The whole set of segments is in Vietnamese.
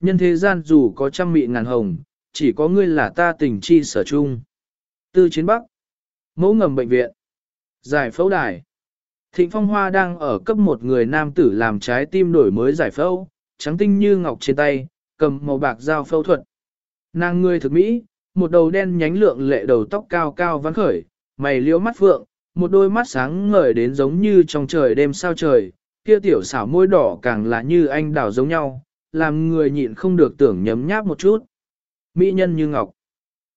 Nhân thế gian dù có trăm mị ngàn hồng, chỉ có ngươi là ta tình chi sở chung. Tư chiến Bắc. Mẫu ngầm bệnh viện. Giải phẫu đài. Thịnh Phong Hoa đang ở cấp một người nam tử làm trái tim đổi mới giải phẫu, trắng tinh như ngọc trên tay, cầm màu bạc dao phẫu thuật. Nàng người thực mỹ, một đầu đen nhánh lượng lệ đầu tóc cao cao vắn khởi, mày liễu mắt phượng, một đôi mắt sáng ngời đến giống như trong trời đêm sao trời, kia tiểu xảo môi đỏ càng là như anh đào giống nhau, làm người nhịn không được tưởng nhấm nháp một chút. Mỹ nhân như ngọc.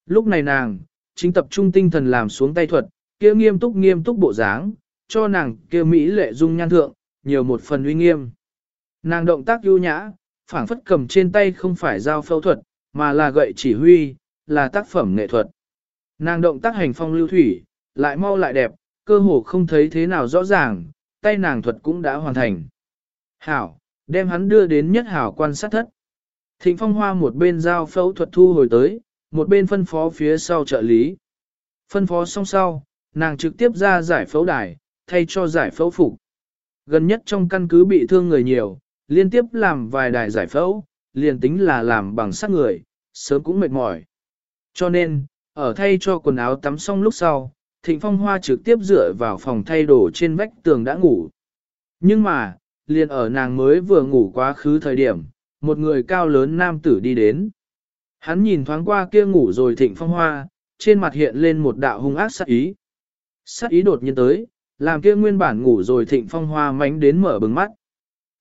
Lúc này nàng, chính tập trung tinh thần làm xuống tay thuật, kia nghiêm túc nghiêm túc bộ dáng, cho nàng kia Mỹ lệ dung nhan thượng, nhiều một phần uy nghiêm. Nàng động tác ưu nhã, phảng phất cầm trên tay không phải dao phẫu thuật, mà là gậy chỉ huy, là tác phẩm nghệ thuật. Nàng động tác hành phong lưu thủy, lại mau lại đẹp, cơ hồ không thấy thế nào rõ ràng, tay nàng thuật cũng đã hoàn thành. Hảo, đem hắn đưa đến nhất hảo quan sát thất. Thịnh phong hoa một bên giao phẫu thuật thu hồi tới, một bên phân phó phía sau trợ lý. Phân phó xong sau, nàng trực tiếp ra giải phẫu đài, thay cho giải phẫu phục. Gần nhất trong căn cứ bị thương người nhiều, liên tiếp làm vài đài giải phẫu, liền tính là làm bằng sát người, sớm cũng mệt mỏi. Cho nên, ở thay cho quần áo tắm xong lúc sau, Thịnh Phong Hoa trực tiếp dựa vào phòng thay đồ trên vách tường đã ngủ. Nhưng mà, liền ở nàng mới vừa ngủ quá khứ thời điểm, một người cao lớn nam tử đi đến. Hắn nhìn thoáng qua kia ngủ rồi Thịnh Phong Hoa, trên mặt hiện lên một đạo hung ác sát ý. Sát ý đột nhiên tới, làm kia nguyên bản ngủ rồi Thịnh Phong Hoa mánh đến mở bừng mắt.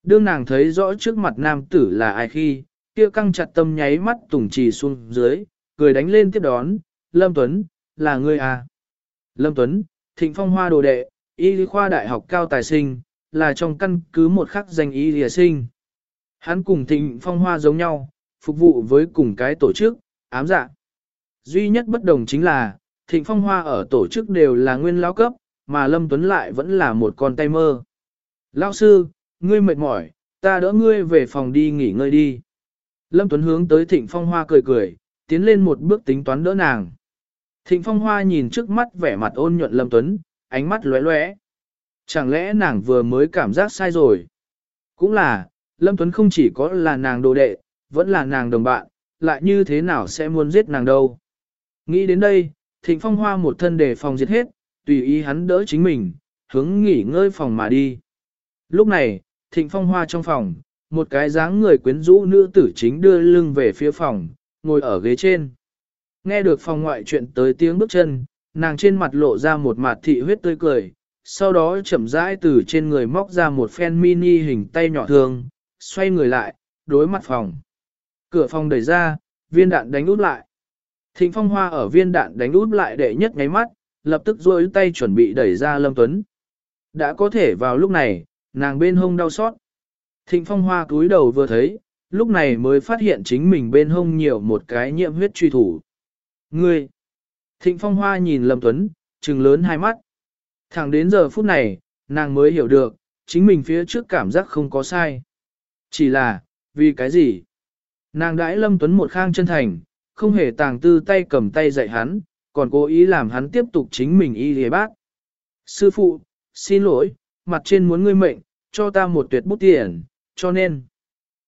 Đương nàng thấy rõ trước mặt nam tử là ai khi, kia căng chặt tâm nháy mắt tùng trì xuống dưới, cười đánh lên tiếp đón, Lâm Tuấn, là ngươi à. Lâm Tuấn, Thịnh Phong Hoa đồ đệ, y khoa đại học cao tài sinh, là trong căn cứ một khắc danh ý lìa sinh. Hắn cùng Thịnh Phong Hoa giống nhau, phục vụ với cùng cái tổ chức, ám dạ. Duy nhất bất đồng chính là, Thịnh Phong Hoa ở tổ chức đều là nguyên lao cấp, mà Lâm Tuấn lại vẫn là một con tay mơ. Lão sư, ngươi mệt mỏi, ta đỡ ngươi về phòng đi nghỉ ngơi đi. Lâm Tuấn hướng tới Thịnh Phong Hoa cười cười, tiến lên một bước tính toán đỡ nàng. Thịnh Phong Hoa nhìn trước mắt vẻ mặt ôn nhuận Lâm Tuấn, ánh mắt lóe lóe. Chẳng lẽ nàng vừa mới cảm giác sai rồi? Cũng là, Lâm Tuấn không chỉ có là nàng đồ đệ, vẫn là nàng đồng bạn, lại như thế nào sẽ muốn giết nàng đâu? Nghĩ đến đây, Thịnh Phong Hoa một thân đề phòng giết hết, tùy ý hắn đỡ chính mình, hướng nghỉ ngơi phòng mà đi. Lúc này, Thịnh Phong Hoa trong phòng, một cái dáng người quyến rũ nữ tử chính đưa lưng về phía phòng, ngồi ở ghế trên. Nghe được phòng ngoại chuyện tới tiếng bước chân, nàng trên mặt lộ ra một mặt thị huyết tươi cười, sau đó chậm rãi từ trên người móc ra một phen mini hình tay nhỏ thường, xoay người lại, đối mặt phòng. Cửa phòng đẩy ra, viên đạn đánh út lại. Thịnh phong hoa ở viên đạn đánh út lại đệ nhất ngáy mắt, lập tức rôi tay chuẩn bị đẩy ra Lâm Tuấn. Đã có thể vào lúc này, nàng bên hông đau xót. Thịnh phong hoa cúi đầu vừa thấy, lúc này mới phát hiện chính mình bên hông nhiều một cái nhiễm huyết truy thủ. Ngươi! Thịnh phong hoa nhìn Lâm Tuấn, trừng lớn hai mắt. Thẳng đến giờ phút này, nàng mới hiểu được, chính mình phía trước cảm giác không có sai. Chỉ là, vì cái gì? Nàng đãi Lâm Tuấn một khang chân thành, không hề tàng tư tay cầm tay dạy hắn, còn cố ý làm hắn tiếp tục chính mình y lìa bác. Sư phụ, xin lỗi, mặt trên muốn ngươi mệnh, cho ta một tuyệt bút tiền, cho nên.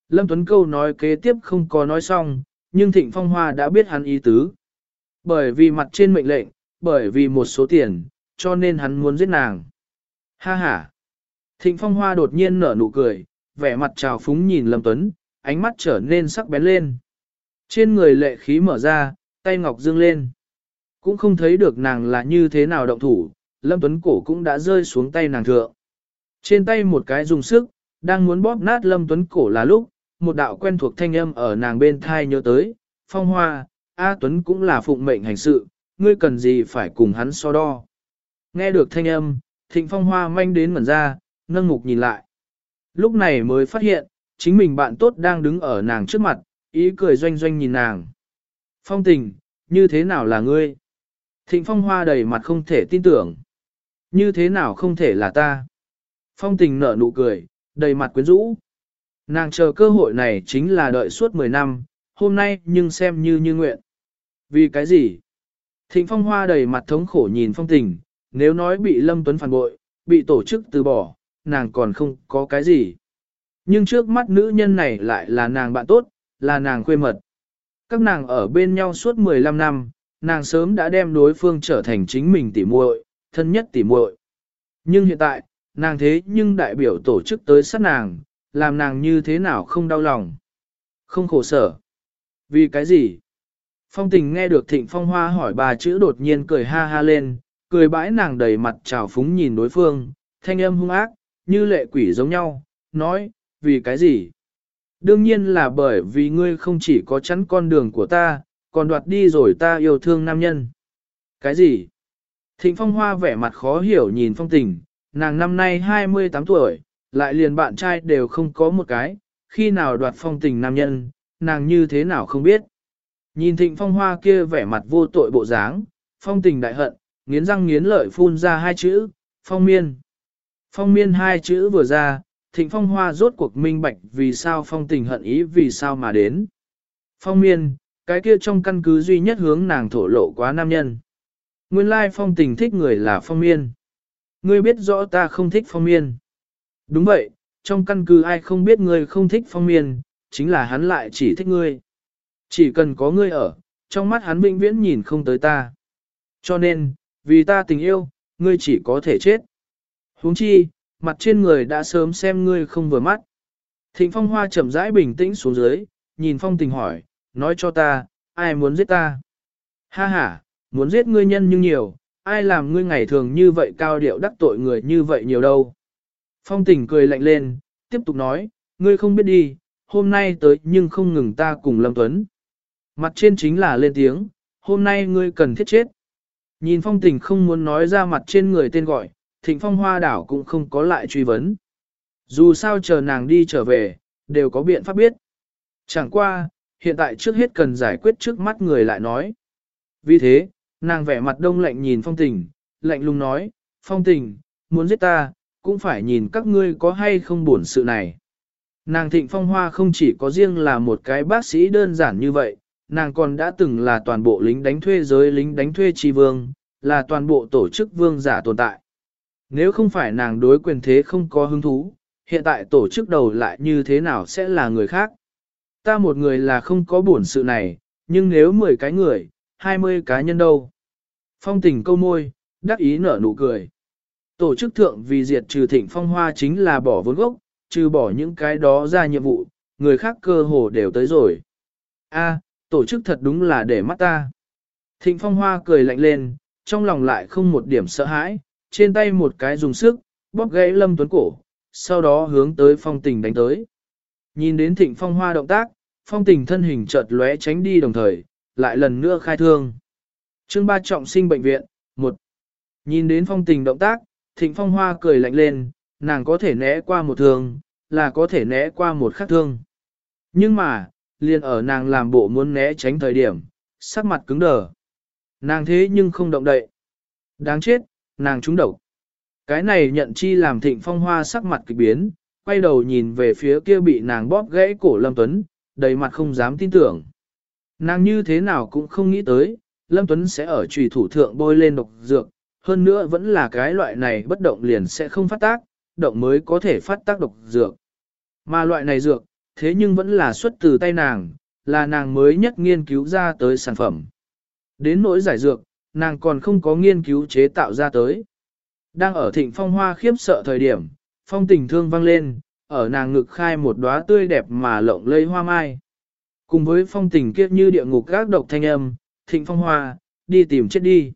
Lâm Tuấn câu nói kế tiếp không có nói xong, nhưng Thịnh Phong Hoa đã biết hắn ý tứ. Bởi vì mặt trên mệnh lệnh, bởi vì một số tiền, cho nên hắn muốn giết nàng. Ha ha! Thịnh Phong Hoa đột nhiên nở nụ cười, vẻ mặt trào phúng nhìn Lâm Tuấn, ánh mắt trở nên sắc bén lên. Trên người lệ khí mở ra, tay ngọc dương lên. Cũng không thấy được nàng là như thế nào động thủ, Lâm Tuấn cổ cũng đã rơi xuống tay nàng thượng. Trên tay một cái dùng sức, đang muốn bóp nát Lâm Tuấn cổ là lúc, một đạo quen thuộc thanh âm ở nàng bên thai nhớ tới, phong hoa, A Tuấn cũng là phụng mệnh hành sự, ngươi cần gì phải cùng hắn so đo. Nghe được thanh âm, thịnh phong hoa manh đến mẩn ra, nâng mục nhìn lại. Lúc này mới phát hiện, chính mình bạn tốt đang đứng ở nàng trước mặt, ý cười doanh doanh nhìn nàng. Phong tình, như thế nào là ngươi? Thịnh phong hoa đầy mặt không thể tin tưởng. Như thế nào không thể là ta? Phong tình nở nụ cười, đầy mặt quyến rũ. Nàng chờ cơ hội này chính là đợi suốt 10 năm, hôm nay nhưng xem như như nguyện. Vì cái gì? Thịnh phong hoa đầy mặt thống khổ nhìn phong tình, nếu nói bị Lâm Tuấn phản bội, bị tổ chức từ bỏ, nàng còn không có cái gì. Nhưng trước mắt nữ nhân này lại là nàng bạn tốt, là nàng khuê mật. Các nàng ở bên nhau suốt 15 năm, nàng sớm đã đem đối phương trở thành chính mình tỉ muội, thân nhất tỉ muội. Nhưng hiện tại, nàng thế nhưng đại biểu tổ chức tới sát nàng, làm nàng như thế nào không đau lòng, không khổ sở. Vì cái gì? Phong tình nghe được thịnh phong hoa hỏi bà chữ đột nhiên cười ha ha lên, cười bãi nàng đầy mặt trào phúng nhìn đối phương, thanh âm hung ác, như lệ quỷ giống nhau, nói, vì cái gì? Đương nhiên là bởi vì ngươi không chỉ có chắn con đường của ta, còn đoạt đi rồi ta yêu thương nam nhân. Cái gì? Thịnh phong hoa vẻ mặt khó hiểu nhìn phong tình, nàng năm nay 28 tuổi, lại liền bạn trai đều không có một cái, khi nào đoạt phong tình nam nhân, nàng như thế nào không biết. Nhìn thịnh phong hoa kia vẻ mặt vô tội bộ dáng, phong tình đại hận, nghiến răng nghiến lợi phun ra hai chữ, phong miên. Phong miên hai chữ vừa ra, thịnh phong hoa rốt cuộc minh bạch vì sao phong tình hận ý vì sao mà đến. Phong miên, cái kia trong căn cứ duy nhất hướng nàng thổ lộ quá nam nhân. Nguyên lai phong tình thích người là phong miên. Ngươi biết rõ ta không thích phong miên. Đúng vậy, trong căn cứ ai không biết ngươi không thích phong miên, chính là hắn lại chỉ thích ngươi. Chỉ cần có ngươi ở, trong mắt hắn vĩnh viễn nhìn không tới ta. Cho nên, vì ta tình yêu, ngươi chỉ có thể chết. huống chi, mặt trên người đã sớm xem ngươi không vừa mắt. Thịnh phong hoa chậm rãi bình tĩnh xuống dưới, nhìn phong tình hỏi, nói cho ta, ai muốn giết ta? Ha ha, muốn giết ngươi nhân nhưng nhiều, ai làm ngươi ngày thường như vậy cao điệu đắc tội người như vậy nhiều đâu. Phong tình cười lạnh lên, tiếp tục nói, ngươi không biết đi, hôm nay tới nhưng không ngừng ta cùng Lâm Tuấn. Mặt trên chính là lên tiếng, hôm nay ngươi cần thiết chết. Nhìn phong tình không muốn nói ra mặt trên người tên gọi, thịnh phong hoa đảo cũng không có lại truy vấn. Dù sao chờ nàng đi trở về, đều có biện pháp biết. Chẳng qua, hiện tại trước hết cần giải quyết trước mắt người lại nói. Vì thế, nàng vẻ mặt đông lạnh nhìn phong tình, lạnh lùng nói, phong tình, muốn giết ta, cũng phải nhìn các ngươi có hay không buồn sự này. Nàng thịnh phong hoa không chỉ có riêng là một cái bác sĩ đơn giản như vậy, nàng còn đã từng là toàn bộ lính đánh thuê giới lính đánh thuê tri vương, là toàn bộ tổ chức vương giả tồn tại. Nếu không phải nàng đối quyền thế không có hứng thú, hiện tại tổ chức đầu lại như thế nào sẽ là người khác. Ta một người là không có buồn sự này, nhưng nếu 10 cái người, 20 cá nhân đâu. Phong tình câu môi, đắc ý nở nụ cười. Tổ chức thượng vì diệt trừ thịnh phong hoa chính là bỏ vốn gốc, trừ bỏ những cái đó ra nhiệm vụ, người khác cơ hồ đều tới rồi. A, tổ chức thật đúng là để mắt ta. Thịnh phong hoa cười lạnh lên, trong lòng lại không một điểm sợ hãi, trên tay một cái dùng sức, bóp gãy lâm tuấn cổ, sau đó hướng tới phong tình đánh tới. Nhìn đến thịnh phong hoa động tác, phong tình thân hình chợt lóe tránh đi đồng thời, lại lần nữa khai thương. chương ba trọng sinh bệnh viện, một Nhìn đến phong tình động tác, thịnh phong hoa cười lạnh lên, nàng có thể né qua một thương, là có thể né qua một khắc thương. Nhưng mà, liền ở nàng làm bộ muốn né tránh thời điểm, sắc mặt cứng đờ. Nàng thế nhưng không động đậy. Đáng chết, nàng trúng độc. Cái này nhận chi làm thịnh phong hoa sắc mặt kịch biến, quay đầu nhìn về phía kia bị nàng bóp gãy cổ Lâm Tuấn, đầy mặt không dám tin tưởng. Nàng như thế nào cũng không nghĩ tới, Lâm Tuấn sẽ ở trùy thủ thượng bôi lên độc dược, hơn nữa vẫn là cái loại này bất động liền sẽ không phát tác, động mới có thể phát tác độc dược. Mà loại này dược, thế nhưng vẫn là xuất từ tay nàng, là nàng mới nhất nghiên cứu ra tới sản phẩm. Đến nỗi giải dược, nàng còn không có nghiên cứu chế tạo ra tới. Đang ở thịnh phong hoa khiếp sợ thời điểm, phong tình thương vang lên, ở nàng ngực khai một đóa tươi đẹp mà lộng lây hoa mai. Cùng với phong tình kiếp như địa ngục gác độc thanh âm, thịnh phong hoa, đi tìm chết đi.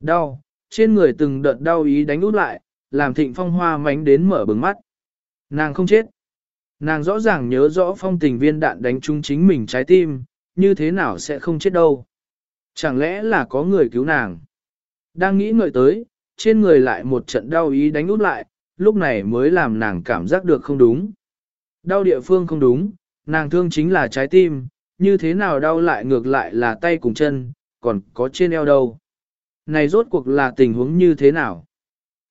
Đau, trên người từng đợt đau ý đánh út lại, làm thịnh phong hoa mánh đến mở bừng mắt. Nàng không chết. Nàng rõ ràng nhớ rõ phong tình viên đạn đánh trúng chính mình trái tim, như thế nào sẽ không chết đâu. Chẳng lẽ là có người cứu nàng? Đang nghĩ ngợi tới, trên người lại một trận đau ý đánh út lại, lúc này mới làm nàng cảm giác được không đúng. Đau địa phương không đúng, nàng thương chính là trái tim, như thế nào đau lại ngược lại là tay cùng chân, còn có trên eo đâu. Này rốt cuộc là tình huống như thế nào?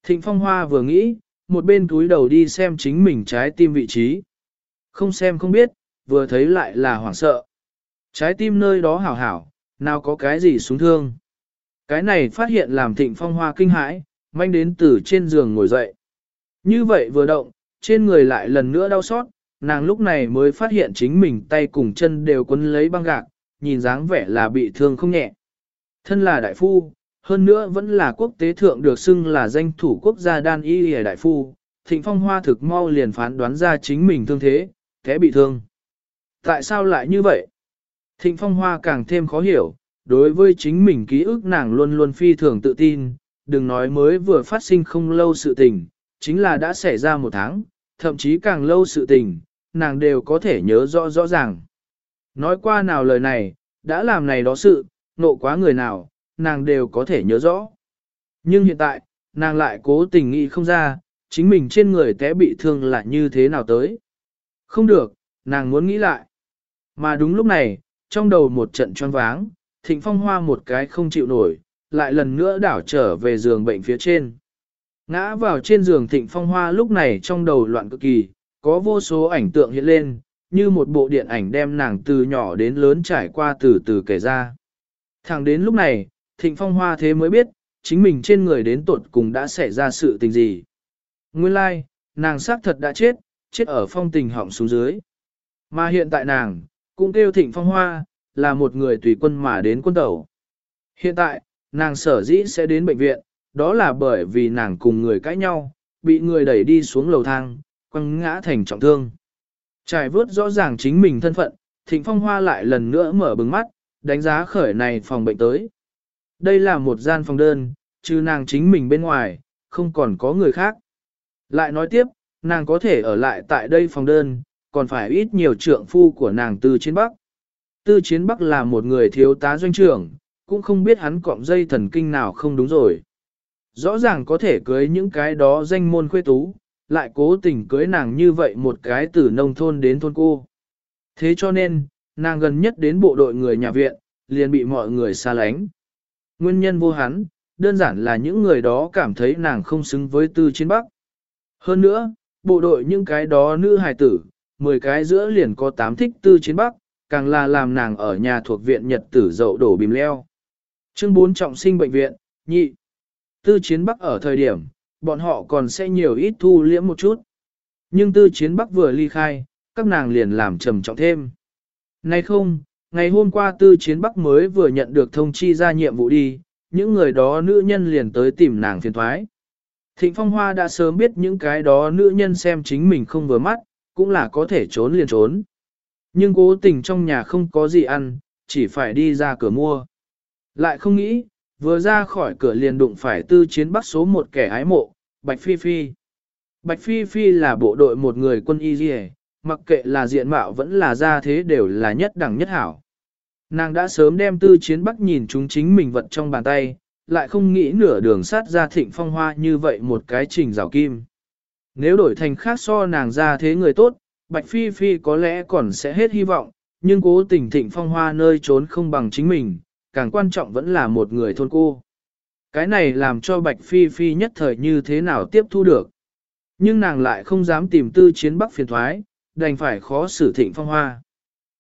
Thịnh Phong Hoa vừa nghĩ, một bên túi đầu đi xem chính mình trái tim vị trí. Không xem không biết, vừa thấy lại là hoảng sợ. Trái tim nơi đó hảo hảo, nào có cái gì xuống thương. Cái này phát hiện làm thịnh phong hoa kinh hãi, manh đến từ trên giường ngồi dậy. Như vậy vừa động, trên người lại lần nữa đau xót, nàng lúc này mới phát hiện chính mình tay cùng chân đều quấn lấy băng gạc, nhìn dáng vẻ là bị thương không nhẹ. Thân là đại phu, hơn nữa vẫn là quốc tế thượng được xưng là danh thủ quốc gia đan y hề đại phu, thịnh phong hoa thực mau liền phán đoán ra chính mình thương thế, thế bị thương. Tại sao lại như vậy? Thịnh phong hoa càng thêm khó hiểu, đối với chính mình ký ức nàng luôn luôn phi thường tự tin, đừng nói mới vừa phát sinh không lâu sự tình, chính là đã xảy ra một tháng, thậm chí càng lâu sự tình, nàng đều có thể nhớ rõ rõ ràng. Nói qua nào lời này, đã làm này đó sự, nộ quá người nào, nàng đều có thể nhớ rõ. Nhưng hiện tại, nàng lại cố tình nghĩ không ra, chính mình trên người té bị thương là như thế nào tới. Không được, nàng muốn nghĩ lại. Mà đúng lúc này, trong đầu một trận choáng váng, thịnh phong hoa một cái không chịu nổi, lại lần nữa đảo trở về giường bệnh phía trên. Ngã vào trên giường thịnh phong hoa lúc này trong đầu loạn cực kỳ, có vô số ảnh tượng hiện lên, như một bộ điện ảnh đem nàng từ nhỏ đến lớn trải qua từ từ kể ra. Thẳng đến lúc này, thịnh phong hoa thế mới biết, chính mình trên người đến tuột cùng đã xảy ra sự tình gì. Nguyên lai, like, nàng xác thật đã chết, chết ở phong tình họng xuống dưới. Mà hiện tại nàng, cũng kêu thịnh phong hoa, là một người tùy quân mà đến quân tàu. Hiện tại, nàng sở dĩ sẽ đến bệnh viện, đó là bởi vì nàng cùng người cãi nhau, bị người đẩy đi xuống lầu thang, quăng ngã thành trọng thương. Trải vớt rõ ràng chính mình thân phận, thịnh phong hoa lại lần nữa mở bừng mắt, đánh giá khởi này phòng bệnh tới. Đây là một gian phòng đơn, trừ nàng chính mình bên ngoài, không còn có người khác. Lại nói tiếp, nàng có thể ở lại tại đây phòng đơn, còn phải ít nhiều trượng phu của nàng từ chiến Bắc. Tư chiến Bắc là một người thiếu tá doanh trưởng, cũng không biết hắn cọng dây thần kinh nào không đúng rồi. Rõ ràng có thể cưới những cái đó danh môn khuê tú, lại cố tình cưới nàng như vậy một cái từ nông thôn đến thôn cô. Thế cho nên, nàng gần nhất đến bộ đội người nhà viện, liền bị mọi người xa lánh. Nguyên nhân vô hắn, đơn giản là những người đó cảm thấy nàng không xứng với tư chiến bắc. Hơn nữa, bộ đội những cái đó nữ hài tử, 10 cái giữa liền có 8 thích tư chiến bắc, càng là làm nàng ở nhà thuộc viện nhật tử dậu đổ bìm leo. Chương 4 trọng sinh bệnh viện, nhị. Tư chiến bắc ở thời điểm, bọn họ còn sẽ nhiều ít thu liễm một chút. Nhưng tư chiến bắc vừa ly khai, các nàng liền làm trầm trọng thêm. Nay không, ngày hôm qua tư chiến bắc mới vừa nhận được thông chi ra nhiệm vụ đi, những người đó nữ nhân liền tới tìm nàng phiền thoái. Thịnh Phong Hoa đã sớm biết những cái đó nữ nhân xem chính mình không vừa mắt, cũng là có thể trốn liền trốn. Nhưng cố tình trong nhà không có gì ăn, chỉ phải đi ra cửa mua. Lại không nghĩ, vừa ra khỏi cửa liền đụng phải tư chiến bắc số một kẻ ái mộ, Bạch Phi Phi. Bạch Phi Phi là bộ đội một người quân y dì mặc kệ là diện mạo vẫn là gia thế đều là nhất đẳng nhất hảo. Nàng đã sớm đem tư chiến bắc nhìn chúng chính mình vật trong bàn tay, lại không nghĩ nửa đường sát ra thịnh phong hoa như vậy một cái trình rào kim. Nếu đổi thành khác so nàng ra thế người tốt, Bạch Phi Phi có lẽ còn sẽ hết hy vọng, nhưng cố tình thịnh phong hoa nơi trốn không bằng chính mình, càng quan trọng vẫn là một người thôn cô. Cái này làm cho Bạch Phi Phi nhất thời như thế nào tiếp thu được. Nhưng nàng lại không dám tìm tư chiến bắc phiền thoái, đành phải khó xử thịnh phong hoa.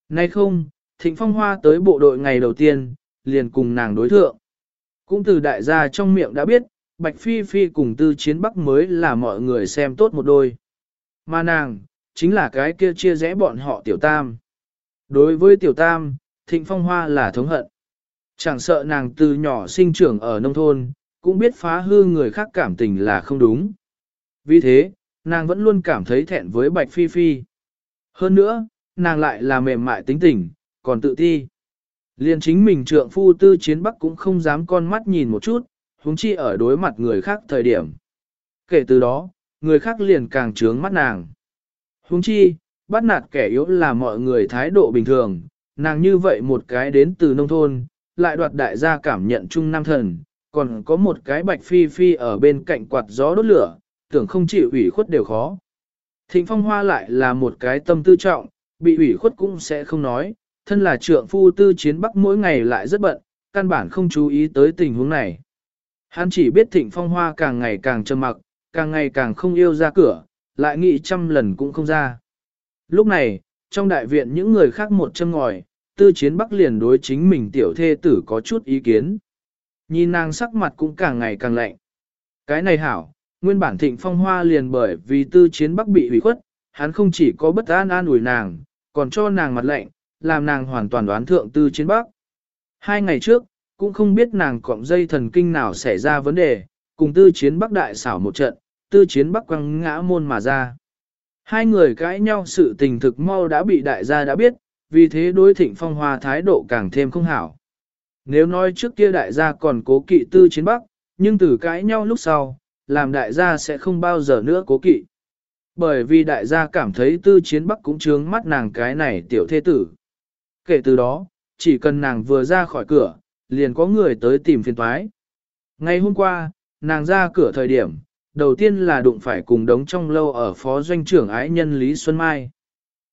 Nay không, thịnh phong hoa tới bộ đội ngày đầu tiên, liền cùng nàng đối thượng. Cũng từ đại gia trong miệng đã biết, Bạch Phi Phi cùng tư chiến bắc mới là mọi người xem tốt một đôi. Mà nàng, chính là cái kia chia rẽ bọn họ tiểu tam. Đối với tiểu tam, thịnh phong hoa là thống hận. Chẳng sợ nàng từ nhỏ sinh trưởng ở nông thôn, cũng biết phá hư người khác cảm tình là không đúng. Vì thế, nàng vẫn luôn cảm thấy thẹn với Bạch Phi Phi. Hơn nữa, nàng lại là mềm mại tính tình, còn tự ti. Liên chính mình trượng phu tư chiến bắc cũng không dám con mắt nhìn một chút, huống chi ở đối mặt người khác thời điểm. Kể từ đó, người khác liền càng trướng mắt nàng. Huống chi, bắt nạt kẻ yếu là mọi người thái độ bình thường, nàng như vậy một cái đến từ nông thôn, lại đoạt đại gia cảm nhận chung nam thần, còn có một cái bạch phi phi ở bên cạnh quạt gió đốt lửa, tưởng không chịu ủy khuất đều khó. Thịnh phong hoa lại là một cái tâm tư trọng, bị ủy khuất cũng sẽ không nói, thân là trượng phu tư chiến bắc mỗi ngày lại rất bận, căn bản không chú ý tới tình huống này. Hắn chỉ biết thịnh phong hoa càng ngày càng trầm mặc, càng ngày càng không yêu ra cửa, lại nghĩ trăm lần cũng không ra. Lúc này, trong đại viện những người khác một chân ngòi, tư chiến bắc liền đối chính mình tiểu thê tử có chút ý kiến. Nhìn nàng sắc mặt cũng càng ngày càng lạnh. Cái này hảo, nguyên bản thịnh phong hoa liền bởi vì tư chiến bắc bị hủy khuất, hắn không chỉ có bất an an ủi nàng, còn cho nàng mặt lạnh làm nàng hoàn toàn đoán thượng tư chiến bắc. Hai ngày trước, cũng không biết nàng cọng dây thần kinh nào xảy ra vấn đề, cùng tư chiến bắc đại xảo một trận, tư chiến bắc quăng ngã môn mà ra. Hai người cãi nhau sự tình thực mau đã bị đại gia đã biết, vì thế đối thịnh phong hoa thái độ càng thêm không hảo. Nếu nói trước kia đại gia còn cố kỵ tư chiến bắc, nhưng từ cãi nhau lúc sau, làm đại gia sẽ không bao giờ nữa cố kỵ. Bởi vì đại gia cảm thấy tư chiến bắc cũng trướng mắt nàng cái này tiểu thế tử. Kể từ đó, chỉ cần nàng vừa ra khỏi cửa, liền có người tới tìm phiền toái. Ngày hôm qua, nàng ra cửa thời điểm, đầu tiên là đụng phải cùng đống trong lâu ở phó doanh trưởng ái nhân Lý Xuân Mai.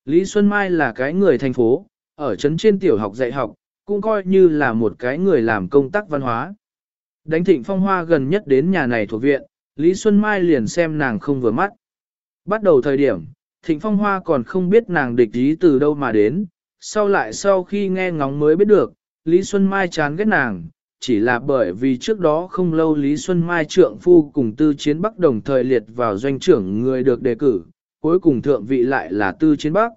Lý Xuân Mai là cái người thành phố, ở trấn trên tiểu học dạy học, cũng coi như là một cái người làm công tác văn hóa. Đánh thịnh phong hoa gần nhất đến nhà này thuộc viện, Lý Xuân Mai liền xem nàng không vừa mắt. Bắt đầu thời điểm, thịnh phong hoa còn không biết nàng địch ý từ đâu mà đến, sau lại sau khi nghe ngóng mới biết được, Lý Xuân Mai chán ghét nàng, chỉ là bởi vì trước đó không lâu Lý Xuân Mai trượng phu cùng tư chiến bắc đồng thời liệt vào doanh trưởng người được đề cử, cuối cùng thượng vị lại là tư chiến bắc.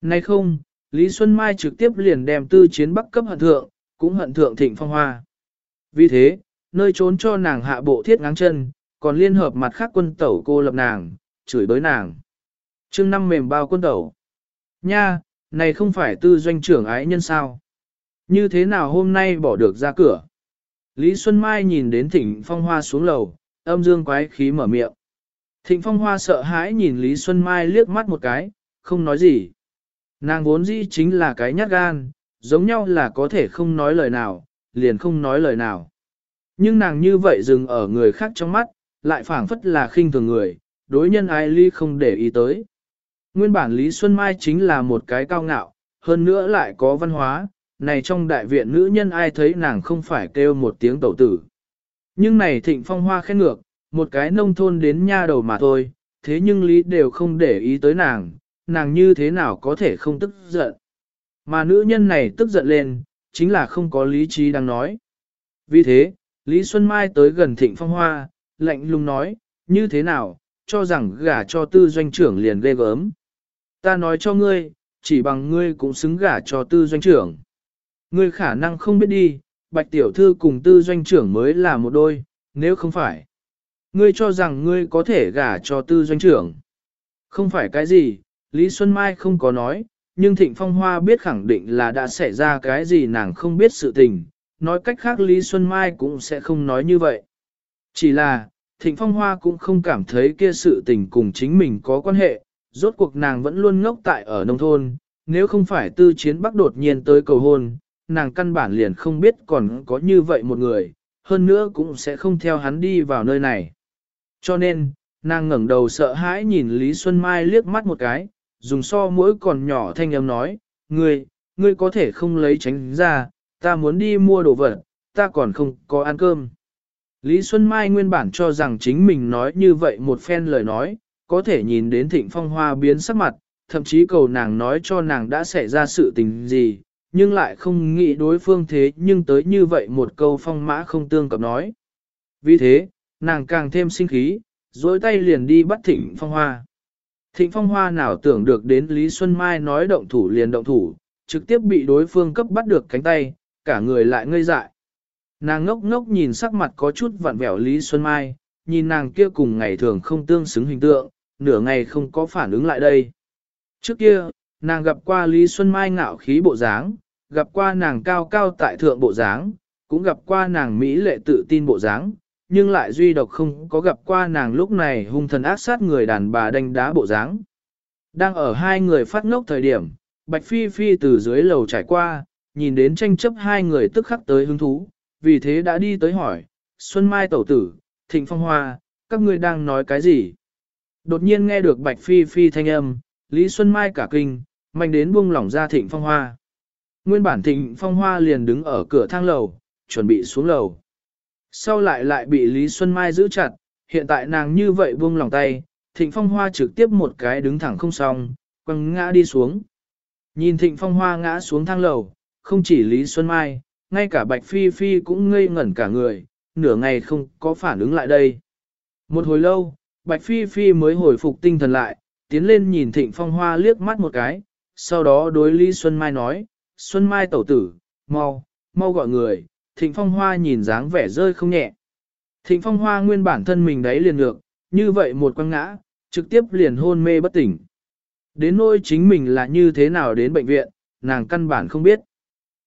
Nay không, Lý Xuân Mai trực tiếp liền đem tư chiến bắc cấp hận thượng, cũng hận thượng thịnh phong hoa. Vì thế, nơi trốn cho nàng hạ bộ thiết ngáng chân, còn liên hợp mặt khác quân tẩu cô lập nàng, chửi bới nàng. chương năm mềm bao quân tẩu. Nha, này không phải tư doanh trưởng ái nhân sao? Như thế nào hôm nay bỏ được ra cửa? Lý Xuân Mai nhìn đến thịnh phong hoa xuống lầu, âm dương quái khí mở miệng. Thịnh phong hoa sợ hãi nhìn Lý Xuân Mai liếc mắt một cái, không nói gì. Nàng vốn dĩ chính là cái nhát gan, giống nhau là có thể không nói lời nào, liền không nói lời nào. Nhưng nàng như vậy dừng ở người khác trong mắt, lại phảng phất là khinh thường người, đối nhân ai ly không để ý tới. Nguyên bản Lý Xuân Mai chính là một cái cao ngạo, hơn nữa lại có văn hóa, này trong đại viện nữ nhân ai thấy nàng không phải kêu một tiếng tẩu tử. Nhưng này thịnh phong hoa khen ngược, một cái nông thôn đến nha đầu mà thôi, thế nhưng Lý đều không để ý tới nàng, nàng như thế nào có thể không tức giận. Mà nữ nhân này tức giận lên, chính là không có lý trí đang nói. Vì thế, Lý Xuân Mai tới gần thịnh phong hoa, lạnh lùng nói, như thế nào, cho rằng gả cho tư doanh trưởng liền ghê gớm. Ta nói cho ngươi, chỉ bằng ngươi cũng xứng gả cho tư doanh trưởng. Ngươi khả năng không biết đi, bạch tiểu thư cùng tư doanh trưởng mới là một đôi, nếu không phải. Ngươi cho rằng ngươi có thể gả cho tư doanh trưởng. Không phải cái gì, Lý Xuân Mai không có nói, nhưng Thịnh Phong Hoa biết khẳng định là đã xảy ra cái gì nàng không biết sự tình, nói cách khác Lý Xuân Mai cũng sẽ không nói như vậy. Chỉ là, Thịnh Phong Hoa cũng không cảm thấy kia sự tình cùng chính mình có quan hệ, rốt cuộc nàng vẫn luôn ngốc tại ở nông thôn, nếu không phải tư chiến bắc đột nhiên tới cầu hôn, nàng căn bản liền không biết còn có như vậy một người, hơn nữa cũng sẽ không theo hắn đi vào nơi này. Cho nên, nàng ngẩng đầu sợ hãi nhìn Lý Xuân Mai liếc mắt một cái, dùng so mũi còn nhỏ thanh âm nói, ngươi, ngươi có thể không lấy tránh ra, ta muốn đi mua đồ vật, ta còn không có ăn cơm. Lý Xuân Mai nguyên bản cho rằng chính mình nói như vậy một phen lời nói, có thể nhìn đến thịnh phong hoa biến sắc mặt, thậm chí cầu nàng nói cho nàng đã xảy ra sự tình gì, nhưng lại không nghĩ đối phương thế nhưng tới như vậy một câu phong mã không tương cập nói. Vì thế, nàng càng thêm sinh khí, dối tay liền đi bắt thịnh phong hoa. Thịnh phong hoa nào tưởng được đến Lý Xuân Mai nói động thủ liền động thủ, trực tiếp bị đối phương cấp bắt được cánh tay, cả người lại ngây dại. Nàng ngốc ngốc nhìn sắc mặt có chút vặn vẹo Lý Xuân Mai, nhìn nàng kia cùng ngày thường không tương xứng hình tượng, nửa ngày không có phản ứng lại đây. Trước kia, nàng gặp qua Lý Xuân Mai ngạo khí bộ dáng, gặp qua nàng cao cao tại thượng bộ dáng, cũng gặp qua nàng mỹ lệ tự tin bộ dáng, nhưng lại duy độc không có gặp qua nàng lúc này hung thần ác sát người đàn bà đánh đá bộ dáng. Đang ở hai người phát ngốc thời điểm, Bạch Phi Phi từ dưới lầu trải qua, nhìn đến tranh chấp hai người tức khắc tới hứng thú, vì thế đã đi tới hỏi, Xuân Mai tẩu tử, Thịnh Phong Hoa, các ngươi đang nói cái gì? Đột nhiên nghe được Bạch Phi Phi thanh âm, Lý Xuân Mai cả kinh, mạnh đến buông lỏng ra Thịnh Phong Hoa. Nguyên bản Thịnh Phong Hoa liền đứng ở cửa thang lầu, chuẩn bị xuống lầu. Sau lại lại bị Lý Xuân Mai giữ chặt, hiện tại nàng như vậy buông lỏng tay, Thịnh Phong Hoa trực tiếp một cái đứng thẳng không xong, quăng ngã đi xuống. Nhìn Thịnh Phong Hoa ngã xuống thang lầu, không chỉ Lý Xuân Mai, ngay cả Bạch Phi Phi cũng ngây ngẩn cả người, nửa ngày không có phản ứng lại đây. Một hồi lâu, Bạch Phi Phi mới hồi phục tinh thần lại, tiến lên nhìn Thịnh Phong Hoa liếc mắt một cái, sau đó đối Lý Xuân Mai nói, Xuân Mai tẩu tử, mau, mau gọi người, Thịnh Phong Hoa nhìn dáng vẻ rơi không nhẹ. Thịnh Phong Hoa nguyên bản thân mình đấy liền ngược, như vậy một quăng ngã, trực tiếp liền hôn mê bất tỉnh. Đến nỗi chính mình là như thế nào đến bệnh viện, nàng căn bản không biết.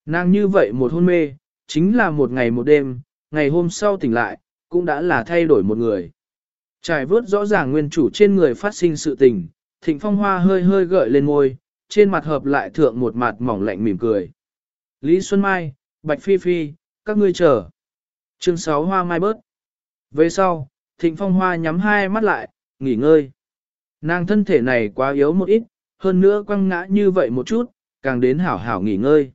Nàng như vậy một hôn mê, chính là một ngày một đêm, ngày hôm sau tỉnh lại, cũng đã là thay đổi một người. Trải vớt rõ ràng nguyên chủ trên người phát sinh sự tình, thịnh phong hoa hơi hơi gợi lên môi, trên mặt hợp lại thượng một mặt mỏng lạnh mỉm cười. Lý Xuân Mai, Bạch Phi Phi, các ngươi chờ. Chương 6 Hoa Mai bớt. Về sau, thịnh phong hoa nhắm hai mắt lại, nghỉ ngơi. Nàng thân thể này quá yếu một ít, hơn nữa quăng ngã như vậy một chút, càng đến hảo hảo nghỉ ngơi.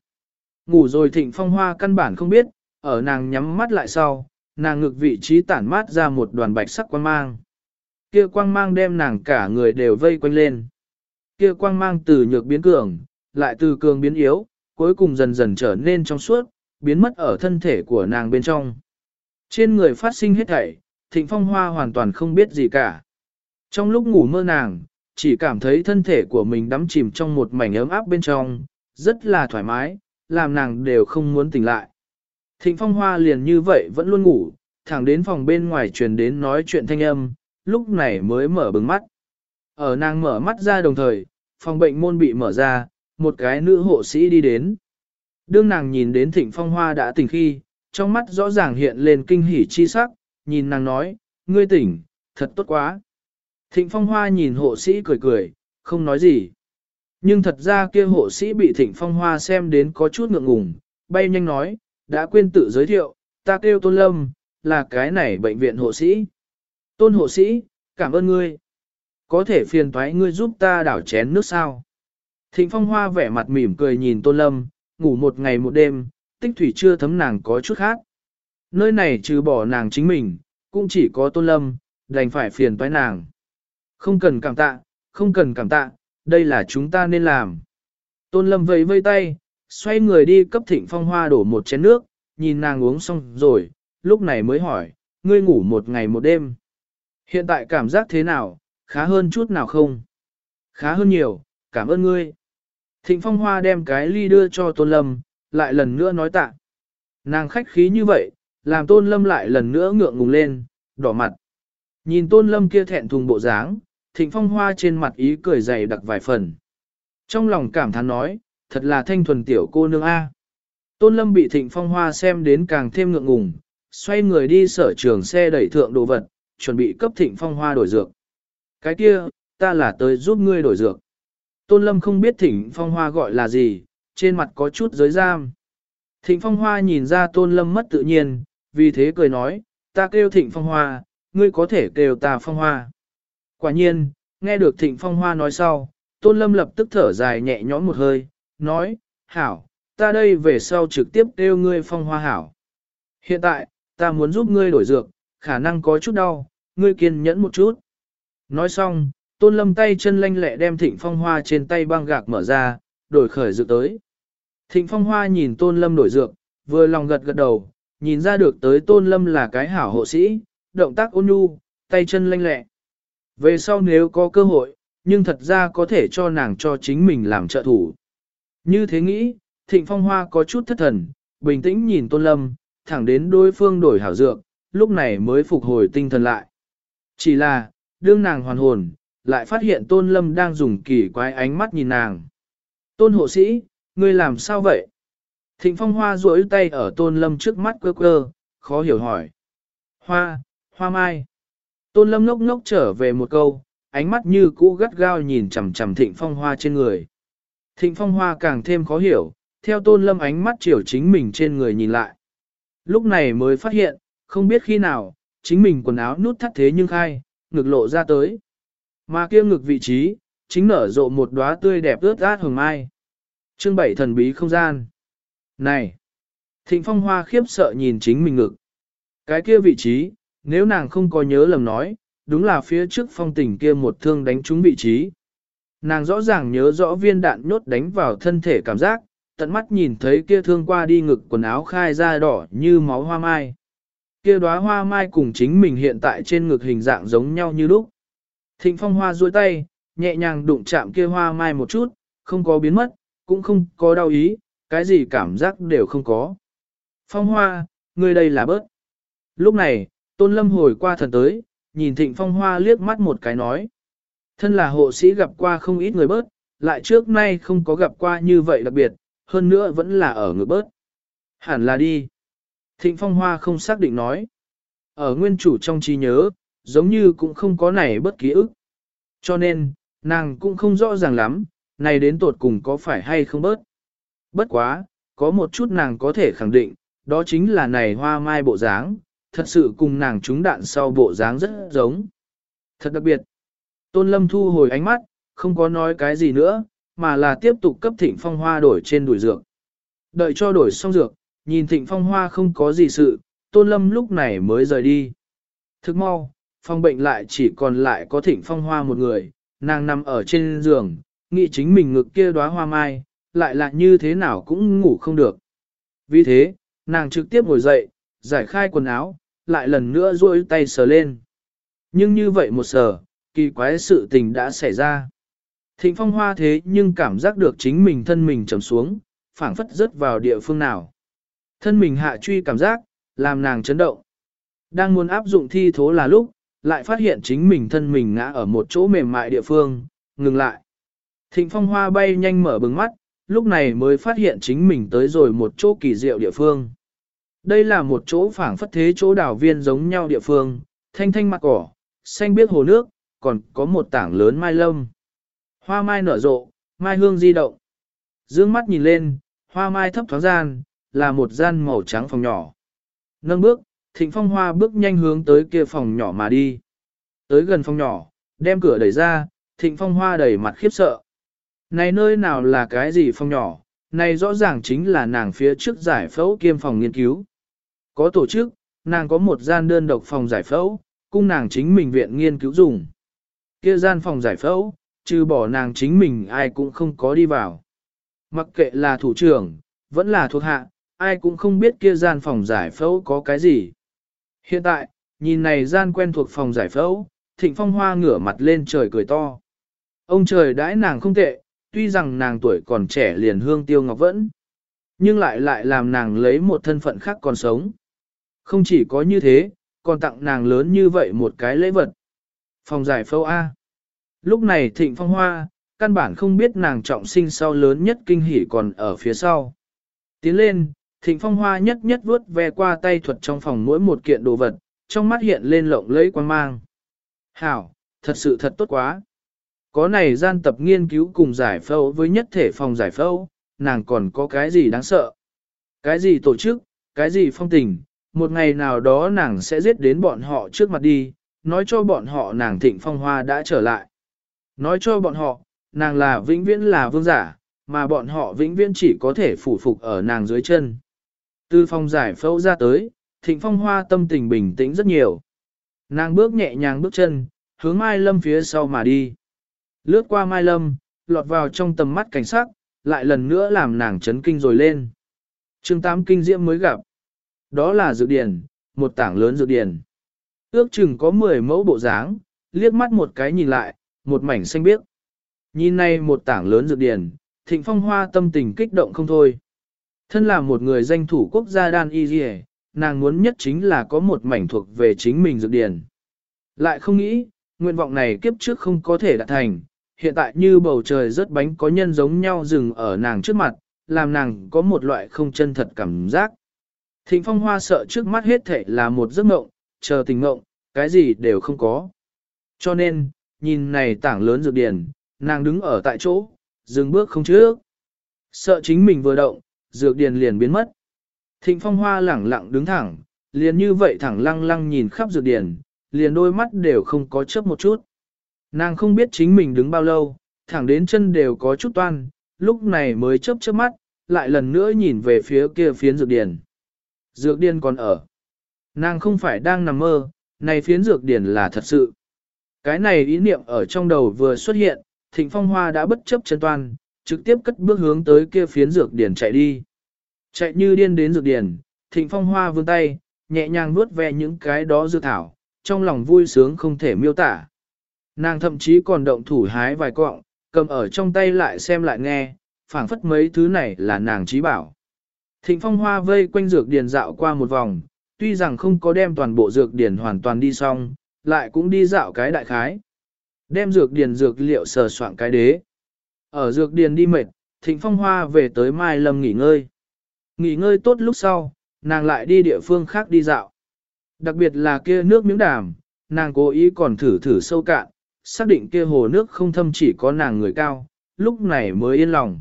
Ngủ rồi thịnh phong hoa căn bản không biết, ở nàng nhắm mắt lại sau, nàng ngực vị trí tản mát ra một đoàn bạch sắc quang mang. Kia quang mang đem nàng cả người đều vây quanh lên. Kia quang mang từ nhược biến cường, lại từ cường biến yếu, cuối cùng dần dần trở nên trong suốt, biến mất ở thân thể của nàng bên trong. Trên người phát sinh hết thảy, thịnh phong hoa hoàn toàn không biết gì cả. Trong lúc ngủ mơ nàng, chỉ cảm thấy thân thể của mình đắm chìm trong một mảnh ấm áp bên trong, rất là thoải mái, làm nàng đều không muốn tỉnh lại. Thịnh phong hoa liền như vậy vẫn luôn ngủ, thẳng đến phòng bên ngoài truyền đến nói chuyện thanh âm, lúc này mới mở bừng mắt. Ở nàng mở mắt ra đồng thời, phòng bệnh môn bị mở ra, một cái nữ hộ sĩ đi đến. Đương nàng nhìn đến thịnh phong hoa đã tỉnh khi, trong mắt rõ ràng hiện lên kinh hỉ chi sắc, nhìn nàng nói, ngươi tỉnh, thật tốt quá. Thịnh phong hoa nhìn hộ sĩ cười cười, không nói gì. Nhưng thật ra kia hộ sĩ bị thịnh phong hoa xem đến có chút ngượng ngùng, bay nhanh nói, đã quên tự giới thiệu, ta kêu tôn lâm, là cái này bệnh viện hộ sĩ. Tôn hộ sĩ, cảm ơn ngươi. Có thể phiền thoái ngươi giúp ta đảo chén nước sao. Thịnh phong hoa vẻ mặt mỉm cười nhìn tôn lâm, ngủ một ngày một đêm, tích thủy chưa thấm nàng có chút khác. Nơi này trừ bỏ nàng chính mình, cũng chỉ có tôn lâm, đành phải phiền toái nàng. Không cần cảm tạ, không cần cảm tạ, đây là chúng ta nên làm. Tôn lâm vẫy vây tay, xoay người đi cấp thịnh phong hoa đổ một chén nước, nhìn nàng uống xong rồi, lúc này mới hỏi, ngươi ngủ một ngày một đêm. Hiện tại cảm giác thế nào, khá hơn chút nào không? Khá hơn nhiều, cảm ơn ngươi. Thịnh phong hoa đem cái ly đưa cho tôn lâm, lại lần nữa nói tạ. Nàng khách khí như vậy, làm tôn lâm lại lần nữa ngượng ngùng lên, đỏ mặt. Nhìn tôn lâm kia thẹn thùng bộ dáng, thịnh phong hoa trên mặt ý cười dày đặc vài phần. Trong lòng cảm thán nói, thật là thanh thuần tiểu cô nương A. Tôn lâm bị thịnh phong hoa xem đến càng thêm ngượng ngùng, xoay người đi sở trường xe đẩy thượng đồ vật, chuẩn bị cấp thịnh phong hoa đổi dược. Cái kia, ta là tới giúp ngươi đổi dược. Tôn lâm không biết thịnh phong hoa gọi là gì, trên mặt có chút giới giam. Thịnh phong hoa nhìn ra tôn lâm mất tự nhiên, vì thế cười nói, ta kêu thịnh phong hoa, ngươi có thể kêu ta phong hoa. Quả nhiên, nghe được thịnh phong hoa nói sau, tôn lâm lập tức thở dài nhẹ nhõm một hơi, nói, hảo, ta đây về sau trực tiếp kêu ngươi phong hoa hảo. Hiện tại, ta muốn giúp ngươi đổi dược, khả năng có chút đau, ngươi kiên nhẫn một chút. Nói xong, tôn lâm tay chân lanh lẹ đem thịnh phong hoa trên tay băng gạc mở ra, đổi khởi dược tới. Thịnh phong hoa nhìn tôn lâm đổi dược, vừa lòng gật gật đầu, nhìn ra được tới tôn lâm là cái hảo hộ sĩ, động tác ôn nhu, tay chân lanh lẹ. Về sau nếu có cơ hội, nhưng thật ra có thể cho nàng cho chính mình làm trợ thủ. Như thế nghĩ, thịnh phong hoa có chút thất thần, bình tĩnh nhìn tôn lâm, thẳng đến đối phương đổi hảo dược, lúc này mới phục hồi tinh thần lại. Chỉ là, đương nàng hoàn hồn, lại phát hiện tôn lâm đang dùng kỳ quái ánh mắt nhìn nàng. Tôn hộ sĩ, ngươi làm sao vậy? Thịnh phong hoa duỗi tay ở tôn lâm trước mắt quơ quơ, khó hiểu hỏi. Hoa, hoa mai. Tôn lâm ngốc ngốc trở về một câu, ánh mắt như cũ gắt gao nhìn chằm chằm thịnh phong hoa trên người. Thịnh phong hoa càng thêm khó hiểu, theo tôn lâm ánh mắt chiều chính mình trên người nhìn lại. Lúc này mới phát hiện, không biết khi nào, chính mình quần áo nút thắt thế nhưng khai, ngực lộ ra tới. Mà kia ngực vị trí, chính nở rộ một đóa tươi đẹp ướt át hồng mai. Chương bảy thần bí không gian. Này! Thịnh phong hoa khiếp sợ nhìn chính mình ngực. Cái kia vị trí, nếu nàng không có nhớ lầm nói, đúng là phía trước phong tình kia một thương đánh trúng vị trí. Nàng rõ ràng nhớ rõ viên đạn nhốt đánh vào thân thể cảm giác, tận mắt nhìn thấy kia thương qua đi ngực quần áo khai ra đỏ như máu hoa mai. Kia đóa hoa mai cùng chính mình hiện tại trên ngực hình dạng giống nhau như lúc. Thịnh phong hoa duỗi tay, nhẹ nhàng đụng chạm kia hoa mai một chút, không có biến mất, cũng không có đau ý, cái gì cảm giác đều không có. Phong hoa, ngươi đây là bớt. Lúc này, tôn lâm hồi qua thần tới, nhìn thịnh phong hoa liếc mắt một cái nói. Thân là hộ sĩ gặp qua không ít người bớt, lại trước nay không có gặp qua như vậy đặc biệt, hơn nữa vẫn là ở ngược bớt. Hẳn là đi. Thịnh phong hoa không xác định nói. Ở nguyên chủ trong trí nhớ, giống như cũng không có này bất ký ức. Cho nên, nàng cũng không rõ ràng lắm, này đến tột cùng có phải hay không bớt. Bất quá, có một chút nàng có thể khẳng định, đó chính là này hoa mai bộ dáng, thật sự cùng nàng trúng đạn sau bộ dáng rất giống. Thật đặc biệt. Tôn Lâm thu hồi ánh mắt, không có nói cái gì nữa, mà là tiếp tục cấp thịnh phong hoa đổi trên đuổi dược. Đợi cho đổi xong dược, nhìn thịnh phong hoa không có gì sự, Tôn Lâm lúc này mới rời đi. Thức mau, phong bệnh lại chỉ còn lại có thịnh phong hoa một người, nàng nằm ở trên giường, nghĩ chính mình ngực kia đóa hoa mai, lại là như thế nào cũng ngủ không được. Vì thế, nàng trực tiếp ngồi dậy, giải khai quần áo, lại lần nữa duỗi tay sờ lên. Nhưng như vậy một sờ, kỳ quái sự tình đã xảy ra. Thịnh phong hoa thế nhưng cảm giác được chính mình thân mình trầm xuống, phảng phất rớt vào địa phương nào. Thân mình hạ truy cảm giác, làm nàng chấn động. Đang muốn áp dụng thi thố là lúc, lại phát hiện chính mình thân mình ngã ở một chỗ mềm mại địa phương, ngừng lại. Thịnh phong hoa bay nhanh mở bừng mắt, lúc này mới phát hiện chính mình tới rồi một chỗ kỳ diệu địa phương. Đây là một chỗ phảng phất thế chỗ đảo viên giống nhau địa phương, thanh thanh mặt cỏ, xanh biếc hồ nước, còn có một tảng lớn mai lâm. Hoa mai nở rộ, mai hương di động. Dương mắt nhìn lên, hoa mai thấp thoáng gian, là một gian màu trắng phòng nhỏ. Nâng bước, thịnh phong hoa bước nhanh hướng tới kia phòng nhỏ mà đi. Tới gần phòng nhỏ, đem cửa đẩy ra, thịnh phong hoa đầy mặt khiếp sợ. Này nơi nào là cái gì phòng nhỏ, này rõ ràng chính là nàng phía trước giải phẫu kiêm phòng nghiên cứu. Có tổ chức, nàng có một gian đơn độc phòng giải phẫu, cung nàng chính mình viện nghiên cứu dùng. Kia gian phòng giải phẫu, trừ bỏ nàng chính mình ai cũng không có đi vào. Mặc kệ là thủ trưởng, vẫn là thuộc hạ, ai cũng không biết kia gian phòng giải phẫu có cái gì. Hiện tại, nhìn này gian quen thuộc phòng giải phẫu, thịnh phong hoa ngửa mặt lên trời cười to. Ông trời đãi nàng không tệ, tuy rằng nàng tuổi còn trẻ liền hương tiêu ngọc vẫn, nhưng lại lại làm nàng lấy một thân phận khác còn sống. Không chỉ có như thế, còn tặng nàng lớn như vậy một cái lễ vật. Phòng giải phẫu A. Lúc này thịnh phong hoa, căn bản không biết nàng trọng sinh sau lớn nhất kinh hỉ còn ở phía sau. Tiến lên, thịnh phong hoa nhất nhất vuốt ve qua tay thuật trong phòng mỗi một kiện đồ vật, trong mắt hiện lên lộng lẫy quan mang. Hảo, thật sự thật tốt quá. Có này gian tập nghiên cứu cùng giải phẫu với nhất thể phòng giải phẫu, nàng còn có cái gì đáng sợ? Cái gì tổ chức, cái gì phong tình, một ngày nào đó nàng sẽ giết đến bọn họ trước mặt đi, nói cho bọn họ nàng thịnh phong hoa đã trở lại. Nói cho bọn họ, nàng là vĩnh viễn là vương giả, mà bọn họ vĩnh viễn chỉ có thể phủ phục ở nàng dưới chân. Từ phòng giải phẫu ra tới, thịnh phong hoa tâm tình bình tĩnh rất nhiều. Nàng bước nhẹ nhàng bước chân, hướng Mai Lâm phía sau mà đi. Lướt qua Mai Lâm, lọt vào trong tầm mắt cảnh sát, lại lần nữa làm nàng chấn kinh rồi lên. chương 8 kinh diễm mới gặp. Đó là dược điển, một tảng lớn dược điển. Ước chừng có 10 mẫu bộ dáng, liếc mắt một cái nhìn lại, một mảnh xanh biếc. Nhìn này một tảng lớn dược điển, thịnh phong hoa tâm tình kích động không thôi. Thân là một người danh thủ quốc gia đan y dì nàng muốn nhất chính là có một mảnh thuộc về chính mình dược điển. Lại không nghĩ, nguyện vọng này kiếp trước không có thể đạt thành, hiện tại như bầu trời rớt bánh có nhân giống nhau dừng ở nàng trước mặt, làm nàng có một loại không chân thật cảm giác. Thịnh phong hoa sợ trước mắt hết thể là một giấc mộng, chờ tình ngộng, cái gì đều không có. Cho nên, nhìn này tảng lớn dược điển, nàng đứng ở tại chỗ, dừng bước không trước. Sợ chính mình vừa động, dược điển liền biến mất. Thịnh phong hoa lẳng lặng đứng thẳng, liền như vậy thẳng lăng lăng nhìn khắp dược điển, liền đôi mắt đều không có chớp một chút. Nàng không biết chính mình đứng bao lâu, thẳng đến chân đều có chút toan, lúc này mới chớp chớp mắt, lại lần nữa nhìn về phía kia phiến dược điển. Dược điền còn ở. Nàng không phải đang nằm mơ, này phiến dược điển là thật sự. Cái này ý niệm ở trong đầu vừa xuất hiện, thịnh phong hoa đã bất chấp chân toan, trực tiếp cất bước hướng tới kia phiến dược điển chạy đi. Chạy như điên đến dược điển, thịnh phong hoa vươn tay, nhẹ nhàng nuốt ve những cái đó dược thảo, trong lòng vui sướng không thể miêu tả. Nàng thậm chí còn động thủ hái vài cọng, cầm ở trong tay lại xem lại nghe, phảng phất mấy thứ này là nàng trí bảo. Thịnh phong hoa vây quanh dược điền dạo qua một vòng, tuy rằng không có đem toàn bộ dược điển hoàn toàn đi xong, lại cũng đi dạo cái đại khái. Đem dược điển dược liệu sờ soạn cái đế. Ở dược điển đi mệt, thịnh phong hoa về tới Mai Lâm nghỉ ngơi. Nghỉ ngơi tốt lúc sau, nàng lại đi địa phương khác đi dạo. Đặc biệt là kia nước miếng đàm, nàng cố ý còn thử thử sâu cạn, xác định kia hồ nước không thâm chỉ có nàng người cao, lúc này mới yên lòng.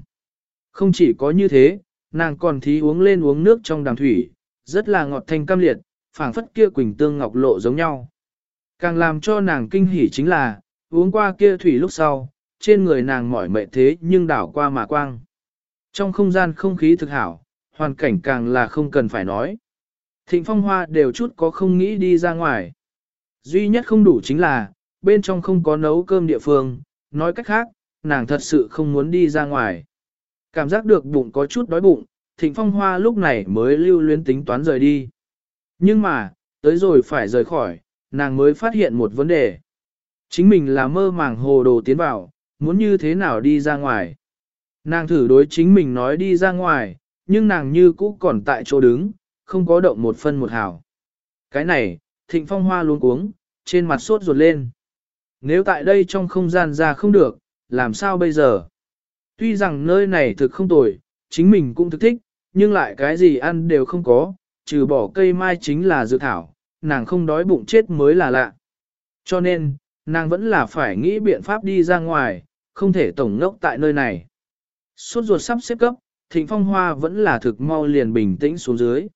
Không chỉ có như thế, nàng còn thí uống lên uống nước trong đàm thủy, rất là ngọt thanh cam liệt, phảng phất kia quỳnh tương ngọc lộ giống nhau. Càng làm cho nàng kinh hỉ chính là, uống qua kia thủy lúc sau, trên người nàng mỏi mệt thế nhưng đảo qua mà quang. Trong không gian không khí thực hảo, hoàn cảnh càng là không cần phải nói. Thịnh phong hoa đều chút có không nghĩ đi ra ngoài. Duy nhất không đủ chính là, bên trong không có nấu cơm địa phương, nói cách khác, nàng thật sự không muốn đi ra ngoài. Cảm giác được bụng có chút đói bụng, thịnh phong hoa lúc này mới lưu luyến tính toán rời đi. Nhưng mà, tới rồi phải rời khỏi, nàng mới phát hiện một vấn đề. Chính mình là mơ màng hồ đồ tiến vào, muốn như thế nào đi ra ngoài. Nàng thử đối chính mình nói đi ra ngoài, nhưng nàng như cũ còn tại chỗ đứng, không có động một phân một hào. Cái này, thịnh phong hoa luôn cuống, trên mặt sốt ruột lên. Nếu tại đây trong không gian ra không được, làm sao bây giờ? Tuy rằng nơi này thực không tồi, chính mình cũng thực thích, nhưng lại cái gì ăn đều không có, trừ bỏ cây mai chính là dược thảo, nàng không đói bụng chết mới là lạ. Cho nên, nàng vẫn là phải nghĩ biện pháp đi ra ngoài, không thể tổng ngốc tại nơi này. Suốt ruột sắp xếp cấp, thịnh phong hoa vẫn là thực mau liền bình tĩnh xuống dưới.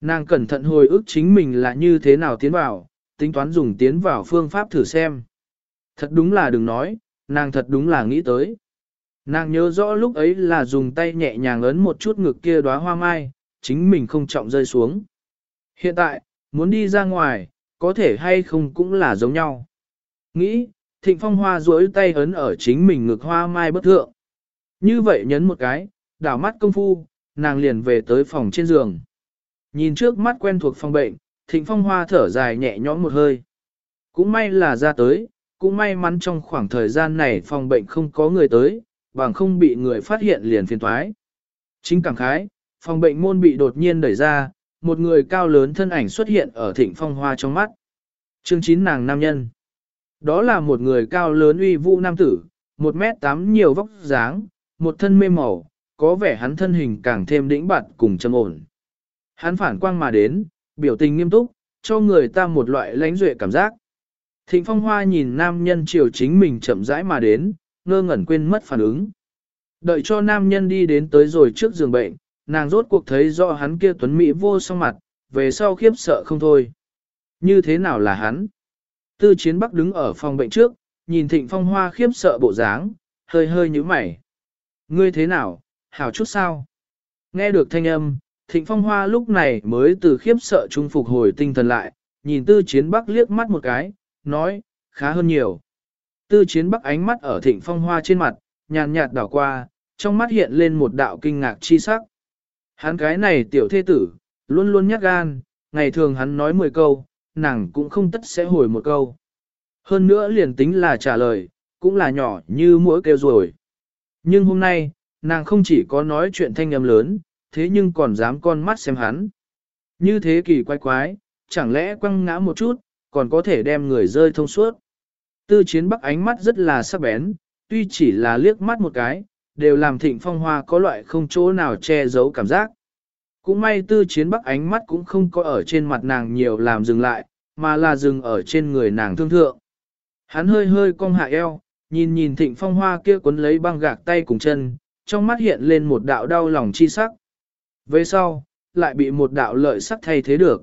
Nàng cẩn thận hồi ức chính mình là như thế nào tiến vào, tính toán dùng tiến vào phương pháp thử xem. Thật đúng là đừng nói, nàng thật đúng là nghĩ tới. Nàng nhớ rõ lúc ấy là dùng tay nhẹ nhàng ấn một chút ngực kia đóa hoa mai, chính mình không trọng rơi xuống. Hiện tại, muốn đi ra ngoài, có thể hay không cũng là giống nhau. Nghĩ, thịnh phong hoa duỗi tay ấn ở chính mình ngực hoa mai bất thượng. Như vậy nhấn một cái, đảo mắt công phu, nàng liền về tới phòng trên giường. Nhìn trước mắt quen thuộc phòng bệnh, thịnh phong hoa thở dài nhẹ nhõm một hơi. Cũng may là ra tới, cũng may mắn trong khoảng thời gian này phòng bệnh không có người tới, bằng không bị người phát hiện liền phiền thoái. Chính cảm khái, phòng bệnh môn bị đột nhiên đẩy ra, một người cao lớn thân ảnh xuất hiện ở thịnh phong hoa trong mắt. Chương 9 nàng nam nhân. Đó là một người cao lớn uy vũ nam tử, một mét tám nhiều vóc dáng, một thân mê màu, có vẻ hắn thân hình càng thêm đĩnh bạt cùng trầm ổn. Hắn phản quang mà đến, biểu tình nghiêm túc, cho người ta một loại lãnh duệ cảm giác. Thịnh phong hoa nhìn nam nhân chiều chính mình chậm rãi mà đến, ngơ ngẩn quên mất phản ứng. Đợi cho nam nhân đi đến tới rồi trước giường bệnh, nàng rốt cuộc thấy rõ hắn kia tuấn mỹ vô song mặt, về sau khiếp sợ không thôi. Như thế nào là hắn? Tư chiến bắc đứng ở phòng bệnh trước, nhìn thịnh phong hoa khiếp sợ bộ dáng, hơi hơi như mày. Ngươi thế nào, hảo chút sao? Nghe được thanh âm, thịnh phong hoa lúc này mới từ khiếp sợ trung phục hồi tinh thần lại, nhìn tư chiến bắc liếc mắt một cái, nói, khá hơn nhiều. Tư chiến bắc ánh mắt ở thịnh phong hoa trên mặt, nhàn nhạt đảo qua, trong mắt hiện lên một đạo kinh ngạc chi sắc. Hắn cái này tiểu thê tử, luôn luôn nhát gan, ngày thường hắn nói 10 câu, nàng cũng không tất sẽ hồi một câu. Hơn nữa liền tính là trả lời, cũng là nhỏ như mỗi kêu rồi. Nhưng hôm nay, nàng không chỉ có nói chuyện thanh âm lớn, thế nhưng còn dám con mắt xem hắn. Như thế kỳ quái quái, chẳng lẽ quăng ngã một chút, còn có thể đem người rơi thông suốt. Tư chiến bắc ánh mắt rất là sắc bén, tuy chỉ là liếc mắt một cái, đều làm thịnh phong hoa có loại không chỗ nào che giấu cảm giác. Cũng may tư chiến bắc ánh mắt cũng không có ở trên mặt nàng nhiều làm dừng lại, mà là dừng ở trên người nàng thương thượng. Hắn hơi hơi cong hạ eo, nhìn nhìn thịnh phong hoa kia cuốn lấy băng gạc tay cùng chân, trong mắt hiện lên một đạo đau lòng chi sắc. Về sau, lại bị một đạo lợi sắc thay thế được.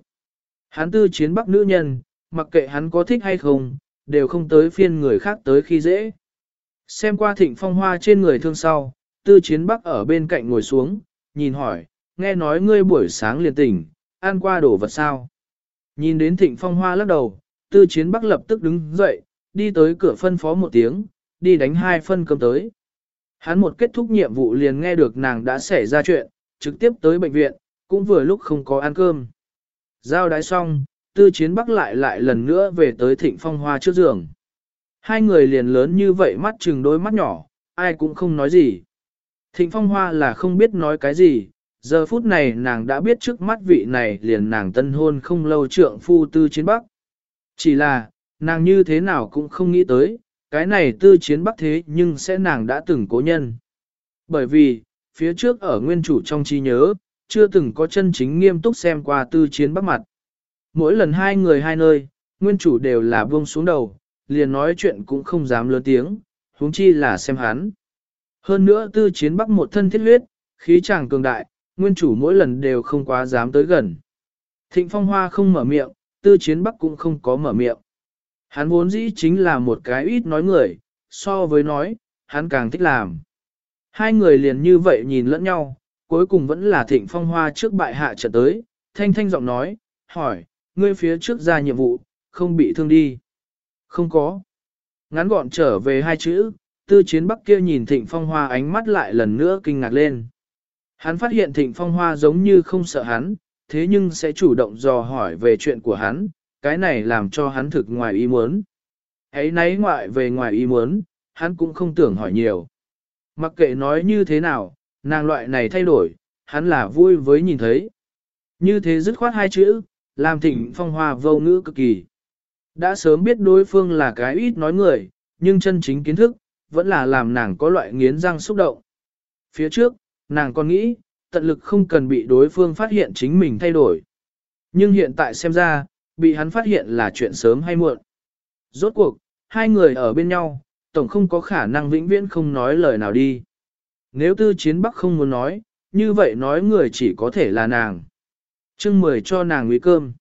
Hắn tư chiến bắc nữ nhân, mặc kệ hắn có thích hay không, đều không tới phiên người khác tới khi dễ. Xem qua thịnh phong hoa trên người thương sau, tư chiến bắc ở bên cạnh ngồi xuống, nhìn hỏi, nghe nói ngươi buổi sáng liền tỉnh, ăn qua đổ vật sao. Nhìn đến thịnh phong hoa lắc đầu, tư chiến bắc lập tức đứng dậy, đi tới cửa phân phó một tiếng, đi đánh hai phân cơm tới. Hắn một kết thúc nhiệm vụ liền nghe được nàng đã xảy ra chuyện, trực tiếp tới bệnh viện, cũng vừa lúc không có ăn cơm. Giao đái xong, tư chiến bắc lại lại lần nữa về tới thịnh phong hoa trước giường. Hai người liền lớn như vậy mắt chừng đôi mắt nhỏ, ai cũng không nói gì. Thịnh phong hoa là không biết nói cái gì, giờ phút này nàng đã biết trước mắt vị này liền nàng tân hôn không lâu trượng phu tư chiến bắc. Chỉ là, nàng như thế nào cũng không nghĩ tới, cái này tư chiến bắc thế nhưng sẽ nàng đã từng cố nhân. Bởi vì, phía trước ở nguyên chủ trong trí nhớ, chưa từng có chân chính nghiêm túc xem qua tư chiến bắc mặt. Mỗi lần hai người hai nơi, nguyên chủ đều là buông xuống đầu, liền nói chuyện cũng không dám lớn tiếng, huống chi là xem hắn. Hơn nữa tư chiến bắc một thân thiết huyết, khí chàng cường đại, nguyên chủ mỗi lần đều không quá dám tới gần. Thịnh phong hoa không mở miệng, tư chiến bắc cũng không có mở miệng. Hắn vốn dĩ chính là một cái ít nói người, so với nói, hắn càng thích làm. Hai người liền như vậy nhìn lẫn nhau, cuối cùng vẫn là thịnh phong hoa trước bại hạ trận tới, thanh thanh giọng nói, hỏi, ngươi phía trước ra nhiệm vụ, không bị thương đi. Không có. Ngắn gọn trở về hai chữ, tư chiến bắc kia nhìn thịnh phong hoa ánh mắt lại lần nữa kinh ngạc lên. Hắn phát hiện thịnh phong hoa giống như không sợ hắn, thế nhưng sẽ chủ động dò hỏi về chuyện của hắn, cái này làm cho hắn thực ngoài ý muốn. Ấy nấy ngoại về ngoài ý muốn, hắn cũng không tưởng hỏi nhiều. Mặc kệ nói như thế nào, nàng loại này thay đổi, hắn là vui với nhìn thấy. Như thế dứt khoát hai chữ, làm thịnh phong hoa vô ngữ cực kỳ. Đã sớm biết đối phương là cái ít nói người, nhưng chân chính kiến thức, vẫn là làm nàng có loại nghiến răng xúc động. Phía trước, nàng còn nghĩ, tận lực không cần bị đối phương phát hiện chính mình thay đổi. Nhưng hiện tại xem ra, bị hắn phát hiện là chuyện sớm hay muộn. Rốt cuộc, hai người ở bên nhau, tổng không có khả năng vĩnh viễn không nói lời nào đi. Nếu tư chiến bắc không muốn nói, như vậy nói người chỉ có thể là nàng. Trưng mời cho nàng nguy cơm.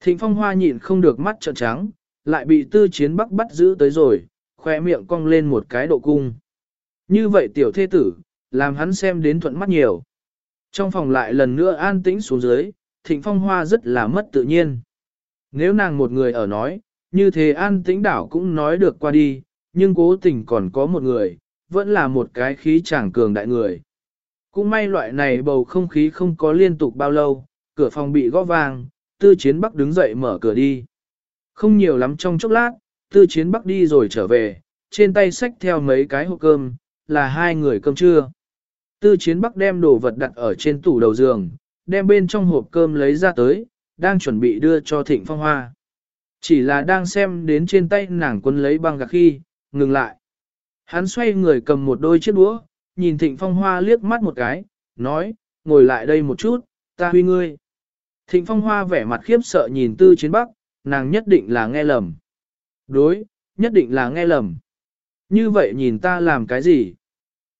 Thịnh phong hoa nhịn không được mắt trợn trắng, lại bị tư chiến bắc bắt giữ tới rồi, khoe miệng cong lên một cái độ cung. Như vậy tiểu thê tử, làm hắn xem đến thuận mắt nhiều. Trong phòng lại lần nữa an tĩnh xuống dưới, thịnh phong hoa rất là mất tự nhiên. Nếu nàng một người ở nói, như thế an tĩnh đảo cũng nói được qua đi, nhưng cố tình còn có một người, vẫn là một cái khí chàng cường đại người. Cũng may loại này bầu không khí không có liên tục bao lâu, cửa phòng bị gõ vang, tư chiến bắc đứng dậy mở cửa đi. Không nhiều lắm trong chốc lát, tư chiến bắc đi rồi trở về, trên tay xách theo mấy cái hộp cơm, là hai người cơm trưa. Tư chiến bắc đem đồ vật đặt ở trên tủ đầu giường, đem bên trong hộp cơm lấy ra tới, đang chuẩn bị đưa cho thịnh phong hoa. Chỉ là đang xem đến trên tay nàng quân lấy băng gạc khi, ngừng lại. Hắn xoay người cầm một đôi chiếc đũa, nhìn thịnh phong hoa liếc mắt một cái, nói, ngồi lại đây một chút, ta huy ngươi. Thịnh phong hoa vẻ mặt khiếp sợ nhìn tư chiến bắc, nàng nhất định là nghe lầm. Đối, nhất định là nghe lầm. Như vậy nhìn ta làm cái gì?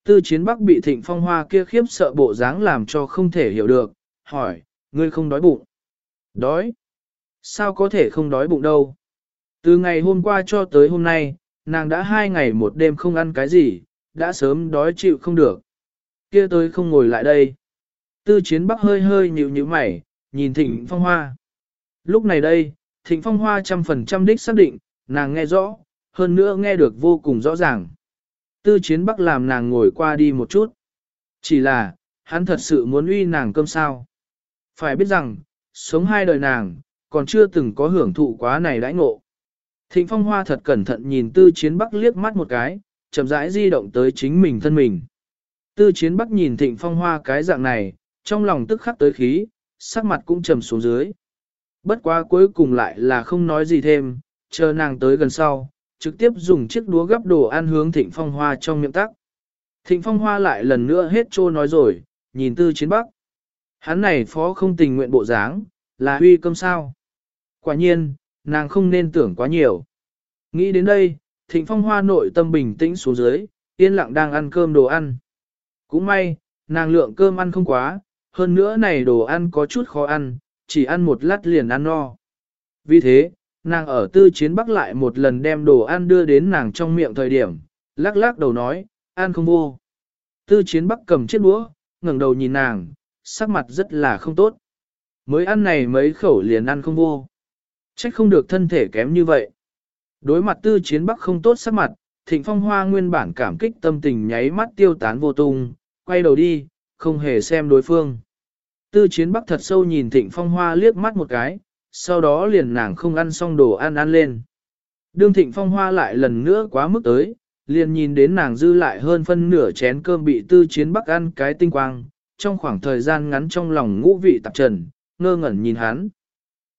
Tư chiến bắc bị thịnh phong hoa kia khiếp sợ bộ dáng làm cho không thể hiểu được, hỏi, ngươi không đói bụng. Đói? Sao có thể không đói bụng đâu? Từ ngày hôm qua cho tới hôm nay, nàng đã hai ngày một đêm không ăn cái gì, đã sớm đói chịu không được. Kia tôi không ngồi lại đây. Tư chiến bắc hơi hơi nhịu như mày, nhìn thịnh phong hoa. Lúc này đây, thịnh phong hoa trăm phần trăm đích xác định, nàng nghe rõ, hơn nữa nghe được vô cùng rõ ràng. Tư chiến bắc làm nàng ngồi qua đi một chút. Chỉ là, hắn thật sự muốn uy nàng cơm sao. Phải biết rằng, sống hai đời nàng, còn chưa từng có hưởng thụ quá này đãi ngộ. Thịnh phong hoa thật cẩn thận nhìn tư chiến bắc liếc mắt một cái, chậm rãi di động tới chính mình thân mình. Tư chiến bắc nhìn thịnh phong hoa cái dạng này, trong lòng tức khắc tới khí, sắc mặt cũng trầm xuống dưới. Bất quá cuối cùng lại là không nói gì thêm, chờ nàng tới gần sau, trực tiếp dùng chiếc đũa gắp đồ ăn hướng thịnh phong hoa trong miệng tắc. Thịnh phong hoa lại lần nữa hết trô nói rồi, nhìn tư chiến bắc. Hắn này phó không tình nguyện bộ dáng, là huy cơm sao. Quả nhiên, nàng không nên tưởng quá nhiều. Nghĩ đến đây, thịnh phong hoa nội tâm bình tĩnh xuống dưới, yên lặng đang ăn cơm đồ ăn. Cũng may, nàng lượng cơm ăn không quá, hơn nữa này đồ ăn có chút khó ăn, chỉ ăn một lát liền ăn no. Vì thế, nàng ở tư chiến bắc lại một lần đem đồ ăn đưa đến nàng trong miệng thời điểm, lắc lắc đầu nói, ăn không vô. Tư chiến bắc cầm chiếc đũa, ngẩng đầu nhìn nàng, sắc mặt rất là không tốt. Mới ăn này mấy khẩu liền ăn không vô. Trách không được thân thể kém như vậy. Đối mặt tư chiến bắc không tốt sắc mặt, thịnh phong hoa nguyên bản cảm kích tâm tình nháy mắt tiêu tán vô tung, quay đầu đi, không hề xem đối phương. Tư chiến bắc thật sâu nhìn thịnh phong hoa liếc mắt một cái, sau đó liền nàng không ăn xong đồ ăn ăn lên. Đương thịnh phong hoa lại lần nữa quá mức tới, liền nhìn đến nàng dư lại hơn phân nửa chén cơm bị tư chiến bắc ăn cái tinh quang, trong khoảng thời gian ngắn trong lòng ngũ vị tạp trần, ngơ ngẩn nhìn hắn.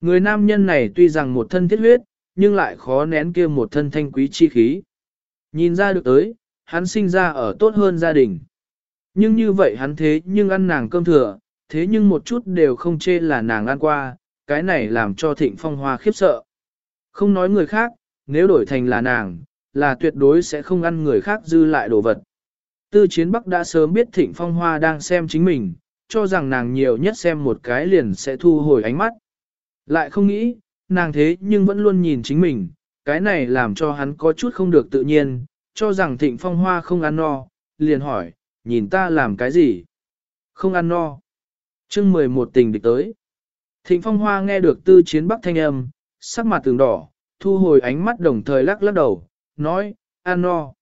Người nam nhân này tuy rằng một thân thiết huyết, nhưng lại khó nén kia một thân thanh quý chi khí. Nhìn ra được tới, hắn sinh ra ở tốt hơn gia đình. Nhưng như vậy hắn thế nhưng ăn nàng cơm thừa, thế nhưng một chút đều không chê là nàng ăn qua, cái này làm cho thịnh phong hoa khiếp sợ. Không nói người khác, nếu đổi thành là nàng, là tuyệt đối sẽ không ăn người khác dư lại đồ vật. Tư chiến bắc đã sớm biết thịnh phong hoa đang xem chính mình, cho rằng nàng nhiều nhất xem một cái liền sẽ thu hồi ánh mắt. Lại không nghĩ, nàng thế nhưng vẫn luôn nhìn chính mình, cái này làm cho hắn có chút không được tự nhiên, cho rằng thịnh phong hoa không ăn no, liền hỏi, nhìn ta làm cái gì? Không ăn no. chương 11 tình địch tới. Thịnh phong hoa nghe được tư chiến bắc thanh âm, sắc mặt tường đỏ, thu hồi ánh mắt đồng thời lắc lắc đầu, nói, ăn no.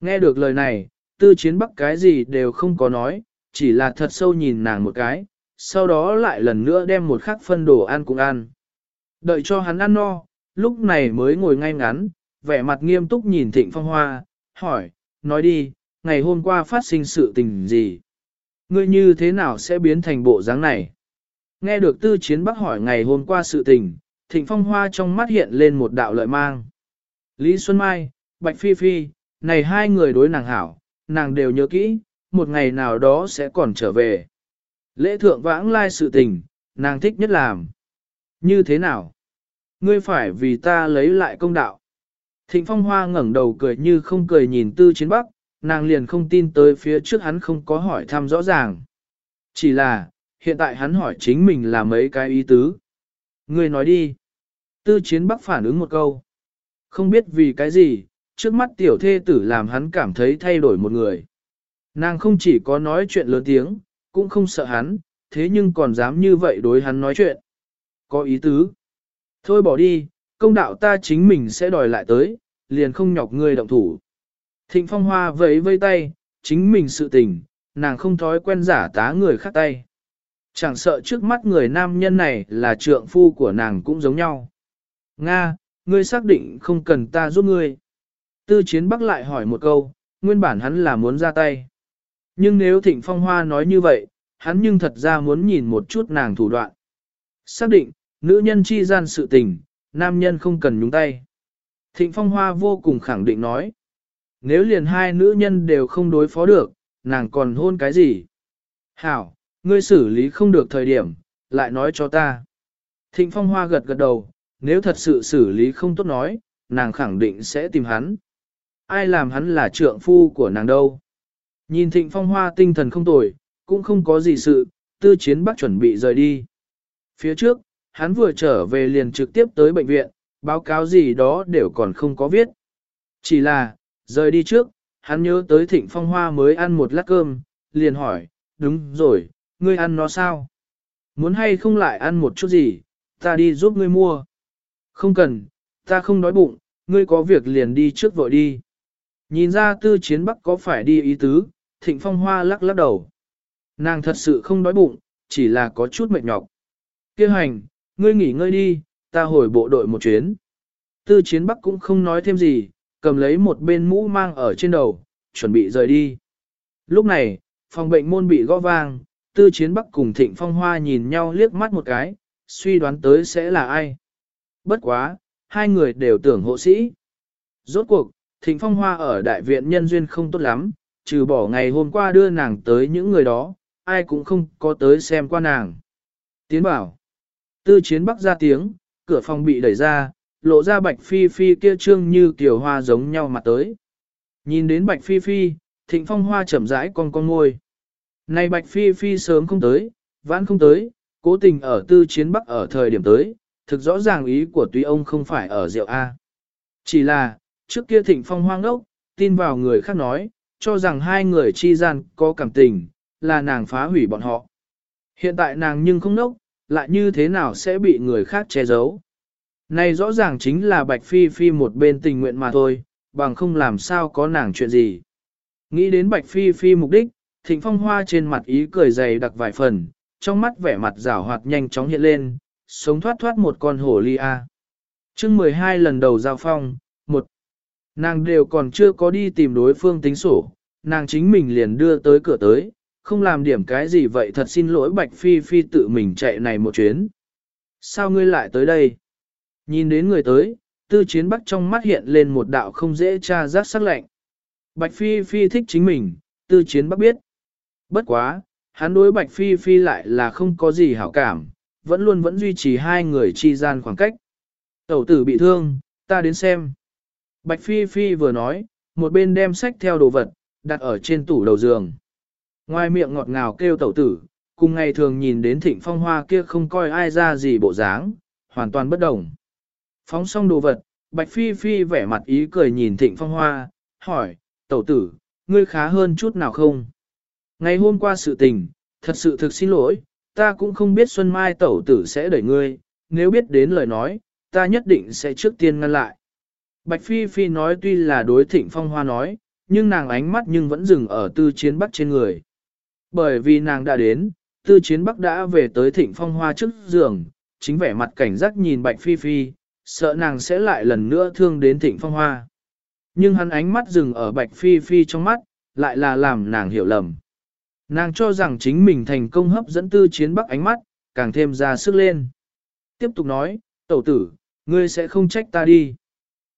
Nghe được lời này, tư chiến bắc cái gì đều không có nói, chỉ là thật sâu nhìn nàng một cái, sau đó lại lần nữa đem một khắc phân đồ ăn cùng ăn. Đợi cho hắn ăn no, lúc này mới ngồi ngay ngắn, vẻ mặt nghiêm túc nhìn thịnh phong hoa, hỏi, nói đi, ngày hôm qua phát sinh sự tình gì? Ngươi như thế nào sẽ biến thành bộ dáng này? Nghe được tư chiến bắc hỏi ngày hôm qua sự tình, thịnh phong hoa trong mắt hiện lên một đạo lợi mang. Lý Xuân Mai, Bạch Phi Phi, này hai người đối nàng hảo, nàng đều nhớ kỹ, một ngày nào đó sẽ còn trở về. Lễ thượng vãng lai sự tình, nàng thích nhất làm. Như thế nào? Ngươi phải vì ta lấy lại công đạo. Thịnh Phong Hoa ngẩng đầu cười như không cười nhìn Tư Chiến Bắc, nàng liền không tin tới phía trước hắn không có hỏi thăm rõ ràng. Chỉ là, hiện tại hắn hỏi chính mình là mấy cái ý tứ. Ngươi nói đi. Tư Chiến Bắc phản ứng một câu. Không biết vì cái gì, trước mắt tiểu thê tử làm hắn cảm thấy thay đổi một người. Nàng không chỉ có nói chuyện lớn tiếng, cũng không sợ hắn, thế nhưng còn dám như vậy đối hắn nói chuyện. Có ý tứ. Thôi bỏ đi, công đạo ta chính mình sẽ đòi lại tới, liền không nhọc ngươi động thủ. Thịnh phong hoa vẫy vây tay, chính mình sự tình, nàng không thói quen giả tá người khác tay. Chẳng sợ trước mắt người nam nhân này là trượng phu của nàng cũng giống nhau. Nga, ngươi xác định không cần ta giúp ngươi. Tư chiến bắc lại hỏi một câu, nguyên bản hắn là muốn ra tay. Nhưng nếu thịnh phong hoa nói như vậy, hắn nhưng thật ra muốn nhìn một chút nàng thủ đoạn. Xác định, nữ nhân chi gian sự tình, nam nhân không cần nhúng tay. Thịnh phong hoa vô cùng khẳng định nói. Nếu liền hai nữ nhân đều không đối phó được, nàng còn hôn cái gì? Hảo, ngươi xử lý không được thời điểm, lại nói cho ta. Thịnh phong hoa gật gật đầu, nếu thật sự xử lý không tốt nói, nàng khẳng định sẽ tìm hắn. Ai làm hắn là trượng phu của nàng đâu? Nhìn thịnh phong hoa tinh thần không tồi, cũng không có gì sự, tư chiến bắc chuẩn bị rời đi. Phía trước, hắn vừa trở về liền trực tiếp tới bệnh viện, báo cáo gì đó đều còn không có viết. Chỉ là, rời đi trước, hắn nhớ tới thịnh phong hoa mới ăn một lát cơm, liền hỏi, đúng rồi, ngươi ăn nó sao? Muốn hay không lại ăn một chút gì, ta đi giúp ngươi mua. Không cần, ta không đói bụng, ngươi có việc liền đi trước vội đi. Nhìn ra tư chiến bắc có phải đi ý tứ, thịnh phong hoa lắc lắc đầu. Nàng thật sự không đói bụng, chỉ là có chút mệt nhọc. Kêu hành, ngươi nghỉ ngơi đi, ta hồi bộ đội một chuyến. Tư chiến bắc cũng không nói thêm gì, cầm lấy một bên mũ mang ở trên đầu, chuẩn bị rời đi. Lúc này, phòng bệnh môn bị gõ vang, tư chiến bắc cùng thịnh phong hoa nhìn nhau liếc mắt một cái, suy đoán tới sẽ là ai. Bất quá, hai người đều tưởng hộ sĩ. Rốt cuộc, thịnh phong hoa ở đại viện nhân duyên không tốt lắm, trừ bỏ ngày hôm qua đưa nàng tới những người đó, ai cũng không có tới xem qua nàng. Tiến bảo, tư chiến bắc ra tiếng, cửa phòng bị đẩy ra, lộ ra bạch phi phi kia trương như kiểu hoa giống nhau mặt tới. Nhìn đến bạch phi phi, thịnh phong hoa chậm rãi con con ngôi. Này bạch phi phi sớm không tới, vãn không tới, cố tình ở tư chiến bắc ở thời điểm tới, thực rõ ràng ý của tuy ông không phải ở rượu A. Chỉ là, trước kia thịnh phong hoang ốc, tin vào người khác nói, cho rằng hai người chi gian có cảm tình, là nàng phá hủy bọn họ. Hiện tại nàng nhưng không nốc, lại như thế nào sẽ bị người khác che giấu. Này rõ ràng chính là Bạch Phi Phi một bên tình nguyện mà thôi, bằng không làm sao có nàng chuyện gì. Nghĩ đến Bạch Phi Phi mục đích, thịnh phong hoa trên mặt ý cười dày đặc vài phần, trong mắt vẻ mặt rảo hoạt nhanh chóng hiện lên, sống thoát thoát một con hổ ly a. chương 12 lần đầu giao phong, một Nàng đều còn chưa có đi tìm đối phương tính sổ, nàng chính mình liền đưa tới cửa tới, không làm điểm cái gì vậy thật xin lỗi Bạch Phi Phi tự mình chạy này một chuyến. Sao ngươi lại tới đây? Nhìn đến người tới, tư chiến bắc trong mắt hiện lên một đạo không dễ tra giác sắc lạnh. Bạch Phi Phi thích chính mình, tư chiến bắc biết. Bất quá, hắn đối Bạch Phi Phi lại là không có gì hảo cảm, vẫn luôn vẫn duy trì hai người chi gian khoảng cách. Tẩu tử bị thương, ta đến xem. Bạch Phi Phi vừa nói, một bên đem sách theo đồ vật, đặt ở trên tủ đầu giường. Ngoài miệng ngọt ngào kêu tẩu tử, cùng ngày thường nhìn đến thịnh phong hoa kia không coi ai ra gì bộ dáng, hoàn toàn bất đồng. Phóng xong đồ vật, Bạch Phi Phi vẻ mặt ý cười nhìn thịnh phong hoa, hỏi, tẩu tử, ngươi khá hơn chút nào không? Ngày hôm qua sự tình, thật sự thực xin lỗi, ta cũng không biết Xuân Mai tẩu tử sẽ đẩy ngươi, nếu biết đến lời nói, ta nhất định sẽ trước tiên ngăn lại. Bạch Phi Phi nói tuy là đối thịnh phong hoa nói, nhưng nàng ánh mắt nhưng vẫn dừng ở tư chiến bắc trên người. Bởi vì nàng đã đến, tư chiến bắc đã về tới thịnh phong hoa trước giường, chính vẻ mặt cảnh giác nhìn Bạch Phi Phi, sợ nàng sẽ lại lần nữa thương đến thịnh phong hoa. Nhưng hắn ánh mắt dừng ở Bạch Phi Phi trong mắt, lại là làm nàng hiểu lầm. Nàng cho rằng chính mình thành công hấp dẫn tư chiến bắc ánh mắt, càng thêm ra sức lên. Tiếp tục nói, tẩu tử, ngươi sẽ không trách ta đi.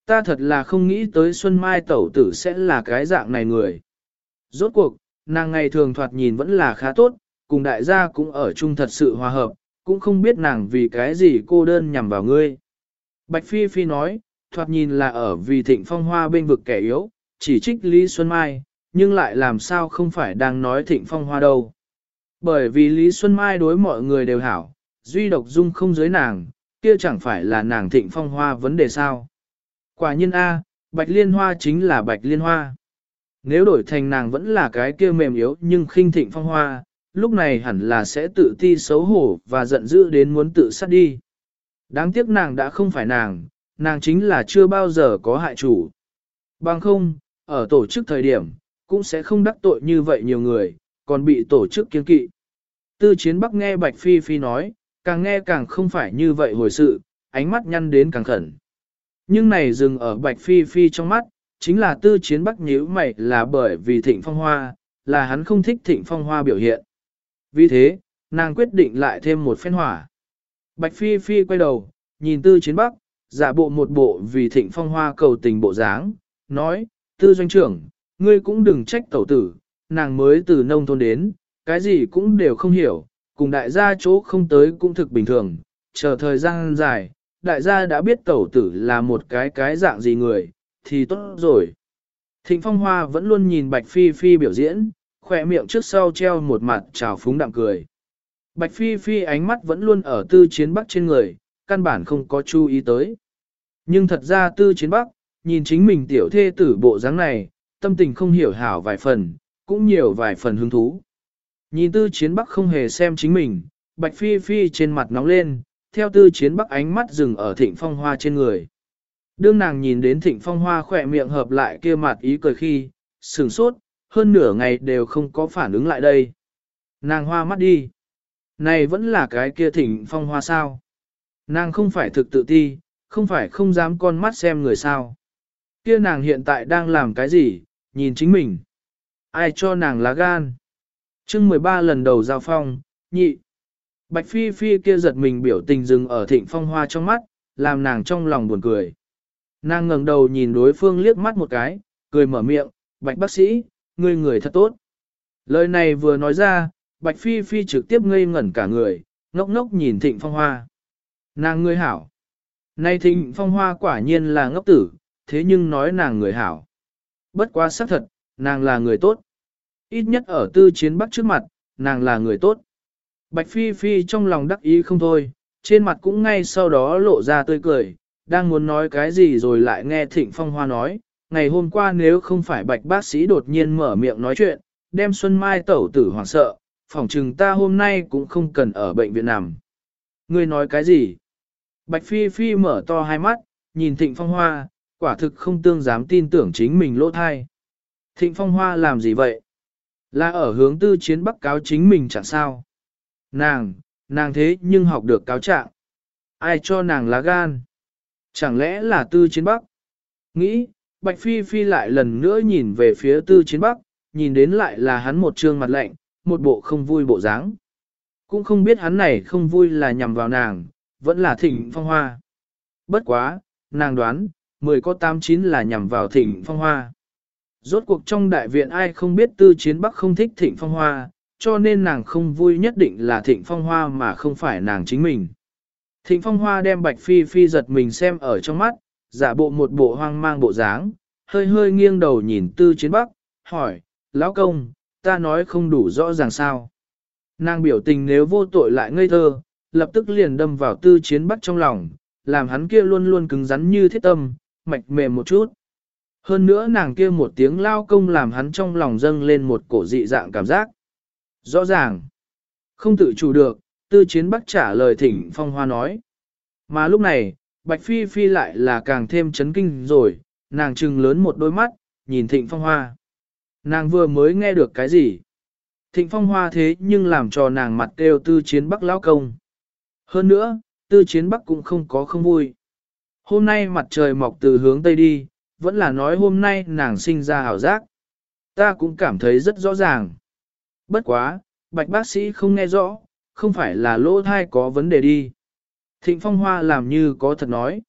Ta thật là không nghĩ tới Xuân Mai tẩu tử sẽ là cái dạng này người. Rốt cuộc, nàng ngày thường thoạt nhìn vẫn là khá tốt, cùng đại gia cũng ở chung thật sự hòa hợp, cũng không biết nàng vì cái gì cô đơn nhằm vào ngươi. Bạch Phi Phi nói, thoạt nhìn là ở vì thịnh phong hoa bên vực kẻ yếu, chỉ trích Lý Xuân Mai, nhưng lại làm sao không phải đang nói thịnh phong hoa đâu. Bởi vì Lý Xuân Mai đối mọi người đều hảo, duy độc dung không giới nàng, kia chẳng phải là nàng thịnh phong hoa vấn đề sao. Quả nhiên A, bạch liên hoa chính là bạch liên hoa. Nếu đổi thành nàng vẫn là cái kia mềm yếu nhưng khinh thịnh phong hoa, lúc này hẳn là sẽ tự ti xấu hổ và giận dữ đến muốn tự sát đi. Đáng tiếc nàng đã không phải nàng, nàng chính là chưa bao giờ có hại chủ. Bằng không, ở tổ chức thời điểm, cũng sẽ không đắc tội như vậy nhiều người, còn bị tổ chức kiên kỵ. Tư chiến bắc nghe Bạch Phi Phi nói, càng nghe càng không phải như vậy hồi sự, ánh mắt nhăn đến càng khẩn. Nhưng này dừng ở Bạch Phi Phi trong mắt, chính là tư chiến bắc nhíu mày là bởi vì thịnh phong hoa, là hắn không thích thịnh phong hoa biểu hiện. Vì thế, nàng quyết định lại thêm một phen hỏa. Bạch Phi Phi quay đầu, nhìn tư chiến bắc, giả bộ một bộ vì thịnh phong hoa cầu tình bộ dáng, nói, tư doanh trưởng, ngươi cũng đừng trách tẩu tử, nàng mới từ nông thôn đến, cái gì cũng đều không hiểu, cùng đại gia chỗ không tới cũng thực bình thường, chờ thời gian dài, đại gia đã biết tẩu tử là một cái cái dạng gì người, thì tốt rồi. Thịnh Phong Hoa vẫn luôn nhìn Bạch Phi Phi biểu diễn, khỏe miệng trước sau treo một mặt trào phúng đạm cười. Bạch Phi Phi ánh mắt vẫn luôn ở tư chiến bắc trên người, căn bản không có chú ý tới. Nhưng thật ra tư chiến bắc, nhìn chính mình tiểu thê tử bộ dáng này, tâm tình không hiểu hảo vài phần, cũng nhiều vài phần hứng thú. Nhìn tư chiến bắc không hề xem chính mình, Bạch Phi Phi trên mặt nóng lên, theo tư chiến bắc ánh mắt dừng ở thịnh phong hoa trên người. Đương nàng nhìn đến thịnh phong hoa khỏe miệng hợp lại kia mặt ý cười khi, sửng sốt, hơn nửa ngày đều không có phản ứng lại đây. Nàng hoa mắt đi. Này vẫn là cái kia thịnh phong hoa sao. Nàng không phải thực tự ti, không phải không dám con mắt xem người sao. Kia nàng hiện tại đang làm cái gì, nhìn chính mình. Ai cho nàng lá gan. chương 13 lần đầu giao phong, nhị. Bạch Phi Phi kia giật mình biểu tình dừng ở thịnh phong hoa trong mắt, làm nàng trong lòng buồn cười. Nàng ngẩng đầu nhìn đối phương liếc mắt một cái, cười mở miệng, Bạch bác sĩ, ngươi người thật tốt. Lời này vừa nói ra, Bạch Phi Phi trực tiếp ngây ngẩn cả người, ngốc ngốc nhìn thịnh phong hoa. Nàng người hảo. Nay thịnh phong hoa quả nhiên là ngốc tử, thế nhưng nói nàng người hảo. Bất quá xác thật, nàng là người tốt. Ít nhất ở tư chiến bắc trước mặt, nàng là người tốt. Bạch Phi Phi trong lòng đắc ý không thôi, trên mặt cũng ngay sau đó lộ ra tươi cười, đang muốn nói cái gì rồi lại nghe Thịnh Phong Hoa nói, ngày hôm qua nếu không phải bạch bác sĩ đột nhiên mở miệng nói chuyện, đem Xuân Mai tẩu tử hoảng sợ, phỏng chừng ta hôm nay cũng không cần ở bệnh viện nằm. Ngươi nói cái gì? Bạch Phi Phi mở to hai mắt, nhìn Thịnh Phong Hoa, quả thực không tương dám tin tưởng chính mình lỗ thai. Thịnh Phong Hoa làm gì vậy? Là ở hướng tư chiến bắc cáo chính mình chẳng sao. Nàng, nàng thế nhưng học được cáo trạng. Ai cho nàng lá gan? Chẳng lẽ là tư chiến bắc? Nghĩ, Bạch Phi Phi lại lần nữa nhìn về phía tư chiến bắc, nhìn đến lại là hắn một trương mặt lạnh, một bộ không vui bộ dáng. Cũng không biết hắn này không vui là nhằm vào nàng, vẫn là thịnh phong hoa. Bất quá, nàng đoán, mười có tám chín là nhằm vào thịnh phong hoa. Rốt cuộc trong đại viện ai không biết tư chiến bắc không thích thịnh phong hoa, cho nên nàng không vui nhất định là thịnh phong hoa mà không phải nàng chính mình. Thịnh phong hoa đem bạch phi phi giật mình xem ở trong mắt, giả bộ một bộ hoang mang bộ dáng, hơi hơi nghiêng đầu nhìn tư chiến bắc, hỏi, lão công, ta nói không đủ rõ ràng sao. Nàng biểu tình nếu vô tội lại ngây thơ, lập tức liền đâm vào tư chiến bắc trong lòng, làm hắn kia luôn luôn cứng rắn như thiết tâm, mạch mềm một chút. Hơn nữa nàng kia một tiếng lao công làm hắn trong lòng dâng lên một cổ dị dạng cảm giác. Rõ ràng, không tự chủ được, tư chiến bắc trả lời thỉnh phong hoa nói. Mà lúc này, Bạch Phi Phi lại là càng thêm chấn kinh rồi, nàng trừng lớn một đôi mắt, nhìn thịnh phong hoa. Nàng vừa mới nghe được cái gì? Thịnh phong hoa thế nhưng làm cho nàng mặt đều tư chiến bắc lao công. Hơn nữa, tư chiến bắc cũng không có không vui. Hôm nay mặt trời mọc từ hướng tây đi, vẫn là nói hôm nay nàng sinh ra hảo giác. Ta cũng cảm thấy rất rõ ràng. Bất quá, bạch bác sĩ không nghe rõ, không phải là lỗ thai có vấn đề đi. Thịnh phong hoa làm như có thật nói.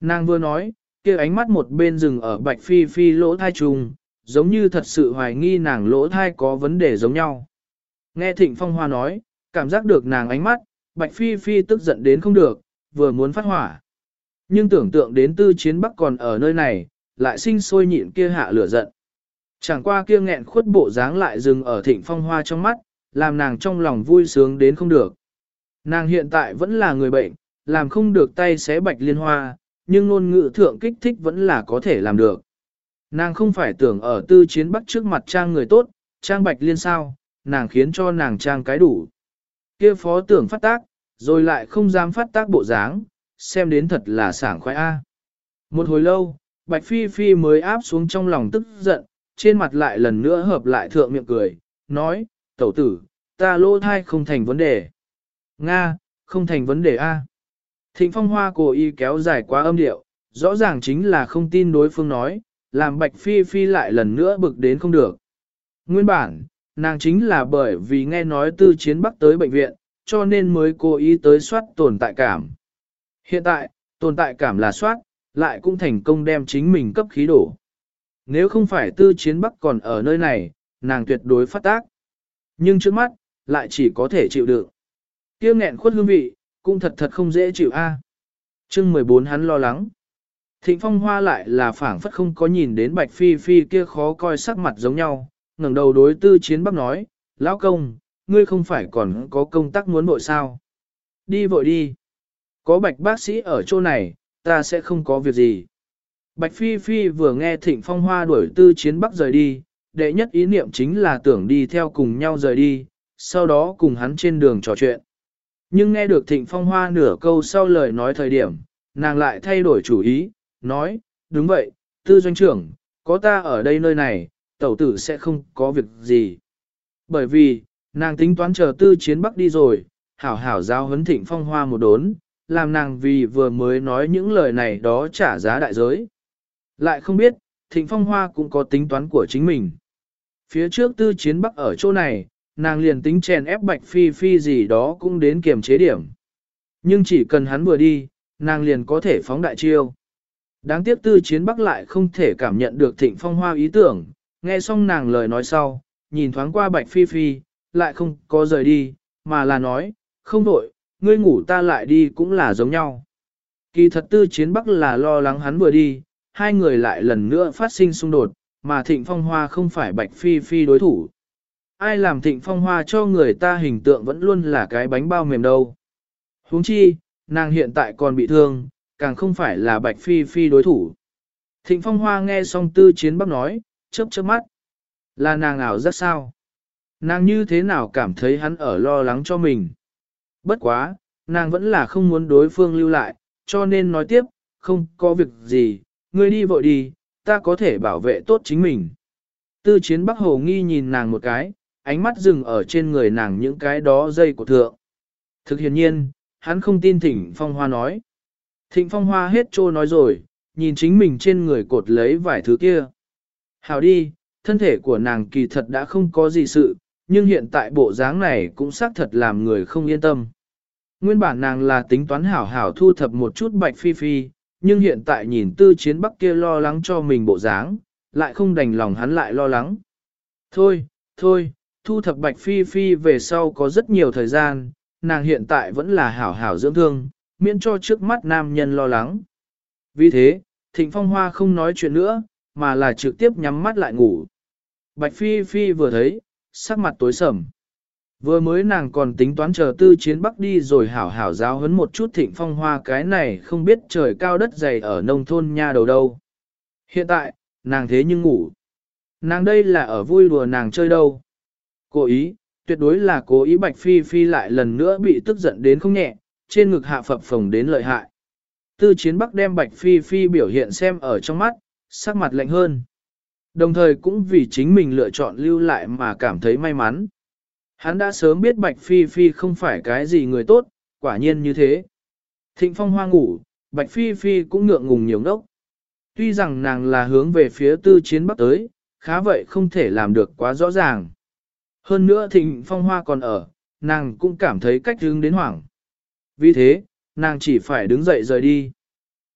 Nàng vừa nói, kia ánh mắt một bên rừng ở bạch phi phi lỗ thai trùng, giống như thật sự hoài nghi nàng lỗ thai có vấn đề giống nhau. Nghe thịnh phong hoa nói, cảm giác được nàng ánh mắt, bạch phi phi tức giận đến không được, vừa muốn phát hỏa. Nhưng tưởng tượng đến tư chiến bắc còn ở nơi này, lại sinh sôi nhịn kia hạ lửa giận. Chẳng qua kia nghẹn khuất bộ dáng lại dừng ở thịnh phong hoa trong mắt, làm nàng trong lòng vui sướng đến không được. Nàng hiện tại vẫn là người bệnh, làm không được tay xé bạch liên hoa, nhưng ngôn ngữ thượng kích thích vẫn là có thể làm được. Nàng không phải tưởng ở tư chiến bắc trước mặt trang người tốt, trang bạch liên sao, nàng khiến cho nàng trang cái đủ. kia phó tưởng phát tác, rồi lại không dám phát tác bộ dáng, xem đến thật là sảng khoái a. Một hồi lâu, Bạch Phi Phi mới áp xuống trong lòng tức giận, trên mặt lại lần nữa hợp lại thượng miệng cười, nói, tẩu tử, ta lô thai không thành vấn đề. Nga, không thành vấn đề A. Thịnh phong hoa cố ý kéo dài quá âm điệu, rõ ràng chính là không tin đối phương nói, làm Bạch Phi Phi lại lần nữa bực đến không được. Nguyên bản, nàng chính là bởi vì nghe nói tư chiến bắc tới bệnh viện, cho nên mới cố ý tới soát tồn tại cảm. Hiện tại, tồn tại cảm là soát, lại cũng thành công đem chính mình cấp khí đổ. Nếu không phải tư chiến bắc còn ở nơi này, nàng tuyệt đối phát tác. Nhưng trước mắt, lại chỉ có thể chịu đựng. Tiêu nghẹn khuất hương vị, cũng thật thật không dễ chịu a. À. Chương 14 hắn lo lắng. Thịnh phong hoa lại là phảng phất không có nhìn đến bạch phi phi kia khó coi sắc mặt giống nhau, ngẩng đầu đối tư chiến bắc nói, lão công, ngươi không phải còn có công tác muốn vội sao. Đi vội đi. Có bạch bác sĩ ở chỗ này, ta sẽ không có việc gì. Bạch Phi Phi vừa nghe Thịnh Phong Hoa đuổi tư chiến bắc rời đi, đệ nhất ý niệm chính là tưởng đi theo cùng nhau rời đi, sau đó cùng hắn trên đường trò chuyện. Nhưng nghe được Thịnh Phong Hoa nửa câu sau lời nói thời điểm, nàng lại thay đổi chủ ý, nói, đúng vậy, tư doanh trưởng, có ta ở đây nơi này, tẩu tử sẽ không có việc gì. Bởi vì, nàng tính toán chờ tư chiến bắc đi rồi, hảo hảo giao huấn Thịnh Phong Hoa một đốn, làm nàng vì vừa mới nói những lời này đó trả giá đại giới. Lại không biết, Thịnh Phong Hoa cũng có tính toán của chính mình. Phía trước tư chiến bắc ở chỗ này, nàng liền tính chèn ép bạch phi phi gì đó cũng đến kiềm chế điểm. Nhưng chỉ cần hắn vừa đi, nàng liền có thể phóng đại chiêu. Đáng tiếc tư chiến bắc lại không thể cảm nhận được thịnh phong hoa ý tưởng, nghe xong nàng lời nói sau, nhìn thoáng qua bạch phi phi, lại không có rời đi, mà là nói, không đổi, ngươi ngủ ta lại đi cũng là giống nhau. Kỳ thật tư chiến bắc là lo lắng hắn vừa đi, hai người lại lần nữa phát sinh xung đột, mà thịnh phong hoa không phải bạch phi phi đối thủ. Ai làm thịnh phong hoa cho người ta hình tượng vẫn luôn là cái bánh bao mềm đâu. huống chi, nàng hiện tại còn bị thương, càng không phải là bạch phi phi đối thủ. Thịnh phong hoa nghe xong tư chiến bắc nói, chớp chớp mắt. Là nàng ảo rất sao? Nàng như thế nào cảm thấy hắn ở lo lắng cho mình? Bất quá, nàng vẫn là không muốn đối phương lưu lại, cho nên nói tiếp, không có việc gì, ngươi đi vội đi, ta có thể bảo vệ tốt chính mình. Tư chiến Bắc Hồ nghi nhìn nàng một cái, ánh mắt dừng ở trên người nàng những cái đó dây của thượng. Thực hiện nhiên, hắn không tin Thịnh Phong Hoa nói. Thịnh phong hoa hết trô nói rồi, nhìn chính mình trên người cột lấy vài thứ kia. Hào đi, thân thể của nàng kỳ thật đã không có gì sự, nhưng hiện tại bộ dáng này cũng xác thật làm người không yên tâm. Nguyên bản nàng là tính toán hảo hảo thu thập một chút bạch phi phi, nhưng hiện tại nhìn tư chiến bắc kia lo lắng cho mình bộ dáng, lại không đành lòng hắn lại lo lắng. Thôi, thôi, thu thập bạch phi phi về sau có rất nhiều thời gian, nàng hiện tại vẫn là hảo hảo dưỡng thương, miễn cho trước mắt nam nhân lo lắng. Vì thế, Thịnh Phong Hoa không nói chuyện nữa, mà là trực tiếp nhắm mắt lại ngủ. Bạch Phi Phi vừa thấy, sắc mặt tối sầm. Vừa mới nàng còn tính toán chờ tư chiến bắc đi rồi hảo hảo giáo huấn một chút thịnh phong hoa cái này không biết trời cao đất dày ở nông thôn nha đầu đâu. Hiện tại, nàng thế nhưng ngủ. Nàng đây là ở vui đùa nàng chơi đâu. Cố ý, tuyệt đối là cố ý bạch phi phi lại lần nữa bị tức giận đến không nhẹ, trên ngực hạ phập phồng đến lợi hại. Tư chiến bắc đem bạch phi phi biểu hiện xem ở trong mắt, sắc mặt lạnh hơn. Đồng thời cũng vì chính mình lựa chọn lưu lại mà cảm thấy may mắn. Hắn đã sớm biết Bạch Phi Phi không phải cái gì người tốt, quả nhiên như thế. Thịnh phong hoa ngủ, Bạch Phi Phi cũng ngượng ngùng nhiều ngốc. Tuy rằng nàng là hướng về phía tư chiến bắc tới, khá vậy không thể làm được quá rõ ràng. Hơn nữa thịnh phong hoa còn ở, nàng cũng cảm thấy cách hướng đến hoảng. Vì thế, nàng chỉ phải đứng dậy rời đi.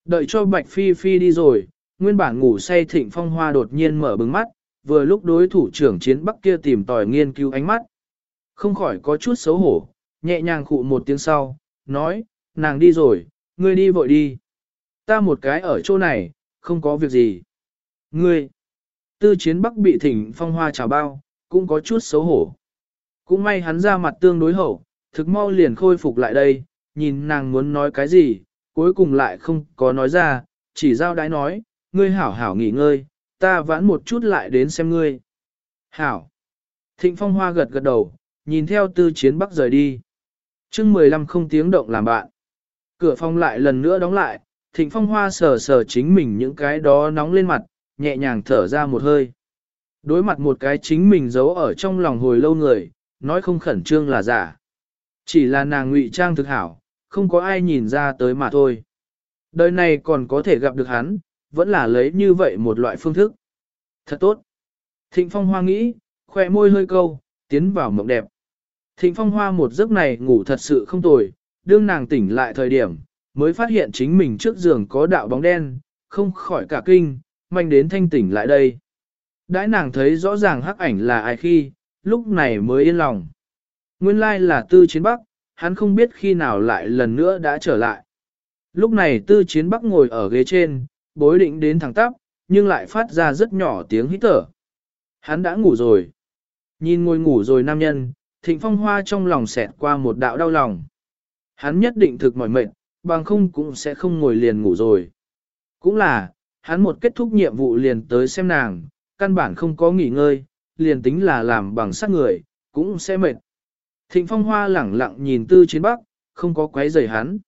Đợi cho Bạch Phi Phi đi rồi, nguyên bản ngủ say thịnh phong hoa đột nhiên mở bừng mắt, vừa lúc đối thủ trưởng chiến bắc kia tìm tòi nghiên cứu ánh mắt. Không khỏi có chút xấu hổ, nhẹ nhàng khụ một tiếng sau, nói, nàng đi rồi, ngươi đi vội đi. Ta một cái ở chỗ này, không có việc gì. Ngươi, tư chiến bắc bị thỉnh phong hoa trào bao, cũng có chút xấu hổ. Cũng may hắn ra mặt tương đối hậu, thực mau liền khôi phục lại đây, nhìn nàng muốn nói cái gì, cuối cùng lại không có nói ra, chỉ giao đái nói, ngươi hảo hảo nghỉ ngơi, ta vãn một chút lại đến xem ngươi. Hảo. Thịnh phong hoa gật gật đầu, nhìn theo tư chiến bắc rời đi. chương 15 không tiếng động làm bạn. Cửa phòng lại lần nữa đóng lại, thịnh phong hoa sờ sờ chính mình những cái đó nóng lên mặt, nhẹ nhàng thở ra một hơi. Đối mặt một cái chính mình giấu ở trong lòng hồi lâu người, nói không khẩn trương là giả. Chỉ là nàng ngụy trang thực hảo, không có ai nhìn ra tới mà thôi. Đời này còn có thể gặp được hắn, vẫn là lấy như vậy một loại phương thức. Thật tốt. Thịnh phong hoa nghĩ, khỏe môi hơi câu, tiến vào mộng đẹp. Thịnh phong hoa một giấc này ngủ thật sự không tồi, đương nàng tỉnh lại thời điểm, mới phát hiện chính mình trước giường có đạo bóng đen, không khỏi cả kinh, manh đến thanh tỉnh lại đây. Đãi nàng thấy rõ ràng hắc ảnh là ai khi, lúc này mới yên lòng. Nguyên lai là tư chiến bắc, hắn không biết khi nào lại lần nữa đã trở lại. Lúc này tư chiến bắc ngồi ở ghế trên, bối định đến thẳng tắp, nhưng lại phát ra rất nhỏ tiếng hít thở. Hắn đã ngủ rồi. Nhìn ngồi ngủ rồi nam nhân, thịnh phong hoa trong lòng xẹt qua một đạo đau lòng. Hắn nhất định thực mỏi mệt, bằng không cũng sẽ không ngồi liền ngủ rồi. Cũng là, hắn một kết thúc nhiệm vụ liền tới xem nàng, căn bản không có nghỉ ngơi, liền tính là làm bằng sát người, cũng sẽ mệt. Thịnh phong hoa lẳng lặng nhìn tư chiến bắc, không có quấy rầy hắn.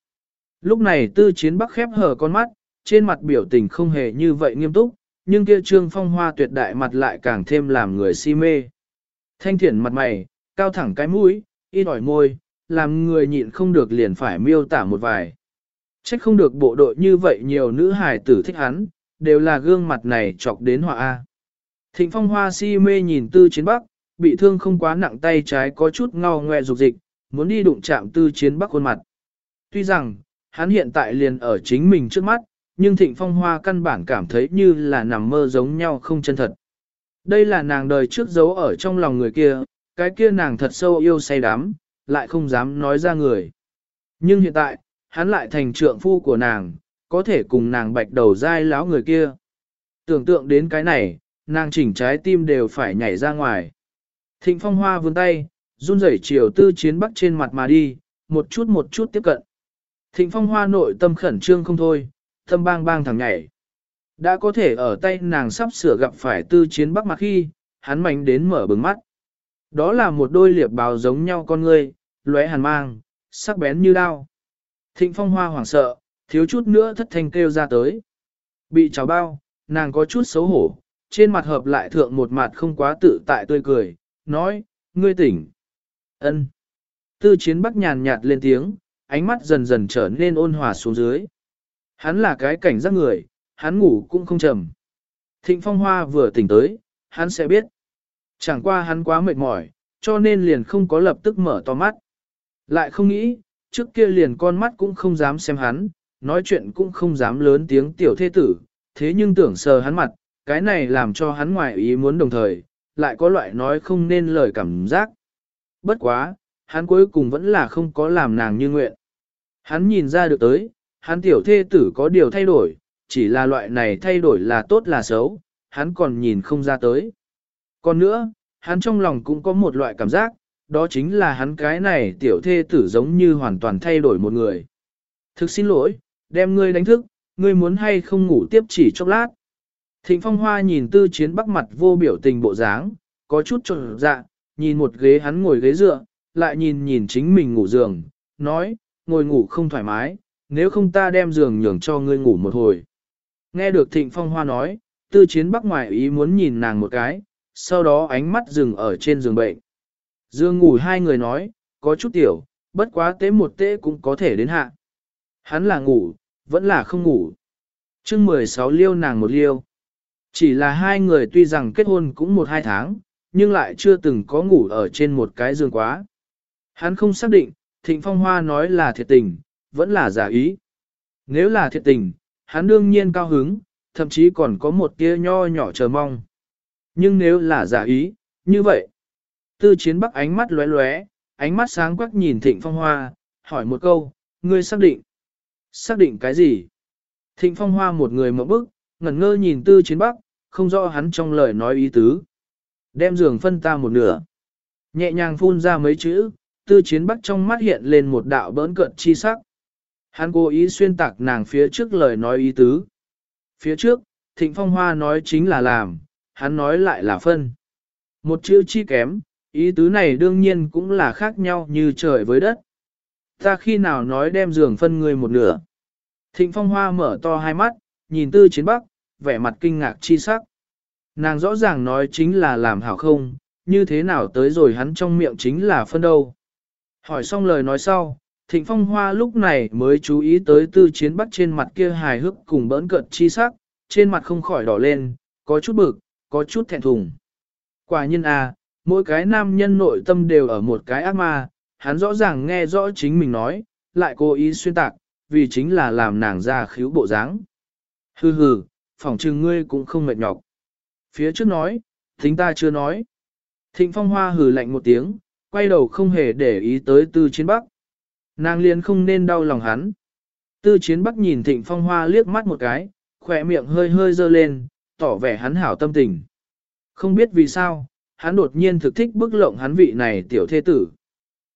Lúc này tư chiến bắc khép hờ con mắt, trên mặt biểu tình không hề như vậy nghiêm túc, nhưng kia trương phong hoa tuyệt đại mặt lại càng thêm làm người si mê. Thanh thiển mặt mày, cao thẳng cái mũi, y đòi môi, làm người nhịn không được liền phải miêu tả một vài. Trách không được bộ đội như vậy nhiều nữ hài tử thích hắn, đều là gương mặt này chọc đến họa A. Thịnh phong hoa si mê nhìn tư chiến bắc, bị thương không quá nặng tay trái có chút ngao ngoe dục dịch, muốn đi đụng chạm tư chiến bắc khuôn mặt. Tuy rằng, hắn hiện tại liền ở chính mình trước mắt, nhưng thịnh phong hoa căn bản cảm thấy như là nằm mơ giống nhau không chân thật. Đây là nàng đời trước giấu ở trong lòng người kia, cái kia nàng thật sâu yêu say đắm, lại không dám nói ra người. Nhưng hiện tại, hắn lại thành trượng phu của nàng, có thể cùng nàng bạch đầu dai láo người kia. Tưởng tượng đến cái này, nàng chỉnh trái tim đều phải nhảy ra ngoài. Thịnh phong hoa vươn tay, run rẩy chiều tư chiến bắc trên mặt mà đi, một chút một chút tiếp cận. Thịnh phong hoa nội tâm khẩn trương không thôi, tâm bang bang thẳng nhảy. Đã có thể ở tay nàng sắp sửa gặp phải tư chiến bắc mặt khi, hắn mạnh đến mở bừng mắt. Đó là một đôi liệp bào giống nhau con người, lóe hàn mang, sắc bén như đao. Thịnh phong hoa hoảng sợ, thiếu chút nữa thất thanh kêu ra tới. Bị chào bao, nàng có chút xấu hổ, trên mặt hợp lại thượng một mặt không quá tự tại tươi cười, nói, ngươi tỉnh. ân. Tư chiến bắc nhàn nhạt lên tiếng, ánh mắt dần dần trở nên ôn hòa xuống dưới. Hắn là cái cảnh giác người, hắn ngủ cũng không trầm. Thịnh phong hoa vừa tỉnh tới, hắn sẽ biết. Chẳng qua hắn quá mệt mỏi, cho nên liền không có lập tức mở to mắt. Lại không nghĩ, trước kia liền con mắt cũng không dám xem hắn, nói chuyện cũng không dám lớn tiếng tiểu thê tử, thế nhưng tưởng sờ hắn mặt, cái này làm cho hắn ngoài ý muốn đồng thời, lại có loại nói không nên lời cảm giác. Bất quá, hắn cuối cùng vẫn là không có làm nàng như nguyện. Hắn nhìn ra được tới, hắn tiểu thê tử có điều thay đổi, chỉ là loại này thay đổi là tốt là xấu, hắn còn nhìn không ra tới. Còn nữa, hắn trong lòng cũng có một loại cảm giác, đó chính là hắn cái này tiểu thê tử giống như hoàn toàn thay đổi một người. Thực xin lỗi, đem ngươi đánh thức, ngươi muốn hay không ngủ tiếp chỉ chốc lát. Thịnh phong hoa nhìn tư chiến bắc mặt vô biểu tình bộ dáng, có chút trộn dạ, nhìn một ghế hắn ngồi ghế dựa, lại nhìn nhìn chính mình ngủ giường, nói, ngồi ngủ không thoải mái, nếu không ta đem giường nhường cho ngươi ngủ một hồi. Nghe được thịnh phong hoa nói, tư chiến bắc ngoài ý muốn nhìn nàng một cái, sau đó ánh mắt dừng ở trên giường bệnh. Dương ngủ hai người nói, có chút tiểu, bất quá tế một tế cũng có thể đến hạ. Hắn là ngủ, vẫn là không ngủ. chương 16 liêu nàng một liêu. Chỉ là hai người tuy rằng kết hôn cũng một hai tháng, nhưng lại chưa từng có ngủ ở trên một cái giường quá. Hắn không xác định, Thịnh Phong Hoa nói là thiệt tình, vẫn là giả ý. Nếu là thiệt tình, hắn đương nhiên cao hứng, thậm chí còn có một tia nho nhỏ chờ mong. Nhưng nếu là giả ý, như vậy. Tư chiến bắc ánh mắt lóe lóe, ánh mắt sáng quắc nhìn Thịnh Phong Hoa, hỏi một câu, ngươi xác định. Xác định cái gì? Thịnh Phong Hoa một người mở bức, ngẩn ngơ nhìn tư chiến bắc, không rõ hắn trong lời nói ý tứ. Đem giường phân ta một nửa. Nhẹ nhàng phun ra mấy chữ, tư chiến bắc trong mắt hiện lên một đạo bỡn cận chi sắc. Hắn cố ý xuyên tạc nàng phía trước lời nói ý tứ. Phía trước, thịnh phong hoa nói chính là làm, hắn nói lại là phân. Một chữ chi kém, ý tứ này đương nhiên cũng là khác nhau như trời với đất. Ta khi nào nói đem giường phân người một nửa. Thịnh phong hoa mở to hai mắt, nhìn tư chiến bắc, vẻ mặt kinh ngạc chi sắc. Nàng rõ ràng nói chính là làm hảo không, như thế nào tới rồi hắn trong miệng chính là phân đâu. Hỏi xong lời nói sau, Thịnh Phong Hoa lúc này mới chú ý tới tư chiến bắt trên mặt kia hài hước cùng bỡn cợt chi sắc, trên mặt không khỏi đỏ lên, có chút bực, có chút thẹn thùng. Quả nhiên à, mỗi cái nam nhân nội tâm đều ở một cái ác ma, hắn rõ ràng nghe rõ chính mình nói, lại cố ý xuyên tạc, vì chính là làm nàng ra khíu bộ dáng. Hừ hừ, phỏng trừng ngươi cũng không mệt nhọc. Phía trước nói, thính ta chưa nói. Thịnh phong hoa hừ lạnh một tiếng, quay đầu không hề để ý tới tư chiến bắc. Nàng liền không nên đau lòng hắn. Tư chiến bắc nhìn thịnh phong hoa liếc mắt một cái, khỏe miệng hơi hơi dơ lên, tỏ vẻ hắn hảo tâm tình. Không biết vì sao, hắn đột nhiên thực thích bức lộng hắn vị này tiểu thê tử.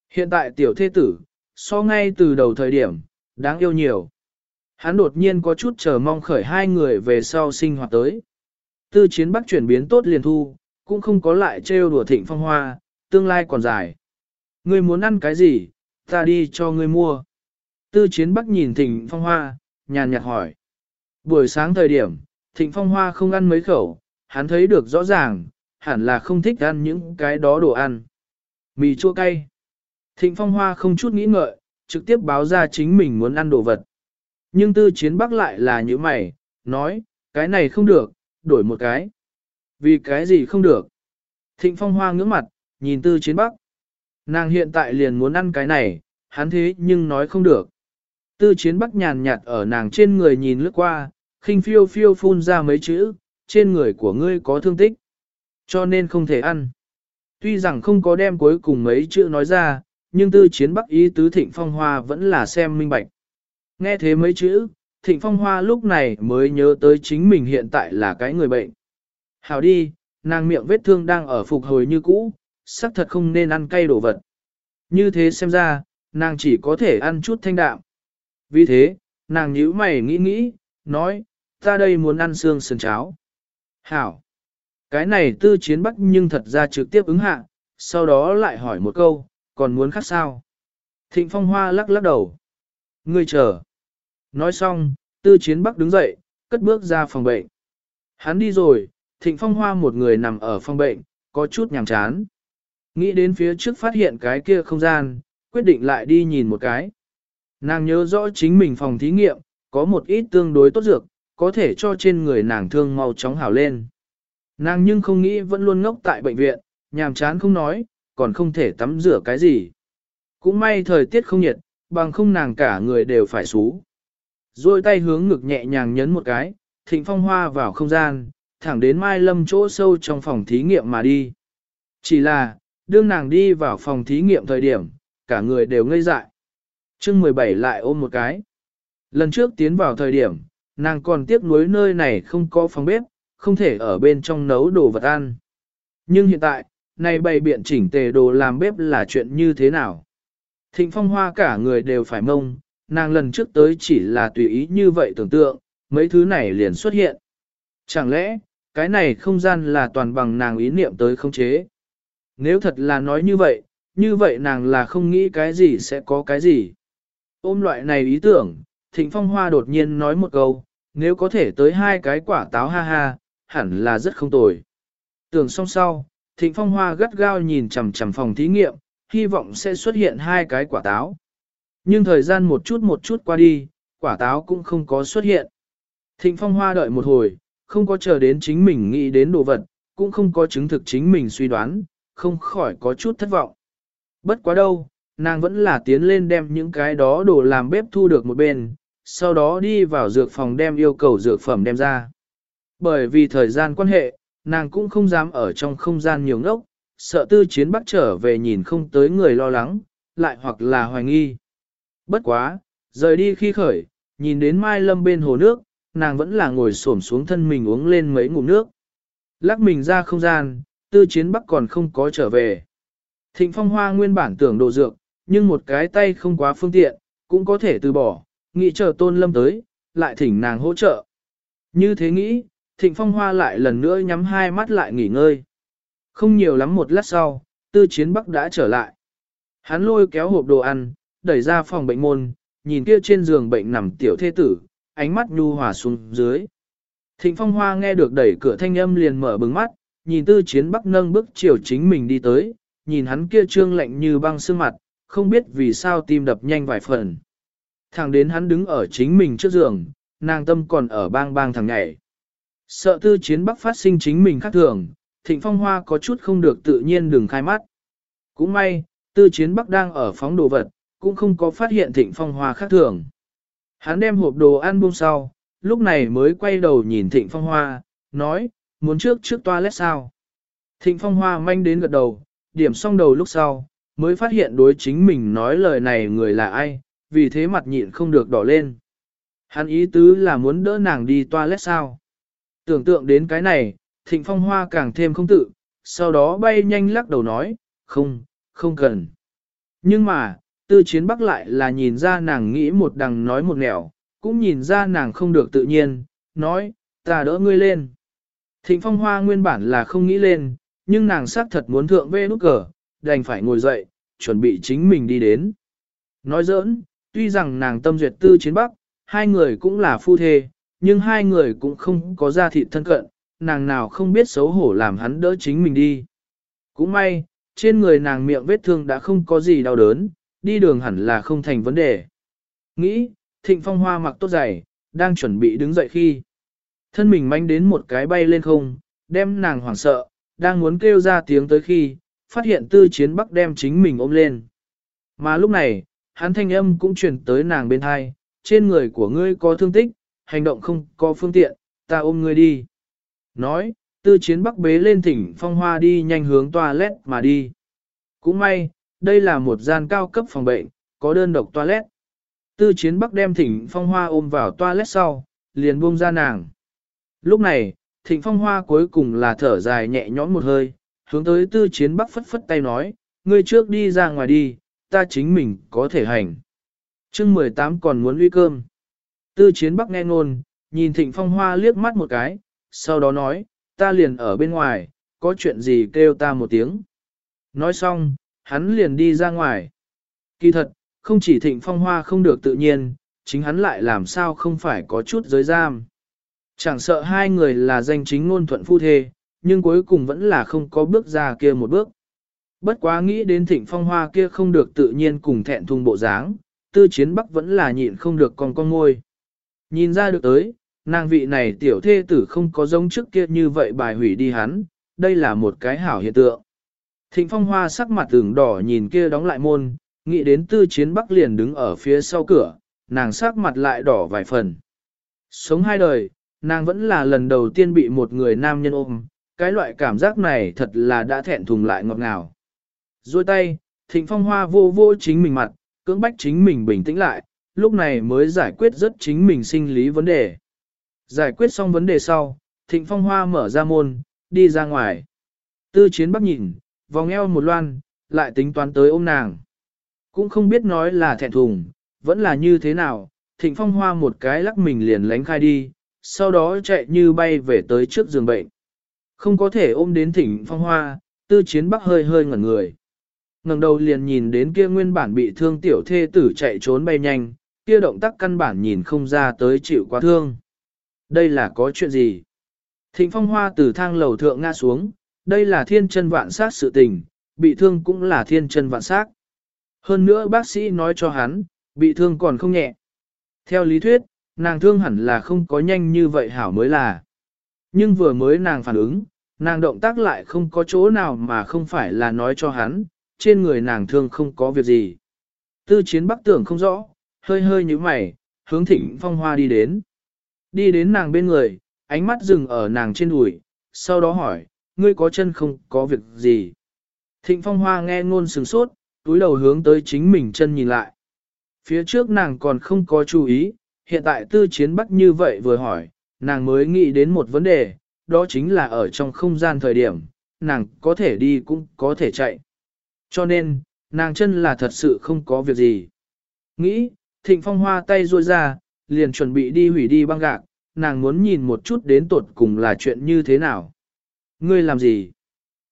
Hiện tại tiểu thê tử, so ngay từ đầu thời điểm, đáng yêu nhiều. Hắn đột nhiên có chút chờ mong khởi hai người về sau sinh hoạt tới. Tư chiến bắc chuyển biến tốt liền thu, cũng không có lại trêu đùa thịnh phong hoa, tương lai còn dài. Ngươi muốn ăn cái gì, ta đi cho ngươi mua. Tư chiến bắc nhìn thịnh phong hoa, nhàn nhạt hỏi. Buổi sáng thời điểm, thịnh phong hoa không ăn mấy khẩu, hắn thấy được rõ ràng, hẳn là không thích ăn những cái đó đồ ăn. Mì chua cay. Thịnh phong hoa không chút nghĩ ngợi, trực tiếp báo ra chính mình muốn ăn đồ vật. Nhưng tư chiến bắc lại là như mày, nói, cái này không được, đổi một cái. Vì cái gì không được? Thịnh phong hoa ngưỡng mặt, nhìn tư chiến bắc. Nàng hiện tại liền muốn ăn cái này, hắn thế nhưng nói không được. Tư chiến bắc nhàn nhạt ở nàng trên người nhìn lướt qua, khinh phiêu phiêu phun ra mấy chữ, trên người của ngươi có thương tích. Cho nên không thể ăn. Tuy rằng không có đem cuối cùng mấy chữ nói ra, nhưng tư chiến bắc ý tứ thịnh phong hoa vẫn là xem minh bạch. Nghe thế mấy chữ, Thịnh Phong Hoa lúc này mới nhớ tới chính mình hiện tại là cái người bệnh. Hảo đi, nàng miệng vết thương đang ở phục hồi như cũ, xác thật không nên ăn cay đồ vật. Như thế xem ra, nàng chỉ có thể ăn chút thanh đạm. Vì thế, nàng nhíu mày nghĩ nghĩ, nói, ta đây muốn ăn xương sườn cháo. Hảo. Cái này tư chiến bắc nhưng thật ra trực tiếp ứng hạ, sau đó lại hỏi một câu, còn muốn khác sao? Thịnh Phong Hoa lắc lắc đầu. Ngươi chờ. Nói xong, tư chiến bắc đứng dậy, cất bước ra phòng bệnh. Hắn đi rồi, thịnh phong hoa một người nằm ở phòng bệnh, có chút nhàm chán. Nghĩ đến phía trước phát hiện cái kia không gian, quyết định lại đi nhìn một cái. Nàng nhớ rõ chính mình phòng thí nghiệm, có một ít tương đối tốt dược, có thể cho trên người nàng thương mau chóng hảo lên. Nàng nhưng không nghĩ vẫn luôn ngốc tại bệnh viện, nhàm chán không nói, còn không thể tắm rửa cái gì. Cũng may thời tiết không nhiệt, bằng không nàng cả người đều phải xú. Rồi tay hướng ngực nhẹ nhàng nhấn một cái, thịnh phong hoa vào không gian, thẳng đến Mai Lâm chỗ sâu trong phòng thí nghiệm mà đi. Chỉ là, đương nàng đi vào phòng thí nghiệm thời điểm, cả người đều ngây dại. chương 17 lại ôm một cái. Lần trước tiến vào thời điểm, nàng còn tiếc nuối nơi này không có phòng bếp, không thể ở bên trong nấu đồ vật ăn. Nhưng hiện tại, này bày biện chỉnh tề đồ làm bếp là chuyện như thế nào? Thịnh phong hoa cả người đều phải mông, nàng lần trước tới chỉ là tùy ý như vậy tưởng tượng, mấy thứ này liền xuất hiện. Chẳng lẽ, cái này không gian là toàn bằng nàng ý niệm tới không chế? Nếu thật là nói như vậy, như vậy nàng là không nghĩ cái gì sẽ có cái gì. Ôm loại này ý tưởng, Thịnh Phong Hoa đột nhiên nói một câu, nếu có thể tới hai cái quả táo ha ha, hẳn là rất không tồi. Tưởng xong sau, Thịnh Phong Hoa gắt gao nhìn chằm chằm phòng thí nghiệm, hy vọng sẽ xuất hiện hai cái quả táo. Nhưng thời gian một chút một chút qua đi, quả táo cũng không có xuất hiện. Thịnh Phong Hoa đợi một hồi, không có chờ đến chính mình nghĩ đến đồ vật, cũng không có chứng thực chính mình suy đoán, không khỏi có chút thất vọng. Bất quá đâu, nàng vẫn là tiến lên đem những cái đó đồ làm bếp thu được một bên, sau đó đi vào dược phòng đem yêu cầu dược phẩm đem ra. Bởi vì thời gian quan hệ, nàng cũng không dám ở trong không gian nhiều ngốc, sợ tư chiến bắt trở về nhìn không tới người lo lắng, lại hoặc là hoài nghi. Bất quá, rời đi khi khởi, nhìn đến Mai Lâm bên hồ nước, nàng vẫn là ngồi xổm xuống thân mình uống lên mấy ngụm nước. Lắc mình ra không gian, tư chiến bắc còn không có trở về. Thịnh phong hoa nguyên bản tưởng đồ dược, nhưng một cái tay không quá phương tiện, cũng có thể từ bỏ, nghĩ chờ tôn lâm tới, lại thỉnh nàng hỗ trợ. Như thế nghĩ, thịnh phong hoa lại lần nữa nhắm hai mắt lại nghỉ ngơi. Không nhiều lắm một lát sau, tư chiến bắc đã trở lại. Hắn lôi kéo hộp đồ ăn, đẩy ra phòng bệnh môn, nhìn kia trên giường bệnh nằm tiểu thê tử, ánh mắt nhu hòa xuống dưới. Thịnh phong hoa nghe được đẩy cửa thanh âm liền mở bừng mắt, nhìn tư chiến bắc nâng bước chiều chính mình đi tới, nhìn hắn kia trương lạnh như băng sương mặt, không biết vì sao tim đập nhanh vài phần. Thẳng đến hắn đứng ở chính mình trước giường, nàng tâm còn ở bang bang thằng nhảy. Sợ tư chiến bắc phát sinh chính mình khác thường, thịnh phong hoa có chút không được tự nhiên đừng khai mắt. Cũng may, tư chiến bắc đang ở phóng đồ vật, cũng không có phát hiện thịnh phong hoa khác thường. Hắn đem hộp đồ ăn buông sau, lúc này mới quay đầu nhìn thịnh phong hoa, nói, muốn trước trước toilet sao. Thịnh phong hoa manh đến gật đầu, điểm xong đầu lúc sau, mới phát hiện đối chính mình nói lời này người là ai, vì thế mặt nhịn không được đỏ lên. Hắn ý tứ là muốn đỡ nàng đi toilet sao. Tưởng tượng đến cái này, thịnh phong hoa càng thêm không tự, sau đó bay nhanh lắc đầu nói, không, không cần. Nhưng mà, tư chiến bắc lại là nhìn ra nàng nghĩ một đằng nói một nẻo, cũng nhìn ra nàng không được tự nhiên, nói, ta đỡ ngươi lên. Thịnh phong hoa nguyên bản là không nghĩ lên, nhưng nàng xác thật muốn thượng về nút cờ, đành phải ngồi dậy, chuẩn bị chính mình đi đến. Nói giỡn, tuy rằng nàng tâm duyệt tư chiến bắc, hai người cũng là phu thê, nhưng hai người cũng không có gia thị thân cận, nàng nào không biết xấu hổ làm hắn đỡ chính mình đi. Cũng may, trên người nàng miệng vết thương đã không có gì đau đớn, đi đường hẳn là không thành vấn đề. Nghĩ, thịnh phong hoa mặc tốt giày, đang chuẩn bị đứng dậy khi. Thân mình manh đến một cái bay lên không, đem nàng hoảng sợ, đang muốn kêu ra tiếng tới khi, phát hiện tư chiến bắc đem chính mình ôm lên. Mà lúc này, hắn thanh âm cũng truyền tới nàng bên hai, trên người của ngươi có thương tích, hành động không có phương tiện, ta ôm ngươi đi. Nói, tư chiến bắc bế lên thỉnh phong hoa đi nhanh hướng toilet mà đi. Cũng may, đây là một gian cao cấp phòng bệnh, có đơn độc toilet. Tư chiến bắc đem thỉnh phong hoa ôm vào toilet sau, liền buông ra nàng. Lúc này, thịnh phong hoa cuối cùng là thở dài nhẹ nhõm một hơi, hướng tới tư chiến bắc phất phất tay nói, ngươi trước đi ra ngoài đi, ta chính mình có thể hành. chương 18 còn muốn uy cơm. Tư chiến bắc nghe ngôn, nhìn thịnh phong hoa liếc mắt một cái, sau đó nói, ta liền ở bên ngoài, có chuyện gì kêu ta một tiếng. Nói xong, hắn liền đi ra ngoài. Kỳ thật, không chỉ thịnh phong hoa không được tự nhiên, chính hắn lại làm sao không phải có chút giới giam. Chẳng sợ hai người là danh chính ngôn thuận phu thê, nhưng cuối cùng vẫn là không có bước ra kia một bước. Bất quá nghĩ đến thịnh phong hoa kia không được tự nhiên cùng thẹn thùng bộ dáng, tư chiến bắc vẫn là nhịn không được con con ngôi. Nhìn ra được tới, nàng vị này tiểu thê tử không có giống trước kia như vậy bài hủy đi hắn, đây là một cái hảo hiện tượng. Thịnh phong hoa sắc mặt tưởng đỏ nhìn kia đóng lại môn, nghĩ đến tư chiến bắc liền đứng ở phía sau cửa, nàng sắc mặt lại đỏ vài phần. Sống hai đời, nàng vẫn là lần đầu tiên bị một người nam nhân ôm, cái loại cảm giác này thật là đã thẹn thùng lại ngọt ngào. Rồi tay, thịnh phong hoa vô vô chính mình mặt, cưỡng bách chính mình bình tĩnh lại, lúc này mới giải quyết rất chính mình sinh lý vấn đề. Giải quyết xong vấn đề sau, thịnh phong hoa mở ra môn, đi ra ngoài. Tư chiến bắc nhìn, vòng eo một loan, lại tính toán tới ôm nàng. Cũng không biết nói là thẹn thùng, vẫn là như thế nào, thịnh phong hoa một cái lắc mình liền lánh khai đi, sau đó chạy như bay về tới trước giường bệnh. Không có thể ôm đến thịnh phong hoa, tư chiến bắc hơi hơi ngẩn người. ngẩng đầu liền nhìn đến kia nguyên bản bị thương tiểu thê tử chạy trốn bay nhanh, kia động tác căn bản nhìn không ra tới chịu quá thương. Đây là có chuyện gì? Thịnh phong hoa từ thang lầu thượng ngã xuống, đây là thiên chân vạn sát sự tình, bị thương cũng là thiên chân vạn sát. Hơn nữa bác sĩ nói cho hắn, bị thương còn không nhẹ. Theo lý thuyết, nàng thương hẳn là không có nhanh như vậy hảo mới là. Nhưng vừa mới nàng phản ứng, nàng động tác lại không có chỗ nào mà không phải là nói cho hắn, trên người nàng thương không có việc gì. Tư chiến bắc tưởng không rõ, hơi hơi như mày, hướng thịnh phong hoa đi đến. Đi đến nàng bên người, ánh mắt dừng ở nàng trên đùi, sau đó hỏi, ngươi có chân không có việc gì. Thịnh phong hoa nghe ngôn sừng sốt, túi đầu hướng tới chính mình chân nhìn lại. Phía trước nàng còn không có chú ý, hiện tại tư chiến bắt như vậy vừa hỏi, nàng mới nghĩ đến một vấn đề, đó chính là ở trong không gian thời điểm, nàng có thể đi cũng có thể chạy. Cho nên, nàng chân là thật sự không có việc gì. Nghĩ, thịnh phong hoa tay ruôi ra, liền chuẩn bị đi hủy đi băng gạc, nàng muốn nhìn một chút đến tột cùng là chuyện như thế nào. Ngươi làm gì?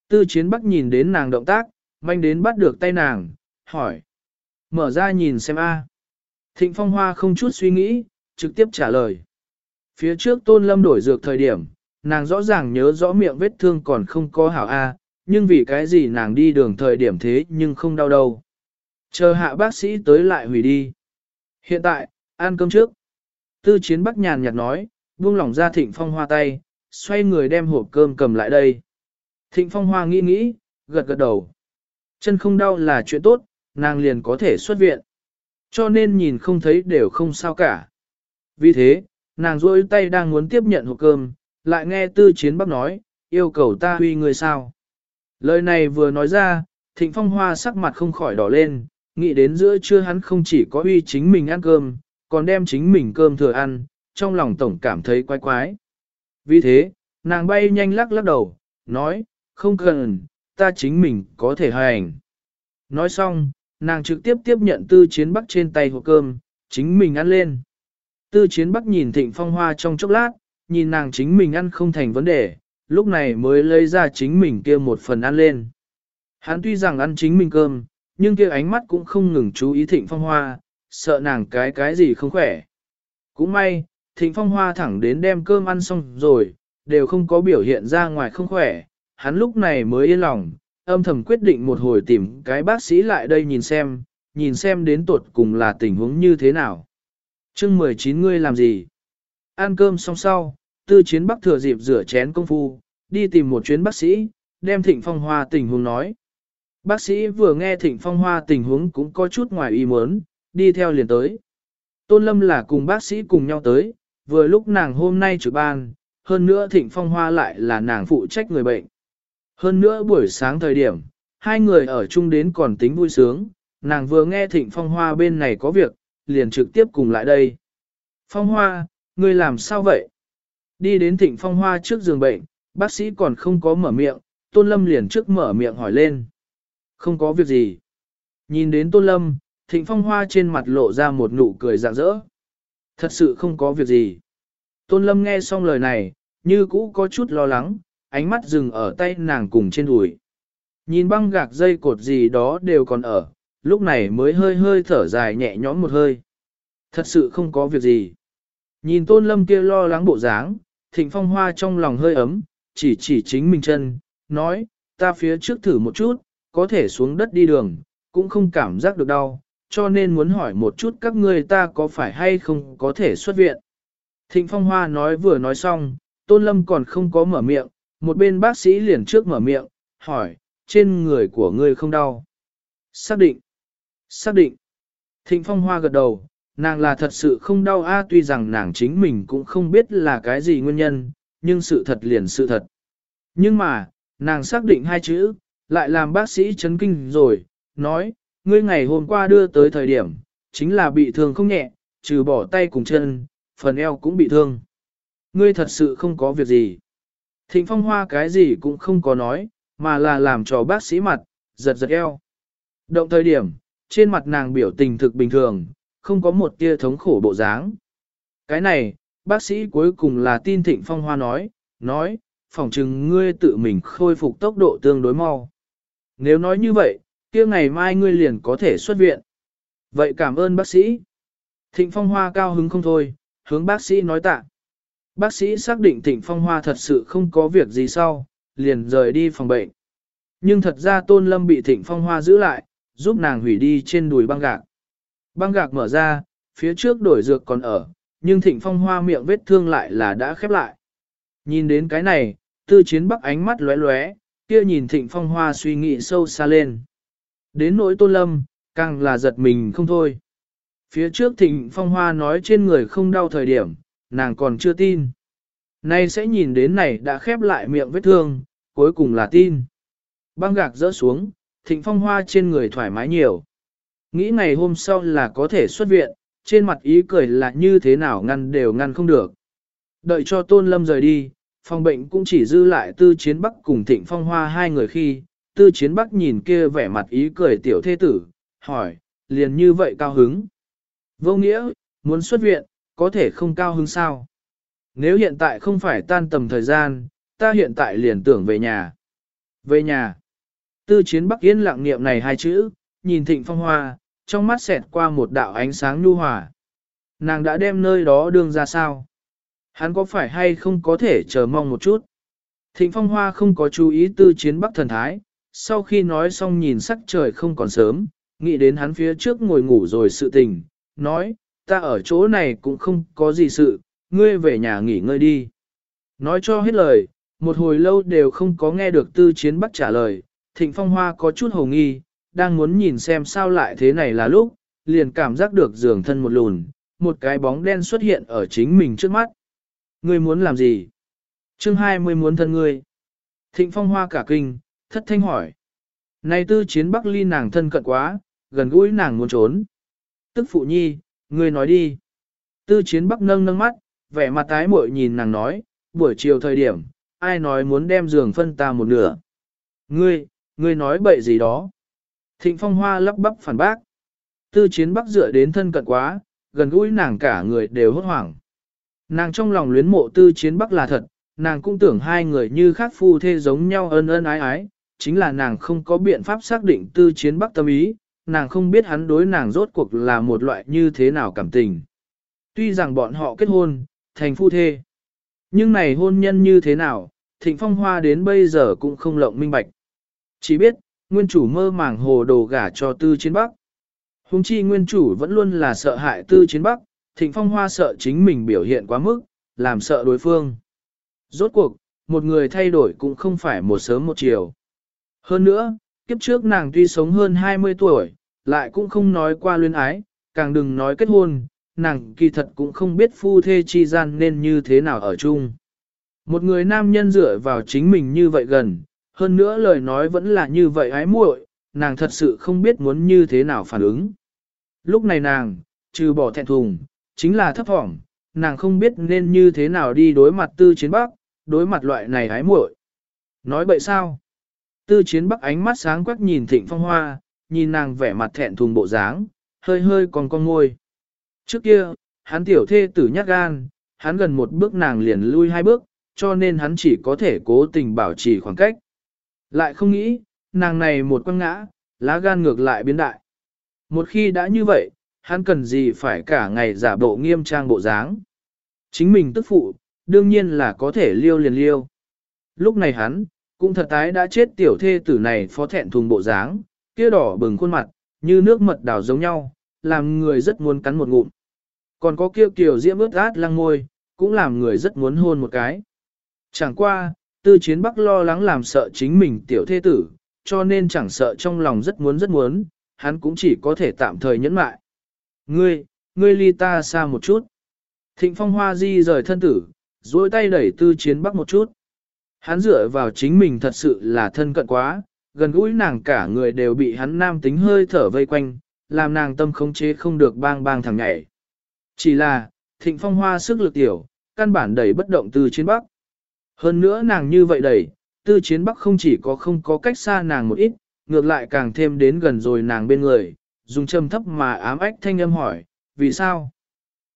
Tư chiến bắc nhìn đến nàng động tác, manh đến bắt được tay nàng, hỏi. Mở ra nhìn xem a. Thịnh phong hoa không chút suy nghĩ, trực tiếp trả lời. Phía trước tôn lâm đổi dược thời điểm, nàng rõ ràng nhớ rõ miệng vết thương còn không có hảo a, nhưng vì cái gì nàng đi đường thời điểm thế nhưng không đau đâu. Chờ hạ bác sĩ tới lại hủy đi. Hiện tại, ăn cơm trước. Tư chiến bắc nhàn nhạt nói, buông lỏng ra thịnh phong hoa tay, xoay người đem hộp cơm cầm lại đây. Thịnh phong hoa nghĩ nghĩ, gật gật đầu. Chân không đau là chuyện tốt, nàng liền có thể xuất viện. Cho nên nhìn không thấy đều không sao cả. Vì thế, nàng rôi tay đang muốn tiếp nhận hộp cơm, lại nghe tư chiến bắc nói, yêu cầu ta huy người sao. Lời này vừa nói ra, thịnh phong hoa sắc mặt không khỏi đỏ lên, nghĩ đến giữa trưa hắn không chỉ có huy chính mình ăn cơm, còn đem chính mình cơm thừa ăn, trong lòng tổng cảm thấy quái quái. Vì thế, nàng bay nhanh lắc lắc đầu, nói, không cần, ta chính mình có thể hành. Nói xong, nàng trực tiếp tiếp nhận tư chiến bắc trên tay hộp cơm, chính mình ăn lên. Tư chiến bắc nhìn thịnh phong hoa trong chốc lát, nhìn nàng chính mình ăn không thành vấn đề, lúc này mới lấy ra chính mình kia một phần ăn lên. Hắn tuy rằng ăn chính mình cơm, nhưng kia ánh mắt cũng không ngừng chú ý thịnh phong hoa, sợ nàng cái cái gì không khỏe. Cũng may, thịnh phong hoa thẳng đến đem cơm ăn xong rồi, đều không có biểu hiện ra ngoài không khỏe, hắn lúc này mới yên lòng, âm thầm quyết định một hồi tìm cái bác sĩ lại đây nhìn xem, nhìn xem đến tuột cùng là tình huống như thế nào. chương 19 ngươi làm gì? Ăn cơm xong sau, tư chiến bắc thừa dịp rửa chén công phu, đi tìm một chuyến bác sĩ, đem thịnh phong hoa tình huống nói. Bác sĩ vừa nghe thịnh phong hoa tình huống cũng có chút ngoài ý muốn, đi theo liền tới. Tôn Lâm là cùng bác sĩ cùng nhau tới, vừa lúc nàng hôm nay trực ban, hơn nữa thịnh phong hoa lại là nàng phụ trách người bệnh. Hơn nữa buổi sáng thời điểm, hai người ở chung đến còn tính vui sướng, nàng vừa nghe thịnh phong hoa bên này có việc, liền trực tiếp cùng lại đây. Phong hoa, ngươi làm sao vậy? Đi đến thịnh phong hoa trước giường bệnh, bác sĩ còn không có mở miệng, tôn lâm liền trước mở miệng hỏi lên. Không có việc gì. Nhìn đến tôn lâm, thịnh phong hoa trên mặt lộ ra một nụ cười rạng rỡ. Thật sự không có việc gì. Tôn lâm nghe xong lời này, như cũ có chút lo lắng, ánh mắt dừng ở tay nàng cùng trên đùi. Nhìn băng gạc dây cột gì đó đều còn ở, lúc này mới hơi hơi thở dài nhẹ nhõm một hơi. Thật sự không có việc gì. Nhìn tôn lâm kia lo lắng bộ dáng, thịnh phong hoa trong lòng hơi ấm, chỉ chỉ chính mình chân, nói, ta phía trước thử một chút, có thể xuống đất đi đường, cũng không cảm giác được đau, cho nên muốn hỏi một chút các ngươi ta có phải hay không có thể xuất viện. Thịnh Phong Hoa nói vừa nói xong, Tôn Lâm còn không có mở miệng, một bên bác sĩ liền trước mở miệng, hỏi, trên người của ngươi không đau. Xác định. Xác định. Thịnh Phong Hoa gật đầu, nàng là thật sự không đau a tuy rằng nàng chính mình cũng không biết là cái gì nguyên nhân, nhưng sự thật liền sự thật. Nhưng mà, nàng xác định hai chữ, lại làm bác sĩ chấn kinh rồi, nói, ngươi ngày hôm qua đưa tới thời điểm, chính là bị thương không nhẹ, trừ bỏ tay cùng chân, phần eo cũng bị thương. Ngươi thật sự không có việc gì. Thịnh phong hoa cái gì cũng không có nói, mà là làm cho bác sĩ mặt, giật giật eo. Động thời điểm, trên mặt nàng biểu tình thực bình thường, không có một tia thống khổ bộ dáng. Cái này, bác sĩ cuối cùng là tin thịnh phong hoa nói, nói, phỏng chừng ngươi tự mình khôi phục tốc độ tương đối mau. Nếu nói như vậy, kia ngày mai ngươi liền có thể xuất viện. Vậy cảm ơn bác sĩ. Thịnh phong hoa cao hứng không thôi, hướng bác sĩ nói tạ. Bác sĩ xác định thịnh phong hoa thật sự không có việc gì sau, liền rời đi phòng bệnh. Nhưng thật ra tôn lâm bị thịnh phong hoa giữ lại, giúp nàng hủy đi trên đùi băng gạc. Băng gạc mở ra, phía trước đổi dược còn ở, nhưng thịnh phong hoa miệng vết thương lại là đã khép lại. Nhìn đến cái này, tư chiến bắc ánh mắt lóe lóe, kia nhìn thịnh phong hoa suy nghĩ sâu xa lên. Đến nỗi tôn lâm, càng là giật mình không thôi. Phía trước thịnh phong hoa nói trên người không đau thời điểm, nàng còn chưa tin. Nay sẽ nhìn đến này đã khép lại miệng vết thương, cuối cùng là tin. Băng gạc rỡ xuống, thịnh phong hoa trên người thoải mái nhiều. Nghĩ ngày hôm sau là có thể xuất viện, trên mặt ý cười là như thế nào ngăn đều ngăn không được. Đợi cho tôn lâm rời đi, phòng bệnh cũng chỉ dư lại tư chiến bắc cùng thịnh phong hoa hai người khi, tư chiến bắc nhìn kia vẻ mặt ý cười tiểu thê tử, hỏi, liền như vậy cao hứng. Vô nghĩa, muốn xuất viện, có thể không cao hứng sao. Nếu hiện tại không phải tan tầm thời gian, ta hiện tại liền tưởng về nhà. Về nhà. Tư chiến bắc yên lặng niệm này hai chữ, nhìn thịnh phong hoa, trong mắt xẹt qua một đạo ánh sáng nhu hòa. Nàng đã đem nơi đó đường ra sao? Hắn có phải hay không có thể chờ mong một chút? Thịnh phong hoa không có chú ý tư chiến bắc thần thái, sau khi nói xong nhìn sắc trời không còn sớm, nghĩ đến hắn phía trước ngồi ngủ rồi sự tình, nói, ta ở chỗ này cũng không có gì sự, ngươi về nhà nghỉ ngơi đi. Nói cho hết lời, một hồi lâu đều không có nghe được tư chiến bắc trả lời, thịnh phong hoa có chút hồ nghi, đang muốn nhìn xem sao lại thế này là lúc, liền cảm giác được giường thân một lùn, một cái bóng đen xuất hiện ở chính mình trước mắt. Ngươi muốn làm gì? chương 20 muốn thân ngươi. Thịnh phong hoa cả kinh, thất thanh hỏi. Này tư chiến bắc ly nàng thân cận quá, gần gũi nàng muốn trốn. Tức phụ nhi, ngươi nói đi. Tư chiến bắc nâng nâng mắt, vẻ mặt tái muội nhìn nàng nói, buổi chiều thời điểm, ai nói muốn đem giường phân ta một nửa. Ngươi, ngươi nói bậy gì đó. Thịnh phong hoa lắp bắp phản bác. Tư chiến bắc dựa đến thân cận quá, gần gũi nàng cả người đều hốt hoảng. Nàng trong lòng luyến mộ tư chiến bắc là thật, nàng cũng tưởng hai người như khác phu thê giống nhau ân ân ái ái, chính là nàng không có biện pháp xác định tư chiến bắc tâm ý, nàng không biết hắn đối nàng rốt cuộc là một loại như thế nào cảm tình. Tuy rằng bọn họ kết hôn, thành phu thê, nhưng này hôn nhân như thế nào, thịnh phong hoa đến bây giờ cũng không lộng minh bạch. Chỉ biết, nguyên chủ mơ màng hồ đồ gả cho tư chiến bắc. Hùng chi nguyên chủ vẫn luôn là sợ hại tư chiến bắc, thịnh phong hoa sợ chính mình biểu hiện quá mức, làm sợ đối phương. Rốt cuộc, một người thay đổi cũng không phải một sớm một chiều. Hơn nữa, kiếp trước nàng tuy sống hơn 20 tuổi, lại cũng không nói qua luyến ái, càng đừng nói kết hôn, nàng kỳ thật cũng không biết phu thê chi gian nên như thế nào ở chung. Một người nam nhân dựa vào chính mình như vậy gần, hơn nữa lời nói vẫn là như vậy ái muội, nàng thật sự không biết muốn như thế nào phản ứng. Lúc này nàng, trừ bỏ thẹn thùng, chính là thấp thỏm, nàng không biết nên như thế nào đi đối mặt tư chiến bắc, đối mặt loại này ái muội. Nói bậy sao? Tư chiến bắc ánh mắt sáng quắc nhìn thịnh phong hoa, nhìn nàng vẻ mặt thẹn thùng bộ dáng, hơi hơi còn con ngôi. Trước kia, hắn tiểu thê tử nhát gan, hắn gần một bước nàng liền lui hai bước, cho nên hắn chỉ có thể cố tình bảo trì khoảng cách. Lại không nghĩ, nàng này một quăng ngã, lá gan ngược lại biến đại. Một khi đã như vậy, hắn cần gì phải cả ngày giả bộ nghiêm trang bộ dáng. Chính mình tức phụ, đương nhiên là có thể liêu liền liêu. Lúc này hắn, cũng thật tái đã chết tiểu thê tử này phó thẹn thùng bộ dáng, kia đỏ bừng khuôn mặt, như nước mật đào giống nhau, làm người rất muốn cắn một ngụm. Còn có kia kiểu diễm ướt át lăng môi, cũng làm người rất muốn hôn một cái. Chẳng qua, tư chiến bắc lo lắng làm sợ chính mình tiểu thế tử, cho nên chẳng sợ trong lòng rất muốn rất muốn, hắn cũng chỉ có thể tạm thời nhẫn mại. Ngươi, ngươi ly ta xa một chút. Thịnh phong hoa di rời thân tử, duỗi tay đẩy tư chiến bắc một chút. Hắn dựa vào chính mình thật sự là thân cận quá, gần gũi nàng cả người đều bị hắn nam tính hơi thở vây quanh, làm nàng tâm khống chế không được bang bang thằng nhảy. Chỉ là, thịnh phong hoa sức lực tiểu, căn bản đẩy bất động từ chiến bắc. Hơn nữa nàng như vậy đẩy, tư chiến bắc không chỉ có không có cách xa nàng một ít, ngược lại càng thêm đến gần rồi nàng bên người, dùng châm thấp mà ám ách thanh âm hỏi, vì sao?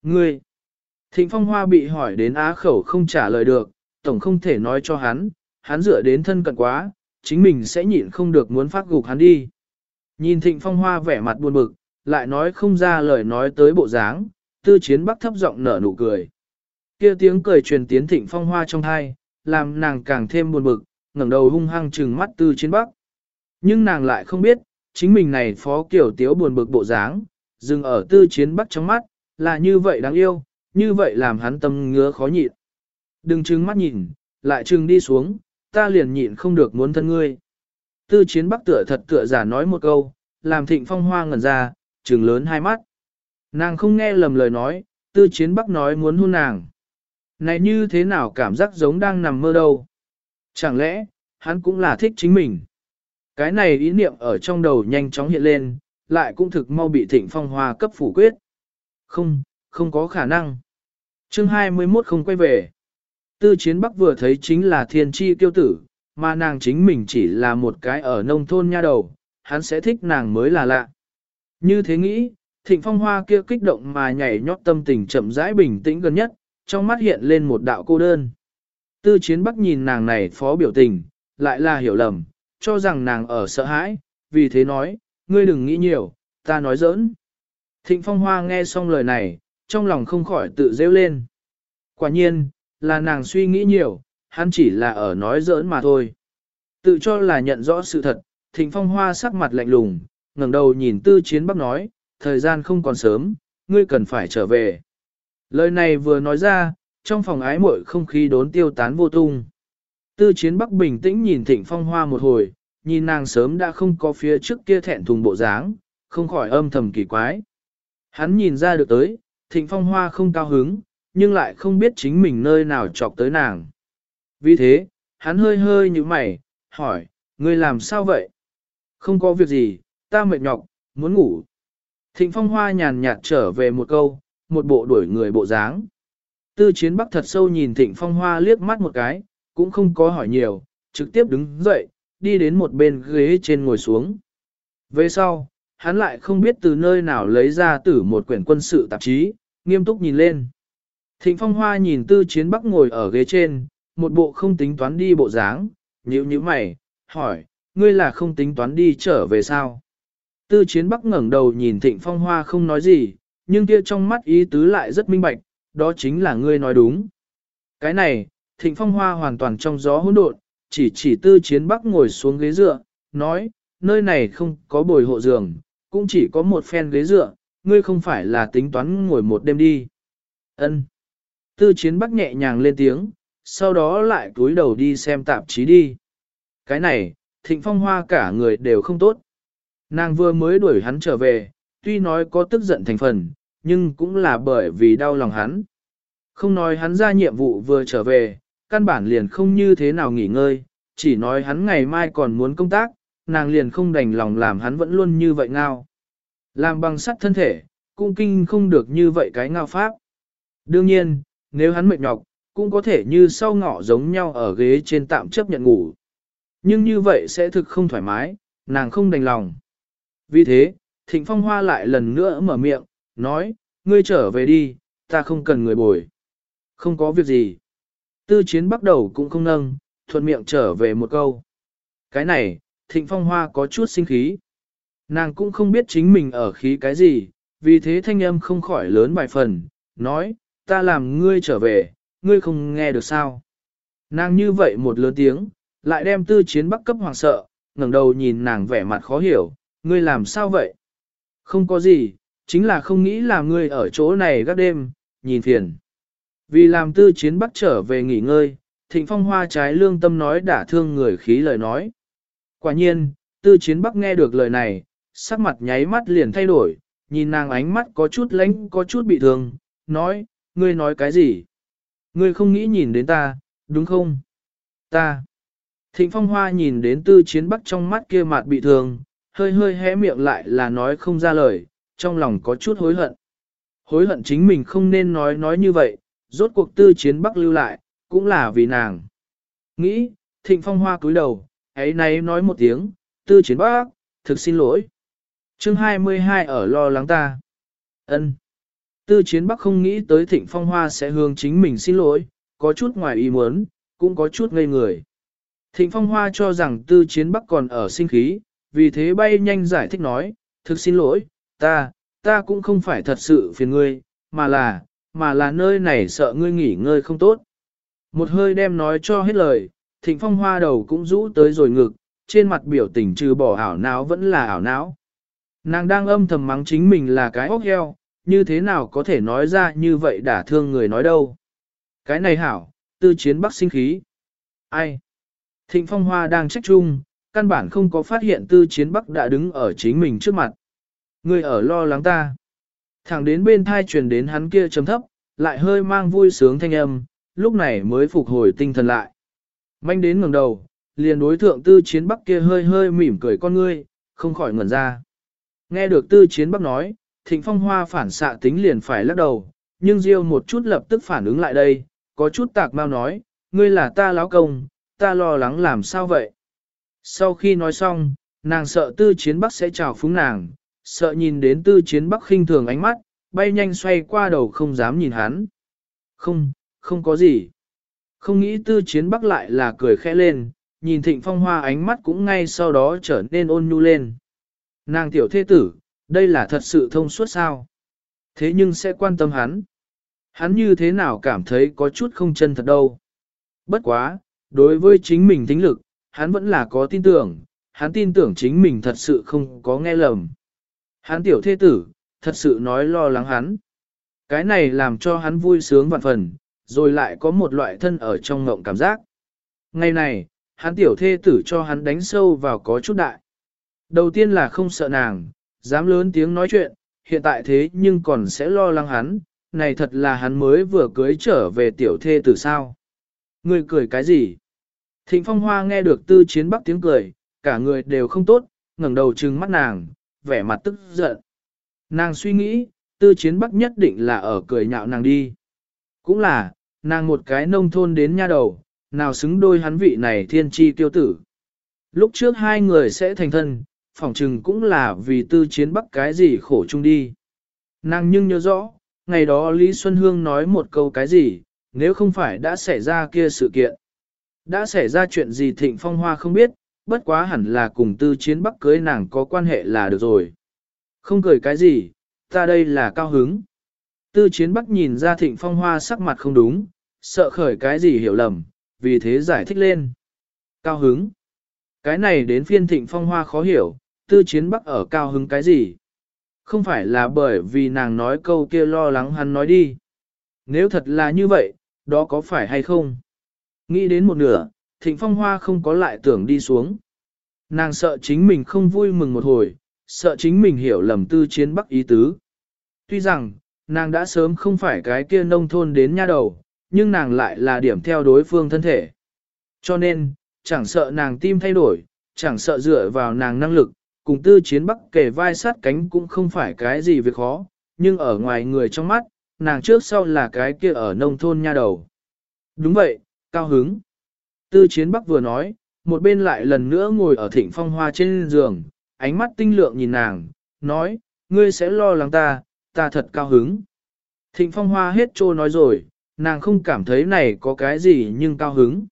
Ngươi! Thịnh phong hoa bị hỏi đến á khẩu không trả lời được, tổng không thể nói cho hắn, hắn dựa đến thân cận quá, chính mình sẽ nhịn không được muốn phát gục hắn đi. Nhìn thịnh phong hoa vẻ mặt buồn bực, lại nói không ra lời nói tới bộ dáng, tư chiến bắc thấp giọng nở nụ cười. kia tiếng cười truyền tiến thịnh phong hoa trong thai, làm nàng càng thêm buồn bực, ngẩng đầu hung hăng trừng mắt tư chiến bắc. Nhưng nàng lại không biết, chính mình này phó kiểu tiếu buồn bực bộ dáng, dừng ở tư chiến bắc trong mắt, là như vậy đáng yêu, như vậy làm hắn tâm ngứa khó nhịn. Đừng trừng mắt nhìn, lại trừng đi xuống, ta liền nhịn không được muốn thân ngươi. Tư chiến bắc tựa thật tựa giả nói một câu, làm thịnh phong hoa ngẩn ra, trừng lớn hai mắt. Nàng không nghe lầm lời nói, tư chiến bắc nói muốn hôn nàng. Này như thế nào cảm giác giống đang nằm mơ đâu? Chẳng lẽ, hắn cũng là thích chính mình? Cái này ý niệm ở trong đầu nhanh chóng hiện lên, lại cũng thực mau bị thịnh phong hoa cấp phủ quyết. Không, không có khả năng. chương 21 không quay về. Tư chiến bắc vừa thấy chính là thiên tri tiêu tử, mà nàng chính mình chỉ là một cái ở nông thôn nha đầu, hắn sẽ thích nàng mới là lạ. Như thế nghĩ, thịnh phong hoa kia kích động mà nhảy nhót tâm tình chậm rãi bình tĩnh gần nhất, trong mắt hiện lên một đạo cô đơn. Tư chiến bắc nhìn nàng này phó biểu tình, lại là hiểu lầm, cho rằng nàng ở sợ hãi, vì thế nói, ngươi đừng nghĩ nhiều, ta nói giỡn. Thịnh phong hoa nghe xong lời này, trong lòng không khỏi tự rêu lên. Quả nhiên, là nàng suy nghĩ nhiều, hắn chỉ là ở nói giỡn mà thôi. Tự cho là nhận rõ sự thật, thịnh phong hoa sắc mặt lạnh lùng, ngẩng đầu nhìn tư chiến bắc nói, thời gian không còn sớm, ngươi cần phải trở về. Lời này vừa nói ra, trong phòng ái muội không khí đốn tiêu tán vô tung. Tư chiến bắc bình tĩnh nhìn thịnh phong hoa một hồi, nhìn nàng sớm đã không có phía trước kia thẹn thùng bộ dáng, không khỏi âm thầm kỳ quái. Hắn nhìn ra được tới, thịnh phong hoa không cao hứng, nhưng lại không biết chính mình nơi nào chọc tới nàng. Vì thế, hắn hơi hơi như mày, hỏi, ngươi làm sao vậy? Không có việc gì, ta mệt nhọc, muốn ngủ. Thịnh phong hoa nhàn nhạt trở về một câu, một bộ đuổi người bộ dáng. Tư chiến bắc thật sâu nhìn thịnh phong hoa liếc mắt một cái, cũng không có hỏi nhiều, trực tiếp đứng dậy, đi đến một bên ghế trên ngồi xuống. Về sau, hắn lại không biết từ nơi nào lấy ra tử một quyển quân sự tạp chí, nghiêm túc nhìn lên. Thịnh phong hoa nhìn tư chiến bắc ngồi ở ghế trên, một bộ không tính toán đi bộ dáng, nhíu nhíu mày, hỏi, ngươi là không tính toán đi trở về sao? Tư chiến bắc ngẩng đầu nhìn thịnh phong hoa không nói gì, nhưng kia trong mắt ý tứ lại rất minh bạch, đó chính là ngươi nói đúng. Cái này, thịnh phong hoa hoàn toàn trong gió hỗn độn, chỉ chỉ tư chiến bắc ngồi xuống ghế dựa, nói, nơi này không có bồi hộ giường, cũng chỉ có một phen ghế dựa, ngươi không phải là tính toán ngồi một đêm đi. Ân. Tư chiến bắc nhẹ nhàng lên tiếng, sau đó lại cúi đầu đi xem tạp chí đi. Cái này, thịnh phong hoa cả người đều không tốt. Nàng vừa mới đuổi hắn trở về, tuy nói có tức giận thành phần, nhưng cũng là bởi vì đau lòng hắn. Không nói hắn ra nhiệm vụ vừa trở về, căn bản liền không như thế nào nghỉ ngơi, chỉ nói hắn ngày mai còn muốn công tác, nàng liền không đành lòng làm hắn vẫn luôn như vậy ngao. Làm bằng sắt thân thể, cũng kinh không được như vậy cái ngao pháp. Đương nhiên, nếu hắn mệt nhọc, cũng có thể như sau ngọ giống nhau ở ghế trên tạm chấp nhận ngủ. Nhưng như vậy sẽ thực không thoải mái, nàng không đành lòng. Vì thế, Thịnh Phong Hoa lại lần nữa mở miệng, nói, ngươi trở về đi, ta không cần người bồi. Không có việc gì. Tư chiến bắt đầu cũng không nâng, thuận miệng trở về một câu. Cái này, Thịnh Phong Hoa có chút sinh khí. Nàng cũng không biết chính mình ở khí cái gì, vì thế thanh âm không khỏi lớn vài phần, nói, ta làm ngươi trở về, ngươi không nghe được sao. Nàng như vậy một lớn tiếng, lại đem tư chiến bắc cấp hoàng sợ, ngẩng đầu nhìn nàng vẻ mặt khó hiểu, ngươi làm sao vậy? Không có gì, chính là không nghĩ là ngươi ở chỗ này gác đêm, nhìn phiền. Vì làm tư chiến bắc trở về nghỉ ngơi, thịnh phong hoa trái lương tâm nói đả thương người khí lời nói. Quả nhiên, tư chiến bắc nghe được lời này, sắc mặt nháy mắt liền thay đổi, nhìn nàng ánh mắt có chút lánh có chút bị thương, nói, ngươi nói cái gì? Ngươi không nghĩ nhìn đến ta, đúng không? Ta. Thịnh phong hoa nhìn đến tư chiến bắc trong mắt kia mặt bị thương, hơi hơi hé miệng lại là nói không ra lời, trong lòng có chút hối hận. Hối hận chính mình không nên nói nói như vậy, rốt cuộc tư chiến bắc lưu lại, cũng là vì nàng. Nghĩ, thịnh phong hoa cúi đầu, ấy nay nói một tiếng, tư chiến bắc, thực xin lỗi. chương 22 ở lo lắng ta. ân Tư chiến bắc không nghĩ tới thịnh phong hoa sẽ hướng chính mình xin lỗi, có chút ngoài ý muốn, cũng có chút ngây người. Thịnh phong hoa cho rằng tư chiến bắc còn ở sinh khí, vì thế bay nhanh giải thích nói, thực xin lỗi, ta, ta cũng không phải thật sự phiền ngươi, mà là, mà là nơi này sợ ngươi nghỉ ngơi không tốt. Một hơi đem nói cho hết lời, thịnh phong hoa đầu cũng rũ tới rồi ngực, trên mặt biểu tình trừ bỏ ảo não vẫn là ảo não. Nàng đang âm thầm mắng chính mình là cái ốc heo, như thế nào có thể nói ra như vậy đả thương người nói đâu. Cái này hảo, tư chiến bắc sinh khí. Ai? Thịnh phong hoa đang trách chung, căn bản không có phát hiện tư chiến bắc đã đứng ở chính mình trước mặt. Người ở lo lắng ta. Thẳng đến bên thai truyền đến hắn kia trầm thấp, lại hơi mang vui sướng thanh âm, lúc này mới phục hồi tinh thần lại. Manh đến ngẩng đầu, liền đối thượng tư chiến bắc kia hơi hơi mỉm cười con ngươi, không khỏi ngẩn ra. Nghe được tư chiến bắc nói, thịnh phong hoa phản xạ tính liền phải lắc đầu, nhưng Diêu một chút lập tức phản ứng lại đây, có chút tạc mau nói, ngươi là ta láo công, ta lo lắng làm sao vậy. Sau khi nói xong, nàng sợ tư chiến bắc sẽ chào phúng nàng, sợ nhìn đến tư chiến bắc khinh thường ánh mắt, bay nhanh xoay qua đầu không dám nhìn hắn. Không, không có gì. Không nghĩ tư chiến bắc lại là cười khẽ lên, nhìn thịnh phong hoa ánh mắt cũng ngay sau đó trở nên ôn nhu lên. Nàng tiểu thế tử, đây là thật sự thông suốt sao. Thế nhưng sẽ quan tâm hắn. Hắn như thế nào cảm thấy có chút không chân thật đâu. Bất quá, đối với chính mình tính lực, hắn vẫn là có tin tưởng, hắn tin tưởng chính mình thật sự không có nghe lầm. Hắn tiểu thế tử, thật sự nói lo lắng hắn. Cái này làm cho hắn vui sướng vạn phần, rồi lại có một loại thân ở trong ngộng cảm giác. Ngày này, hắn tiểu thê tử cho hắn đánh sâu vào có chút đại. Đầu tiên là không sợ nàng, dám lớn tiếng nói chuyện, hiện tại thế nhưng còn sẽ lo lắng hắn, này thật là hắn mới vừa cưới trở về tiểu thê từ sao. Người cười cái gì? Thịnh phong hoa nghe được tư chiến bắc tiếng cười, cả người đều không tốt, ngẩng đầu trừng mắt nàng, vẻ mặt tức giận. Nàng suy nghĩ, tư chiến bắc nhất định là ở cười nhạo nàng đi. Cũng là, nàng một cái nông thôn đến nha đầu, nào xứng đôi hắn vị này thiên tri tiêu tử. Lúc trước hai người sẽ thành thân, phỏng chừng cũng là vì tư chiến bắc cái gì khổ chung đi. Nàng nhưng nhớ rõ, ngày đó Lý Xuân Hương nói một câu cái gì, nếu không phải đã xảy ra kia sự kiện. Đã xảy ra chuyện gì thịnh phong hoa không biết, bất quá hẳn là cùng tư chiến bắc cưới nàng có quan hệ là được rồi. Không cười cái gì, ta đây là cao hứng. Tư chiến bắc nhìn ra thịnh phong hoa sắc mặt không đúng, sợ khởi cái gì hiểu lầm, vì thế giải thích lên. Cao hứng. Cái này đến phiên thịnh phong hoa khó hiểu, tư chiến bắc ở cao hứng cái gì? Không phải là bởi vì nàng nói câu kia lo lắng hắn nói đi. Nếu thật là như vậy, đó có phải hay không? Nghĩ đến một nửa, thịnh phong hoa không có lại tưởng đi xuống. Nàng sợ chính mình không vui mừng một hồi, sợ chính mình hiểu lầm tư chiến bắc ý tứ. Tuy rằng, nàng đã sớm không phải cái kia nông thôn đến nha đầu, nhưng nàng lại là điểm theo đối phương thân thể. Cho nên, chẳng sợ nàng tim thay đổi, chẳng sợ dựa vào nàng năng lực, cùng tư chiến bắc kể vai sát cánh cũng không phải cái gì việc khó, nhưng ở ngoài người trong mắt, nàng trước sau là cái kia ở nông thôn nha đầu. Đúng vậy, cao hứng. Tư chiến bắc vừa nói, một bên lại lần nữa ngồi ở thịnh phong hoa trên giường, ánh mắt tinh lượng nhìn nàng, nói, ngươi sẽ lo lắng ta, ta thật cao hứng. Thịnh phong hoa hết trô nói rồi, nàng không cảm thấy này có cái gì nhưng cao hứng.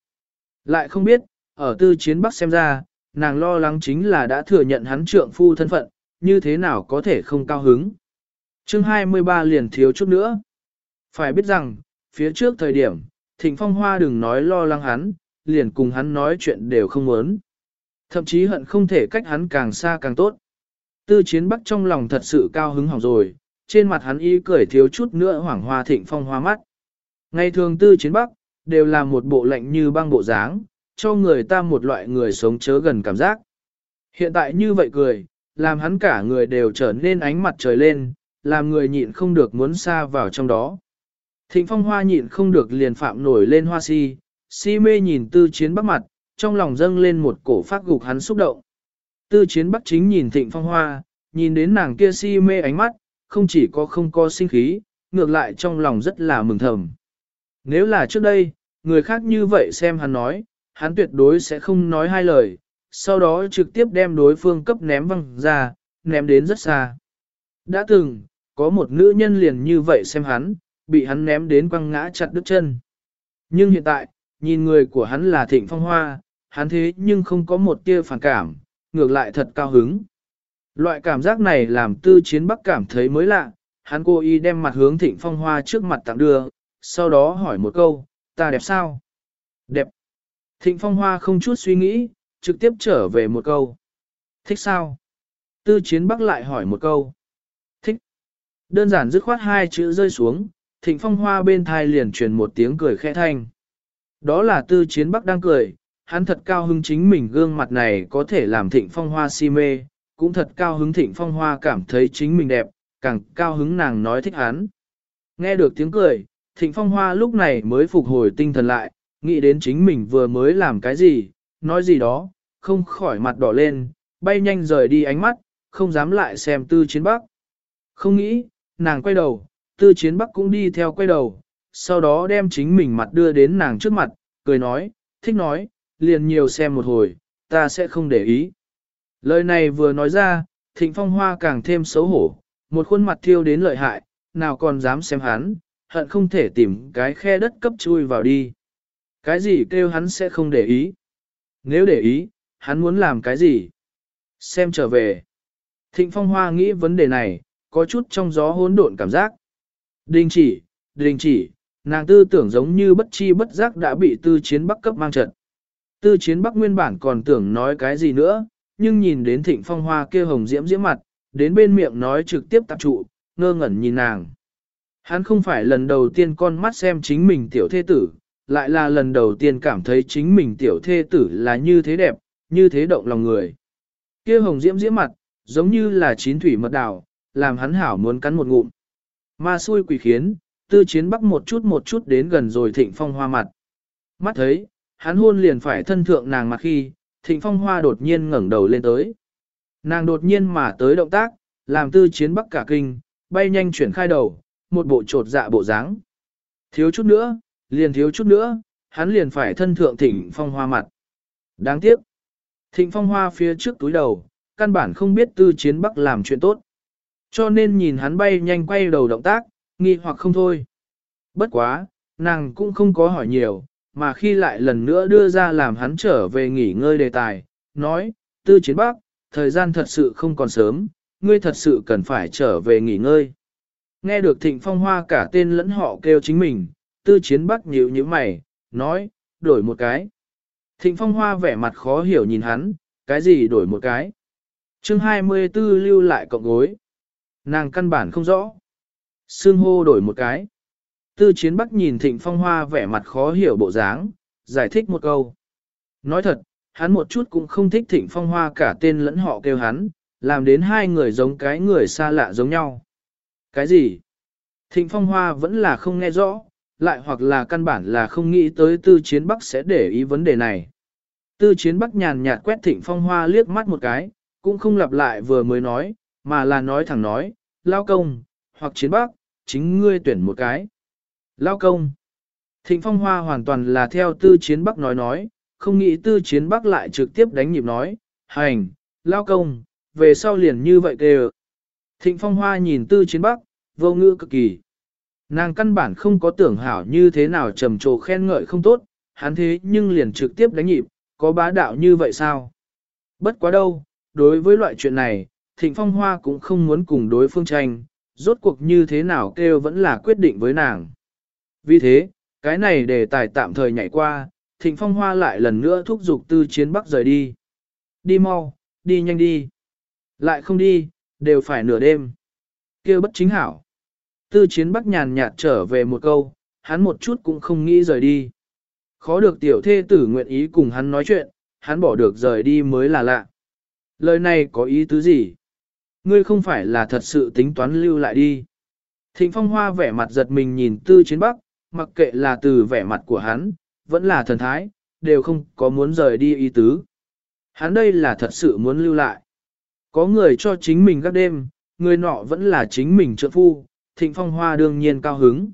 Lại không biết, ở tư chiến bắc xem ra, nàng lo lắng chính là đã thừa nhận hắn trượng phu thân phận, như thế nào có thể không cao hứng. chương 23 liền thiếu chút nữa. Phải biết rằng, phía trước thời điểm, thịnh phong hoa đừng nói lo lắng hắn, liền cùng hắn nói chuyện đều không muốn. Thậm chí hận không thể cách hắn càng xa càng tốt. Tư chiến bắc trong lòng thật sự cao hứng hỏng rồi, trên mặt hắn y cười thiếu chút nữa hoảng hoa thịnh phong hoa mắt. Ngày thường tư chiến bắc, đều là một bộ lạnh như băng bộ dáng, cho người ta một loại người sống chớ gần cảm giác. Hiện tại như vậy cười, làm hắn cả người đều trở nên ánh mặt trời lên, làm người nhịn không được muốn xa vào trong đó. Thịnh phong hoa nhịn không được liền phạm nổi lên hoa si, si mê nhìn tư chiến bắc mặt, trong lòng dâng lên một cổ phát gục hắn xúc động. Tư chiến bắc chính nhìn thịnh phong hoa, nhìn đến nàng kia si mê ánh mắt, không chỉ có không có sinh khí, ngược lại trong lòng rất là mừng thầm. Nếu là trước đây, người khác như vậy xem hắn nói, hắn tuyệt đối sẽ không nói hai lời, sau đó trực tiếp đem đối phương cấp ném văng ra, ném đến rất xa. Đã từng, có một nữ nhân liền như vậy xem hắn, bị hắn ném đến quăng ngã chặt đứt chân. Nhưng hiện tại, nhìn người của hắn là thịnh phong hoa, hắn thế nhưng không có một tia phản cảm, ngược lại thật cao hứng. Loại cảm giác này làm tư chiến bắc cảm thấy mới lạ, hắn cố ý đem mặt hướng thịnh phong hoa trước mặt tặng đưa, sau đó hỏi một câu, ta đẹp sao? Đẹp. Thịnh phong hoa không chút suy nghĩ, trực tiếp trở về một câu. Thích sao? Tư chiến bắc lại hỏi một câu. Thích. Đơn giản dứt khoát hai chữ rơi xuống, thịnh phong hoa bên thai liền truyền một tiếng cười khẽ thanh. Đó là tư chiến bắc đang cười, hắn thật cao hứng chính mình gương mặt này có thể làm thịnh phong hoa si mê, cũng thật cao hứng thịnh phong hoa cảm thấy chính mình đẹp, càng cao hứng nàng nói thích hắn. Nghe được tiếng cười, thịnh phong hoa lúc này mới phục hồi tinh thần lại, nghĩ đến chính mình vừa mới làm cái gì, nói gì đó, không khỏi mặt đỏ lên, bay nhanh rời đi ánh mắt, không dám lại xem tư chiến bắc. Không nghĩ, nàng quay đầu, tư chiến bắc cũng đi theo quay đầu, sau đó đem chính mình mặt đưa đến nàng trước mặt, cười nói, thích nói, liền nhiều xem một hồi, ta sẽ không để ý. Lời này vừa nói ra, thịnh phong hoa càng thêm xấu hổ, một khuôn mặt thiêu đến lợi hại, nào còn dám xem hắn, hận không thể tìm cái khe đất cấp chui vào đi. Cái gì kêu hắn sẽ không để ý? Nếu để ý, hắn muốn làm cái gì? Xem trở về. Thịnh phong hoa nghĩ vấn đề này, có chút trong gió hỗn độn cảm giác. Đình chỉ, đình chỉ, nàng tư tưởng giống như bất chi bất giác đã bị tư chiến bắc cấp mang trận. Tư chiến bắc nguyên bản còn tưởng nói cái gì nữa, nhưng nhìn đến thịnh phong hoa kia hồng diễm diễm mặt, đến bên miệng nói trực tiếp tạp trụ, ngơ ngẩn nhìn nàng. Hắn không phải lần đầu tiên con mắt xem chính mình tiểu thê tử, lại là lần đầu tiên cảm thấy chính mình tiểu thê tử là như thế đẹp, như thế động lòng người. Kia hồng diễm diễm mặt, giống như là chín thủy mật đào, làm hắn hảo muốn cắn một ngụm. Ma xui quỷ khiến, tư chiến bắc một chút một chút đến gần rồi thịnh phong hoa mặt. Mắt thấy, hắn hôn liền phải thân thượng nàng mặt khi, thịnh phong hoa đột nhiên ngẩng đầu lên tới. Nàng đột nhiên mà tới động tác, làm tư chiến bắc cả kinh, bay nhanh chuyển khai đầu, một bộ trột dạ bộ dáng. Thiếu chút nữa, liền thiếu chút nữa, hắn liền phải thân thượng thịnh phong hoa mặt. Đáng tiếc. Thịnh phong hoa phía trước túi đầu, căn bản không biết tư chiến bắc làm chuyện tốt. Cho nên nhìn hắn bay nhanh quay đầu động tác, nghi hoặc không thôi. Bất quá, nàng cũng không có hỏi nhiều, mà khi lại lần nữa đưa ra làm hắn trở về nghỉ ngơi đề tài, nói, tư chiến bắc, thời gian thật sự không còn sớm, ngươi thật sự cần phải trở về nghỉ ngơi. Nghe được thịnh phong hoa cả tên lẫn họ kêu chính mình, tư chiến bắc nhíu như mày, nói, đổi một cái. Thịnh phong hoa vẻ mặt khó hiểu nhìn hắn, cái gì đổi một cái. chương 24 lưu lại cộng gối. Nàng căn bản không rõ. Sương hô đổi một cái. Tư chiến bắc nhìn thịnh phong hoa vẻ mặt khó hiểu bộ dáng, giải thích một câu. Nói thật, hắn một chút cũng không thích thịnh phong hoa cả tên lẫn họ kêu hắn, làm đến hai người giống cái người xa lạ giống nhau. Cái gì? Thịnh phong hoa vẫn là không nghe rõ, lại hoặc là căn bản là không nghĩ tới tư chiến bắc sẽ để ý vấn đề này. Tư chiến bắc nhàn nhạt quét thịnh phong hoa liếc mắt một cái, cũng không lặp lại vừa mới nói, mà là nói thẳng nói, lao công, hoặc chiến bắc, chính ngươi tuyển một cái. Lao công. Thịnh phong hoa hoàn toàn là theo tư chiến bắc nói nói, không nghĩ tư chiến bắc lại trực tiếp đánh nhịp nói, hành, lao công, về sau liền như vậy kêu. Thịnh phong hoa nhìn tư chiến bắc, vô ngữ cực kỳ. Nàng căn bản không có tưởng hảo như thế nào trầm trồ khen ngợi không tốt, hắn thế nhưng liền trực tiếp đánh nhịp, có bá đạo như vậy sao? Bất quá đâu, đối với loại chuyện này, thịnh phong hoa cũng không muốn cùng đối phương tranh, rốt cuộc như thế nào kêu vẫn là quyết định với nàng. Vì thế, cái này để tài tạm thời nhảy qua, thịnh phong hoa lại lần nữa thúc giục tư chiến bắc rời đi. Đi mau, đi nhanh đi. Lại không đi, đều phải nửa đêm. kêu bất chính hảo. Tư chiến bắc nhàn nhạt trở về một câu, hắn một chút cũng không nghĩ rời đi. Khó được tiểu thê tử nguyện ý cùng hắn nói chuyện, hắn bỏ được rời đi mới là lạ. Lời này có ý tứ gì? Ngươi không phải là thật sự tính toán lưu lại đi. Thịnh phong hoa vẻ mặt giật mình nhìn tư chiến bắc, mặc kệ là từ vẻ mặt của hắn, vẫn là thần thái, đều không có muốn rời đi ý tứ. Hắn đây là thật sự muốn lưu lại. Có người cho chính mình các đêm, người nọ vẫn là chính mình trợ phu, thịnh phong hoa đương nhiên cao hứng.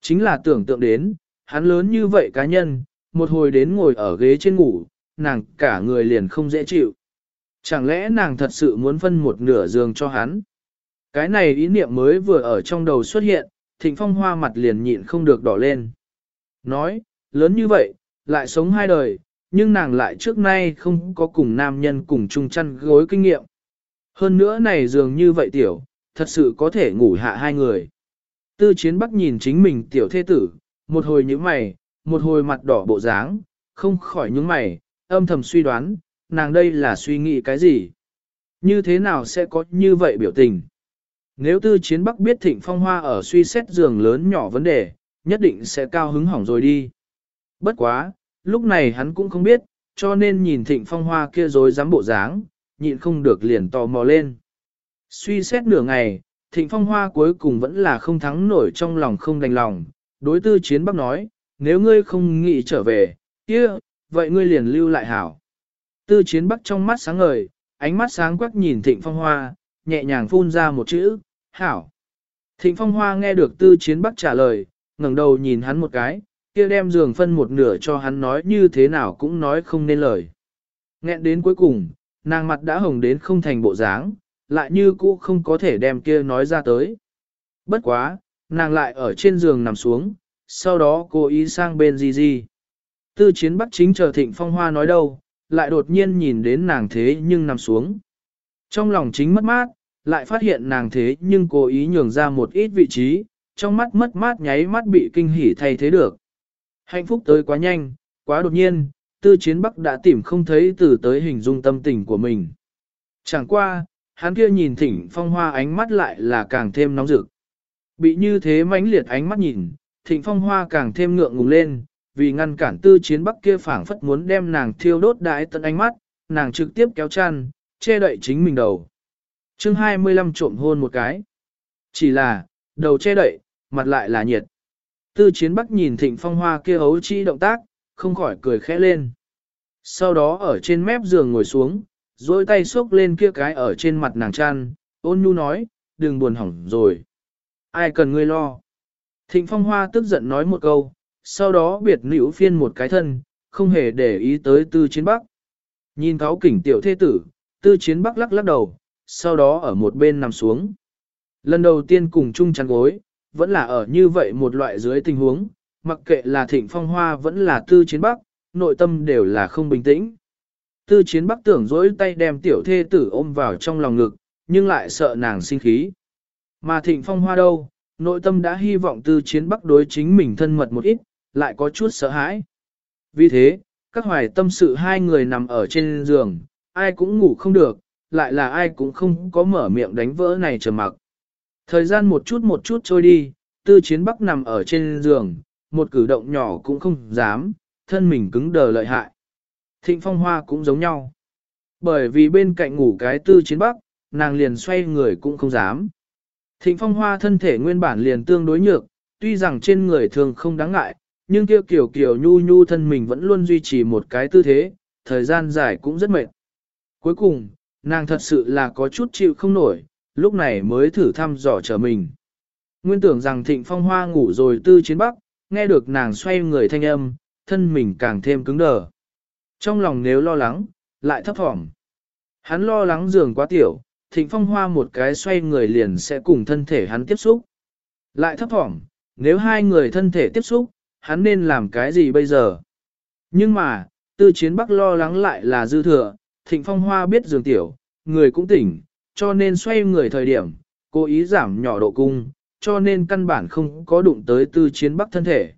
Chính là tưởng tượng đến, hắn lớn như vậy cá nhân, một hồi đến ngồi ở ghế trên ngủ, nàng cả người liền không dễ chịu. Chẳng lẽ nàng thật sự muốn phân một nửa giường cho hắn? Cái này ý niệm mới vừa ở trong đầu xuất hiện, thịnh phong hoa mặt liền nhịn không được đỏ lên. Nói, lớn như vậy, lại sống hai đời, nhưng nàng lại trước nay không có cùng nam nhân cùng chung chăn gối kinh nghiệm. Hơn nữa này dường như vậy tiểu, thật sự có thể ngủ hạ hai người. Tư chiến bắc nhìn chính mình tiểu thế tử, một hồi như mày, một hồi mặt đỏ bộ dáng, không khỏi những mày, âm thầm suy đoán, nàng đây là suy nghĩ cái gì? Như thế nào sẽ có như vậy biểu tình? Nếu tư chiến bắc biết thịnh phong hoa ở suy xét giường lớn nhỏ vấn đề, nhất định sẽ cao hứng hỏng rồi đi. Bất quá, lúc này hắn cũng không biết, cho nên nhìn thịnh phong hoa kia rồi dám bộ dáng, nhịn không được liền tò mò lên. Suy xét nửa ngày, thịnh phong hoa cuối cùng vẫn là không thắng nổi trong lòng không đành lòng, đối tư chiến bắc nói, nếu ngươi không nghĩ trở về, kia, vậy ngươi liền lưu lại hảo. Tư chiến bắc trong mắt sáng ngời, ánh mắt sáng quắc nhìn thịnh phong hoa, nhẹ nhàng phun ra một chữ, hảo. Thịnh phong hoa nghe được tư chiến bắc trả lời, ngẩng đầu nhìn hắn một cái, kia đem giường phân một nửa cho hắn nói như thế nào cũng nói không nên lời. Nghẹn đến cuối cùng, nàng mặt đã hồng đến không thành bộ dáng, lại như cũ không có thể đem kia nói ra tới. Bất quá, nàng lại ở trên giường nằm xuống, sau đó cô ý sang bên Di Di. Tư chiến bắc chính chờ thịnh phong hoa nói đâu, lại đột nhiên nhìn đến nàng thế nhưng nằm xuống. Trong lòng chính mất mát, lại phát hiện nàng thế nhưng cố ý nhường ra một ít vị trí, trong mắt mất mát nháy mắt bị kinh hỉ thay thế được. Hạnh phúc tới quá nhanh, quá đột nhiên, tư chiến bắc đã tìm không thấy từ tới hình dung tâm tình của mình. Chẳng qua, hắn kia nhìn thỉnh phong hoa ánh mắt lại là càng thêm nóng rực. Bị như thế mãnh liệt ánh mắt nhìn, thịnh phong hoa càng thêm ngượng ngùng lên, vì ngăn cản tư chiến bắc kia phảng phất muốn đem nàng thiêu đốt đại tận ánh mắt, nàng trực tiếp kéo chăn, che đậy chính mình đầu. chương 25 trộm hôn một cái. Chỉ là, đầu che đậy, mặt lại là nhiệt. Tư chiến bắc nhìn thịnh phong hoa kia hấu chi động tác, không khỏi cười khẽ lên. Sau đó ở trên mép giường ngồi xuống, rồi tay xốc lên kia cái ở trên mặt nàng chăn, ôn nhu nói, đừng buồn hỏng rồi. Ai cần ngươi lo? Thịnh phong hoa tức giận nói một câu, sau đó biệt nữ phiên một cái thân, không hề để ý tới tư chiến bắc. Nhìn cáo kỉnh tiểu thế tử, tư chiến bắc lắc lắc đầu, sau đó ở một bên nằm xuống. Lần đầu tiên cùng chung chăn gối, vẫn là ở như vậy một loại dưới tình huống, mặc kệ là thịnh phong hoa vẫn là tư chiến bắc, nội tâm đều là không bình tĩnh. Tư chiến bắc tưởng dỗi tay đem tiểu thê tử ôm vào trong lòng ngực, nhưng lại sợ nàng sinh khí. Mà thịnh phong hoa đâu, nội tâm đã hy vọng tư chiến bắc đối chính mình thân mật một ít, lại có chút sợ hãi. Vì thế, các hoài tâm sự hai người nằm ở trên giường, ai cũng ngủ không được, lại là ai cũng không có mở miệng đánh vỡ này trầm mặc. Thời gian một chút một chút trôi đi, tư chiến bắc nằm ở trên giường, một cử động nhỏ cũng không dám, thân mình cứng đờ lợi hại. Thịnh phong hoa cũng giống nhau. Bởi vì bên cạnh ngủ cái tư chiến bắc, nàng liền xoay người cũng không dám. Thịnh phong hoa thân thể nguyên bản liền tương đối nhược, tuy rằng trên người thường không đáng ngại, nhưng kia kiểu kiểu nhu nhu thân mình vẫn luôn duy trì một cái tư thế, thời gian dài cũng rất mệt. Cuối cùng, nàng thật sự là có chút chịu không nổi, lúc này mới thử thăm dò trở mình. Nguyên tưởng rằng thịnh phong hoa ngủ rồi tư chiến bắc, nghe được nàng xoay người thanh âm, thân mình càng thêm cứng đờ. Trong lòng nếu lo lắng, lại thấp thỏm. Hắn lo lắng giường quá tiểu, thịnh phong hoa một cái xoay người liền sẽ cùng thân thể hắn tiếp xúc. Lại thấp thỏm, nếu hai người thân thể tiếp xúc, hắn nên làm cái gì bây giờ? Nhưng mà, tư chiến bắc lo lắng lại là dư thừa, thịnh phong hoa biết giường tiểu, người cũng tỉnh, cho nên xoay người thời điểm, cố ý giảm nhỏ độ cung, cho nên căn bản không có đụng tới tư chiến bắc thân thể.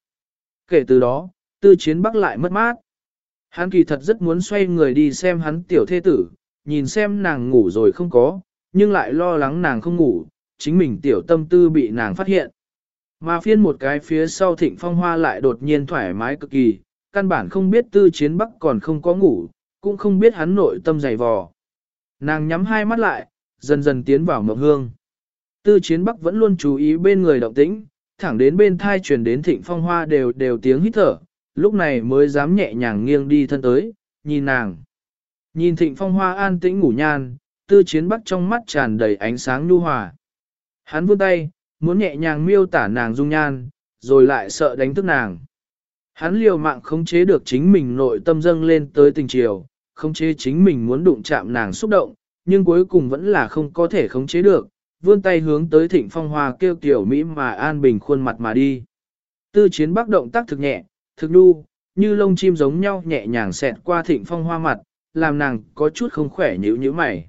Kể từ đó, tư chiến bắc lại mất mát. Hắn kỳ thật rất muốn xoay người đi xem hắn tiểu thê tử, nhìn xem nàng ngủ rồi không có, nhưng lại lo lắng nàng không ngủ, chính mình tiểu tâm tư bị nàng phát hiện. Mà phiên một cái phía sau thịnh phong hoa lại đột nhiên thoải mái cực kỳ, căn bản không biết tư chiến bắc còn không có ngủ, cũng không biết hắn nội tâm dày vò. Nàng nhắm hai mắt lại, dần dần tiến vào mộng hương. Tư chiến bắc vẫn luôn chú ý bên người động tĩnh, thẳng đến bên thai truyền đến thịnh phong hoa đều đều tiếng hít thở, lúc này mới dám nhẹ nhàng nghiêng đi thân tới, nhìn nàng. Nhìn thịnh phong hoa an tĩnh ngủ nhan, tư chiến bắc trong mắt tràn đầy ánh sáng nhu hòa. Hắn vươn tay, muốn nhẹ nhàng miêu tả nàng dung nhan, rồi lại sợ đánh thức nàng. Hắn liều mạng khống chế được chính mình nội tâm dâng lên tới tình chiều, khống chế chính mình muốn đụng chạm nàng xúc động, nhưng cuối cùng vẫn là không có thể khống chế được, vươn tay hướng tới thịnh phong hoa kêu tiểu Mỹ mà an bình khuôn mặt mà đi. Tư chiến bắc động tác thực nhẹ, thực đu, như lông chim giống nhau nhẹ nhàng xẹt qua thịnh phong hoa mặt, làm nàng có chút không khỏe nhíu nhíu mày.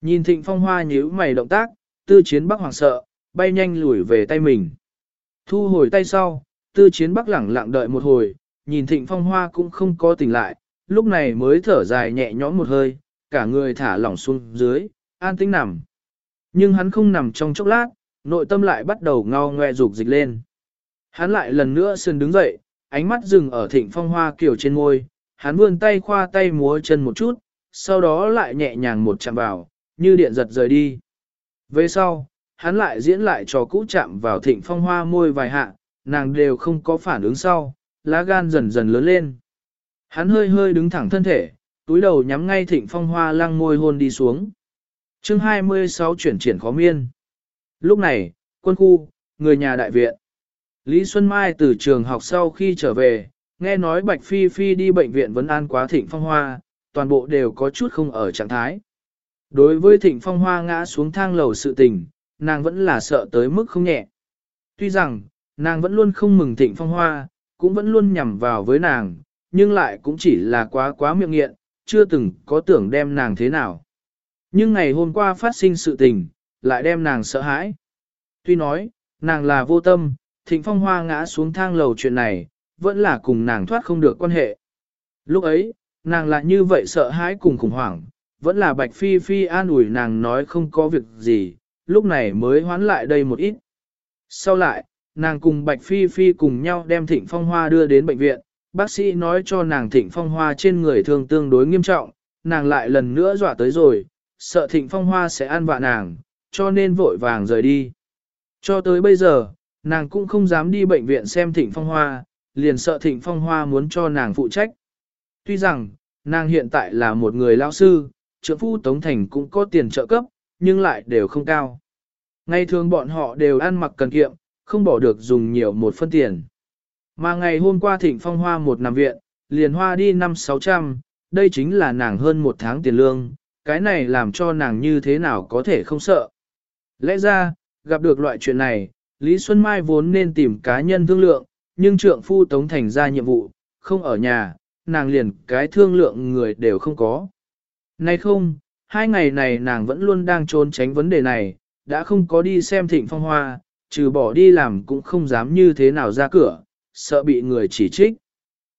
Nhìn thịnh phong hoa nhíu mày động tác, tư chiến bắc hoảng sợ, bay nhanh lùi về tay mình. Thu hồi tay sau, tư chiến bắc lẳng lặng đợi một hồi, nhìn thịnh phong hoa cũng không có tỉnh lại, lúc này mới thở dài nhẹ nhõm một hơi, cả người thả lỏng xuống dưới, an tĩnh nằm. Nhưng hắn không nằm trong chốc lát, nội tâm lại bắt đầu ngao ngoe dục dịch lên. Hắn lại lần nữa sườn đứng dậy, ánh mắt dừng ở thịnh phong hoa kiểu trên môi, hắn vươn tay khoa tay múa chân một chút, sau đó lại nhẹ nhàng một chạm vào, như điện giật rời đi. Về sau, hắn lại diễn lại trò cũ chạm vào thịnh phong hoa môi vài hạ, nàng đều không có phản ứng sau, lá gan dần dần lớn lên. Hắn hơi hơi đứng thẳng thân thể, túi đầu nhắm ngay thịnh phong hoa lăng môi hôn đi xuống. chương 26 chuyển triển khó miên. Lúc này, quân khu, người nhà đại viện. Lý Xuân Mai từ trường học sau khi trở về, nghe nói Bạch Phi Phi đi bệnh viện vấn an quá thịnh phong hoa, toàn bộ đều có chút không ở trạng thái. Đối với thịnh phong hoa ngã xuống thang lầu sự tình, nàng vẫn là sợ tới mức không nhẹ. Tuy rằng, nàng vẫn luôn không mừng thịnh phong hoa, cũng vẫn luôn nhằm vào với nàng, nhưng lại cũng chỉ là quá quá miệng nghiện, chưa từng có tưởng đem nàng thế nào. Nhưng ngày hôm qua phát sinh sự tình, lại đem nàng sợ hãi. Tuy nói, nàng là vô tâm, thịnh phong hoa ngã xuống thang lầu chuyện này, vẫn là cùng nàng thoát không được quan hệ. Lúc ấy, nàng lại như vậy sợ hãi cùng khủng hoảng, vẫn là Bạch Phi Phi an ủi nàng nói không có việc gì, lúc này mới hoán lại đây một ít. Sau lại, nàng cùng Bạch Phi Phi cùng nhau đem Thịnh Phong Hoa đưa đến bệnh viện, bác sĩ nói cho nàng Thịnh Phong Hoa trên người thương tương đối nghiêm trọng, nàng lại lần nữa dọa tới rồi, sợ Thịnh Phong Hoa sẽ ăn vạ nàng, cho nên vội vàng rời đi. Cho tới bây giờ, nàng cũng không dám đi bệnh viện xem Thịnh Phong Hoa, liền sợ Thịnh Phong Hoa muốn cho nàng phụ trách. Tuy rằng, nàng hiện tại là một người lao sư, trưởng phu Tống Thành cũng có tiền trợ cấp, nhưng lại đều không cao. Ngày thường bọn họ đều ăn mặc cần kiệm, không bỏ được dùng nhiều một phân tiền. Mà ngày hôm qua thịnh phong hoa một nằm viện, liền hoa đi năm sáu trăm, đây chính là nàng hơn một tháng tiền lương, cái này làm cho nàng như thế nào có thể không sợ. Lẽ ra, gặp được loại chuyện này, Lý Xuân Mai vốn nên tìm cá nhân thương lượng, nhưng trượng phu Tống Thành ra nhiệm vụ, không ở nhà, nàng liền cái thương lượng người đều không có. Nay không, hai ngày này nàng vẫn luôn đang trốn tránh vấn đề này, đã không có đi xem thịnh phong hoa, trừ bỏ đi làm cũng không dám như thế nào ra cửa, sợ bị người chỉ trích.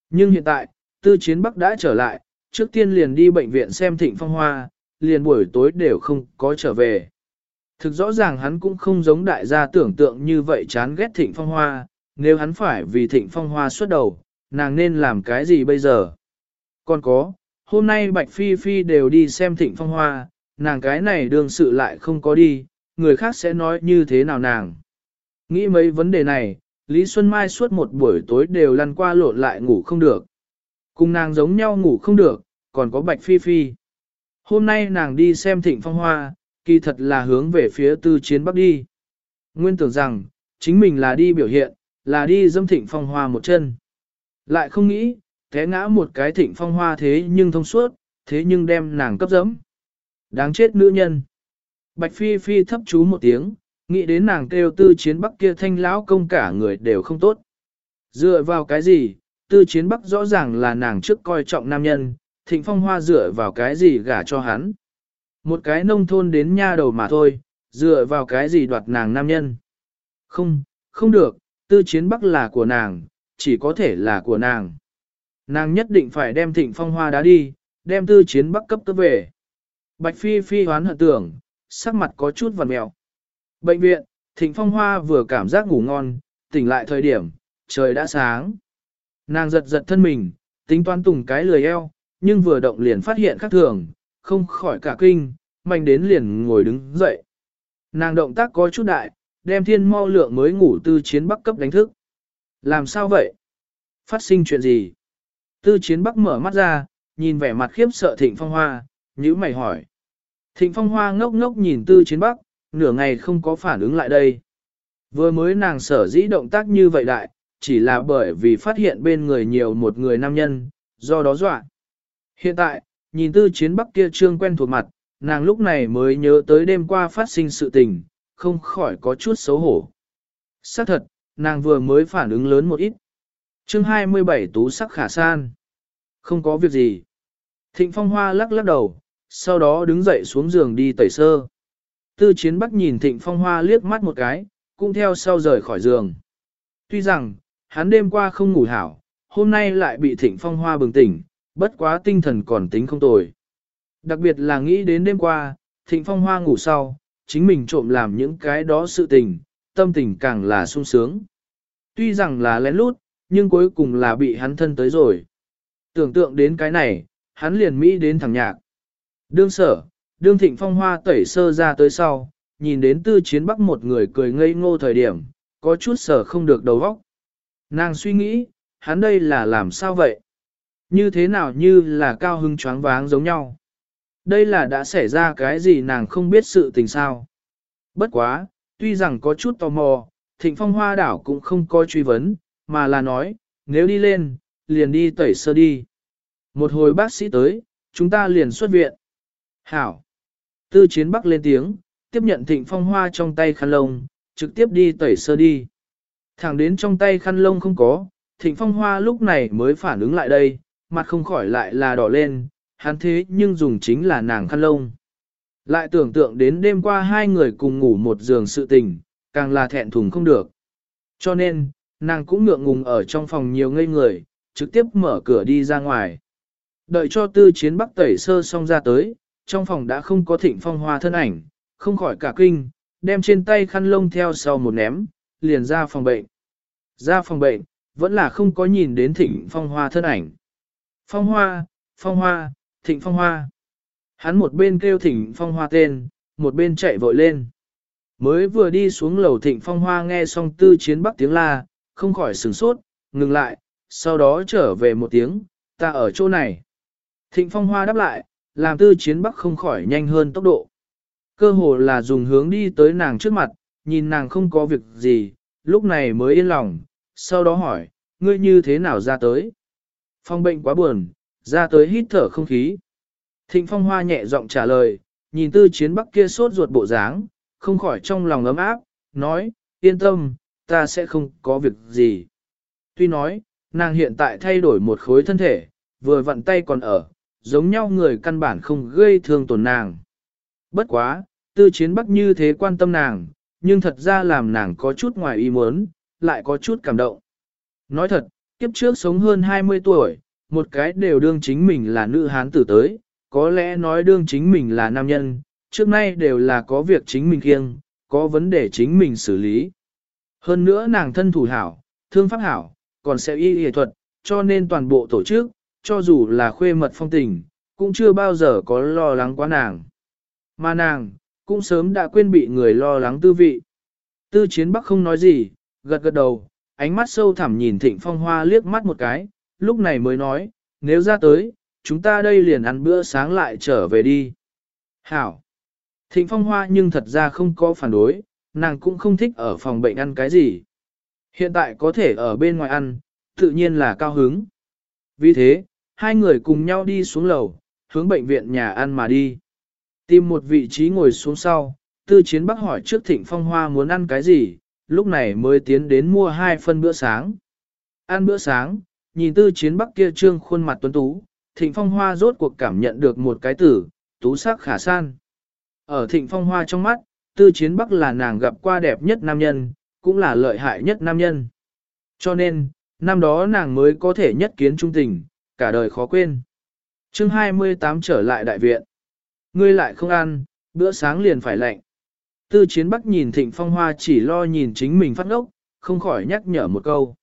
Nhưng hiện tại, tư chiến bắc đã trở lại, trước tiên liền đi bệnh viện xem thịnh phong hoa, liền buổi tối đều không có trở về. Thực rõ ràng hắn cũng không giống đại gia tưởng tượng như vậy chán ghét thịnh phong hoa, nếu hắn phải vì thịnh phong hoa xuất đầu, nàng nên làm cái gì bây giờ? Còn có, hôm nay Bạch Phi Phi đều đi xem thịnh phong hoa, nàng cái này đương sự lại không có đi, người khác sẽ nói như thế nào nàng. Nghĩ mấy vấn đề này, Lý Xuân Mai suốt một buổi tối đều lăn qua lộn lại ngủ không được. Cùng nàng giống nhau ngủ không được, còn có Bạch Phi Phi. Hôm nay nàng đi xem thịnh phong hoa, kỳ thật là hướng về phía tư chiến bắc đi. Nguyên tưởng rằng, chính mình là đi biểu hiện, là đi dâm thịnh phong hoa một chân. Lại không nghĩ, té ngã một cái thịnh phong hoa thế nhưng thông suốt, thế nhưng đem nàng cấp dẫm. Đáng chết nữ nhân. Bạch Phi Phi thấp chú một tiếng, nghĩ đến nàng kêu tư chiến bắc kia thanh lão công cả người đều không tốt. Dựa vào cái gì, tư chiến bắc rõ ràng là nàng trước coi trọng nam nhân, thịnh phong hoa dựa vào cái gì gả cho hắn. Một cái nông thôn đến nha đầu mà thôi, dựa vào cái gì đoạt nàng nam nhân. Không, không được, tư chiến bắc là của nàng, chỉ có thể là của nàng. Nàng nhất định phải đem thịnh phong hoa đá đi, đem tư chiến bắc cấp cấp về. Bạch Phi Phi hoán hận tưởng, sắc mặt có chút vằn mèo. Bệnh viện, thịnh phong hoa vừa cảm giác ngủ ngon, tỉnh lại thời điểm, trời đã sáng. Nàng giật giật thân mình, tính toán tùng cái lười eo, nhưng vừa động liền phát hiện khác thường, không khỏi cả kinh, mạnh đến liền ngồi đứng dậy. Nàng động tác có chút đại, đem thiên mau lượng mới ngủ tư chiến bắc cấp đánh thức. Làm sao vậy? Phát sinh chuyện gì? Tư chiến bắc mở mắt ra, nhìn vẻ mặt khiếp sợ thịnh phong hoa, nhữ mày hỏi. Thịnh phong hoa ngốc ngốc nhìn tư chiến bắc, nửa ngày không có phản ứng lại đây. Vừa mới nàng sở dĩ động tác như vậy đại, chỉ là bởi vì phát hiện bên người nhiều một người nam nhân, do đó dọa. Hiện tại, nhìn tư chiến bắc kia trương quen thuộc mặt, nàng lúc này mới nhớ tới đêm qua phát sinh sự tình, không khỏi có chút xấu hổ. Xác thật, nàng vừa mới phản ứng lớn một ít. chương 27 tú sắc khả san. Không có việc gì. Thịnh phong hoa lắc lắc đầu, sau đó đứng dậy xuống giường đi tẩy sơ. Tư chiến bắc nhìn thịnh phong hoa liếc mắt một cái, cũng theo sau rời khỏi giường. Tuy rằng, hắn đêm qua không ngủ hảo, hôm nay lại bị thịnh phong hoa bừng tỉnh, bất quá tinh thần còn tính không tồi. Đặc biệt là nghĩ đến đêm qua, thịnh phong hoa ngủ sau, chính mình trộm làm những cái đó sự tình, tâm tình càng là sung sướng. Tuy rằng là lén lút, nhưng cuối cùng là bị hắn thân tới rồi. Tưởng tượng đến cái này, hắn liền Mỹ đến thằng nhạc. Đương sở, đương thịnh phong hoa tẩy sơ ra tới sau, nhìn đến tư chiến bắc một người cười ngây ngô thời điểm, có chút sở không được đầu óc. Nàng suy nghĩ, hắn đây là làm sao vậy? Như thế nào như là cao hưng choáng váng giống nhau? Đây là đã xảy ra cái gì nàng không biết sự tình sao? Bất quá, tuy rằng có chút tò mò, thịnh phong hoa đảo cũng không có truy vấn, mà là nói, nếu đi lên, liền đi tẩy sơ đi. Một hồi bác sĩ tới, chúng ta liền xuất viện. Hảo. Tư chiến bắc lên tiếng, tiếp nhận thịnh phong hoa trong tay khăn lông, trực tiếp đi tẩy sơ đi. Thẳng đến trong tay khăn lông không có, thịnh phong hoa lúc này mới phản ứng lại đây, mặt không khỏi lại là đỏ lên, hắn thế nhưng dùng chính là nàng khăn lông. Lại tưởng tượng đến đêm qua hai người cùng ngủ một giường sự tình, càng là thẹn thùng không được. Cho nên, nàng cũng ngượng ngùng ở trong phòng nhiều ngây người, trực tiếp mở cửa đi ra ngoài. Đợi cho tư chiến bắc tẩy sơ xong ra tới, trong phòng đã không có thịnh phong hoa thân ảnh, không khỏi cả kinh, đem trên tay khăn lông theo sau một ném, liền ra phòng bệnh. Ra phòng bệnh, vẫn là không có nhìn đến thịnh phong hoa thân ảnh. Phong hoa, phong hoa, thịnh phong hoa. Hắn một bên kêu thịnh phong hoa tên, một bên chạy vội lên. Mới vừa đi xuống lầu thịnh phong hoa nghe xong tư chiến bắc tiếng la, không khỏi sửng sốt, ngừng lại, sau đó trở về một tiếng, ta ở chỗ này. Thịnh phong hoa đáp lại, làm tư chiến bắc không khỏi nhanh hơn tốc độ. Cơ hồ là dùng hướng đi tới nàng trước mặt, nhìn nàng không có việc gì, lúc này mới yên lòng, sau đó hỏi, ngươi như thế nào ra tới? Phong bệnh quá buồn, ra tới hít thở không khí. Thịnh phong hoa nhẹ giọng trả lời, nhìn tư chiến bắc kia sốt ruột bộ dáng, không khỏi trong lòng ấm áp, nói, yên tâm, ta sẽ không có việc gì. Tuy nói, nàng hiện tại thay đổi một khối thân thể, vừa vặn tay còn ở, giống nhau người căn bản không gây thương tổn nàng. Bất quá, tư chiến bắc như thế quan tâm nàng, nhưng thật ra làm nàng có chút ngoài ý muốn, lại có chút cảm động. Nói thật, kiếp trước sống hơn 20 tuổi, một cái đều đương chính mình là nữ hán tử tới, có lẽ nói đương chính mình là nam nhân, trước nay đều là có việc chính mình kiêng, có vấn đề chính mình xử lý. Hơn nữa nàng thân thủ hảo, thương pháp hảo, còn sẽ y y thuật, cho nên toàn bộ tổ chức, cho dù là khuê mật phong tình, cũng chưa bao giờ có lo lắng quá nàng. Mà nàng, cũng sớm đã quên bị người lo lắng tư vị. Tư chiến bắc không nói gì, gật gật đầu, ánh mắt sâu thẳm nhìn thịnh phong hoa liếc mắt một cái, lúc này mới nói, nếu ra tới, chúng ta đây liền ăn bữa sáng lại trở về đi. Hảo! Thịnh phong hoa nhưng thật ra không có phản đối, nàng cũng không thích ở phòng bệnh ăn cái gì. Hiện tại có thể ở bên ngoài ăn, tự nhiên là cao hứng. Vì thế, hai người cùng nhau đi xuống lầu, hướng bệnh viện nhà ăn mà đi. Tìm một vị trí ngồi xuống sau, tư chiến bắc hỏi trước thịnh phong hoa muốn ăn cái gì, lúc này mới tiến đến mua hai phân bữa sáng. Ăn bữa sáng, nhìn tư chiến bắc kia trương khuôn mặt tuấn tú, thịnh phong hoa rốt cuộc cảm nhận được một cái tử, tú sắc khả san. Ở thịnh phong hoa trong mắt, tư chiến bắc là nàng gặp qua đẹp nhất nam nhân, cũng là lợi hại nhất nam nhân. Cho nên, năm đó nàng mới có thể nhất kiến trung tình, cả đời khó quên. chương 28 trở lại đại viện. Ngươi lại không ăn, bữa sáng liền phải lạnh. Tư chiến bắc nhìn thịnh phong hoa chỉ lo nhìn chính mình phát ngốc, không khỏi nhắc nhở một câu.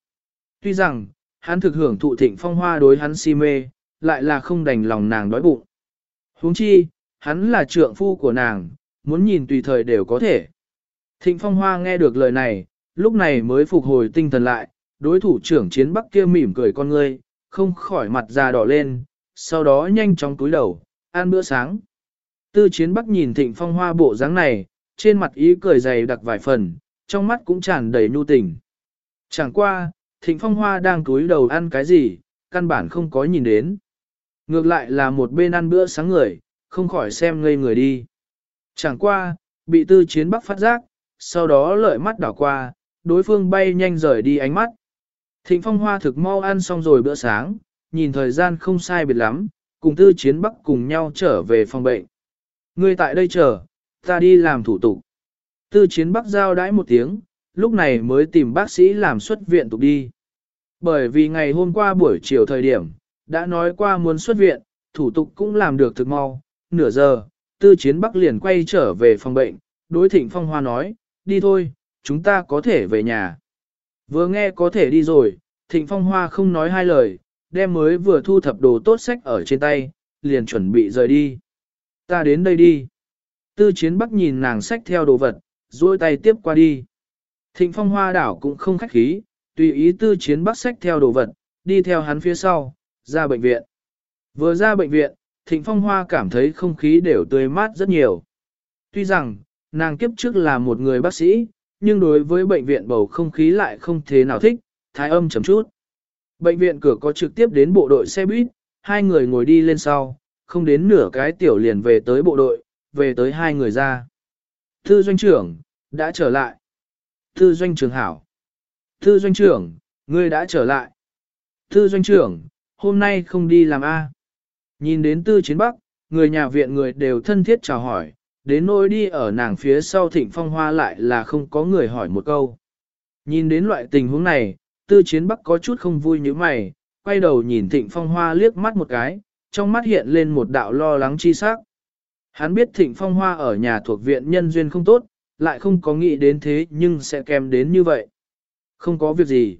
Tuy rằng, hắn thực hưởng thụ thịnh phong hoa đối hắn si mê, lại là không đành lòng nàng đói bụng. huống chi, hắn là trượng phu của nàng, muốn nhìn tùy thời đều có thể. Thịnh phong hoa nghe được lời này, lúc này mới phục hồi tinh thần lại, đối thủ trưởng chiến bắc kia mỉm cười con ngươi, không khỏi mặt già đỏ lên, sau đó nhanh chóng túi đầu, ăn bữa sáng. Tư chiến bắc nhìn thịnh phong hoa bộ dáng này, trên mặt ý cười dày đặc vài phần, trong mắt cũng tràn đầy nhu tình. Chẳng qua, thịnh phong hoa đang túi đầu ăn cái gì, căn bản không có nhìn đến. Ngược lại là một bên ăn bữa sáng người, không khỏi xem ngây người đi. Chẳng qua, bị tư chiến bắc phát giác, sau đó lợi mắt đảo qua, đối phương bay nhanh rời đi ánh mắt. Thịnh phong hoa thực mau ăn xong rồi bữa sáng, nhìn thời gian không sai biệt lắm, cùng tư chiến bắc cùng nhau trở về phòng bệnh. Ngươi tại đây chờ, ta đi làm thủ tục. Tư chiến bắc giao đãi một tiếng, lúc này mới tìm bác sĩ làm xuất viện tục đi. Bởi vì ngày hôm qua buổi chiều thời điểm, đã nói qua muốn xuất viện, thủ tục cũng làm được thực mau, nửa giờ, tư chiến bắc liền quay trở về phòng bệnh, đối thịnh phong hoa nói, đi thôi, chúng ta có thể về nhà. Vừa nghe có thể đi rồi, thịnh phong hoa không nói hai lời, đem mới vừa thu thập đồ tốt sách ở trên tay, liền chuẩn bị rời đi. Ta đến đây đi. Tư chiến bắc nhìn nàng sách theo đồ vật, duỗi tay tiếp qua đi. Thịnh phong hoa đảo cũng không khách khí, tùy ý tư chiến bắc sách theo đồ vật, đi theo hắn phía sau, ra bệnh viện. Vừa ra bệnh viện, thịnh phong hoa cảm thấy không khí đều tươi mát rất nhiều. Tuy rằng, nàng kiếp trước là một người bác sĩ, nhưng đối với bệnh viện bầu không khí lại không thế nào thích, thái âm chấm chút. Bệnh viện cửa có trực tiếp đến bộ đội xe buýt, hai người ngồi đi lên sau, không đến nửa cái tiểu liền về tới bộ đội, về tới hai người ra. Thư doanh trưởng, đã trở lại. Thư doanh trưởng hảo. Thư doanh trưởng, ngươi đã trở lại. Thư doanh trưởng, hôm nay không đi làm A. Nhìn đến tư chiến bắc, người nhà viện người đều thân thiết chào hỏi, đến nỗi đi ở nàng phía sau thịnh phong hoa lại là không có người hỏi một câu. Nhìn đến loại tình huống này, tư chiến bắc có chút không vui như mày, quay đầu nhìn thịnh phong hoa liếc mắt một cái, trong mắt hiện lên một đạo lo lắng chi sắc. Hắn biết thịnh phong hoa ở nhà thuộc viện nhân duyên không tốt, lại không có nghĩ đến thế nhưng sẽ kèm đến như vậy. Không có việc gì.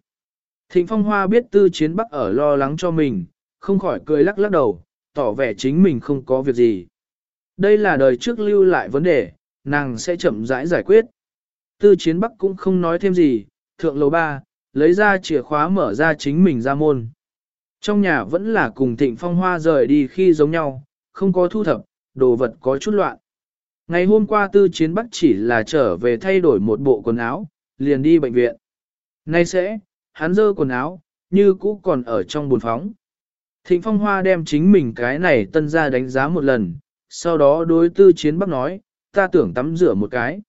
Thịnh phong hoa biết tư chiến bắc ở lo lắng cho mình, không khỏi cười lắc lắc đầu, tỏ vẻ chính mình không có việc gì. Đây là đời trước lưu lại vấn đề, nàng sẽ chậm rãi giải, giải quyết. Tư chiến bắc cũng không nói thêm gì, thượng lầu ba, lấy ra chìa khóa mở ra chính mình ra môn. Trong nhà vẫn là cùng thịnh phong hoa rời đi khi giống nhau, không có thu thập, đồ vật có chút loạn. Ngày hôm qua tư chiến bắc chỉ là trở về thay đổi một bộ quần áo, liền đi bệnh viện. Nay sẽ, hắn dơ quần áo, như cũ còn ở trong buồn phóng. Thịnh phong hoa đem chính mình cái này tân ra đánh giá một lần, sau đó đối tư chiến bắc nói, ta tưởng tắm rửa một cái.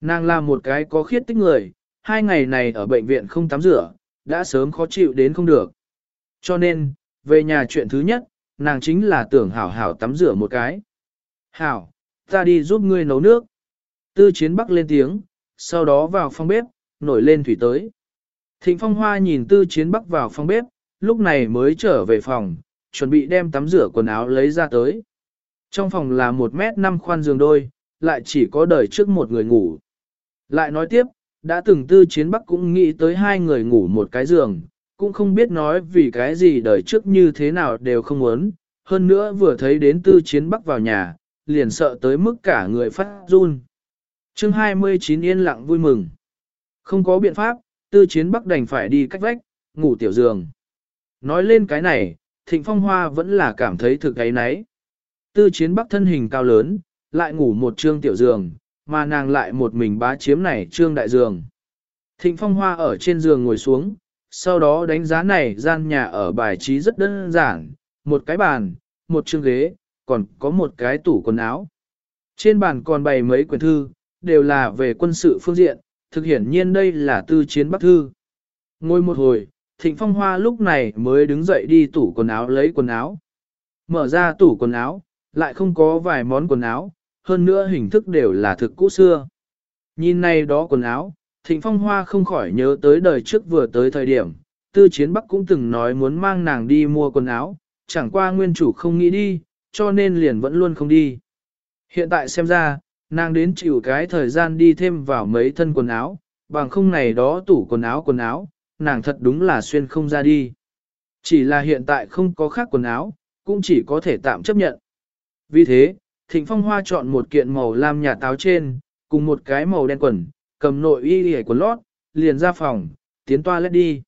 Nàng là một cái có khiết tích người, hai ngày này ở bệnh viện không tắm rửa, đã sớm khó chịu đến không được. Cho nên, về nhà chuyện thứ nhất, nàng chính là tưởng hảo hảo tắm rửa một cái. Hảo, ta đi giúp ngươi nấu nước. Tư chiến bắc lên tiếng, sau đó vào phòng bếp, nổi lên thủy tới. Thịnh phong hoa nhìn tư chiến bắc vào phòng bếp, lúc này mới trở về phòng, chuẩn bị đem tắm rửa quần áo lấy ra tới. Trong phòng là một mét năm khoan giường đôi, lại chỉ có đời trước một người ngủ. Lại nói tiếp, đã từng tư chiến bắc cũng nghĩ tới hai người ngủ một cái giường, cũng không biết nói vì cái gì đời trước như thế nào đều không muốn, hơn nữa vừa thấy đến tư chiến bắc vào nhà, liền sợ tới mức cả người phát run. chương 29 yên lặng vui mừng. Không có biện pháp, tư chiến bắc đành phải đi cách vách, ngủ tiểu giường. Nói lên cái này, thịnh phong hoa vẫn là cảm thấy thực ấy nấy. Tư chiến bắc thân hình cao lớn, lại ngủ một trương tiểu giường, mà nàng lại một mình bá chiếm này trương đại giường. Thịnh phong hoa ở trên giường ngồi xuống, sau đó đánh giá này gian nhà ở bài trí rất đơn giản, một cái bàn, một chương ghế, còn có một cái tủ quần áo. Trên bàn còn bày mấy quyển thư, đều là về quân sự phương diện, thực hiển nhiên đây là tư chiến bắc thư. Ngồi một hồi, Thịnh Phong Hoa lúc này mới đứng dậy đi tủ quần áo lấy quần áo. Mở ra tủ quần áo, lại không có vài món quần áo, hơn nữa hình thức đều là thực cũ xưa. Nhìn này đó quần áo, Thịnh Phong Hoa không khỏi nhớ tới đời trước vừa tới thời điểm, Tư Chiến Bắc cũng từng nói muốn mang nàng đi mua quần áo, chẳng qua nguyên chủ không nghĩ đi, cho nên liền vẫn luôn không đi. Hiện tại xem ra, nàng đến chịu cái thời gian đi thêm vào mấy thân quần áo, bằng không này đó tủ quần áo quần áo, nàng thật đúng là xuyên không ra đi. Chỉ là hiện tại không có khác quần áo, cũng chỉ có thể tạm chấp nhận. Vì thế, Thịnh Phong Hoa chọn một kiện màu lam nhà táo trên, cùng một cái màu đen quần, cầm nội y hề quần lót, liền ra phòng, tiến toilet đi.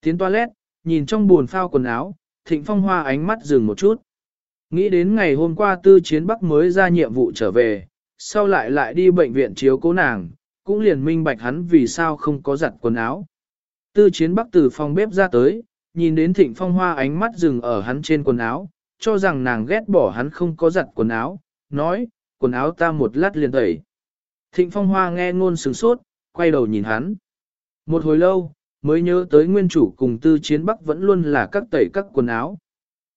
Tiến toilet, nhìn trong buồn phao quần áo, Thịnh Phong Hoa ánh mắt dừng một chút. Nghĩ đến ngày hôm qua tư chiến bắc mới ra nhiệm vụ trở về, sau lại lại đi bệnh viện chiếu cố nàng, cũng liền minh bạch hắn vì sao không có giặt quần áo. Tư chiến bắc từ phòng bếp ra tới, nhìn đến thịnh phong hoa ánh mắt dừng ở hắn trên quần áo, cho rằng nàng ghét bỏ hắn không có giặt quần áo, nói, quần áo ta một lát liền tẩy. Thịnh phong hoa nghe ngôn sừng sốt, quay đầu nhìn hắn. Một hồi lâu, mới nhớ tới nguyên chủ cùng tư chiến bắc vẫn luôn là các tẩy các quần áo.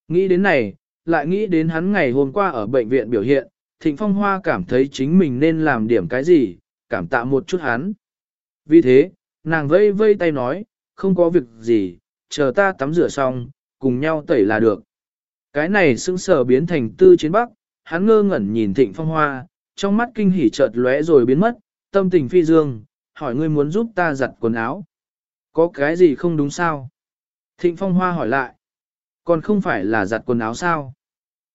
Nghĩ đến này, lại nghĩ đến hắn ngày hôm qua ở bệnh viện biểu hiện, Thịnh Phong Hoa cảm thấy chính mình nên làm điểm cái gì, cảm tạ một chút hắn. Vì thế, nàng vây vây tay nói, không có việc gì, chờ ta tắm rửa xong, cùng nhau tẩy là được. Cái này sững sờ biến thành tư chiến bắc, hắn ngơ ngẩn nhìn Thịnh Phong Hoa, trong mắt kinh hỉ chợt lóe rồi biến mất, tâm tình phi dương, hỏi ngươi muốn giúp ta giặt quần áo. Có cái gì không đúng sao? Thịnh Phong Hoa hỏi lại. Còn không phải là giặt quần áo sao?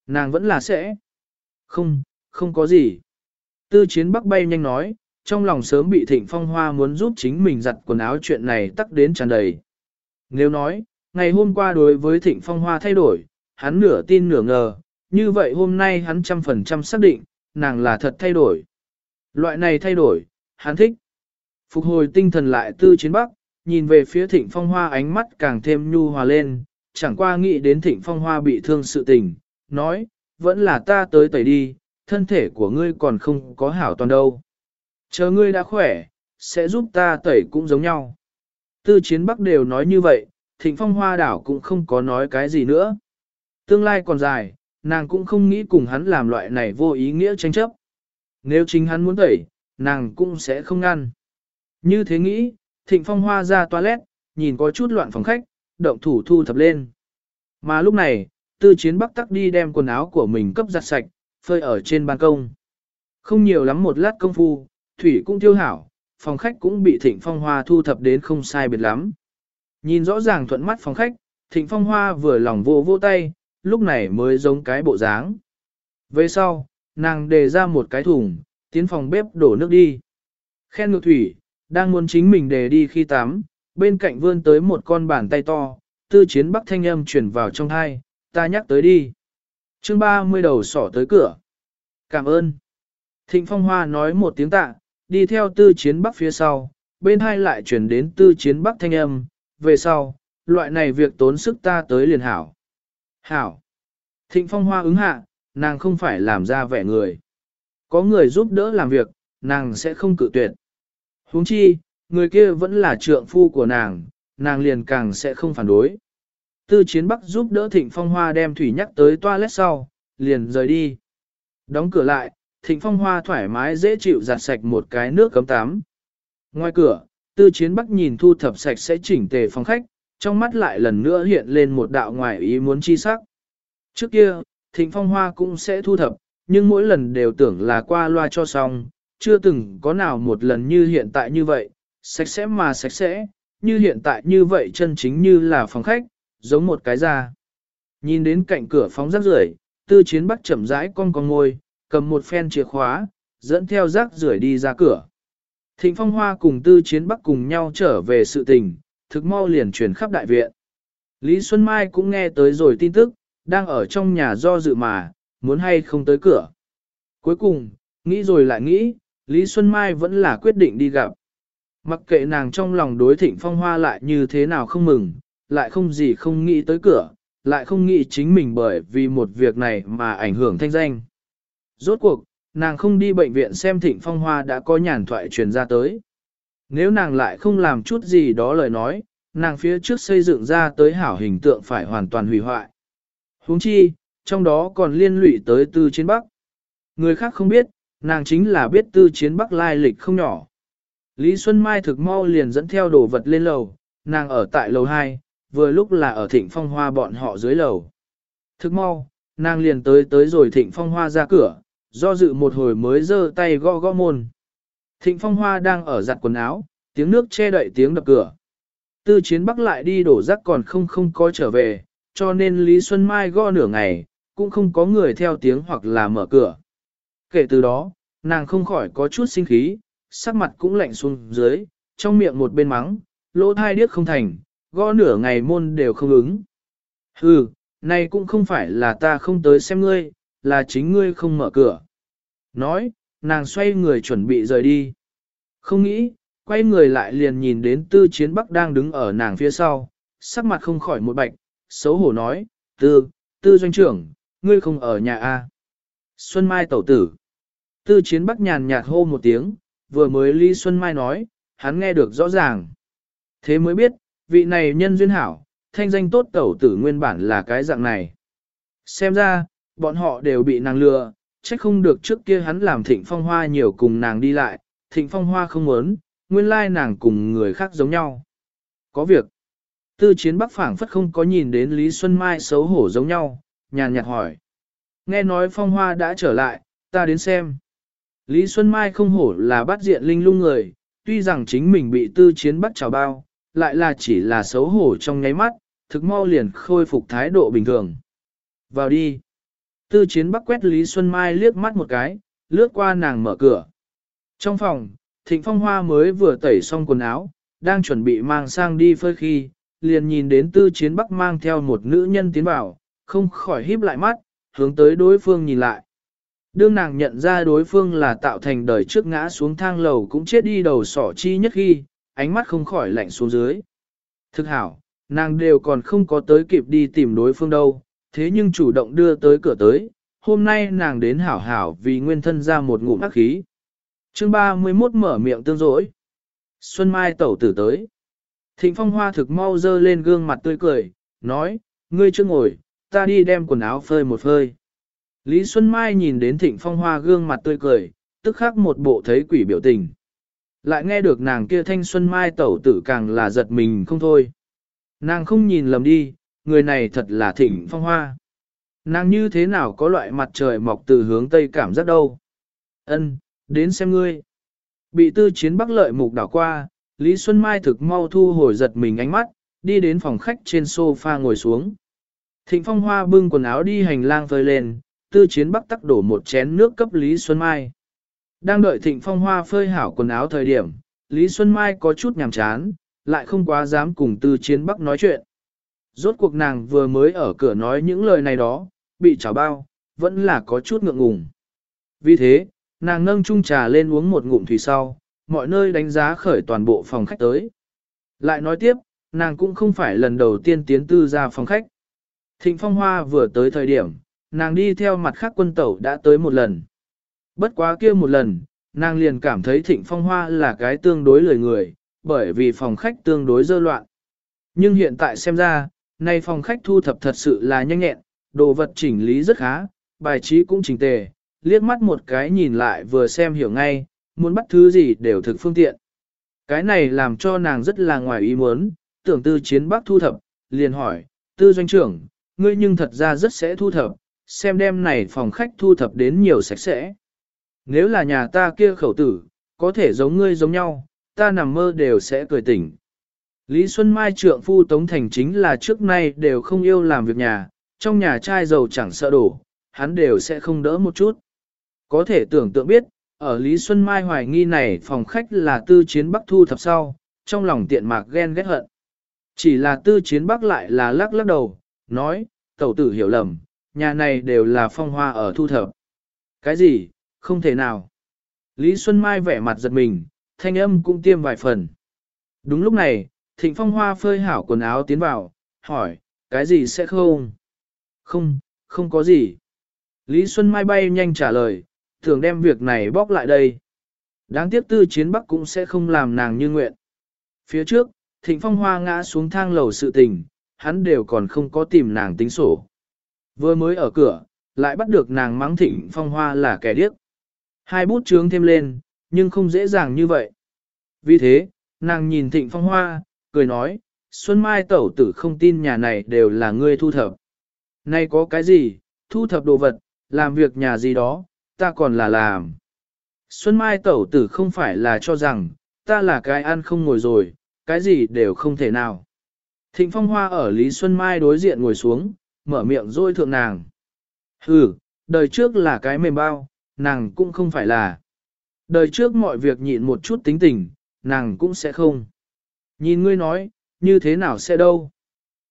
Nàng vẫn là sẽ. Không, không có gì. Tư chiến bắc bay nhanh nói, trong lòng sớm bị thịnh phong hoa muốn giúp chính mình giặt quần áo chuyện này tắc đến tràn đầy. Nếu nói, ngày hôm qua đối với thịnh phong hoa thay đổi, hắn nửa tin nửa ngờ, như vậy hôm nay hắn trăm phần trăm xác định, nàng là thật thay đổi. Loại này thay đổi, hắn thích. Phục hồi tinh thần lại tư chiến bắc, nhìn về phía thịnh phong hoa ánh mắt càng thêm nhu hòa lên, chẳng qua nghĩ đến thịnh phong hoa bị thương sự tình, nói, vẫn là ta tới tẩy đi, thân thể của ngươi còn không có hảo toàn đâu. Chờ ngươi đã khỏe, sẽ giúp ta tẩy cũng giống nhau. Tư chiến bắc đều nói như vậy, thịnh phong hoa đảo cũng không có nói cái gì nữa. Tương lai còn dài, nàng cũng không nghĩ cùng hắn làm loại này vô ý nghĩa tranh chấp. Nếu chính hắn muốn tẩy, nàng cũng sẽ không ngăn. Như thế nghĩ, thịnh phong hoa ra toilet, nhìn có chút loạn phòng khách, động thủ thu thập lên. Mà lúc này, tư chiến bắc tắc đi đem quần áo của mình cấp giặt sạch, phơi ở trên ban công. Không nhiều lắm một lát công phu, thủy cũng tiêu hảo, phòng khách cũng bị thịnh phong hoa thu thập đến không sai biệt lắm. Nhìn rõ ràng thuận mắt phòng khách, thịnh phong hoa vừa lòng vô vô tay, lúc này mới giống cái bộ dáng. Về sau, nàng đề ra một cái thùng, tiến phòng bếp đổ nước đi. Khen ngược thủy, đang muốn chính mình đề đi khi tắm, bên cạnh vươn tới một con bàn tay to, tư chiến bắc thanh âm chuyển vào trong hai, ta nhắc tới đi. chương 30 đầu sỏ tới cửa. Cảm ơn. Thịnh Phong Hoa nói một tiếng tạ, đi theo tư chiến bắc phía sau, bên hai lại chuyển đến tư chiến bắc thanh âm, về sau, loại này việc tốn sức ta tới liền hảo. Hảo. Thịnh Phong Hoa ứng hạ, nàng không phải làm ra vẻ người. Có người giúp đỡ làm việc, nàng sẽ không cự tuyệt. huống chi, người kia vẫn là trượng phu của nàng, nàng liền càng sẽ không phản đối. Tư chiến bắc giúp đỡ thịnh phong hoa đem thủy nhắc tới toilet sau, liền rời đi. Đóng cửa lại, thịnh phong hoa thoải mái dễ chịu giặt sạch một cái nước cấm tắm. Ngoài cửa, tư chiến bắc nhìn thu thập sạch sẽ chỉnh tề phòng khách, trong mắt lại lần nữa hiện lên một đạo ngoài ý muốn chi sắc. Trước kia, thịnh phong hoa cũng sẽ thu thập, nhưng mỗi lần đều tưởng là qua loa cho xong, chưa từng có nào một lần như hiện tại như vậy, sạch sẽ mà sạch sẽ, như hiện tại như vậy chân chính như là phòng khách, giống một cái ra. Nhìn đến cạnh cửa phóng rác rưởi, tư chiến bắc chậm rãi con con ngồi, cầm một phen chìa khóa, dẫn theo rác rưởi đi ra cửa. Thịnh phong hoa cùng tư chiến bắc cùng nhau trở về sự tình, thực mau liền truyền khắp đại viện. Lý Xuân Mai cũng nghe tới rồi tin tức, đang ở trong nhà do dự mà, muốn hay không tới cửa. Cuối cùng, nghĩ rồi lại nghĩ, Lý Xuân Mai vẫn là quyết định đi gặp. Mặc kệ nàng trong lòng đối thịnh phong hoa lại như thế nào không mừng, lại không gì không nghĩ tới cửa, lại không nghĩ chính mình bởi vì một việc này mà ảnh hưởng thanh danh. Rốt cuộc, nàng không đi bệnh viện xem thịnh phong hoa đã có nhàn thoại truyền ra tới. Nếu nàng lại không làm chút gì đó lời nói, nàng phía trước xây dựng ra tới hảo hình tượng phải hoàn toàn hủy hoại. huống chi, trong đó còn liên lụy tới tư chiến bắc. Người khác không biết, nàng chính là biết tư chiến bắc lai lịch không nhỏ. Lý Xuân Mai thực mau liền dẫn theo đồ vật lên lầu, nàng ở tại lầu 2, vừa lúc là ở thịnh phong hoa bọn họ dưới lầu. Thực mau, nàng liền tới tới rồi thịnh phong hoa ra cửa, do dự một hồi mới giơ tay gõ gõ môn. Thịnh phong hoa đang ở giặt quần áo, Tiếng nước che đậy tiếng đập cửa. Tư chiến bắc lại đi đổ rác còn không không có trở về, cho nên Lý Xuân Mai gõ nửa ngày, cũng không có người theo tiếng hoặc là mở cửa. Kể từ đó, nàng không khỏi có chút sinh khí, sắc mặt cũng lạnh xuống dưới, trong miệng một bên mắng, lỗ thai điếc không thành, gõ nửa ngày môn đều không ứng. Hừ, này cũng không phải là ta không tới xem ngươi, là chính ngươi không mở cửa. Nói, nàng xoay người chuẩn bị rời đi. Không nghĩ, quay người lại liền nhìn đến tư chiến bắc đang đứng ở nàng phía sau, sắc mặt không khỏi một bạch, xấu hổ nói, tư, tư doanh trưởng, ngươi không ở nhà a à? Xuân Mai tẩu tử. Tư chiến bắc nhàn nhạt hô một tiếng, vừa mới Lý Xuân Mai nói, hắn nghe được rõ ràng. Thế mới biết, vị này nhân duyên hảo, thanh danh tốt tẩu tử nguyên bản là cái dạng này. Xem ra, bọn họ đều bị nàng lừa, trách không được trước kia hắn làm thịnh phong hoa nhiều cùng nàng đi lại, thịnh phong hoa không muốn, nguyên lai nàng cùng người khác giống nhau. Có việc. Tư chiến bắc phảng phất không có nhìn đến Lý Xuân Mai xấu hổ giống nhau, nhàn nhạt hỏi. Nghe nói phong hoa đã trở lại, ta đến xem. Lý Xuân Mai không hổ là bắt diện linh lung người, tuy rằng chính mình bị tư chiến bắt trào bao, lại là chỉ là xấu hổ trong nháy mắt, thực mau liền khôi phục thái độ bình thường. Vào đi. Tư chiến bắc quét Lý Xuân Mai liếc mắt một cái, lướt qua nàng mở cửa. Trong phòng, Thịnh Phong Hoa mới vừa tẩy xong quần áo, đang chuẩn bị mang sang đi phơi khi, liền nhìn đến tư chiến bắc mang theo một nữ nhân tiến vào, không khỏi híp lại mắt, hướng tới đối phương nhìn lại. Đương nàng nhận ra đối phương là tạo thành đời trước ngã xuống thang lầu cũng chết đi đầu sỏ chi nhất khi, ánh mắt không khỏi lạnh xuống dưới. Thực hảo, nàng đều còn không có tới kịp đi tìm đối phương đâu, thế nhưng chủ động đưa tới cửa tới, hôm nay nàng đến hảo hảo vì nguyên thân ra một ngụm ác khí. chương 31 mở miệng tương rỗi. Xuân Mai tẩu tử tới. Thịnh phong hoa thực mau dơ lên gương mặt tươi cười, nói, ngươi chưa ngồi, ta đi đem quần áo phơi một phơi. Lý Xuân Mai nhìn đến thịnh phong hoa gương mặt tươi cười, tức khắc một bộ thấy quỷ biểu tình. Lại nghe được nàng kia thanh Xuân Mai tẩu tử càng là giật mình không thôi. Nàng không nhìn lầm đi, người này thật là thịnh phong hoa. Nàng như thế nào có loại mặt trời mọc từ hướng tây cảm giác đâu. Ân, đến xem ngươi. Bị tư chiến bắc lợi mục đảo qua, Lý Xuân Mai thực mau thu hồi giật mình ánh mắt, đi đến phòng khách trên sofa ngồi xuống. Thịnh phong hoa bưng quần áo đi hành lang phơi lên, tư chiến bắc tắc đổ một chén nước cấp Lý Xuân Mai. Đang đợi thịnh phong hoa phơi hảo quần áo thời điểm, Lý Xuân Mai có chút nhàm chán, lại không quá dám cùng tư chiến bắc nói chuyện. Rốt cuộc nàng vừa mới ở cửa nói những lời này đó, bị chảo bao, vẫn là có chút ngượng ngùng. Vì thế, nàng nâng chung trà lên uống một ngụm thủy sau, mọi nơi đánh giá khởi toàn bộ phòng khách tới. Lại nói tiếp, nàng cũng không phải lần đầu tiên tiến tư ra phòng khách. Thịnh Phong Hoa vừa tới thời điểm, nàng đi theo mặt khác quân tẩu đã tới một lần. Bất quá kia một lần, nàng liền cảm thấy Thịnh Phong Hoa là cái tương đối lời người, bởi vì phòng khách tương đối dơ loạn. Nhưng hiện tại xem ra, nay phòng khách thu thập thật sự là nhanh nhẹn, đồ vật chỉnh lý rất khá, bài trí cũng chỉnh tề, liếc mắt một cái nhìn lại vừa xem hiểu ngay, muốn bắt thứ gì đều thực phương tiện. Cái này làm cho nàng rất là ngoài ý muốn, tưởng tư chiến bác thu thập, liền hỏi, tư doanh trưởng, ngươi nhưng thật ra rất sẽ thu thập, xem đêm này phòng khách thu thập đến nhiều sạch sẽ. Nếu là nhà ta kia khẩu tử, có thể giống ngươi giống nhau, ta nằm mơ đều sẽ cười tỉnh. Lý Xuân Mai trượng phu Tống Thành chính là trước nay đều không yêu làm việc nhà, trong nhà trai giàu chẳng sợ đổ, hắn đều sẽ không đỡ một chút. Có thể tưởng tượng biết, ở Lý Xuân Mai hoài nghi này phòng khách là tư chiến bắc thu thập sau, trong lòng tiện mạc ghen ghét hận. Chỉ là tư chiến bắc lại là lắc lắc đầu, nói, tẩu tử hiểu lầm, nhà này đều là phong hoa ở thu thập. Cái gì, không thể nào. Lý Xuân Mai vẻ mặt giật mình, thanh âm cũng tiêm vài phần. Đúng lúc này, thịnh phong hoa phơi hảo quần áo tiến vào, hỏi, cái gì sẽ không? Không, không có gì. Lý Xuân Mai bay nhanh trả lời, thường đem việc này bóc lại đây. Đáng tiếc tư chiến bắc cũng sẽ không làm nàng như nguyện. Phía trước, thịnh phong hoa ngã xuống thang lầu sự tình, hắn đều còn không có tìm nàng tính sổ. Vừa mới ở cửa, lại bắt được nàng mắng thịnh phong hoa là kẻ điếc. Hai bút chướng thêm lên, nhưng không dễ dàng như vậy. Vì thế, nàng nhìn thịnh phong hoa, cười nói, Xuân Mai tẩu tử không tin nhà này đều là ngươi thu thập. Nay có cái gì, thu thập đồ vật, làm việc nhà gì đó, ta còn là làm. Xuân Mai tẩu tử không phải là cho rằng, ta là cái ăn không ngồi rồi, cái gì đều không thể nào. Thịnh Phong Hoa ở Lý Xuân Mai đối diện ngồi xuống, mở miệng dôi thượng nàng. Hừ, đời trước là cái mềm bao, nàng cũng không phải là. Đời trước mọi việc nhịn một chút tính tình, nàng cũng sẽ không. Nhìn ngươi nói, như thế nào sẽ đâu.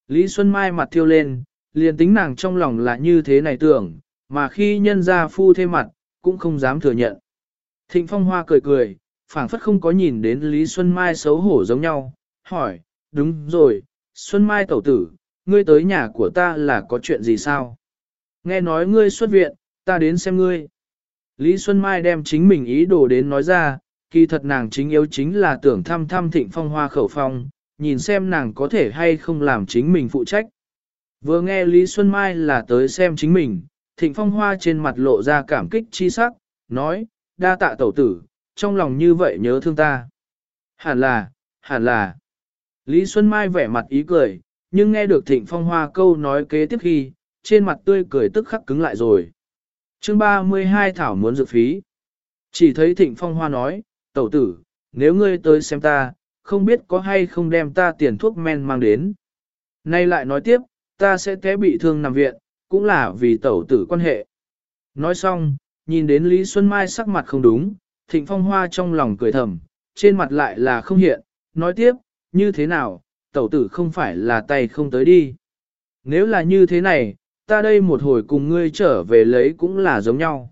Lý Xuân Mai mặt thiêu lên, liền tính nàng trong lòng là như thế này tưởng, mà khi nhân ra phu thêm mặt, cũng không dám thừa nhận. Thịnh Phong Hoa cười cười, phảng phất không có nhìn đến Lý Xuân Mai xấu hổ giống nhau, hỏi, đúng rồi, Xuân Mai tẩu tử, ngươi tới nhà của ta là có chuyện gì sao? Nghe nói ngươi xuất viện, ta đến xem ngươi. Lý Xuân Mai đem chính mình ý đồ đến nói ra, kỳ thật nàng chính yếu chính là tưởng thăm thăm thịnh phong hoa khẩu phong, nhìn xem nàng có thể hay không làm chính mình phụ trách. Vừa nghe Lý Xuân Mai là tới xem chính mình, thịnh phong hoa trên mặt lộ ra cảm kích chi sắc, nói, đa tạ tẩu tử, trong lòng như vậy nhớ thương ta. Hẳn là, hẳn là. Lý Xuân Mai vẻ mặt ý cười, nhưng nghe được thịnh phong hoa câu nói kế tiếp khi, trên mặt tươi cười tức khắc cứng lại rồi. chương 32 Thảo muốn dự phí. Chỉ thấy thịnh phong hoa nói, tẩu tử, nếu ngươi tới xem ta, không biết có hay không đem ta tiền thuốc men mang đến. Nay lại nói tiếp, ta sẽ té bị thương nằm viện, cũng là vì tẩu tử quan hệ. Nói xong, nhìn đến Lý Xuân Mai sắc mặt không đúng, thịnh phong hoa trong lòng cười thầm, trên mặt lại là không hiện, nói tiếp, như thế nào, tẩu tử không phải là tay không tới đi. Nếu là như thế này, ta đây một hồi cùng ngươi trở về lấy cũng là giống nhau.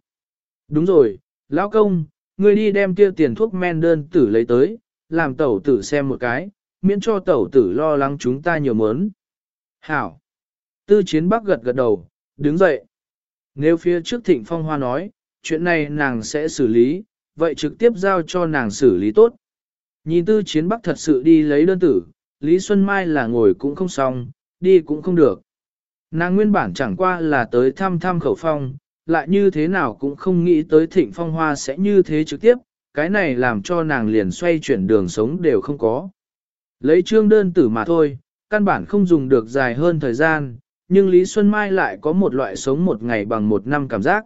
Đúng rồi, lão công, ngươi đi đem kia tiền thuốc men đơn tử lấy tới, làm tẩu tử xem một cái, miễn cho tẩu tử lo lắng chúng ta nhiều mớn. Hảo. Tư chiến bắc gật gật đầu, đứng dậy. Nếu phía trước thịnh phong hoa nói, chuyện này nàng sẽ xử lý, vậy trực tiếp giao cho nàng xử lý tốt. Nhìn tư chiến bắc thật sự đi lấy đơn tử, Lý Xuân Mai là ngồi cũng không xong, đi cũng không được. Nàng nguyên bản chẳng qua là tới thăm thăm khẩu phong, lại như thế nào cũng không nghĩ tới thịnh phong hoa sẽ như thế trực tiếp, cái này làm cho nàng liền xoay chuyển đường sống đều không có. Lấy trương đơn tử mà thôi, căn bản không dùng được dài hơn thời gian, nhưng Lý Xuân Mai lại có một loại sống một ngày bằng một năm cảm giác.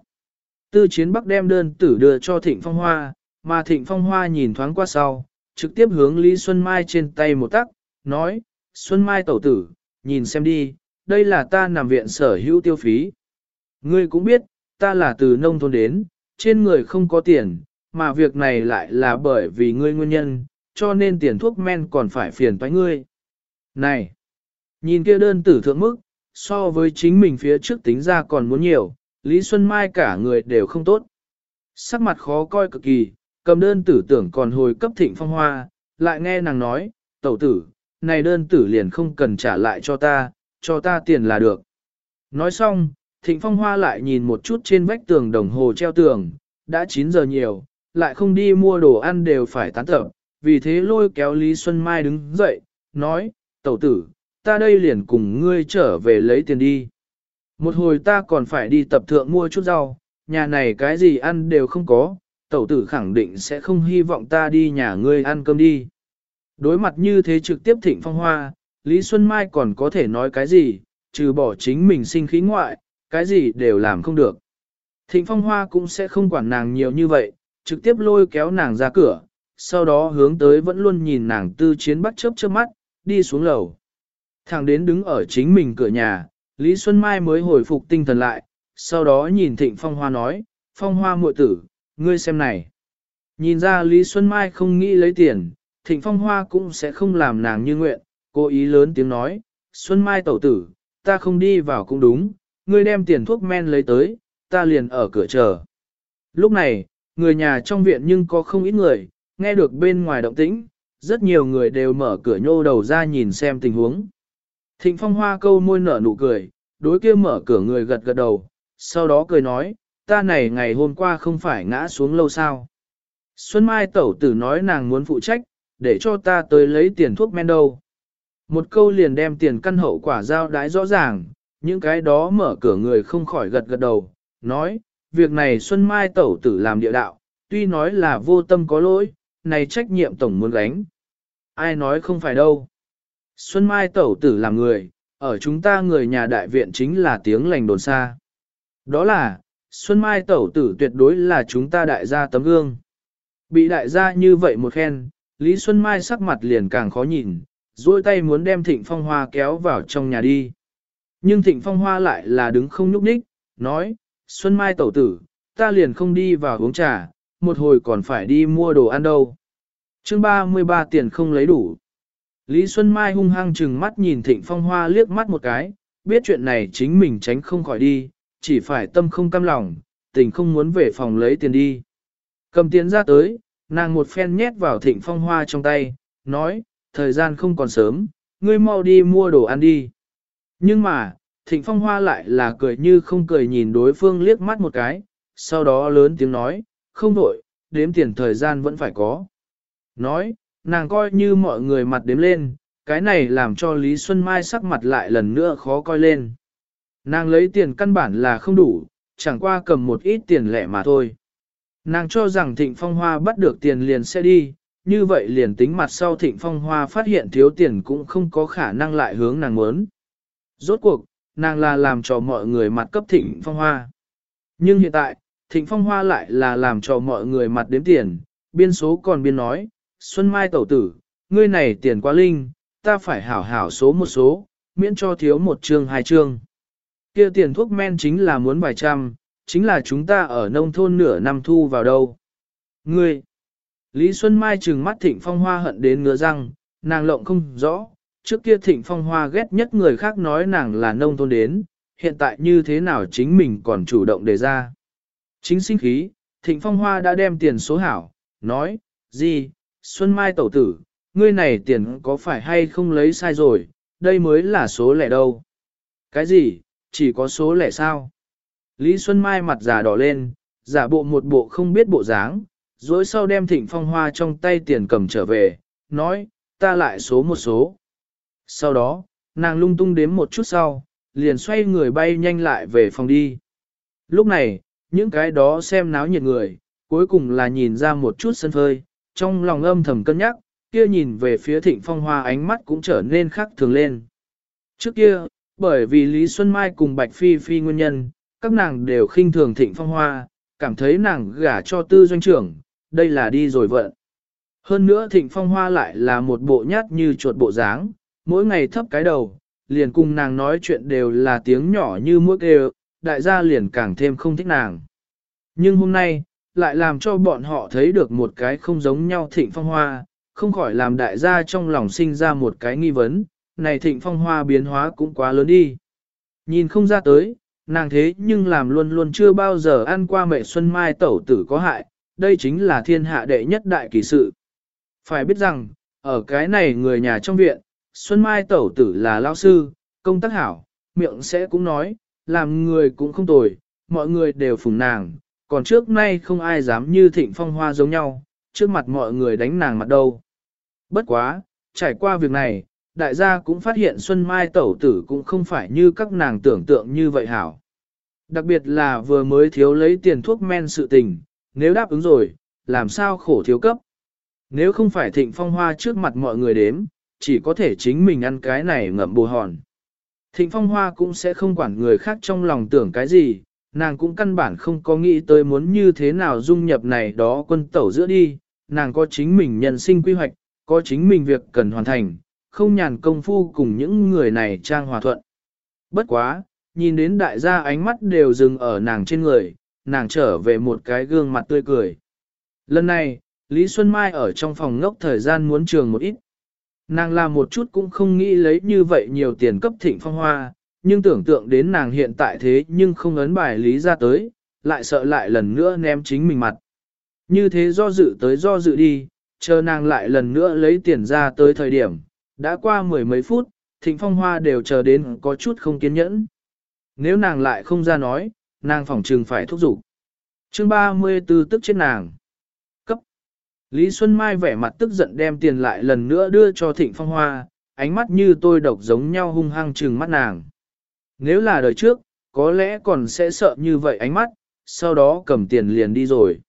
Tư chiến bắc đem đơn tử đưa cho thịnh phong hoa, mà thịnh phong hoa nhìn thoáng qua sau, trực tiếp hướng Lý Xuân Mai trên tay một tắc, nói, Xuân Mai tẩu tử, nhìn xem đi, đây là ta nằm viện sở hữu tiêu phí. Ngươi cũng biết, ta là từ nông thôn đến, trên người không có tiền, mà việc này lại là bởi vì ngươi nguyên nhân, cho nên tiền thuốc men còn phải phiền toái ngươi. Này, nhìn kia đơn tử thượng mức, so với chính mình phía trước tính ra còn muốn nhiều, Lý Xuân Mai cả người đều không tốt. Sắc mặt khó coi cực kỳ, cầm đơn tử tưởng còn hồi cấp thịnh phong hoa, lại nghe nàng nói, tẩu tử, này đơn tử liền không cần trả lại cho ta, cho ta tiền là được. Nói xong, thịnh phong hoa lại nhìn một chút trên vách tường đồng hồ treo tường, đã 9 giờ nhiều, lại không đi mua đồ ăn đều phải tán tập, vì thế lôi kéo Lý Xuân Mai đứng dậy, nói, tẩu tử, ta đây liền cùng ngươi trở về lấy tiền đi. Một hồi ta còn phải đi tập thượng mua chút rau, nhà này cái gì ăn đều không có, tẩu tử khẳng định sẽ không hy vọng ta đi nhà ngươi ăn cơm đi. Đối mặt như thế trực tiếp thịnh phong hoa, Lý Xuân Mai còn có thể nói cái gì, trừ bỏ chính mình sinh khí ngoại, cái gì đều làm không được. Thịnh phong hoa cũng sẽ không quản nàng nhiều như vậy, trực tiếp lôi kéo nàng ra cửa, sau đó hướng tới vẫn luôn nhìn nàng tư chiến bắt chớp chớp mắt, đi xuống lầu. Thẳng đến đứng ở chính mình cửa nhà, Lý Xuân Mai mới hồi phục tinh thần lại, sau đó nhìn Thịnh Phong Hoa nói, Phong Hoa muội tử, ngươi xem này. Nhìn ra Lý Xuân Mai không nghĩ lấy tiền, Thịnh Phong Hoa cũng sẽ không làm nàng như nguyện, cố ý lớn tiếng nói, Xuân Mai tẩu tử, ta không đi vào cũng đúng, ngươi đem tiền thuốc men lấy tới, ta liền ở cửa chờ. Lúc này, người nhà trong viện nhưng có không ít người, nghe được bên ngoài động tĩnh, rất nhiều người đều mở cửa nhô đầu ra nhìn xem tình huống. Thịnh Phong Hoa câu môi nở nụ cười, đối kia mở cửa người gật gật đầu, sau đó cười nói, ta này ngày hôm qua không phải ngã xuống lâu sao. Xuân Mai tẩu tử nói nàng muốn phụ trách, để cho ta tới lấy tiền thuốc men đâu. Một câu liền đem tiền căn hậu quả giao đái rõ ràng, những cái đó mở cửa người không khỏi gật gật đầu, nói, việc này Xuân Mai tẩu tử làm địa đạo, tuy nói là vô tâm có lỗi, này trách nhiệm tổng muốn gánh. Ai nói không phải đâu. Xuân Mai tẩu tử làm người, ở chúng ta người nhà đại viện chính là tiếng lành đồn xa. Đó là, Xuân Mai tẩu tử tuyệt đối là chúng ta đại gia tấm gương. Bị đại gia như vậy một khen, Lý Xuân Mai sắc mặt liền càng khó nhìn, duỗi tay muốn đem Thịnh Phong Hoa kéo vào trong nhà đi. Nhưng Thịnh Phong Hoa lại là đứng không nhúc nhích, nói, Xuân Mai tẩu tử, ta liền không đi vào uống trà, một hồi còn phải đi mua đồ ăn đâu. chương 33 tiền không lấy đủ. Lý Xuân Mai hung hăng chừng mắt nhìn Thịnh Phong Hoa liếc mắt một cái, biết chuyện này chính mình tránh không khỏi đi, chỉ phải tâm không cam lòng, tình không muốn về phòng lấy tiền đi. Cầm tiền ra tới, nàng một phen nhét vào Thịnh Phong Hoa trong tay, nói, thời gian không còn sớm, ngươi mau đi mua đồ ăn đi. Nhưng mà, Thịnh Phong Hoa lại là cười như không cười nhìn đối phương liếc mắt một cái, sau đó lớn tiếng nói, không đổi, đếm tiền thời gian vẫn phải có. Nói, nàng coi như mọi người mặt đếm lên, cái này làm cho Lý Xuân Mai sắc mặt lại lần nữa khó coi lên. Nàng lấy tiền căn bản là không đủ, chẳng qua cầm một ít tiền lẻ mà thôi. Nàng cho rằng Thịnh Phong Hoa bắt được tiền liền sẽ đi, như vậy liền tính mặt sau Thịnh Phong Hoa phát hiện thiếu tiền cũng không có khả năng lại hướng nàng muốn. Rốt cuộc, nàng là làm cho mọi người mặt cấp Thịnh Phong Hoa. Nhưng hiện tại, Thịnh Phong Hoa lại là làm cho mọi người mặt đếm tiền, biên số còn biên nói, Xuân Mai tẩu tử, ngươi này tiền quá linh, ta phải hảo hảo số một số, miễn cho thiếu một chương hai chương. Kia tiền thuốc men chính là muốn vài trăm, chính là chúng ta ở nông thôn nửa năm thu vào đâu. Ngươi, Lý Xuân Mai trừng mắt Thịnh Phong Hoa hận đến ngứa răng, nàng lộng không rõ, trước kia Thịnh Phong Hoa ghét nhất người khác nói nàng là nông thôn đến, hiện tại như thế nào chính mình còn chủ động đề ra. Chính sinh khí, Thịnh Phong Hoa đã đem tiền số hảo, nói, gì, Xuân Mai tẩu tử, ngươi này tiền có phải hay không lấy sai rồi, đây mới là số lẻ đâu. Cái gì, chỉ có số lẻ sao? Lý Xuân Mai mặt giả đỏ lên, giả bộ một bộ không biết bộ dáng, rồi sau đem thịnh phong hoa trong tay tiền cầm trở về, nói, ta lại số một số. Sau đó, nàng lung tung đếm một chút sau, liền xoay người bay nhanh lại về phòng đi. Lúc này, những cái đó xem náo nhiệt người, cuối cùng là nhìn ra một chút sân phơi, trong lòng âm thầm cân nhắc, kia nhìn về phía thịnh phong hoa ánh mắt cũng trở nên khác thường lên. Trước kia, bởi vì Lý Xuân Mai cùng Bạch Phi Phi nguyên nhân, các nàng đều khinh thường thịnh phong hoa, cảm thấy nàng gả cho tư doanh trưởng, đây là đi rồi vận. Hơn nữa thịnh phong hoa lại là một bộ nhát như chuột bộ dáng, mỗi ngày thấp cái đầu, liền cùng nàng nói chuyện đều là tiếng nhỏ như mũi kêu, đại gia liền càng thêm không thích nàng. Nhưng hôm nay, lại làm cho bọn họ thấy được một cái không giống nhau thịnh phong hoa, không khỏi làm đại gia trong lòng sinh ra một cái nghi vấn, này thịnh phong hoa biến hóa cũng quá lớn đi. Nhìn không ra tới, nàng thế nhưng làm luôn luôn chưa bao giờ ăn qua mẹ xuân mai tẩu tử có hại, đây chính là thiên hạ đệ nhất đại kỳ sự. Phải biết rằng, ở cái này người nhà trong viện, Xuân Mai tẩu tử là lao sư, công tác hảo, miệng sẽ cũng nói, làm người cũng không tồi, mọi người đều phùng nàng, còn trước nay không ai dám như thịnh phong hoa giống nhau, trước mặt mọi người đánh nàng mặt đâu. Bất quá, trải qua việc này, đại gia cũng phát hiện Xuân Mai tẩu tử cũng không phải như các nàng tưởng tượng như vậy hảo. Đặc biệt là vừa mới thiếu lấy tiền thuốc men sự tình, nếu đáp ứng rồi, làm sao khổ thiếu cấp. Nếu không phải thịnh phong hoa trước mặt mọi người đếm, chỉ có thể chính mình ăn cái này ngậm bù hòn. Thịnh phong hoa cũng sẽ không quản người khác trong lòng tưởng cái gì, nàng cũng căn bản không có nghĩ tới muốn như thế nào dung nhập này đó quân tẩu giữa đi, nàng có chính mình nhân sinh quy hoạch, có chính mình việc cần hoàn thành, không nhàn công phu cùng những người này trang hòa thuận. Bất quá, nhìn đến đại gia ánh mắt đều dừng ở nàng trên người, nàng trở về một cái gương mặt tươi cười. Lần này, Lý Xuân Mai ở trong phòng ngốc thời gian muốn trường một ít. Nàng làm một chút cũng không nghĩ lấy như vậy nhiều tiền cấp thịnh phong hoa, nhưng tưởng tượng đến nàng hiện tại thế nhưng không ấn bài lý ra tới, lại sợ lại lần nữa ném chính mình mặt. Như thế do dự tới do dự đi, chờ nàng lại lần nữa lấy tiền ra tới thời điểm, đã qua mười mấy phút, thịnh phong hoa đều chờ đến có chút không kiên nhẫn. Nếu nàng lại không ra nói, nàng phỏng trừng phải thúc giục. Chương 34 tức chết nàng. Cấp. Lý Xuân Mai vẻ mặt tức giận đem tiền lại lần nữa đưa cho thịnh phong hoa, ánh mắt như tôi độc giống nhau hung hăng trừng mắt nàng. Nếu là đời trước, có lẽ còn sẽ sợ như vậy ánh mắt, sau đó cầm tiền liền đi rồi.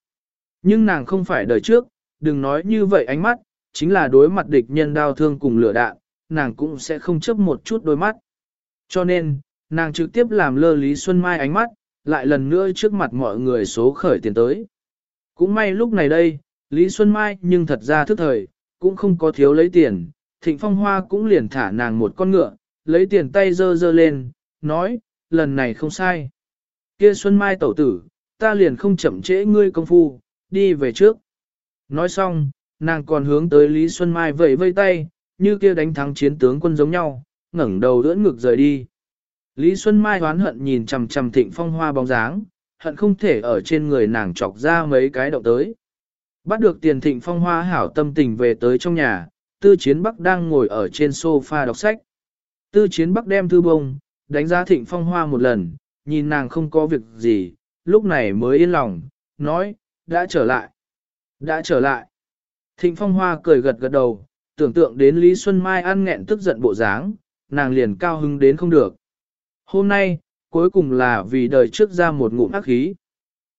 Nhưng nàng không phải đời trước, đừng nói như vậy ánh mắt, chính là đối mặt địch nhân đau thương cùng lửa đạn, nàng cũng sẽ không chấp một chút đôi mắt. Cho nên, nàng trực tiếp làm lơ Lý Xuân Mai ánh mắt, lại lần nữa trước mặt mọi người số khởi tiền tới. Cũng may lúc này đây, Lý Xuân Mai nhưng thật ra thức thời, cũng không có thiếu lấy tiền, thịnh phong hoa cũng liền thả nàng một con ngựa, lấy tiền tay dơ dơ lên, nói, lần này không sai. Kia Xuân Mai tẩu tử, ta liền không chậm trễ ngươi công phu, đi về trước. Nói xong, nàng còn hướng tới Lý Xuân Mai vẫy vây tay, như kia đánh thắng chiến tướng quân giống nhau, ngẩng đầu đỡ ngực rời đi. Lý Xuân Mai hoán hận nhìn chằm chằm thịnh phong hoa bóng dáng, hận không thể ở trên người nàng chọc ra mấy cái động tới. Bắt được tiền thịnh phong hoa hảo tâm tình về tới trong nhà, tư chiến bắc đang ngồi ở trên sofa đọc sách. Tư chiến bắc đem thư bông, đánh giá thịnh phong hoa một lần, nhìn nàng không có việc gì, lúc này mới yên lòng, nói, đã trở lại. Đã trở lại. Thịnh phong hoa cười gật gật đầu, tưởng tượng đến Lý Xuân Mai ăn nghẹn tức giận bộ dáng, nàng liền cao hứng đến không được. Hôm nay, cuối cùng là vì đời trước ra một ngụm ác khí.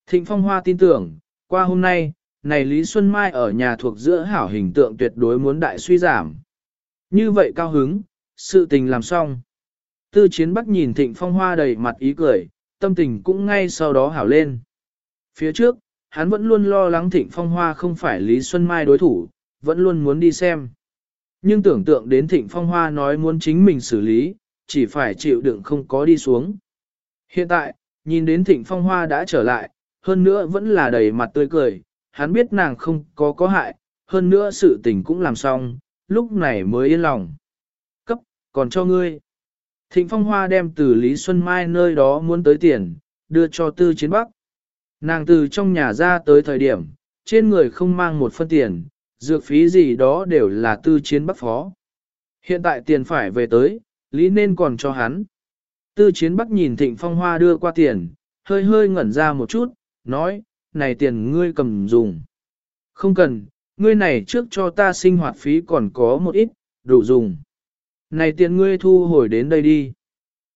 Thịnh phong hoa tin tưởng, qua hôm nay, này Lý Xuân Mai ở nhà thuộc giữa hảo hình tượng tuyệt đối muốn đại suy giảm. Như vậy cao hứng, sự tình làm xong. Tư chiến bắc nhìn thịnh phong hoa đầy mặt ý cười, tâm tình cũng ngay sau đó hảo lên. Phía trước, hắn vẫn luôn lo lắng thịnh phong hoa không phải Lý Xuân Mai đối thủ, vẫn luôn muốn đi xem. Nhưng tưởng tượng đến thịnh phong hoa nói muốn chính mình xử lý, chỉ phải chịu đựng không có đi xuống. Hiện tại, nhìn đến thịnh phong hoa đã trở lại, hơn nữa vẫn là đầy mặt tươi cười, hắn biết nàng không có có hại, hơn nữa sự tình cũng làm xong, lúc này mới yên lòng. Cấp, còn cho ngươi. Thịnh Phong Hoa đem từ Lý Xuân Mai nơi đó muốn tới tiền, đưa cho Tư Chiến Bắc. Nàng từ trong nhà ra tới thời điểm, trên người không mang một phân tiền, dược phí gì đó đều là Tư Chiến Bắc phó. Hiện tại tiền phải về tới, Lý nên còn cho hắn. Tư Chiến Bắc nhìn Thịnh Phong Hoa đưa qua tiền, hơi hơi ngẩn ra một chút, nói, này tiền ngươi cầm dùng. Không cần, ngươi này trước cho ta sinh hoạt phí còn có một ít, đủ dùng. Này tiền ngươi thu hồi đến đây đi.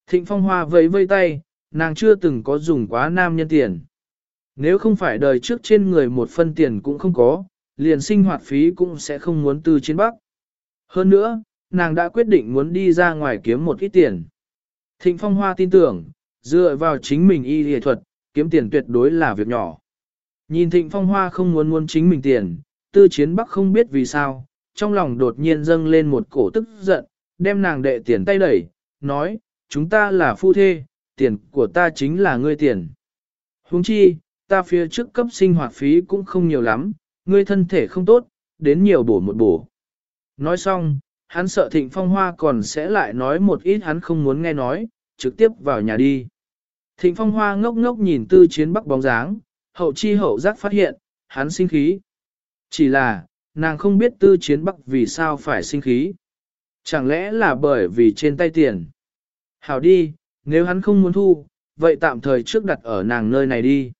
Thịnh phong hoa vẫy vây tay, nàng chưa từng có dùng quá nam nhân tiền. Nếu không phải đời trước trên người một phân tiền cũng không có, liền sinh hoạt phí cũng sẽ không muốn từ chiến bắc. Hơn nữa, nàng đã quyết định muốn đi ra ngoài kiếm một ít tiền. Thịnh phong hoa tin tưởng, dựa vào chính mình y nghệ thuật, kiếm tiền tuyệt đối là việc nhỏ. Nhìn thịnh phong hoa không muốn muốn chính mình tiền, tư chiến bắc không biết vì sao, trong lòng đột nhiên dâng lên một cổ tức giận, đem nàng đệ tiền tay đẩy, nói, chúng ta là phu thê, tiền của ta chính là ngươi tiền. Huống chi, ta phía trước cấp sinh hoạt phí cũng không nhiều lắm, ngươi thân thể không tốt, đến nhiều bổ một bổ. Nói xong, hắn sợ thịnh phong hoa còn sẽ lại nói một ít hắn không muốn nghe nói, trực tiếp vào nhà đi. Thịnh phong hoa ngốc ngốc nhìn tư chiến bắc bóng dáng, hậu chi hậu giác phát hiện, hắn sinh khí. Chỉ là, nàng không biết tư chiến bắc vì sao phải sinh khí. Chẳng lẽ là bởi vì trên tay tiền? Hảo đi, nếu hắn không muốn thu, vậy tạm thời trước đặt ở nàng nơi này đi.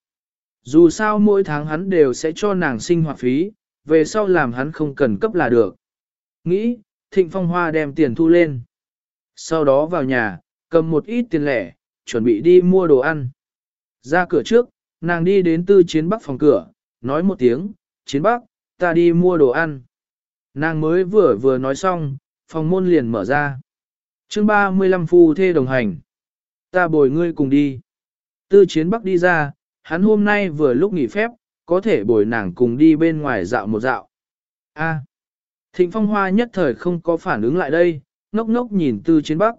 Dù sao mỗi tháng hắn đều sẽ cho nàng sinh hoạt phí, về sau làm hắn không cần cấp là được. Nghĩ, Thịnh Phong Hoa đem tiền thu lên. Sau đó vào nhà, cầm một ít tiền lẻ, chuẩn bị đi mua đồ ăn. Ra cửa trước, nàng đi đến tư chiến bắc phòng cửa, nói một tiếng, chiến bắc, ta đi mua đồ ăn. Nàng mới vừa vừa nói xong, phòng môn liền mở ra. chương 35 phu thê đồng hành. Ta bồi ngươi cùng đi. Tư chiến bắc đi ra, hắn hôm nay vừa lúc nghỉ phép, có thể bồi nàng cùng đi bên ngoài dạo một dạo. A. Thịnh phong hoa nhất thời không có phản ứng lại đây, ngốc ngốc nhìn tư chiến bắc.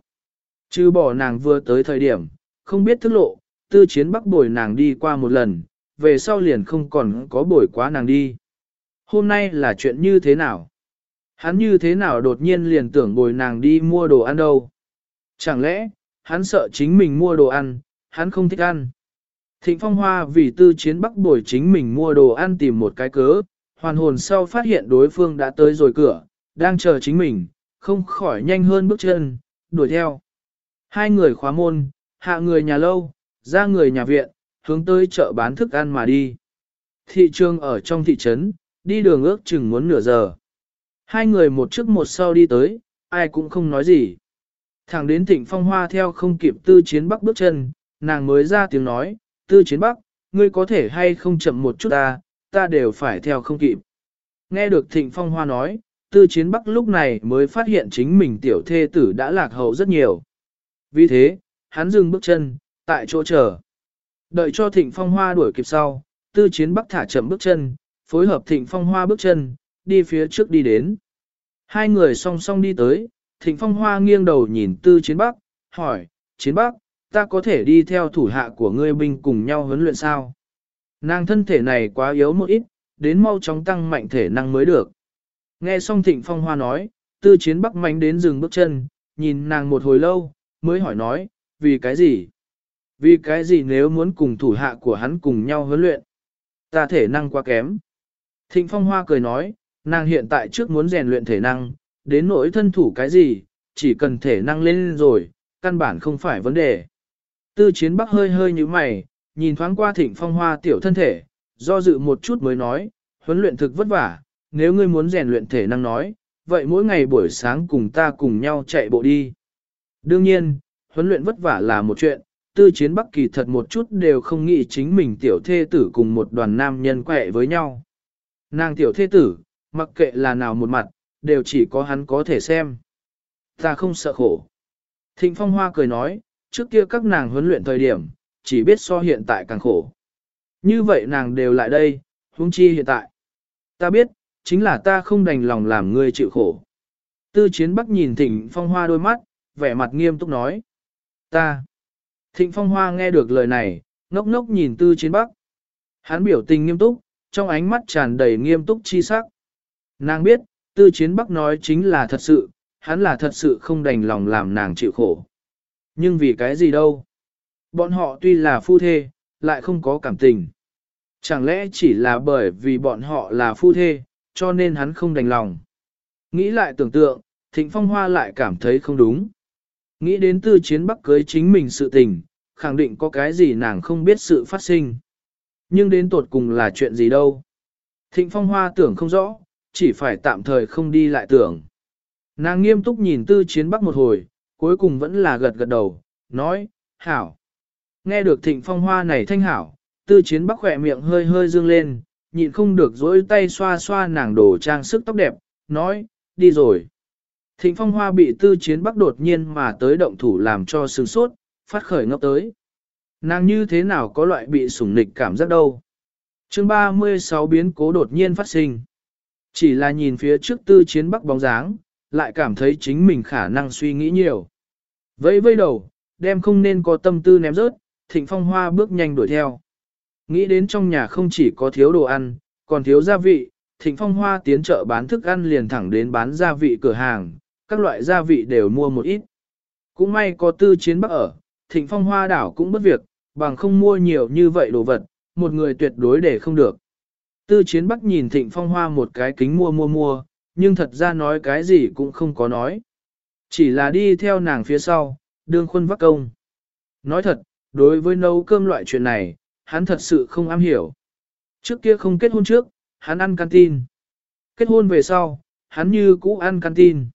Chứ bỏ nàng vừa tới thời điểm, không biết thức lộ, tư chiến bắc bồi nàng đi qua một lần, về sau liền không còn có bồi quá nàng đi. Hôm nay là chuyện như thế nào? Hắn như thế nào đột nhiên liền tưởng bồi nàng đi mua đồ ăn đâu? Chẳng lẽ, hắn sợ chính mình mua đồ ăn, hắn không thích ăn. Thịnh Phong Hoa vì tư chiến bắc bồi chính mình mua đồ ăn tìm một cái cớ, hoàn hồn sau phát hiện đối phương đã tới rồi cửa, đang chờ chính mình, không khỏi nhanh hơn bước chân, đuổi theo. Hai người khóa môn, hạ người nhà lâu, ra người nhà viện, hướng tới chợ bán thức ăn mà đi. Thị trường ở trong thị trấn, đi đường ước chừng muốn nửa giờ. Hai người một trước một sau đi tới, ai cũng không nói gì. Thẳng đến thịnh phong hoa theo không kịp tư chiến bắc bước chân, nàng mới ra tiếng nói, tư chiến bắc, ngươi có thể hay không chậm một chút ta, ta đều phải theo không kịp. Nghe được thịnh phong hoa nói, tư chiến bắc lúc này mới phát hiện chính mình tiểu thê tử đã lạc hậu rất nhiều. Vì thế, hắn dừng bước chân, tại chỗ chờ. Đợi cho thịnh phong hoa đuổi kịp sau, tư chiến bắc thả chậm bước chân, phối hợp thịnh phong hoa bước chân, đi phía trước đi đến. Hai người song song đi tới, Thịnh Phong Hoa nghiêng đầu nhìn Tư Chiến Bắc, hỏi, Chiến Bắc, ta có thể đi theo thủ hạ của ngươi binh cùng nhau huấn luyện sao? Nàng thân thể này quá yếu một ít, đến mau chóng tăng mạnh thể năng mới được. Nghe xong Thịnh Phong Hoa nói, Tư Chiến Bắc mạnh đến dừng bước chân, nhìn nàng một hồi lâu, mới hỏi nói, vì cái gì? Vì cái gì nếu muốn cùng thủ hạ của hắn cùng nhau huấn luyện? Ta thể năng quá kém. Thịnh Phong Hoa cười nói, nàng hiện tại trước muốn rèn luyện thể năng, đến nỗi thân thủ cái gì, chỉ cần thể năng lên rồi, căn bản không phải vấn đề. Tư chiến bắc hơi hơi như mày, nhìn thoáng qua thịnh phong hoa tiểu thân thể, do dự một chút mới nói, huấn luyện thực vất vả, nếu ngươi muốn rèn luyện thể năng nói, vậy mỗi ngày buổi sáng cùng ta cùng nhau chạy bộ đi. Đương nhiên, huấn luyện vất vả là một chuyện, tư chiến bắc kỳ thật một chút đều không nghĩ chính mình tiểu thê tử cùng một đoàn nam nhân quẹ với nhau. Nàng tiểu thê tử, mặc kệ là nào một mặt, đều chỉ có hắn có thể xem. Ta không sợ khổ. Thịnh Phong Hoa cười nói, trước kia các nàng huấn luyện thời điểm, chỉ biết so hiện tại càng khổ. Như vậy nàng đều lại đây, huống chi hiện tại. Ta biết, chính là ta không đành lòng làm ngươi chịu khổ. Tư chiến bắc nhìn Thịnh Phong Hoa đôi mắt, vẻ mặt nghiêm túc nói. Ta. Thịnh Phong Hoa nghe được lời này, ngốc ngốc nhìn tư chiến bắc. Hắn biểu tình nghiêm túc, trong ánh mắt tràn đầy nghiêm túc chi sắc. Nàng biết, tư chiến bắc nói chính là thật sự, hắn là thật sự không đành lòng làm nàng chịu khổ. Nhưng vì cái gì đâu? Bọn họ tuy là phu thê, lại không có cảm tình. Chẳng lẽ chỉ là bởi vì bọn họ là phu thê, cho nên hắn không đành lòng. Nghĩ lại tưởng tượng, Thịnh Phong Hoa lại cảm thấy không đúng. Nghĩ đến tư chiến bắc cưới chính mình sự tình, khẳng định có cái gì nàng không biết sự phát sinh. Nhưng đến tột cùng là chuyện gì đâu. Thịnh Phong Hoa tưởng không rõ, chỉ phải tạm thời không đi lại tưởng. Nàng nghiêm túc nhìn tư chiến bắc một hồi, cuối cùng vẫn là gật gật đầu, nói, hảo. Nghe được thịnh phong hoa này thanh hảo, tư chiến bắc khỏe miệng hơi hơi dương lên, nhịn không được dỗi tay xoa xoa nàng đồ trang sức tóc đẹp, nói, đi rồi. Thịnh phong hoa bị tư chiến bắc đột nhiên mà tới động thủ làm cho sừng sốt, phát khởi ngốc tới. Nàng như thế nào có loại bị sủng nịch cảm giác đâu. chương 36 biến cố đột nhiên phát sinh. Chỉ là nhìn phía trước tư chiến bắc bóng dáng, lại cảm thấy chính mình khả năng suy nghĩ nhiều. Vẫy vây đầu, đem không nên có tâm tư ném rớt, thịnh phong hoa bước nhanh đuổi theo. Nghĩ đến trong nhà không chỉ có thiếu đồ ăn, còn thiếu gia vị, thịnh phong hoa tiến chợ bán thức ăn liền thẳng đến bán gia vị cửa hàng, các loại gia vị đều mua một ít. Cũng may có tư chiến bắc ở, thịnh phong hoa đảo cũng bất việc, bằng không mua nhiều như vậy đồ vật, một người tuyệt đối để không được. Tư chiến bắc nhìn thịnh phong hoa một cái kính mua mua mua, nhưng thật ra nói cái gì cũng không có nói. Chỉ là đi theo nàng phía sau, đương khuôn vắc công. Nói thật, đối với nấu cơm loại chuyện này, hắn thật sự không am hiểu. Trước kia không kết hôn trước, hắn ăn canteen. Kết hôn về sau, hắn như cũ ăn canteen.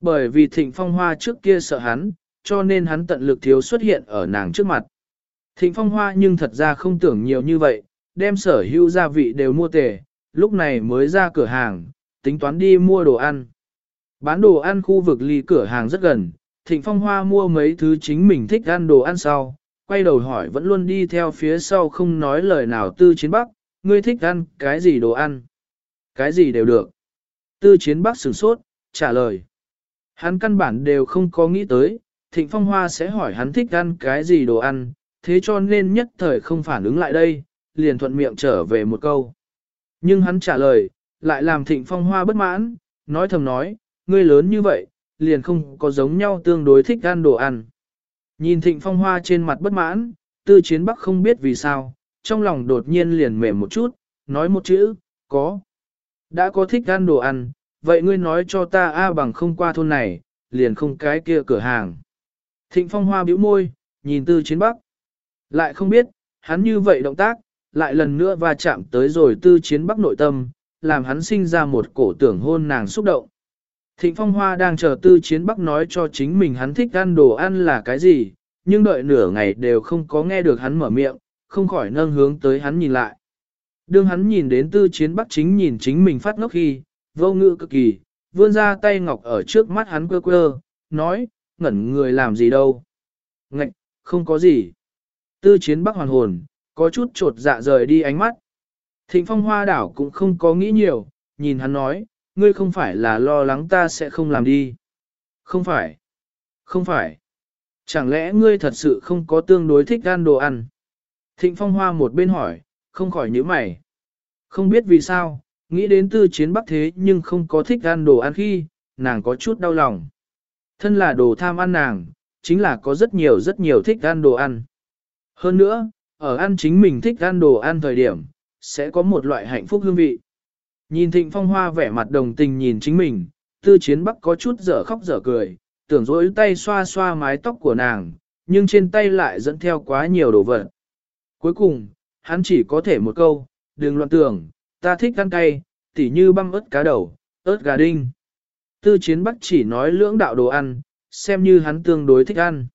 Bởi vì thịnh phong hoa trước kia sợ hắn, cho nên hắn tận lực thiếu xuất hiện ở nàng trước mặt. Thịnh phong hoa nhưng thật ra không tưởng nhiều như vậy, đem sở hữu gia vị đều mua tề, lúc này mới ra cửa hàng, tính toán đi mua đồ ăn. Bán đồ ăn khu vực ly cửa hàng rất gần, Thịnh Phong Hoa mua mấy thứ chính mình thích ăn đồ ăn sau, quay đầu hỏi vẫn luôn đi theo phía sau không nói lời nào tư chiến bắc, ngươi thích ăn cái gì đồ ăn? Cái gì đều được. Tư chiến bắc sửng sốt, trả lời. Hắn căn bản đều không có nghĩ tới, Thịnh Phong Hoa sẽ hỏi hắn thích ăn cái gì đồ ăn, thế cho nên nhất thời không phản ứng lại đây, liền thuận miệng trở về một câu. Nhưng hắn trả lời, lại làm thịnh phong hoa bất mãn, nói thầm nói, ngươi lớn như vậy, liền không có giống nhau tương đối thích ăn đồ ăn. Nhìn thịnh phong hoa trên mặt bất mãn, tư chiến bắc không biết vì sao, trong lòng đột nhiên liền mềm một chút, nói một chữ, có. Đã có thích ăn đồ ăn, vậy ngươi nói cho ta A bằng không qua thôn này, liền không cái kia cửa hàng. Thịnh phong hoa bĩu môi, nhìn tư chiến bắc. Lại không biết, hắn như vậy động tác, lại lần nữa va chạm tới rồi tư chiến bắc nội tâm, làm hắn sinh ra một cổ tưởng hôn nàng xúc động. Thịnh Phong Hoa đang chờ tư chiến bắc nói cho chính mình hắn thích ăn đồ ăn là cái gì, nhưng đợi nửa ngày đều không có nghe được hắn mở miệng, không khỏi nâng hướng tới hắn nhìn lại. Đương hắn nhìn đến tư chiến bắc chính nhìn chính mình phát ngốc khi, vô ngữ cực kỳ, vươn ra tay ngọc ở trước mắt hắn quơ quơ, nói, ngẩn người làm gì đâu. Ngạch, không có gì. Tư chiến bắc hoàn hồn, có chút trột dạ rời đi ánh mắt. Thịnh phong hoa đảo cũng không có nghĩ nhiều, nhìn hắn nói, ngươi không phải là lo lắng ta sẽ không làm đi. Không phải. Không phải. Chẳng lẽ ngươi thật sự không có tương đối thích ăn đồ ăn? Thịnh Phong Hoa một bên hỏi, không khỏi nhíu mày. Không biết vì sao, nghĩ đến tư chiến bắc thế nhưng không có thích ăn đồ ăn khi, nàng có chút đau lòng. Thân là đồ tham ăn nàng, chính là có rất nhiều rất nhiều thích ăn đồ ăn. Hơn nữa, ở ăn chính mình thích ăn đồ ăn thời điểm, sẽ có một loại hạnh phúc hương vị. Nhìn thịnh phong hoa vẻ mặt đồng tình nhìn chính mình, tư chiến bắc có chút dở khóc dở cười, tưởng dối tay xoa xoa mái tóc của nàng, nhưng trên tay lại dẫn theo quá nhiều đồ vật. Cuối cùng, hắn chỉ có thể một câu, đừng loạn tưởng, ta thích ăn cay, tỉ như băm ớt cá đầu, ớt gà đinh. Tư chiến bắc chỉ nói lưỡng đạo đồ ăn, xem như hắn tương đối thích ăn.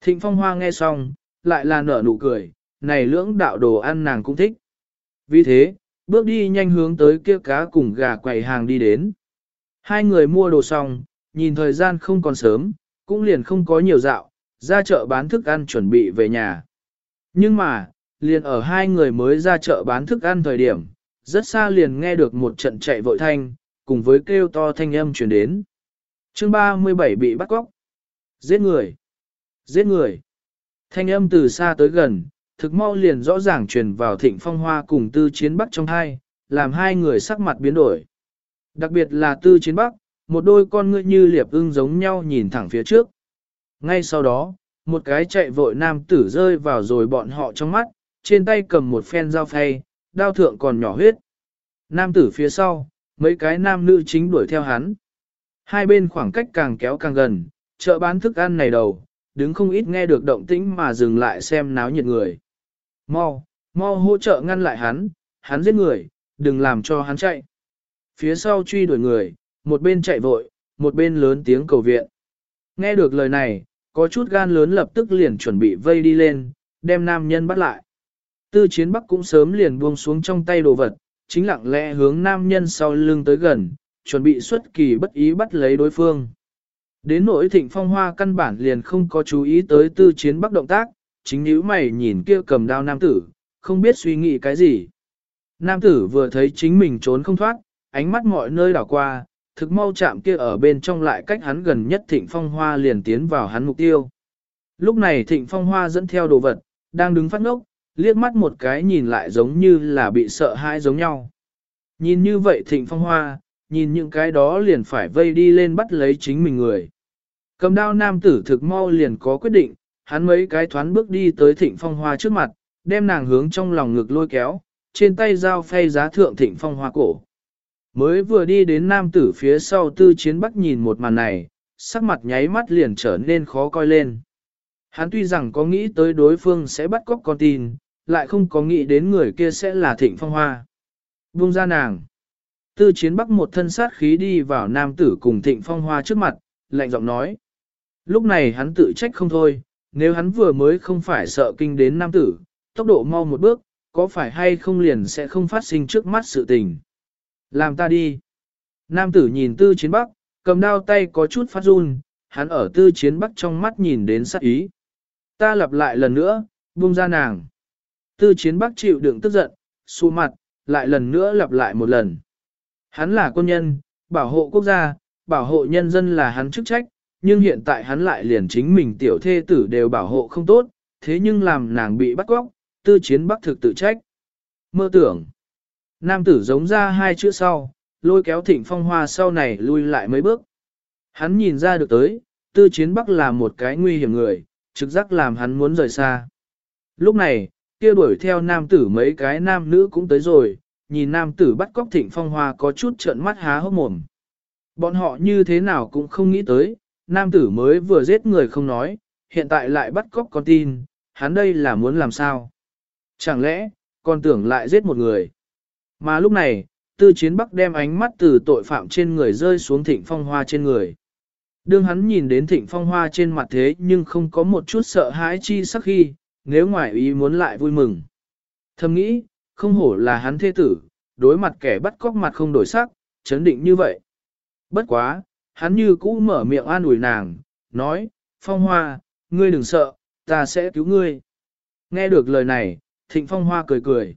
Thịnh phong hoa nghe xong, lại là nở nụ cười, này lưỡng đạo đồ ăn nàng cũng thích. Vì thế, bước đi nhanh hướng tới kia cá cùng gà quầy hàng đi đến. Hai người mua đồ xong, nhìn thời gian không còn sớm, cũng liền không có nhiều dạo, ra chợ bán thức ăn chuẩn bị về nhà. Nhưng mà, liền ở hai người mới ra chợ bán thức ăn thời điểm, rất xa liền nghe được một trận chạy vội thanh, cùng với kêu to thanh âm truyền đến. chương 37 bị bắt cóc. Giết người. Giết người. Thanh âm từ xa tới gần, thực mau liền rõ ràng truyền vào thịnh phong hoa cùng tư chiến bắc trong hai, làm hai người sắc mặt biến đổi. Đặc biệt là tư chiến bắc, một đôi con ngươi như liệp ưng giống nhau nhìn thẳng phía trước. Ngay sau đó, một cái chạy vội nam tử rơi vào rồi bọn họ trong mắt, trên tay cầm một phen dao phay, đao thượng còn nhỏ huyết. Nam tử phía sau, mấy cái nam nữ chính đuổi theo hắn. Hai bên khoảng cách càng kéo càng gần, chợ bán thức ăn này đầu, đứng không ít nghe được động tĩnh mà dừng lại xem náo nhiệt người. Mau, mau hỗ trợ ngăn lại hắn, hắn giết người, đừng làm cho hắn chạy. Phía sau truy đuổi người, một bên chạy vội, một bên lớn tiếng cầu viện. Nghe được lời này, có chút gan lớn lập tức liền chuẩn bị vây đi lên, đem nam nhân bắt lại. Tư chiến bắc cũng sớm liền buông xuống trong tay đồ vật, chính lặng lẽ hướng nam nhân sau lưng tới gần, chuẩn bị xuất kỳ bất ý bắt lấy đối phương. Đến nỗi thịnh phong hoa căn bản liền không có chú ý tới tư chiến bắc động tác, chính nữ mày nhìn kia cầm đao nam tử, không biết suy nghĩ cái gì. Nam tử vừa thấy chính mình trốn không thoát, ánh mắt mọi nơi đảo qua, thực mau chạm kia ở bên trong lại cách hắn gần nhất thịnh phong hoa liền tiến vào hắn mục tiêu. Lúc này thịnh phong hoa dẫn theo đồ vật, đang đứng phát ngốc, liếc mắt một cái nhìn lại giống như là bị sợ hãi giống nhau. Nhìn như vậy thịnh phong hoa, nhìn những cái đó liền phải vây đi lên bắt lấy chính mình người. Cầm đao nam tử thực mau liền có quyết định, hắn mấy cái thoán bước đi tới thịnh phong hoa trước mặt, đem nàng hướng trong lòng ngực lôi kéo, trên tay dao phay giá thượng thịnh phong hoa cổ. Mới vừa đi đến nam tử phía sau tư chiến bắc nhìn một màn này, sắc mặt nháy mắt liền trở nên khó coi lên. Hắn tuy rằng có nghĩ tới đối phương sẽ bắt cóc con tin, lại không có nghĩ đến người kia sẽ là thịnh phong hoa. Buông ra nàng. Tư chiến bắc một thân sát khí đi vào nam tử cùng thịnh phong hoa trước mặt, lạnh giọng nói. Lúc này hắn tự trách không thôi, nếu hắn vừa mới không phải sợ kinh đến nam tử, tốc độ mau một bước, có phải hay không liền sẽ không phát sinh trước mắt sự tình. Làm ta đi. Nam tử nhìn tư chiến bắc, cầm đao tay có chút phát run, hắn ở tư chiến bắc trong mắt nhìn đến sát ý. Ta lặp lại lần nữa, buông ra nàng. Tư chiến bắc chịu đựng tức giận, xu mặt, lại lần nữa lặp lại một lần. Hắn là quân nhân, bảo hộ quốc gia, bảo hộ nhân dân là hắn chức trách, nhưng hiện tại hắn lại liền chính mình tiểu thê tử đều bảo hộ không tốt, thế nhưng làm nàng bị bắt cóc, tư chiến bắc thực tự trách. Mơ tưởng, nam tử giống ra hai chữ sau, lôi kéo thịnh phong hoa sau này lui lại mấy bước. Hắn nhìn ra được tới, tư chiến bắc là một cái nguy hiểm người, trực giác làm hắn muốn rời xa. Lúc này, kia đuổi theo nam tử mấy cái nam nữ cũng tới rồi, nhìn nam tử bắt cóc thịnh phong hoa có chút trợn mắt há hốc mồm. Bọn họ như thế nào cũng không nghĩ tới, nam tử mới vừa giết người không nói, hiện tại lại bắt cóc con tin, hắn đây là muốn làm sao? Chẳng lẽ, còn tưởng lại giết một người? Mà lúc này, tư chiến bắc đem ánh mắt từ tội phạm trên người rơi xuống thịnh phong hoa trên người. Đương hắn nhìn đến thịnh phong hoa trên mặt thế nhưng không có một chút sợ hãi chi sắc khi, nếu ngoài ý muốn lại vui mừng. Thầm nghĩ, không hổ là hắn thế tử, đối mặt kẻ bắt cóc mặt không đổi sắc, chấn định như vậy. Bất quá, hắn như cũ mở miệng an ủi nàng, nói, Phong Hoa, ngươi đừng sợ, ta sẽ cứu ngươi. Nghe được lời này, Thịnh Phong Hoa cười cười.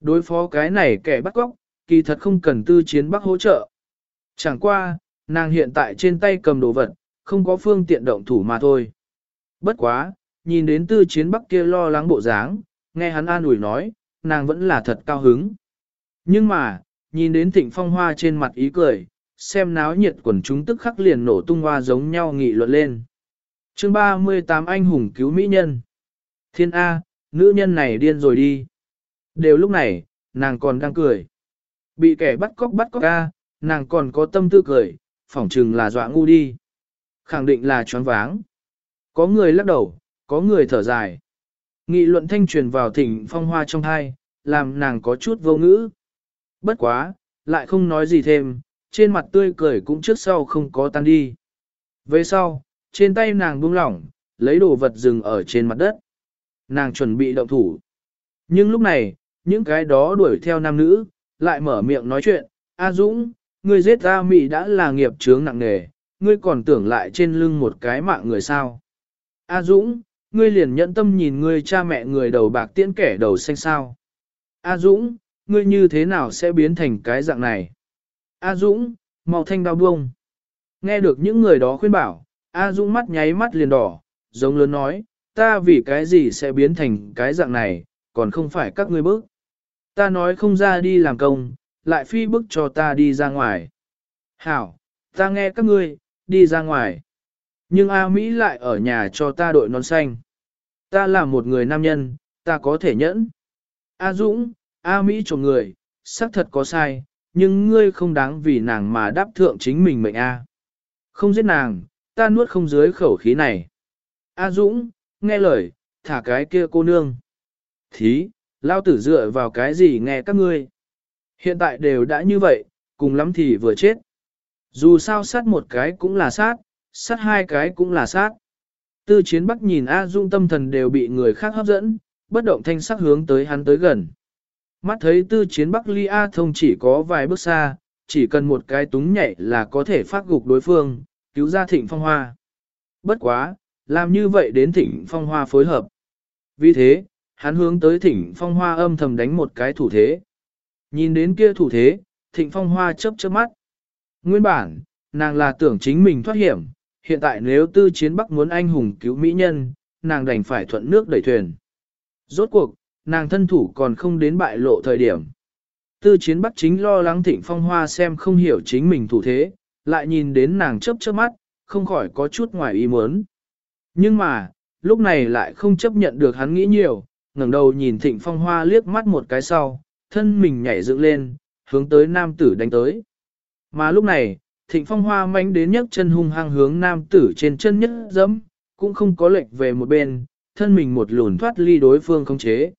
Đối phó cái này kẻ bắt cóc, kỳ thật không cần tư chiến bắc hỗ trợ. Chẳng qua, nàng hiện tại trên tay cầm đồ vật, không có phương tiện động thủ mà thôi. Bất quá, nhìn đến tư chiến bắc kia lo lắng bộ dáng, nghe hắn an ủi nói, nàng vẫn là thật cao hứng. Nhưng mà, nhìn đến thịnh phong hoa trên mặt ý cười, xem náo nhiệt quần chúng tức khắc liền nổ tung hoa giống nhau nghị luận lên. chương 38 anh hùng cứu mỹ nhân. Thiên A, nữ nhân này điên rồi đi. Đều lúc này, nàng còn đang cười. Bị kẻ bắt cóc bắt cóc A, nàng còn có tâm tư cười, phỏng chừng là dọa ngu đi. Khẳng định là choáng váng. Có người lắc đầu, có người thở dài. Nghị luận thanh truyền vào thỉnh phong hoa trong hai, làm nàng có chút vô ngữ. Bất quá, lại không nói gì thêm, trên mặt tươi cười cũng trước sau không có tan đi. Về sau, trên tay nàng buông lỏng, lấy đồ vật dừng ở trên mặt đất. Nàng chuẩn bị động thủ. Nhưng lúc này, những cái đó đuổi theo nam nữ, lại mở miệng nói chuyện, A Dũng, ngươi giết ta mị đã là nghiệp chướng nặng nề, ngươi còn tưởng lại trên lưng một cái mạng người sao. A Dũng, ngươi liền nhẫn tâm nhìn ngươi cha mẹ người đầu bạc tiễn kẻ đầu xanh sao. A Dũng, ngươi như thế nào sẽ biến thành cái dạng này? A Dũng, màu thanh đau buông. Nghe được những người đó khuyên bảo, A Dũng mắt nháy mắt liền đỏ, giống lớn nói, ta vì cái gì sẽ biến thành cái dạng này, còn không phải các ngươi bước. Ta nói không ra đi làm công, lại phi bức cho ta đi ra ngoài. Hảo, ta nghe các ngươi, đi ra ngoài. Nhưng A Mỹ lại ở nhà cho ta đội nón xanh. Ta là một người nam nhân, ta có thể nhẫn. A Dũng, A Mỹ trộm người, xác thật có sai, nhưng ngươi không đáng vì nàng mà đáp thượng chính mình mệnh A. Không giết nàng, ta nuốt không dưới khẩu khí này. A Dũng, nghe lời, thả cái kia cô nương. Thí, lao tử dựa vào cái gì nghe các ngươi. Hiện tại đều đã như vậy, cùng lắm thì vừa chết. Dù sao sát một cái cũng là sát, sát hai cái cũng là sát. Tư chiến bắc nhìn A Dung tâm thần đều bị người khác hấp dẫn, bất động thanh sắc hướng tới hắn tới gần. Mắt thấy tư chiến bắc ly A thông chỉ có vài bước xa, chỉ cần một cái túng nhảy là có thể phát gục đối phương, cứu ra thịnh phong hoa. Bất quá, làm như vậy đến thịnh phong hoa phối hợp. Vì thế, hắn hướng tới thịnh phong hoa âm thầm đánh một cái thủ thế. Nhìn đến kia thủ thế, thịnh phong hoa chớp chớp mắt. Nguyên bản, nàng là tưởng chính mình thoát hiểm, hiện tại nếu tư chiến bắc muốn anh hùng cứu mỹ nhân, nàng đành phải thuận nước đẩy thuyền. Rốt cuộc, nàng thân thủ còn không đến bại lộ thời điểm. Tư chiến bắt chính lo lắng thịnh phong hoa xem không hiểu chính mình thủ thế, lại nhìn đến nàng chớp chớp mắt, không khỏi có chút ngoài ý muốn. Nhưng mà, lúc này lại không chấp nhận được hắn nghĩ nhiều, ngẩng đầu nhìn thịnh phong hoa liếc mắt một cái sau, thân mình nhảy dựng lên, hướng tới nam tử đánh tới. Mà lúc này, thịnh phong hoa manh đến nhấc chân hung hăng hướng nam tử trên chân nhất dẫm, cũng không có lệch về một bên, thân mình một lùn thoát ly đối phương không chế.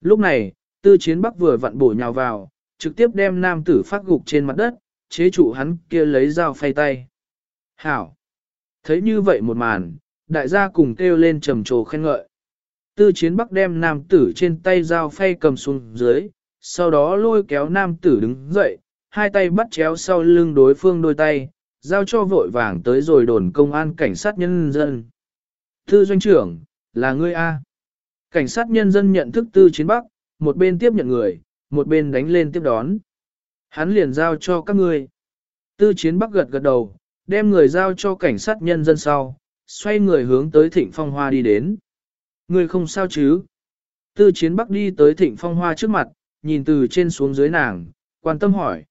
Lúc này, tư chiến bắc vừa vặn bổ nhào vào, trực tiếp đem nam tử phát gục trên mặt đất, chế trụ hắn kia lấy dao phay tay. Hảo! Thấy như vậy một màn, đại gia cùng kêu lên trầm trồ khen ngợi. Tư chiến bắc đem nam tử trên tay dao phay cầm xuống dưới, sau đó lôi kéo nam tử đứng dậy, hai tay bắt chéo sau lưng đối phương đôi tay, giao cho vội vàng tới rồi đồn công an cảnh sát nhân dân. Tư doanh trưởng, là ngươi A. Cảnh sát nhân dân nhận thức tư chiến bắc, một bên tiếp nhận người, một bên đánh lên tiếp đón. Hắn liền giao cho các ngươi. Tư chiến bắc gật gật đầu, đem người giao cho cảnh sát nhân dân sau, xoay người hướng tới thịnh phong hoa đi đến. Người không sao chứ? Tư chiến bắc đi tới thịnh phong hoa trước mặt, nhìn từ trên xuống dưới nàng, quan tâm hỏi.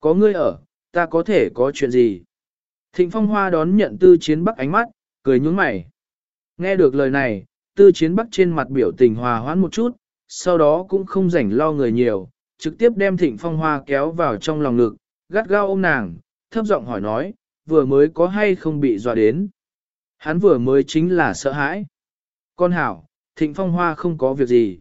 Có ngươi ở, ta có thể có chuyện gì? Thịnh phong hoa đón nhận tư chiến bắc ánh mắt, cười nhướng mày. Nghe được lời này, tư chiến bắc trên mặt biểu tình hòa hoãn một chút, sau đó cũng không rảnh lo người nhiều, trực tiếp đem thịnh phong hoa kéo vào trong lòng ngực, gắt gao ôm nàng, thấp giọng hỏi nói, vừa mới có hay không bị dọa đến. Hắn vừa mới chính là sợ hãi. Con hảo, thịnh phong hoa không có việc gì.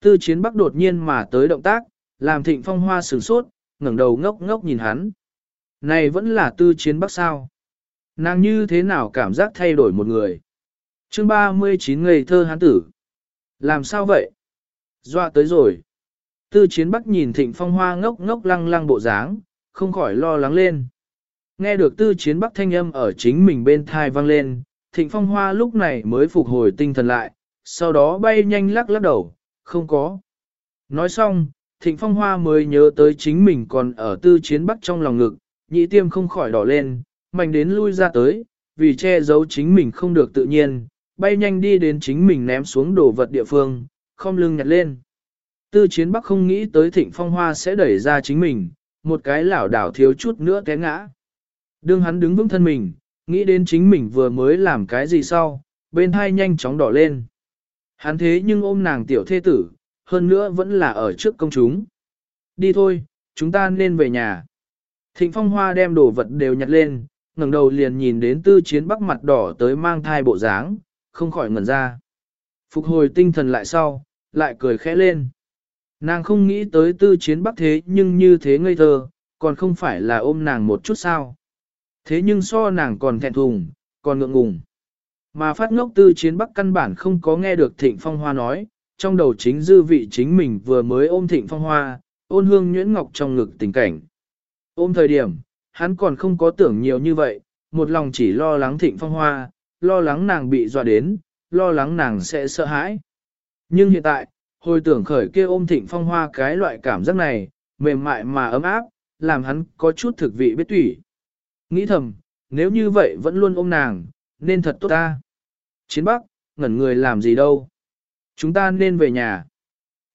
Tư chiến bắc đột nhiên mà tới động tác, làm thịnh phong hoa sửng sốt, ngẩng đầu ngốc ngốc nhìn hắn. Này vẫn là tư chiến bắc sao? Nàng như thế nào cảm giác thay đổi một người? Chương 39 ngây thơ hán tử. Làm sao vậy? Dọa tới rồi. Tư chiến bắc nhìn thịnh phong hoa ngốc ngốc lăng lăng bộ dáng, không khỏi lo lắng lên. Nghe được tư chiến bắc thanh âm ở chính mình bên thai vang lên, thịnh phong hoa lúc này mới phục hồi tinh thần lại, sau đó bay nhanh lắc lắc đầu, không có. Nói xong, thịnh phong hoa mới nhớ tới chính mình còn ở tư chiến bắc trong lòng ngực, nhị tiêm không khỏi đỏ lên, mạnh đến lui ra tới, vì che giấu chính mình không được tự nhiên, bay nhanh đi đến chính mình ném xuống đồ vật địa phương, không lưng nhặt lên. Tư chiến bắc không nghĩ tới thịnh phong hoa sẽ đẩy ra chính mình, một cái lảo đảo thiếu chút nữa té ngã. Đương hắn đứng vững thân mình, nghĩ đến chính mình vừa mới làm cái gì sau, bên hai nhanh chóng đỏ lên. Hắn thế nhưng ôm nàng tiểu thê tử, hơn nữa vẫn là ở trước công chúng. Đi thôi, chúng ta nên về nhà. Thịnh phong hoa đem đồ vật đều nhặt lên, ngẩng đầu liền nhìn đến tư chiến bắc mặt đỏ tới mang thai bộ dáng, không khỏi ngẩn ra. Phục hồi tinh thần lại sau, lại cười khẽ lên. Nàng không nghĩ tới tư chiến bắc thế nhưng như thế ngây thơ, còn không phải là ôm nàng một chút sao. Thế nhưng so nàng còn thẹn thùng, còn ngượng ngùng. Mà phát ngốc tư chiến bắc căn bản không có nghe được thịnh phong hoa nói, trong đầu chính dư vị chính mình vừa mới ôm thịnh phong hoa, ôn hương nhuyễn ngọc trong ngực tình cảnh. Ôm thời điểm, hắn còn không có tưởng nhiều như vậy, một lòng chỉ lo lắng thịnh phong hoa, lo lắng nàng bị dọa đến, lo lắng nàng sẽ sợ hãi. Nhưng hiện tại, hồi tưởng khởi kia ôm thịnh phong hoa cái loại cảm giác này, mềm mại mà ấm áp, làm hắn có chút thực vị biết tủy. Nghĩ thầm, nếu như vậy vẫn luôn ôm nàng, nên thật tốt ta. Chiến Bắc, ngẩn người làm gì đâu. Chúng ta nên về nhà.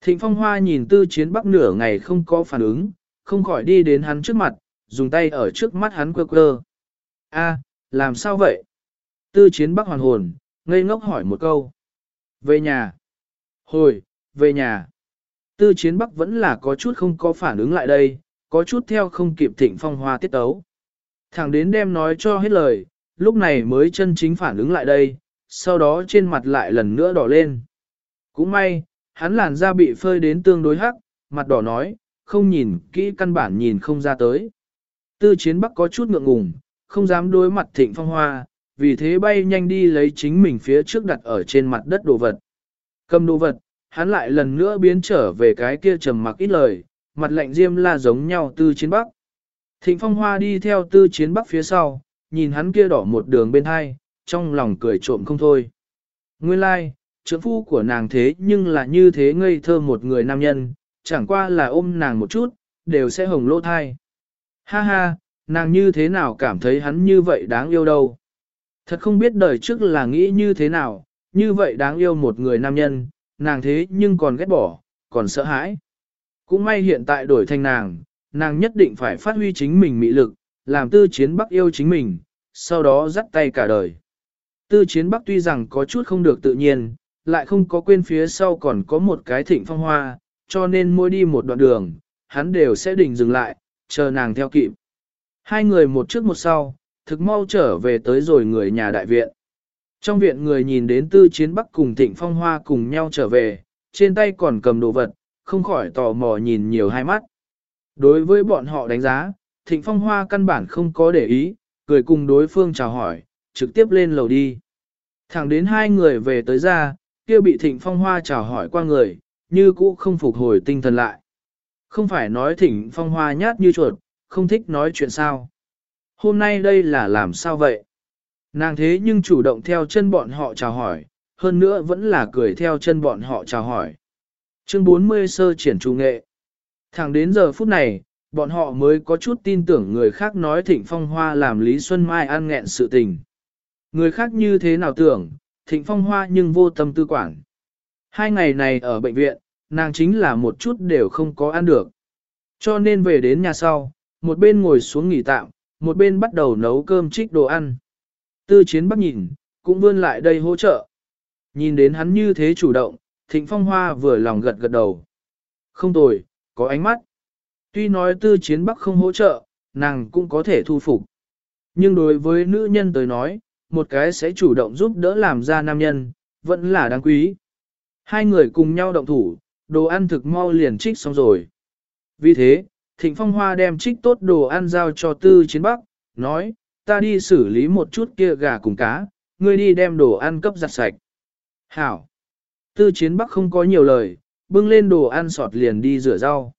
Thịnh Phong Hoa nhìn tư chiến Bắc nửa ngày không có phản ứng, không khỏi đi đến hắn trước mặt, dùng tay ở trước mắt hắn quơ quơ. A, làm sao vậy? Tư chiến Bắc hoàn hồn, ngây ngốc hỏi một câu. Về nhà. Hồi, về nhà. Tư chiến Bắc vẫn là có chút không có phản ứng lại đây, có chút theo không kịp thịnh phong hoa tiết tấu. Thẳng đến đem nói cho hết lời, lúc này mới chân chính phản ứng lại đây, sau đó trên mặt lại lần nữa đỏ lên. Cũng may, hắn làn da bị phơi đến tương đối hắc, mặt đỏ nói, không nhìn kỹ căn bản nhìn không ra tới. Tư chiến bắc có chút ngượng ngùng, không dám đối mặt thịnh phong hoa, vì thế bay nhanh đi lấy chính mình phía trước đặt ở trên mặt đất đồ vật. Cầm đồ vật, hắn lại lần nữa biến trở về cái kia trầm mặc ít lời, mặt lạnh diêm la giống nhau tư chiến bắc. Thịnh phong hoa đi theo tư chiến bắc phía sau, nhìn hắn kia đỏ một đường bên hai, trong lòng cười trộm không thôi. Nguyên lai, like, trưởng phu của nàng thế nhưng là như thế ngây thơ một người nam nhân, chẳng qua là ôm nàng một chút, đều sẽ hồng lỗ thai. Ha ha, nàng như thế nào cảm thấy hắn như vậy đáng yêu đâu. Thật không biết đời trước là nghĩ như thế nào, như vậy đáng yêu một người nam nhân, nàng thế nhưng còn ghét bỏ, còn sợ hãi. Cũng may hiện tại đổi thành nàng, nàng nhất định phải phát huy chính mình mị lực, làm tư chiến bắc yêu chính mình, sau đó dắt tay cả đời. Tư chiến bắc tuy rằng có chút không được tự nhiên, lại không có quên phía sau còn có một cái thịnh phong hoa, cho nên mỗi đi một đoạn đường, hắn đều sẽ đình dừng lại, chờ nàng theo kịp. Hai người một trước một sau, thực mau trở về tới rồi người nhà đại viện. Trong viện người nhìn đến tư chiến bắc cùng thịnh phong hoa cùng nhau trở về, trên tay còn cầm đồ vật, không khỏi tò mò nhìn nhiều hai mắt. Đối với bọn họ đánh giá, thịnh phong hoa căn bản không có để ý, cười cùng đối phương chào hỏi, trực tiếp lên lầu đi. Thẳng đến hai người về tới ra, kia bị thịnh phong hoa chào hỏi qua người, như cũ không phục hồi tinh thần lại. Không phải nói thịnh phong hoa nhát như chuột, không thích nói chuyện sao. Hôm nay đây là làm sao vậy? Nàng thế nhưng chủ động theo chân bọn họ chào hỏi, hơn nữa vẫn là cười theo chân bọn họ chào hỏi. Chương 40 sơ triển trù nghệ. Thẳng đến giờ phút này, bọn họ mới có chút tin tưởng người khác nói thịnh phong hoa làm Lý Xuân Mai ăn nghẹn sự tình. Người khác như thế nào tưởng, thịnh phong hoa nhưng vô tâm tư quản. Hai ngày này ở bệnh viện, nàng chính là một chút đều không có ăn được. Cho nên về đến nhà sau, một bên ngồi xuống nghỉ tạm, một bên bắt đầu nấu cơm trích đồ ăn. Tư chiến bắc nhìn, cũng vươn lại đây hỗ trợ. Nhìn đến hắn như thế chủ động, thịnh phong hoa vừa lòng gật gật đầu. Không tồi, có ánh mắt. Tuy nói tư chiến bắc không hỗ trợ, nàng cũng có thể thu phục. Nhưng đối với nữ nhân tới nói, một cái sẽ chủ động giúp đỡ làm ra nam nhân, vẫn là đáng quý. Hai người cùng nhau động thủ, đồ ăn thực mau liền trích xong rồi. Vì thế, Thịnh Phong Hoa đem trích tốt đồ ăn giao cho Tư Chiến Bắc, nói, ta đi xử lý một chút kia gà cùng cá, ngươi đi đem đồ ăn cấp giặt sạch. Hảo! Tư Chiến Bắc không có nhiều lời, bưng lên đồ ăn sọt liền đi rửa rau.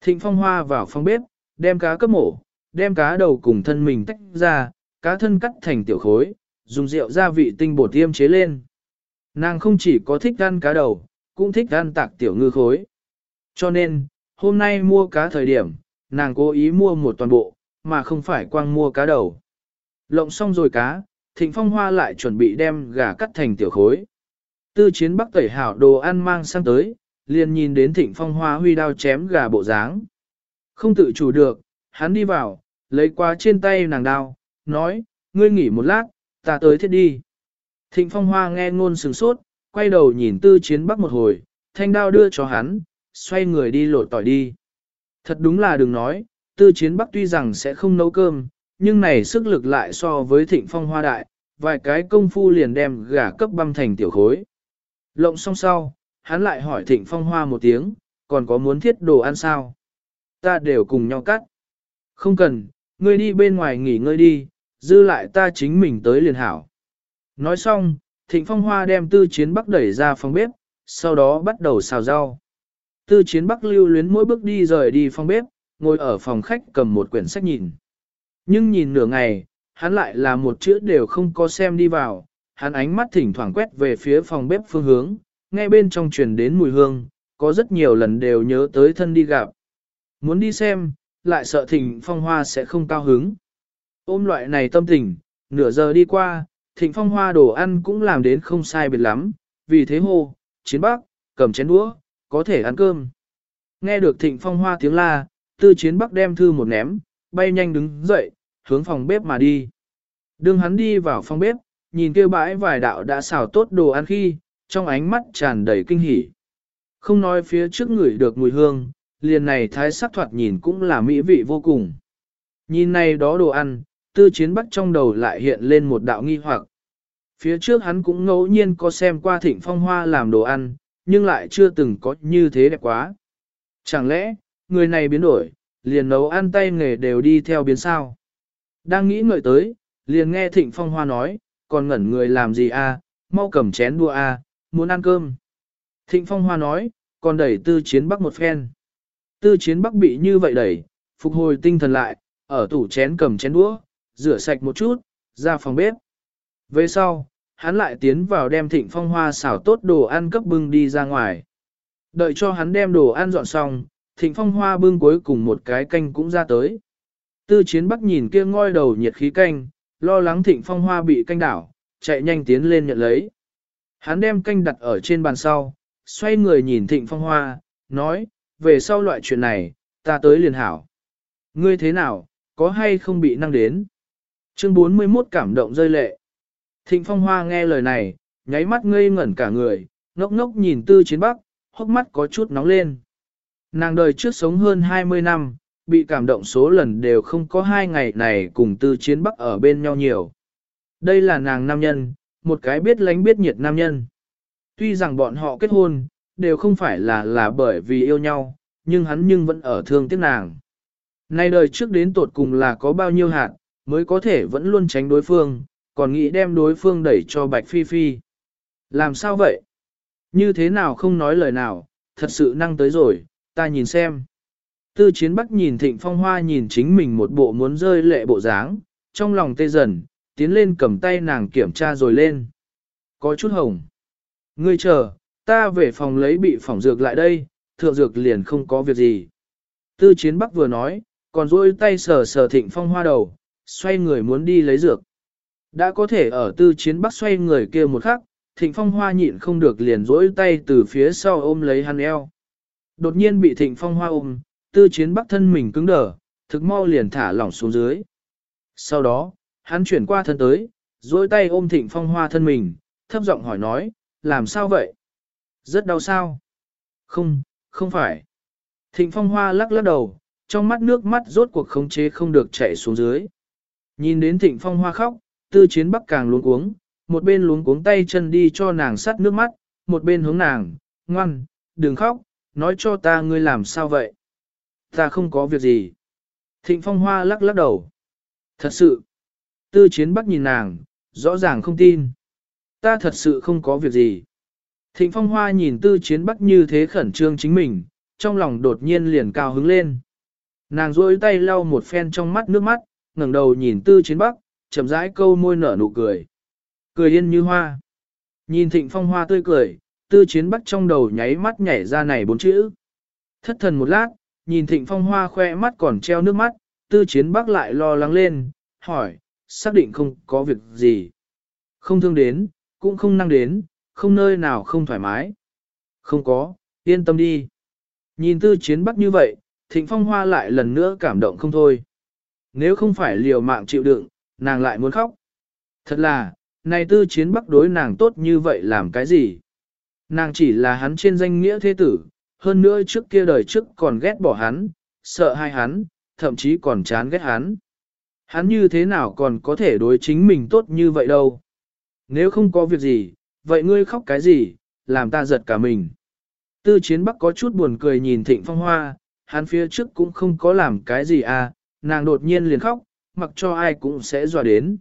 Thịnh Phong Hoa vào phòng bếp, đem cá cấp mổ, đem cá đầu cùng thân mình tách ra, cá thân cắt thành tiểu khối, dùng rượu gia vị tinh bột tiêm chế lên. Nàng không chỉ có thích ăn cá đầu, cũng thích ăn tạc tiểu ngư khối. Cho nên, hôm nay mua cá thời điểm, nàng cố ý mua một toàn bộ, mà không phải quang mua cá đầu. Lộng xong rồi cá, thịnh phong hoa lại chuẩn bị đem gà cắt thành tiểu khối. Tư chiến bắc tẩy hảo đồ ăn mang sang tới, liền nhìn đến thịnh phong hoa huy đao chém gà bộ dáng. Không tự chủ được, hắn đi vào, lấy qua trên tay nàng đao, nói, ngươi nghỉ một lát, ta tới thiết đi. Thịnh phong hoa nghe ngôn sừng sốt, quay đầu nhìn tư chiến bắc một hồi, thanh đao đưa cho hắn, xoay người đi lột tỏi đi. Thật đúng là đừng nói, tư chiến bắc tuy rằng sẽ không nấu cơm, nhưng này sức lực lại so với thịnh phong hoa đại, vài cái công phu liền đem gà cấp băm thành tiểu khối. Lộng xong sau, hắn lại hỏi thịnh phong hoa một tiếng, còn có muốn thiết đồ ăn sao? Ta đều cùng nhau cắt. Không cần, ngươi đi bên ngoài nghỉ ngơi đi, dư lại ta chính mình tới liền hảo. Nói xong, thịnh phong hoa đem tư chiến bắc đẩy ra phòng bếp, sau đó bắt đầu xào rau. Tư chiến bắc lưu luyến mỗi bước đi rời đi phòng bếp, ngồi ở phòng khách cầm một quyển sách nhìn. Nhưng nhìn nửa ngày, hắn lại là một chữ đều không có xem đi vào, hắn ánh mắt thỉnh thoảng quét về phía phòng bếp phương hướng, nghe bên trong truyền đến mùi hương, có rất nhiều lần đều nhớ tới thân đi gặp. Muốn đi xem, lại sợ thịnh phong hoa sẽ không cao hứng. Ôm loại này tâm tình, nửa giờ đi qua, thịnh phong hoa đồ ăn cũng làm đến không sai biệt lắm, vì thế hô, chiến bắc, cầm chén đũa, có thể ăn cơm. Nghe được thịnh phong hoa tiếng la, tư chiến bắc đem thư một ném, bay nhanh đứng dậy, hướng phòng bếp mà đi. Đương hắn đi vào phòng bếp, nhìn kêu bãi vài đạo đã xào tốt đồ ăn khi, trong ánh mắt tràn đầy kinh hỉ. Không nói phía trước người được mùi hương, liền này thái sắc thoạt nhìn cũng là mỹ vị vô cùng. Nhìn này đó đồ ăn, tư chiến bắc trong đầu lại hiện lên một đạo nghi hoặc. Phía trước hắn cũng ngẫu nhiên có xem qua thịnh phong hoa làm đồ ăn, nhưng lại chưa từng có như thế đẹp quá. Chẳng lẽ, người này biến đổi, liền nấu ăn tay nghề đều đi theo biến sao? Đang nghĩ ngợi tới, liền nghe thịnh phong hoa nói, còn ngẩn người làm gì? À? mau cầm chén đua à? muốn ăn cơm. Thịnh phong hoa nói, còn đẩy tư chiến bắc một phen. Tư chiến bắc bị như vậy đẩy, phục hồi tinh thần lại, ở tủ chén cầm chén đũa, rửa sạch một chút, ra phòng bếp. Về sau, hắn lại tiến vào đem thịnh phong hoa xảo tốt đồ ăn cấp bưng đi ra ngoài. Đợi cho hắn đem đồ ăn dọn xong, thịnh phong hoa bưng cuối cùng một cái canh cũng ra tới. Tư chiến bắc nhìn kia ngoi đầu nhiệt khí canh, lo lắng thịnh phong hoa bị canh đảo, chạy nhanh tiến lên nhận lấy. Hắn đem canh đặt ở trên bàn sau, xoay người nhìn thịnh phong hoa, nói, về sau loại chuyện này, ta tới liền hảo. Ngươi thế nào, có hay không bị năng đến? Chương 41 cảm động rơi lệ. Thịnh phong hoa nghe lời này, nháy mắt ngây ngẩn cả người, ngốc ngốc nhìn tư chiến bắc, hốc mắt có chút nóng lên. Nàng đời trước sống hơn 20 năm, bị cảm động số lần đều không có hai ngày này cùng tư chiến bắc ở bên nhau nhiều. Đây là nàng nam nhân, một cái biết lánh biết nhiệt nam nhân. Tuy rằng bọn họ kết hôn, đều không phải là là bởi vì yêu nhau, nhưng hắn nhưng vẫn ở thương tiếc nàng. Nay đời trước đến tột cùng là có bao nhiêu hạt, mới có thể vẫn luôn tránh đối phương, còn nghĩ đem đối phương đẩy cho Bạch Phi Phi. Làm sao vậy? Như thế nào không nói lời nào, thật sự năng tới rồi, ta nhìn xem. Tư chiến bắc nhìn thịnh phong hoa nhìn chính mình một bộ muốn rơi lệ bộ dáng, trong lòng tê dần, tiến lên cầm tay nàng kiểm tra rồi lên. Có chút hồng. Ngươi chờ, ta về phòng lấy bị phỏng dược lại đây, thượng dược liền không có việc gì. Tư chiến bắc vừa nói, còn duỗi tay sờ sờ thịnh phong hoa đầu, xoay người muốn đi lấy dược. Đã có thể ở tư chiến bắc xoay người kia một khắc, thịnh phong hoa nhịn không được liền duỗi tay từ phía sau ôm lấy hắn eo. Đột nhiên bị thịnh phong hoa ôm, tư chiến bắc thân mình cứng đờ, thực mau liền thả lỏng xuống dưới. Sau đó, hắn chuyển qua thân tới, duỗi tay ôm thịnh phong hoa thân mình, thấp giọng hỏi nói, làm sao vậy? Rất đau sao? Không, không phải. Thịnh phong hoa lắc lắc đầu, trong mắt nước mắt rốt cuộc khống chế không được chảy xuống dưới. Nhìn đến thịnh phong hoa khóc, tư chiến bắc càng luống cuống, một bên luống cuống tay chân đi cho nàng sắt nước mắt, một bên hướng nàng, ngoan, đừng khóc, nói cho ta ngươi làm sao vậy. Ta không có việc gì. Thịnh phong hoa lắc lắc đầu. Thật sự. Tư chiến bắc nhìn nàng, rõ ràng không tin. Ta thật sự không có việc gì. Thịnh phong hoa nhìn tư chiến bắc như thế khẩn trương chính mình, trong lòng đột nhiên liền cao hứng lên. Nàng rôi tay lau một phen trong mắt nước mắt, ngẩng đầu nhìn tư chiến bắc, chậm rãi câu môi nở nụ cười. Cười yên như hoa. Nhìn thịnh phong hoa tươi cười, tư chiến bắc trong đầu nháy mắt nhảy ra này bốn chữ. Thất thần một lát, nhìn thịnh phong hoa khoe mắt còn treo nước mắt, tư chiến bắc lại lo lắng lên, hỏi, xác định không có việc gì. Không thương đến, cũng không năng đến, không nơi nào không thoải mái. Không có, yên tâm đi. Nhìn tư chiến bắc như vậy, thịnh phong hoa lại lần nữa cảm động không thôi. Nếu không phải liều mạng chịu đựng, nàng lại muốn khóc. Thật là, này tư chiến bắc đối nàng tốt như vậy làm cái gì? Nàng chỉ là hắn trên danh nghĩa thế tử, hơn nữa trước kia đời trước còn ghét bỏ hắn, sợ hai hắn, thậm chí còn chán ghét hắn. Hắn như thế nào còn có thể đối chính mình tốt như vậy đâu? Nếu không có việc gì, vậy ngươi khóc cái gì, làm ta giật cả mình. Tư chiến bắc có chút buồn cười nhìn thịnh phong hoa, hắn phía trước cũng không có làm cái gì à, nàng đột nhiên liền khóc, mặc cho ai cũng sẽ dọa đến.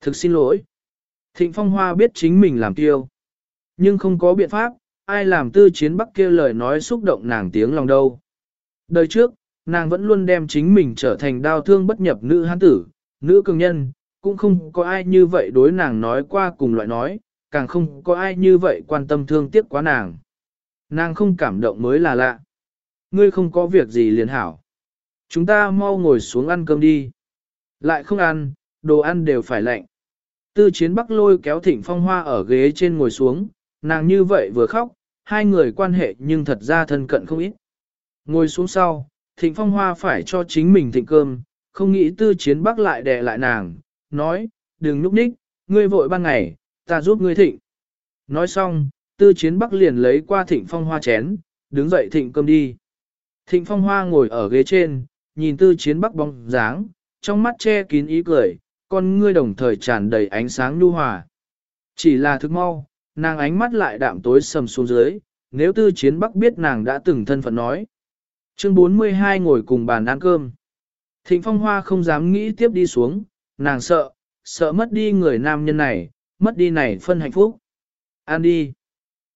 Thực xin lỗi. Thịnh phong hoa biết chính mình làm tiêu. Nhưng không có biện pháp, ai làm tư chiến bắc kia lời nói xúc động nàng tiếng lòng đâu. Đời trước, nàng vẫn luôn đem chính mình trở thành đau thương bất nhập nữ hán tử, nữ cường nhân, cũng không có ai như vậy đối nàng nói qua cùng loại nói, càng không có ai như vậy quan tâm thương tiếc quá nàng. Nàng không cảm động mới là lạ. Ngươi không có việc gì liền hảo. Chúng ta mau ngồi xuống ăn cơm đi. Lại không ăn, đồ ăn đều phải lạnh. Tư chiến bắc lôi kéo thịnh phong hoa ở ghế trên ngồi xuống, nàng như vậy vừa khóc, hai người quan hệ nhưng thật ra thân cận không ít. Ngồi xuống sau, thịnh phong hoa phải cho chính mình thịnh cơm, không nghĩ tư chiến bắc lại đè lại nàng, nói, đừng núp ních, ngươi vội ban ngày, ta giúp ngươi thịnh. Nói xong, tư chiến bắc liền lấy qua thịnh phong hoa chén, đứng dậy thịnh cơm đi. Thịnh phong hoa ngồi ở ghế trên, nhìn tư chiến bắc bóng dáng, trong mắt che kín ý cười, con ngươi đồng thời tràn đầy ánh sáng nhu hòa. Chỉ là thức mau, nàng ánh mắt lại đạm tối sầm xuống dưới, nếu tư chiến bắc biết nàng đã từng thân phận nói. Chương 42 ngồi cùng bàn ăn cơm. Thịnh phong hoa không dám nghĩ tiếp đi xuống, nàng sợ, sợ mất đi người nam nhân này, mất đi này phân hạnh phúc. Ăn đi.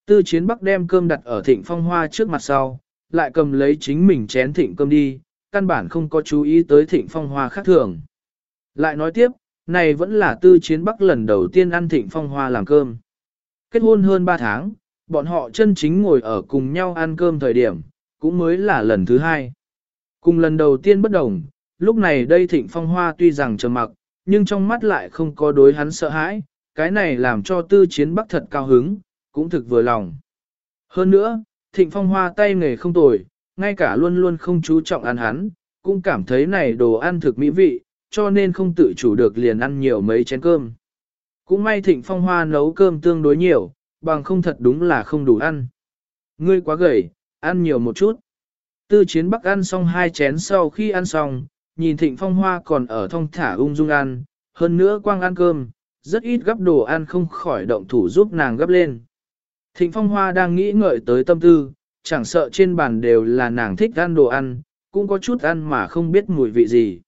Tư chiến bắc đem cơm đặt ở thịnh phong hoa trước mặt sau, lại cầm lấy chính mình chén thịnh cơm đi, căn bản không có chú ý tới thịnh phong hoa khác thường. Lại nói tiếp, này vẫn là tư chiến bắc lần đầu tiên ăn thịnh phong hoa làm cơm. Kết hôn hơn 3 tháng, bọn họ chân chính ngồi ở cùng nhau ăn cơm thời điểm, cũng mới là lần thứ hai. Cùng lần đầu tiên bất đồng, lúc này đây thịnh phong hoa tuy rằng trầm mặc, nhưng trong mắt lại không có đối hắn sợ hãi, cái này làm cho tư chiến bắc thật cao hứng, cũng thực vừa lòng. Hơn nữa, thịnh phong hoa tay nghề không tồi, ngay cả luôn luôn không chú trọng ăn hắn, cũng cảm thấy này đồ ăn thực mỹ vị, cho nên không tự chủ được liền ăn nhiều mấy chén cơm. Cũng may thịnh phong hoa nấu cơm tương đối nhiều, bằng không thật đúng là không đủ ăn. Ngươi quá gầy, ăn nhiều một chút. Tư chiến bắc ăn xong hai chén sau khi ăn xong, nhìn thịnh phong hoa còn ở thong thả ung dung ăn, hơn nữa quang ăn cơm, rất ít gấp đồ ăn không khỏi động thủ giúp nàng gấp lên. Thịnh phong hoa đang nghĩ ngợi tới tâm tư, chẳng sợ trên bàn đều là nàng thích ăn đồ ăn, cũng có chút ăn mà không biết mùi vị gì.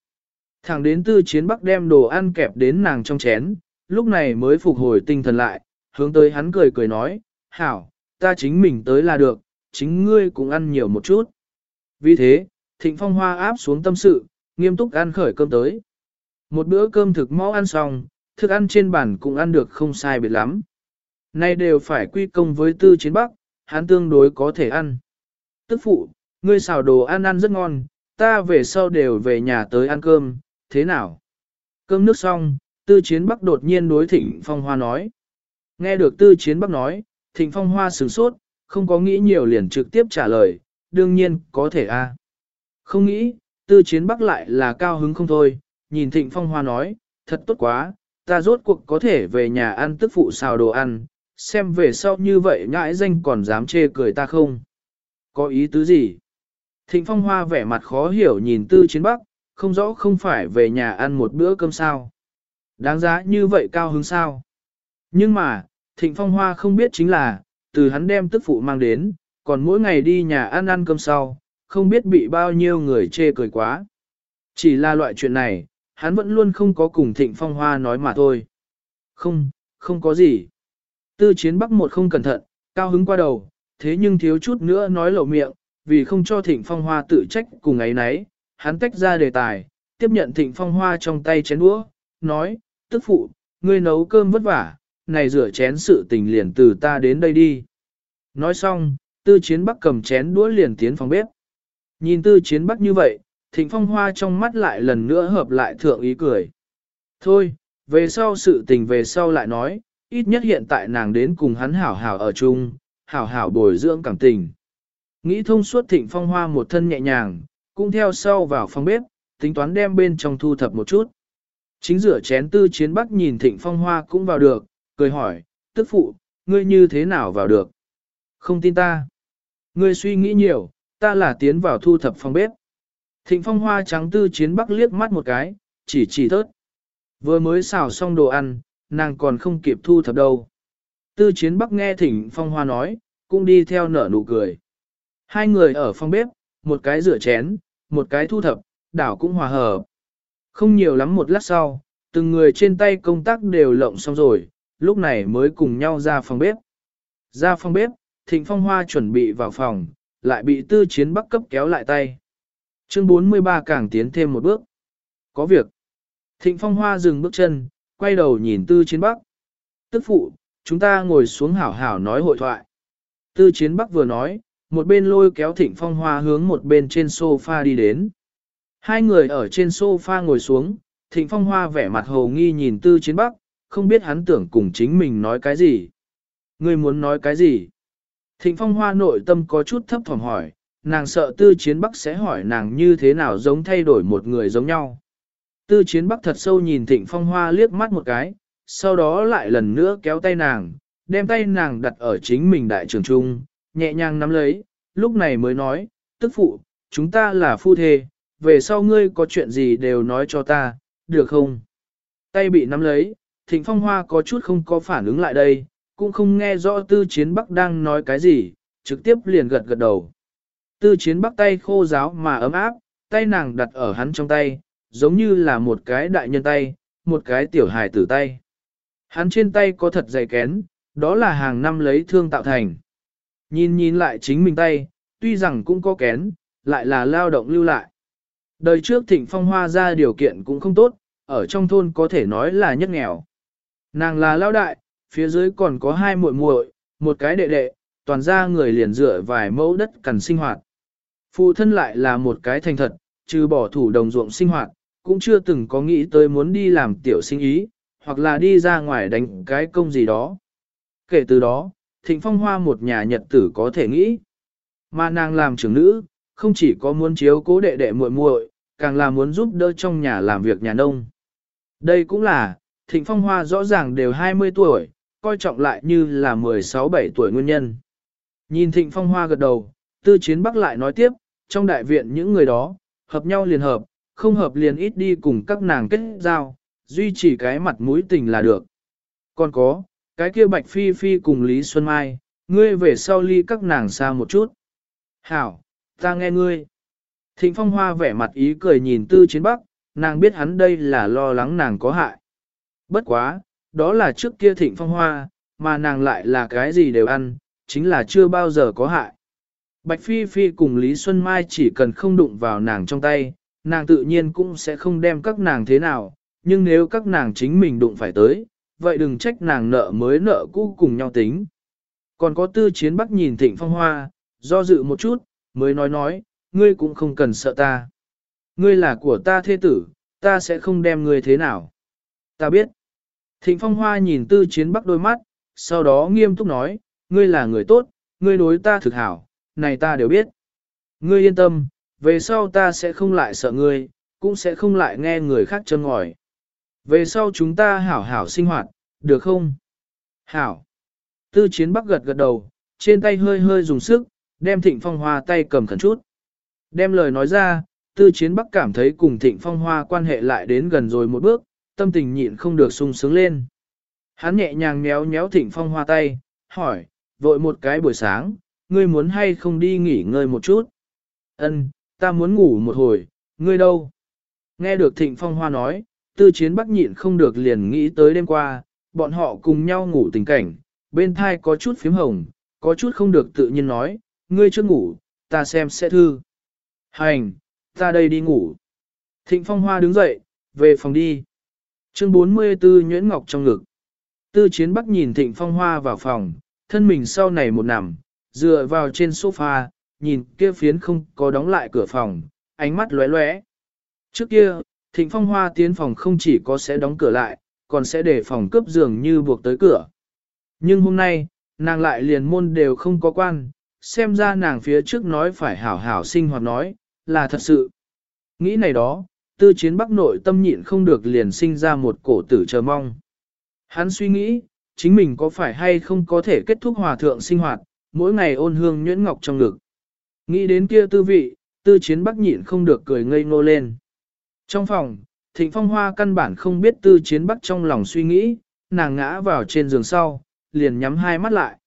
Thẳng đến tư chiến bắc đem đồ ăn kẹp đến nàng trong chén, lúc này mới phục hồi tinh thần lại, hướng tới hắn cười cười nói, hảo, ta chính mình tới là được, chính ngươi cũng ăn nhiều một chút. Vì thế, thịnh phong hoa áp xuống tâm sự, nghiêm túc ăn khởi cơm tới. Một bữa cơm thực mau ăn xong, thức ăn trên bàn cũng ăn được không sai biệt lắm. Nay đều phải quy công với tư chiến bắc, hắn tương đối có thể ăn. Tức phụ, ngươi xào đồ ăn ăn rất ngon, ta về sau đều về nhà tới ăn cơm, thế nào? Cơm nước xong, tư chiến bắc đột nhiên đối thịnh phong hoa nói. Nghe được tư chiến bắc nói, thịnh phong hoa sửng sốt, không có nghĩ nhiều liền trực tiếp trả lời, đương nhiên có thể a. Không nghĩ, tư chiến bắc lại là cao hứng không thôi, nhìn thịnh phong hoa nói, thật tốt quá, ta rốt cuộc có thể về nhà ăn tức phụ xào đồ ăn, xem về sau như vậy ngãi danh còn dám chê cười ta không? Có ý tứ gì? Thịnh phong hoa vẻ mặt khó hiểu nhìn tư chiến bắc, không rõ không phải về nhà ăn một bữa cơm sao. Đáng giá như vậy cao hứng sao? Nhưng mà, thịnh phong hoa không biết chính là, từ hắn đem tức phụ mang đến, còn mỗi ngày đi nhà ăn ăn cơm sau, không biết bị bao nhiêu người chê cười quá. Chỉ là loại chuyện này, hắn vẫn luôn không có cùng thịnh phong hoa nói mà thôi. Không, không có gì. Tư chiến bắc một không cẩn thận, cao hứng qua đầu, thế nhưng thiếu chút nữa nói lậu miệng, vì không cho thịnh phong hoa tự trách cùng ấy nấy, hắn tách ra đề tài, tiếp nhận thịnh phong hoa trong tay chén đũa, nói, tức phụ, ngươi nấu cơm vất vả, này rửa chén sự tình liền từ ta đến đây đi. Nói xong, tư chiến bắc cầm chén đũa liền tiến phòng bếp. Nhìn tư chiến bắc như vậy, thịnh phong hoa trong mắt lại lần nữa hợp lại thượng ý cười. Thôi, về sau sự tình về sau lại nói, ít nhất hiện tại nàng đến cùng hắn hảo hảo ở chung, hảo hảo bồi dưỡng cảm tình. Nghĩ thông suốt thịnh phong hoa một thân nhẹ nhàng, cũng theo sau vào phòng bếp, tính toán đem bên trong thu thập một chút. Chính rửa chén tư chiến bắc nhìn thịnh phong hoa cũng vào được, cười hỏi, tức phụ, ngươi như thế nào vào được? Không tin ta. Ngươi suy nghĩ nhiều, ta là tiến vào thu thập phòng bếp. Thịnh phong hoa trắng tư chiến bắc liếc mắt một cái, chỉ chỉ thớt. Vừa mới xào xong đồ ăn, nàng còn không kịp thu thập đâu. Tư chiến bắc nghe thịnh phong hoa nói, cũng đi theo nở nụ cười. Hai người ở phòng bếp, một cái rửa chén, một cái thu thập, đảo cũng hòa hợp. Không nhiều lắm một lát sau, từng người trên tay công tác đều lộng xong rồi, lúc này mới cùng nhau ra phòng bếp. Ra phòng bếp, Thịnh Phong Hoa chuẩn bị vào phòng, lại bị tư chiến bắc cấp kéo lại tay. Chương 43 càng tiến thêm một bước. Có việc. Thịnh Phong Hoa dừng bước chân, quay đầu nhìn tư chiến bắc. Tức phụ, chúng ta ngồi xuống hảo hảo nói hội thoại. Tư chiến bắc vừa nói, một bên lôi kéo Thịnh Phong Hoa hướng một bên trên sofa đi đến. Hai người ở trên sofa ngồi xuống, Thịnh Phong Hoa vẻ mặt hồ nghi nhìn tư chiến bắc, không biết hắn tưởng cùng chính mình nói cái gì. Ngươi muốn nói cái gì? Thịnh Phong Hoa nội tâm có chút thấp thỏm hỏi, nàng sợ tư chiến bắc sẽ hỏi nàng như thế nào giống thay đổi một người giống nhau. Tư chiến bắc thật sâu nhìn Thịnh Phong Hoa liếc mắt một cái, sau đó lại lần nữa kéo tay nàng, đem tay nàng đặt ở chính mình đại trường trung, nhẹ nhàng nắm lấy, lúc này mới nói, tức phụ, chúng ta là phu thê, về sau ngươi có chuyện gì đều nói cho ta, được không? Tay bị nắm lấy, Thịnh Phong Hoa có chút không có phản ứng lại đây, cũng không nghe rõ Tư Chiến Bắc đang nói cái gì, trực tiếp liền gật gật đầu. Tư Chiến Bắc tay khô ráo mà ấm áp, tay nàng đặt ở hắn trong tay, giống như là một cái đại nhân tay, một cái tiểu hài tử tay. Hắn trên tay có thật dày kén, đó là hàng năm lấy thương tạo thành. Nhìn nhìn lại chính mình tay, tuy rằng cũng có kén, lại là lao động lưu lại. Đời trước thịnh phong hoa ra điều kiện cũng không tốt, ở trong thôn có thể nói là nhất nghèo. Nàng là lao đại, phía dưới còn có hai muội muội, một cái đệ đệ, toàn ra người liền dựa vài mẫu đất cần sinh hoạt. Phụ thân lại là một cái thành thật, trừ bỏ thủ đồng ruộng sinh hoạt, cũng chưa từng có nghĩ tới muốn đi làm tiểu sinh ý, hoặc là đi ra ngoài đánh cái công gì đó. Kể từ đó, thịnh phong hoa một nhà nhật tử có thể nghĩ. Mà nàng làm trưởng nữ, không chỉ có muốn chiếu cố đệ đệ muội muội, càng là muốn giúp đỡ trong nhà làm việc nhà nông. Đây cũng là, thịnh phong hoa rõ ràng đều 20 tuổi, coi trọng lại như là 16-17 tuổi nguyên nhân. Nhìn thịnh phong hoa gật đầu, tư chiến bắc lại nói tiếp, trong đại viện những người đó, hợp nhau liền hợp, không hợp liền ít đi cùng các nàng kết giao, duy trì cái mặt mũi tình là được. Còn có, cái kia Bạch Phi Phi cùng Lý Xuân Mai, ngươi về sau ly các nàng xa một chút. Hảo, ta nghe ngươi. Thịnh Phong Hoa vẻ mặt ý cười nhìn Tư Chiến Bắc, nàng biết hắn đây là lo lắng nàng có hại. Bất quá, đó là trước kia Thịnh Phong Hoa, mà nàng lại là cái gì đều ăn, chính là chưa bao giờ có hại. Bạch Phi Phi cùng Lý Xuân Mai chỉ cần không đụng vào nàng trong tay, nàng tự nhiên cũng sẽ không đem các nàng thế nào, nhưng nếu các nàng chính mình đụng phải tới, vậy đừng trách nàng nợ mới nợ cũ cùng nhau tính. Còn có tư chiến bắc nhìn thịnh phong hoa, do dự một chút, mới nói nói, ngươi cũng không cần sợ ta. Ngươi là của ta thế tử, ta sẽ không đem ngươi thế nào. Ta biết. Thịnh phong hoa nhìn tư chiến bắc đôi mắt, sau đó nghiêm túc nói, ngươi là người tốt, ngươi đối ta thực hảo, này ta đều biết. Ngươi yên tâm, về sau ta sẽ không lại sợ ngươi, cũng sẽ không lại nghe người khác chân ngòi. Về sau chúng ta hảo hảo sinh hoạt, được không? Hảo. Tư chiến bắc gật gật đầu, trên tay hơi hơi dùng sức, đem thịnh phong hoa tay cầm khẩn chút. Đem lời nói ra, tư chiến bắc cảm thấy cùng thịnh phong hoa quan hệ lại đến gần rồi một bước, tâm tình nhịn không được sung sướng lên. Hắn nhẹ nhàng méo méo thịnh phong hoa tay, hỏi, vội một cái buổi sáng, ngươi muốn hay không đi nghỉ ngơi một chút? Ân, ta muốn ngủ một hồi, ngươi đâu? Nghe được thịnh phong hoa nói, tư chiến bắc nhịn không được liền nghĩ tới đêm qua, bọn họ cùng nhau ngủ tình cảnh, bên thai có chút phím hồng, có chút không được tự nhiên nói, ngươi chưa ngủ, ta xem sẽ thư. Hành, ta đây đi ngủ. Thịnh phong hoa đứng dậy, về phòng đi. Chương 44 Nhuyễn Ngọc trong ngực. Tư chiến bắc nhìn thịnh phong hoa vào phòng, thân mình sau này một nằm, dựa vào trên sofa, nhìn kia phiến không có đóng lại cửa phòng, ánh mắt lóe lóe. Trước kia, Thịnh Phong Hoa tiến phòng không chỉ có sẽ đóng cửa lại, còn sẽ để phòng cướp giường như buộc tới cửa. Nhưng hôm nay, nàng lại liền môn đều không có quan, xem ra nàng phía trước nói phải hảo hảo sinh hoạt nói, là thật sự. Nghĩ này đó, tư chiến bắc nội tâm nhịn không được liền sinh ra một cổ tử chờ mong. Hắn suy nghĩ, chính mình có phải hay không có thể kết thúc hòa thượng sinh hoạt, mỗi ngày ôn hương nhuyễn ngọc trong ngực. Nghĩ đến kia tư vị, tư chiến bắc nhịn không được cười ngây ngô lên. Trong phòng, thịnh phong hoa căn bản không biết tư chiến bắc trong lòng suy nghĩ, nàng ngã vào trên giường sau, liền nhắm hai mắt lại.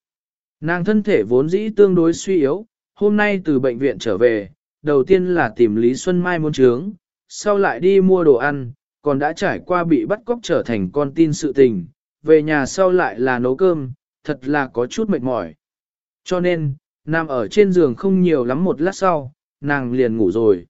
Nàng thân thể vốn dĩ tương đối suy yếu, hôm nay từ bệnh viện trở về, đầu tiên là tìm Lý Xuân Mai muốn trướng, sau lại đi mua đồ ăn, còn đã trải qua bị bắt cóc trở thành con tin sự tình, về nhà sau lại là nấu cơm, thật là có chút mệt mỏi. Cho nên, nằm ở trên giường không nhiều lắm một lát sau, nàng liền ngủ rồi.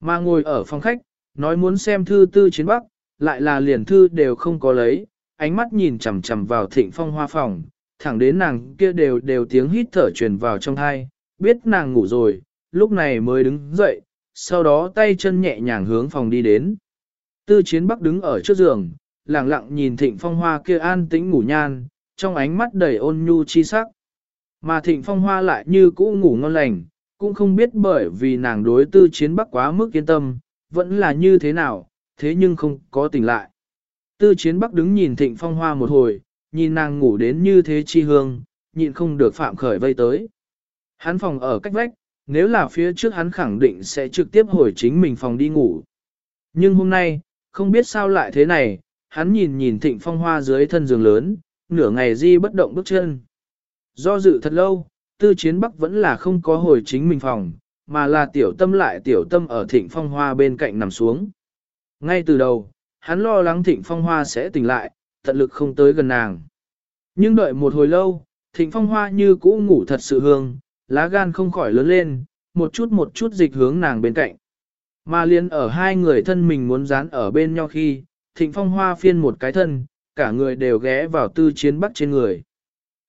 Mà ngồi ở phòng khách, nói muốn xem thư tư chiến bắc, lại là liền thư đều không có lấy, ánh mắt nhìn chằm chằm vào thịnh phong hoa phòng, thẳng đến nàng kia đều đều tiếng hít thở truyền vào trong thai, biết nàng ngủ rồi, lúc này mới đứng dậy, sau đó tay chân nhẹ nhàng hướng phòng đi đến. Tư chiến bắc đứng ở trước giường, lặng lặng nhìn thịnh phong hoa kia an tĩnh ngủ nhan, trong ánh mắt đầy ôn nhu chi sắc. Mà thịnh phong hoa lại như cũ ngủ ngon lành, cũng không biết bởi vì nàng đối tư chiến bắc quá mức yên tâm, vẫn là như thế nào, thế nhưng không có tỉnh lại. Tư chiến bắc đứng nhìn thịnh phong hoa một hồi, nhìn nàng ngủ đến như thế chi hương, nhịn không được phạm khởi vây tới. Hắn phòng ở cách vách, nếu là phía trước hắn khẳng định sẽ trực tiếp hồi chính mình phòng đi ngủ. Nhưng hôm nay, không biết sao lại thế này, hắn nhìn nhìn thịnh phong hoa dưới thân giường lớn, nửa ngày di bất động bước chân. Do dự thật lâu, tư chiến bắc vẫn là không có hồi chính mình phòng, mà là tiểu tâm lại tiểu tâm ở thịnh phong hoa bên cạnh nằm xuống. Ngay từ đầu, hắn lo lắng thịnh phong hoa sẽ tỉnh lại, tận lực không tới gần nàng. Nhưng đợi một hồi lâu, thịnh phong hoa như cũ ngủ thật sự hương, lá gan không khỏi lớn lên, một chút một chút dịch hướng nàng bên cạnh. Mà liên ở hai người thân mình muốn dán ở bên nhau khi, thịnh phong hoa phiên một cái thân, cả người đều ghé vào tư chiến bắc trên người.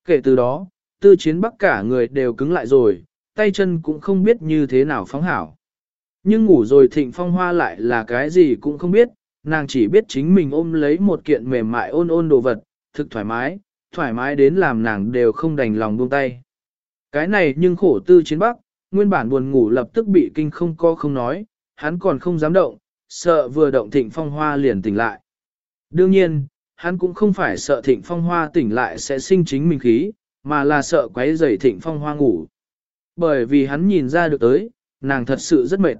Kể từ đó, tư chiến bắc cả người đều cứng lại rồi, tay chân cũng không biết như thế nào phóng hảo. Nhưng ngủ rồi thịnh phong hoa lại là cái gì cũng không biết, nàng chỉ biết chính mình ôm lấy một kiện mềm mại ôn ôn đồ vật, thực thoải mái, thoải mái đến làm nàng đều không đành lòng buông tay. Cái này nhưng khổ tư chiến bắc, nguyên bản buồn ngủ lập tức bị kinh không co không nói, hắn còn không dám động, sợ vừa động thịnh phong hoa liền tỉnh lại. Đương nhiên, hắn cũng không phải sợ thịnh phong hoa tỉnh lại sẽ sinh chính mình khí, mà là sợ quấy rầy thịnh phong hoa ngủ. Bởi vì hắn nhìn ra được tới, nàng thật sự rất mệt.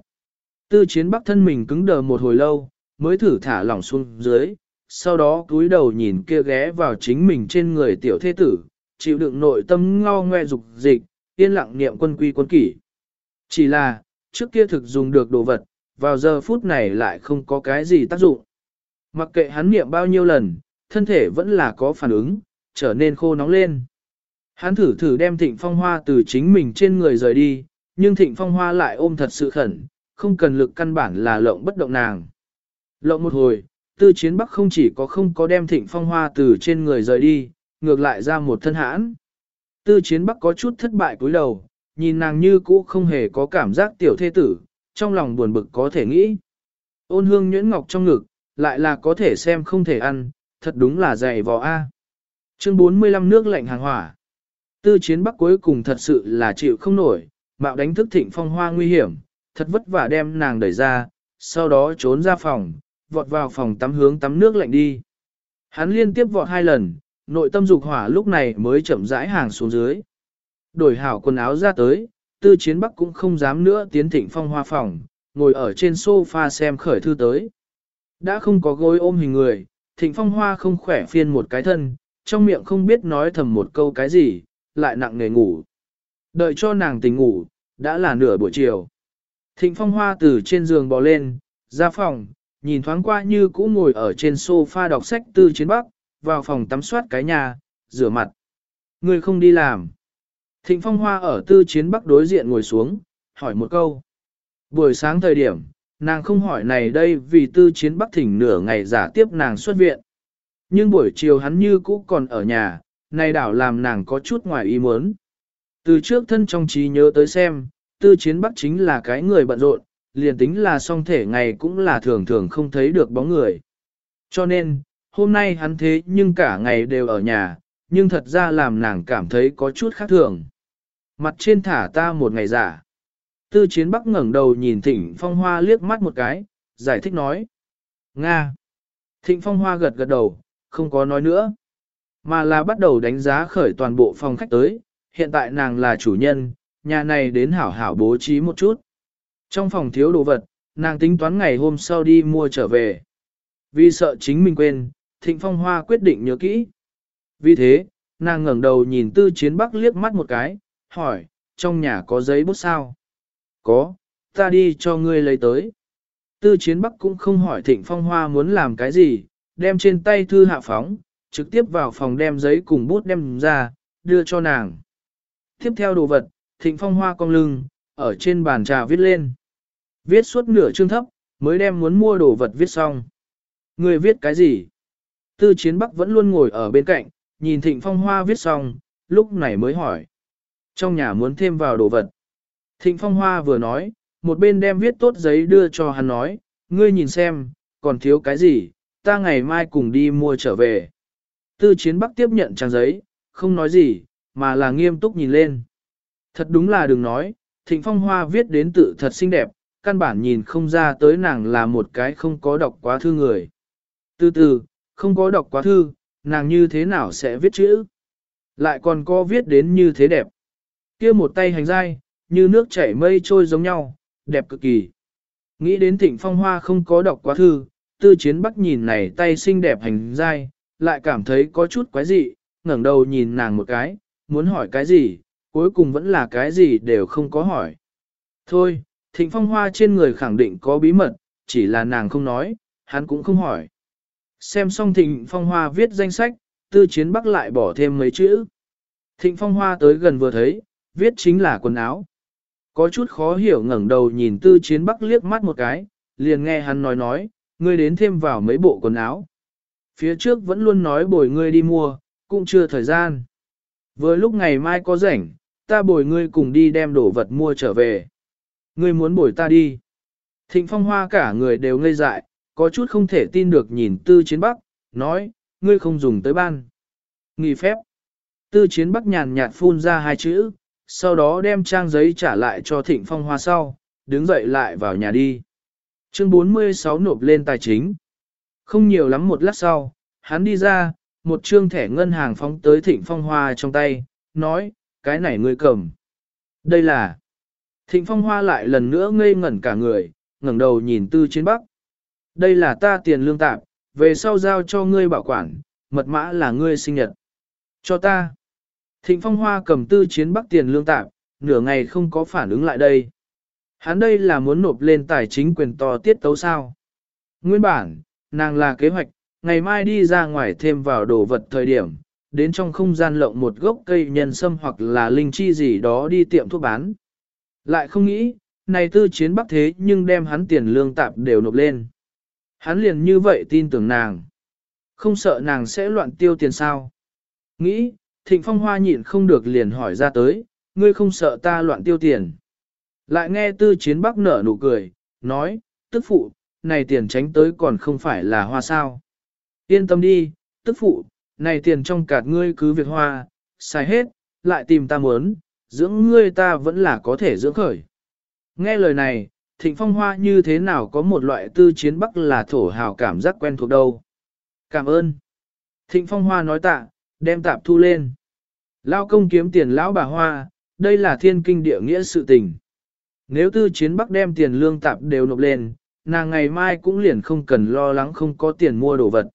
Tư chiến bắc thân mình cứng đờ một hồi lâu, mới thử thả lỏng xuống dưới, sau đó cúi đầu nhìn kia ghé vào chính mình trên người tiểu thế tử, chịu đựng nội tâm ngao ngoe dục dịch, yên lặng niệm quân quy quân kỷ. Chỉ là, trước kia thực dùng được đồ vật, vào giờ phút này lại không có cái gì tác dụng. Mặc kệ hắn niệm bao nhiêu lần, thân thể vẫn là có phản ứng, trở nên khô nóng lên. Hắn thử thử đem thịnh phong hoa từ chính mình trên người rời đi, nhưng thịnh phong hoa lại ôm thật sự khẩn, không cần lực căn bản là lộng bất động nàng. Lộng một hồi, tư chiến bắc không chỉ có không có đem thịnh phong hoa từ trên người rời đi, ngược lại ra một thân hãn. Tư chiến bắc có chút thất bại cúi đầu, nhìn nàng như cũ không hề có cảm giác tiểu thê tử, trong lòng buồn bực có thể nghĩ. Ôn hương nhuyễn ngọc trong ngực, lại là có thể xem không thể ăn, thật đúng là dày vò A. Chương 45 nước lạnh hàng hỏa. Tư chiến bắc cuối cùng thật sự là chịu không nổi, bạo đánh thức thịnh phong hoa nguy hiểm, thật vất vả đem nàng đẩy ra, sau đó trốn ra phòng, vọt vào phòng tắm hướng tắm nước lạnh đi. Hắn liên tiếp vọt hai lần, nội tâm dục hỏa lúc này mới chậm rãi hàng xuống dưới. Đổi hảo quần áo ra tới, tư chiến bắc cũng không dám nữa tiến thịnh phong hoa phòng, ngồi ở trên sofa xem khởi thư tới. Đã không có gối ôm hình người, thịnh phong hoa không khỏe phiên một cái thân, trong miệng không biết nói thầm một câu cái gì, lại nặng nề ngủ. Đợi cho nàng tỉnh ngủ, đã là nửa buổi chiều. Thịnh phong hoa từ trên giường bò lên, ra phòng, nhìn thoáng qua như cũ ngồi ở trên sofa đọc sách tư chiến bắc, vào phòng tắm soát cái nhà, rửa mặt. Người không đi làm. Thịnh phong hoa ở tư chiến bắc đối diện ngồi xuống, hỏi một câu. Buổi sáng thời điểm, nàng không hỏi này đây vì tư chiến bắc thỉnh nửa ngày giả tiếp nàng xuất viện. Nhưng buổi chiều hắn như cũ còn ở nhà, này đảo làm nàng có chút ngoài ý muốn. Từ trước thân trong trí nhớ tới xem, tư chiến bắc chính là cái người bận rộn, liền tính là song thể ngày cũng là thường thường không thấy được bóng người. Cho nên, hôm nay hắn thế nhưng cả ngày đều ở nhà, nhưng thật ra làm nàng cảm thấy có chút khác thường. Mặt trên thả ta một ngày giả. Tư chiến bắc ngẩng đầu nhìn thịnh phong hoa liếc mắt một cái, giải thích nói. Nga. Thịnh phong hoa gật gật đầu, không có nói nữa. Mà là bắt đầu đánh giá khởi toàn bộ phòng khách tới, hiện tại nàng là chủ nhân, nhà này đến hảo hảo bố trí một chút. Trong phòng thiếu đồ vật, nàng tính toán ngày hôm sau đi mua trở về. Vì sợ chính mình quên, Thịnh Phong Hoa quyết định nhớ kỹ. Vì thế, nàng ngẩng đầu nhìn Tư Chiến Bắc liếc mắt một cái, hỏi, trong nhà có giấy bút sao? Có, ta đi cho ngươi lấy tới. Tư Chiến Bắc cũng không hỏi Thịnh Phong Hoa muốn làm cái gì, đem trên tay thư hạ phóng, trực tiếp vào phòng đem giấy cùng bút đem ra, đưa cho nàng. Tiếp theo đồ vật, Thịnh Phong Hoa cong lưng, ở trên bàn trà viết lên. Viết suốt nửa chương thấp, mới đem muốn mua đồ vật viết xong. Người viết cái gì? Tư Chiến Bắc vẫn luôn ngồi ở bên cạnh, nhìn Thịnh Phong Hoa viết xong, lúc này mới hỏi. Trong nhà muốn thêm vào đồ vật. Thịnh Phong Hoa vừa nói, một bên đem viết tốt giấy đưa cho hắn nói, ngươi nhìn xem, còn thiếu cái gì, ta ngày mai cùng đi mua trở về. Tư Chiến Bắc tiếp nhận trang giấy, không nói gì, mà là nghiêm túc nhìn lên. Thật đúng là đừng nói, Thịnh Phong Hoa viết đến tự thật xinh đẹp, căn bản nhìn không ra tới nàng là một cái không có đọc quá thư người. Từ từ, không có đọc quá thư, nàng như thế nào sẽ viết chữ? Lại còn có viết đến như thế đẹp. kia một tay hành dai, như nước chảy mây trôi giống nhau, đẹp cực kỳ. Nghĩ đến thịnh phong hoa không có đọc quá thư, tư chiến bắc nhìn này tay xinh đẹp hành dai, lại cảm thấy có chút quái dị, ngẩng đầu nhìn nàng một cái, muốn hỏi cái gì, cuối cùng vẫn là cái gì đều không có hỏi. Thôi, thịnh phong hoa trên người khẳng định có bí mật, chỉ là nàng không nói, hắn cũng không hỏi. Xem xong thịnh phong hoa viết danh sách, tư chiến bắc lại bỏ thêm mấy chữ. Thịnh phong hoa tới gần vừa thấy, viết chính là quần áo. Có chút khó hiểu ngẩng đầu nhìn tư chiến bắc liếc mắt một cái, liền nghe hắn nói nói, ngươi đến thêm vào mấy bộ quần áo. Phía trước vẫn luôn nói bồi ngươi đi mua, cũng chưa thời gian. Với lúc ngày mai có rảnh, ta bồi ngươi cùng đi đem đồ vật mua trở về. Ngươi muốn bồi ta đi. Thịnh phong hoa cả người đều ngây dại, có chút không thể tin được nhìn tư chiến bắc, nói, ngươi không dùng tới ban. Nghỉ phép. Tư chiến bắc nhàn nhạt phun ra hai chữ, sau đó đem trang giấy trả lại cho thịnh phong hoa sau, đứng dậy lại vào nhà đi. Chương 46 nộp lên tài chính. Không nhiều lắm một lát sau, hắn đi ra, một trương thẻ ngân hàng phóng tới thịnh phong hoa trong tay, nói, cái này ngươi cầm. Đây là... Thịnh phong hoa lại lần nữa ngây ngẩn cả người, ngẩng đầu nhìn tư chiến bắc. Đây là ta tiền lương tạm, về sau giao cho ngươi bảo quản, mật mã là ngươi sinh nhật. Cho ta. Thịnh Phong Hoa cầm tư chiến bắc tiền lương tạm, nửa ngày không có phản ứng lại đây. Hắn đây là muốn nộp lên tài chính quyền to tiết tấu sao. Nguyên bản, nàng là kế hoạch, ngày mai đi ra ngoài thêm vào đồ vật thời điểm, đến trong không gian lộng một gốc cây nhân sâm hoặc là linh chi gì đó đi tiệm thuốc bán. Lại không nghĩ, này tư chiến bắc thế nhưng đem hắn tiền lương tạp đều nộp lên. Hắn liền như vậy tin tưởng nàng. Không sợ nàng sẽ loạn tiêu tiền sao. Nghĩ, thịnh phong hoa nhịn không được liền hỏi ra tới, ngươi không sợ ta loạn tiêu tiền. Lại nghe tư chiến bắc nở nụ cười, nói, tức phụ, này tiền tránh tới còn không phải là hoa sao. Yên tâm đi, tức phụ, này tiền trong cạt ngươi cứ việc hoa, xài hết, lại tìm ta muốn, dưỡng ngươi ta vẫn là có thể dưỡng khởi. Nghe lời này, thịnh phong hoa như thế nào có một loại tư chiến bắc là thổ hào cảm giác quen thuộc đâu. Cảm ơn. Thịnh phong hoa nói tạ, đem tạp thu lên. Lao công kiếm tiền lão bà hoa, đây là thiên kinh địa nghĩa sự tình. Nếu tư chiến bắc đem tiền lương tạp đều nộp lên, nàng ngày mai cũng liền không cần lo lắng không có tiền mua đồ vật.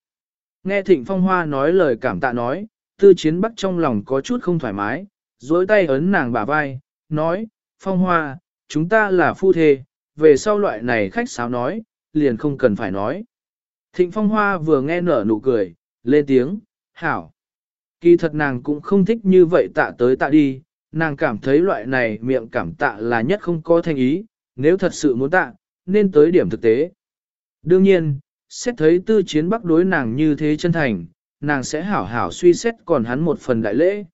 Nghe thịnh phong hoa nói lời cảm tạ nói, tư chiến bắc trong lòng có chút không thoải mái, dối tay ấn nàng bả vai, nói, phong hoa, chúng ta là phu thê, về sau loại này khách sáo nói, liền không cần phải nói. Thịnh Phong Hoa vừa nghe nở nụ cười, lên tiếng, hảo. Kỳ thật nàng cũng không thích như vậy tạ tới tạ đi, nàng cảm thấy loại này miệng cảm tạ là nhất không có thành ý, nếu thật sự muốn tạ, nên tới điểm thực tế. Đương nhiên, xét thấy tư chiến bắc đối nàng như thế chân thành, nàng sẽ hảo hảo suy xét còn hắn một phần đại lễ.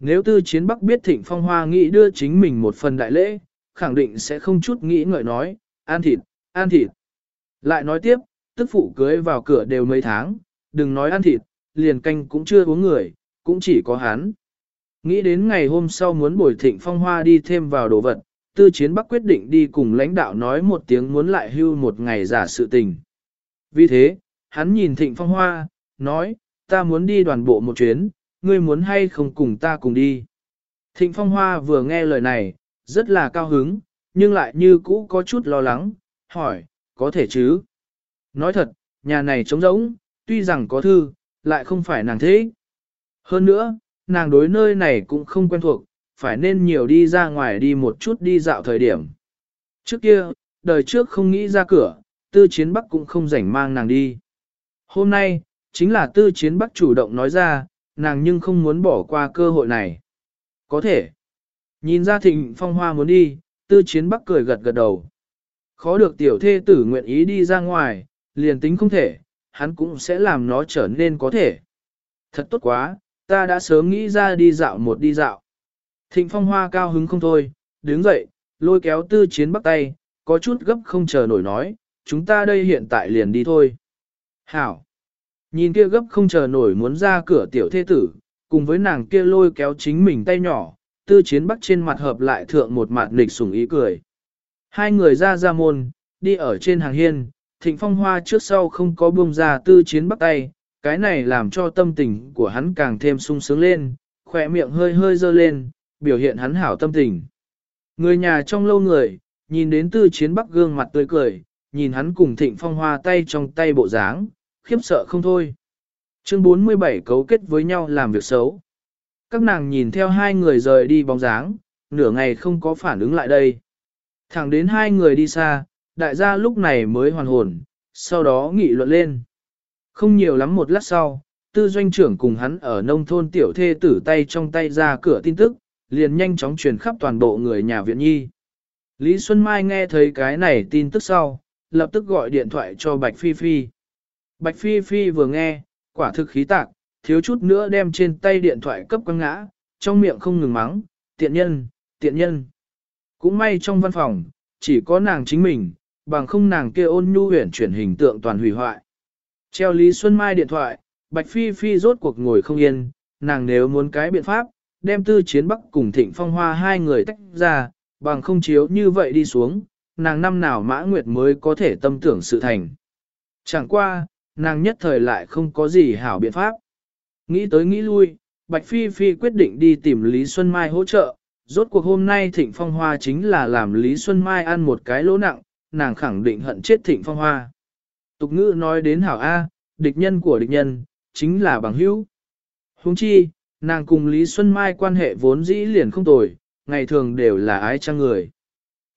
Nếu tư chiến bắc biết thịnh phong hoa nghĩ đưa chính mình một phần đại lễ, khẳng định sẽ không chút nghĩ ngợi nói, An thịt, An thịt. Lại nói tiếp, tức phụ cưới vào cửa đều mấy tháng, đừng nói ăn thịt, liền canh cũng chưa uống người, cũng chỉ có hắn. Nghĩ đến ngày hôm sau muốn bồi thịnh phong hoa đi thêm vào đồ vật, tư chiến bắc quyết định đi cùng lãnh đạo nói một tiếng muốn lại hưu một ngày giả sự tình. Vì thế, hắn nhìn thịnh phong hoa, nói, ta muốn đi đoàn bộ một chuyến, ngươi muốn hay không cùng ta cùng đi. Thịnh phong hoa vừa nghe lời này, rất là cao hứng, nhưng lại như cũ có chút lo lắng, hỏi, có thể chứ? Nói thật, nhà này trống rỗng, tuy rằng có thư, lại không phải nàng thế. Hơn nữa, nàng đối nơi này cũng không quen thuộc, phải nên nhiều đi ra ngoài đi một chút đi dạo thời điểm. Trước kia, đời trước không nghĩ ra cửa, tư chiến bắc cũng không rảnh mang nàng đi. Hôm nay, chính là tư chiến bắc chủ động nói ra, nàng nhưng không muốn bỏ qua cơ hội này. Có thể. Nhìn ra thịnh phong hoa muốn đi, tư chiến bắc cười gật gật đầu. Khó được tiểu thê tử nguyện ý đi ra ngoài, liền tính không thể, hắn cũng sẽ làm nó trở nên có thể. Thật tốt quá, ta đã sớm nghĩ ra đi dạo một đi dạo. Thịnh phong hoa cao hứng không thôi, đứng dậy, lôi kéo tư chiến bắt tay, có chút gấp không chờ nổi nói, chúng ta đây hiện tại liền đi thôi. Hảo! Nhìn kia gấp không chờ nổi muốn ra cửa tiểu thế tử, cùng với nàng kia lôi kéo chính mình tay nhỏ, tư chiến bắc trên mặt hợp lại thượng một mặt nịch sủng ý cười. Hai người ra ra môn, đi ở trên hàng hiên, thịnh phong hoa trước sau không có buông ra tư chiến bắc tay, cái này làm cho tâm tình của hắn càng thêm sung sướng lên, khỏe miệng hơi hơi dơ lên, biểu hiện hắn hảo tâm tình. Người nhà trong lâu người, nhìn đến tư chiến bắc gương mặt tươi cười, nhìn hắn cùng thịnh phong hoa tay trong tay bộ dáng, khiếp sợ không thôi. Chương 47 cấu kết với nhau làm việc xấu. Các nàng nhìn theo hai người rời đi bóng dáng, nửa ngày không có phản ứng lại đây. Thẳng đến hai người đi xa, đại gia lúc này mới hoàn hồn, sau đó nghị luận lên. Không nhiều lắm một lát sau, tư doanh trưởng cùng hắn ở nông thôn tiểu thê tử tay trong tay ra cửa tin tức, liền nhanh chóng truyền khắp toàn bộ người nhà viện nhi. Lý Xuân Mai nghe thấy cái này tin tức sau, lập tức gọi điện thoại cho Bạch Phi Phi. Bạch Phi Phi vừa nghe, quả thực khí tạc, thiếu chút nữa đem trên tay điện thoại cấp quăng ngã, trong miệng không ngừng mắng, tiện nhân, tiện nhân. Cũng may trong văn phòng, chỉ có nàng chính mình, bằng không nàng kia ôn nhu huyển chuyển hình tượng toàn hủy hoại. Treo Lý Xuân Mai điện thoại, Bạch Phi Phi rốt cuộc ngồi không yên, nàng nếu muốn cái biện pháp, đem tư chiến bắc cùng thịnh phong hoa hai người tách ra, bằng không chiếu như vậy đi xuống, nàng năm nào mã nguyệt mới có thể tâm tưởng sự thành. Chẳng qua, nàng nhất thời lại không có gì hảo biện pháp. Nghĩ tới nghĩ lui, Bạch Phi Phi quyết định đi tìm Lý Xuân Mai hỗ trợ, rốt cuộc hôm nay Thịnh Phong Hoa chính là làm Lý Xuân Mai ăn một cái lỗ nặng, nàng khẳng định hận chết Thịnh Phong Hoa. Tục ngữ nói đến hảo A, địch nhân của địch nhân, chính là bằng hữu. Huống chi, nàng cùng Lý Xuân Mai quan hệ vốn dĩ liền không tồi, ngày thường đều là ái trang người.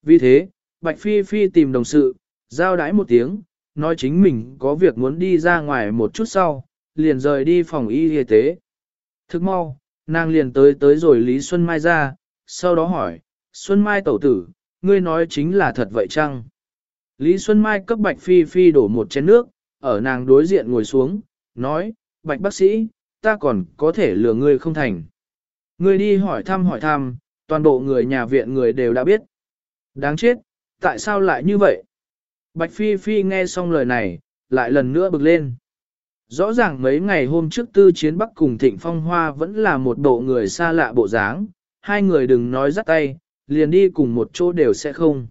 Vì thế, Bạch Phi Phi tìm đồng sự, giao đái một tiếng, nói chính mình có việc muốn đi ra ngoài một chút sau, liền rời đi phòng y y tế. Thức mau, nàng liền tới tới rồi Lý Xuân Mai ra, sau đó hỏi, Xuân Mai tẩu tử, ngươi nói chính là thật vậy chăng? Lý Xuân Mai cấp Bạch Phi Phi đổ một chén nước, ở nàng đối diện ngồi xuống, nói, Bạch bác sĩ, ta còn có thể lừa ngươi không thành. Ngươi đi hỏi thăm hỏi thăm, toàn bộ người nhà viện người đều đã biết. Đáng chết, tại sao lại như vậy? Bạch Phi Phi nghe xong lời này, lại lần nữa bực lên. Rõ ràng mấy ngày hôm trước tư chiến bắc cùng thịnh phong hoa vẫn là một bộ người xa lạ bộ dáng, hai người đừng nói dắt tay, liền đi cùng một chỗ đều sẽ không.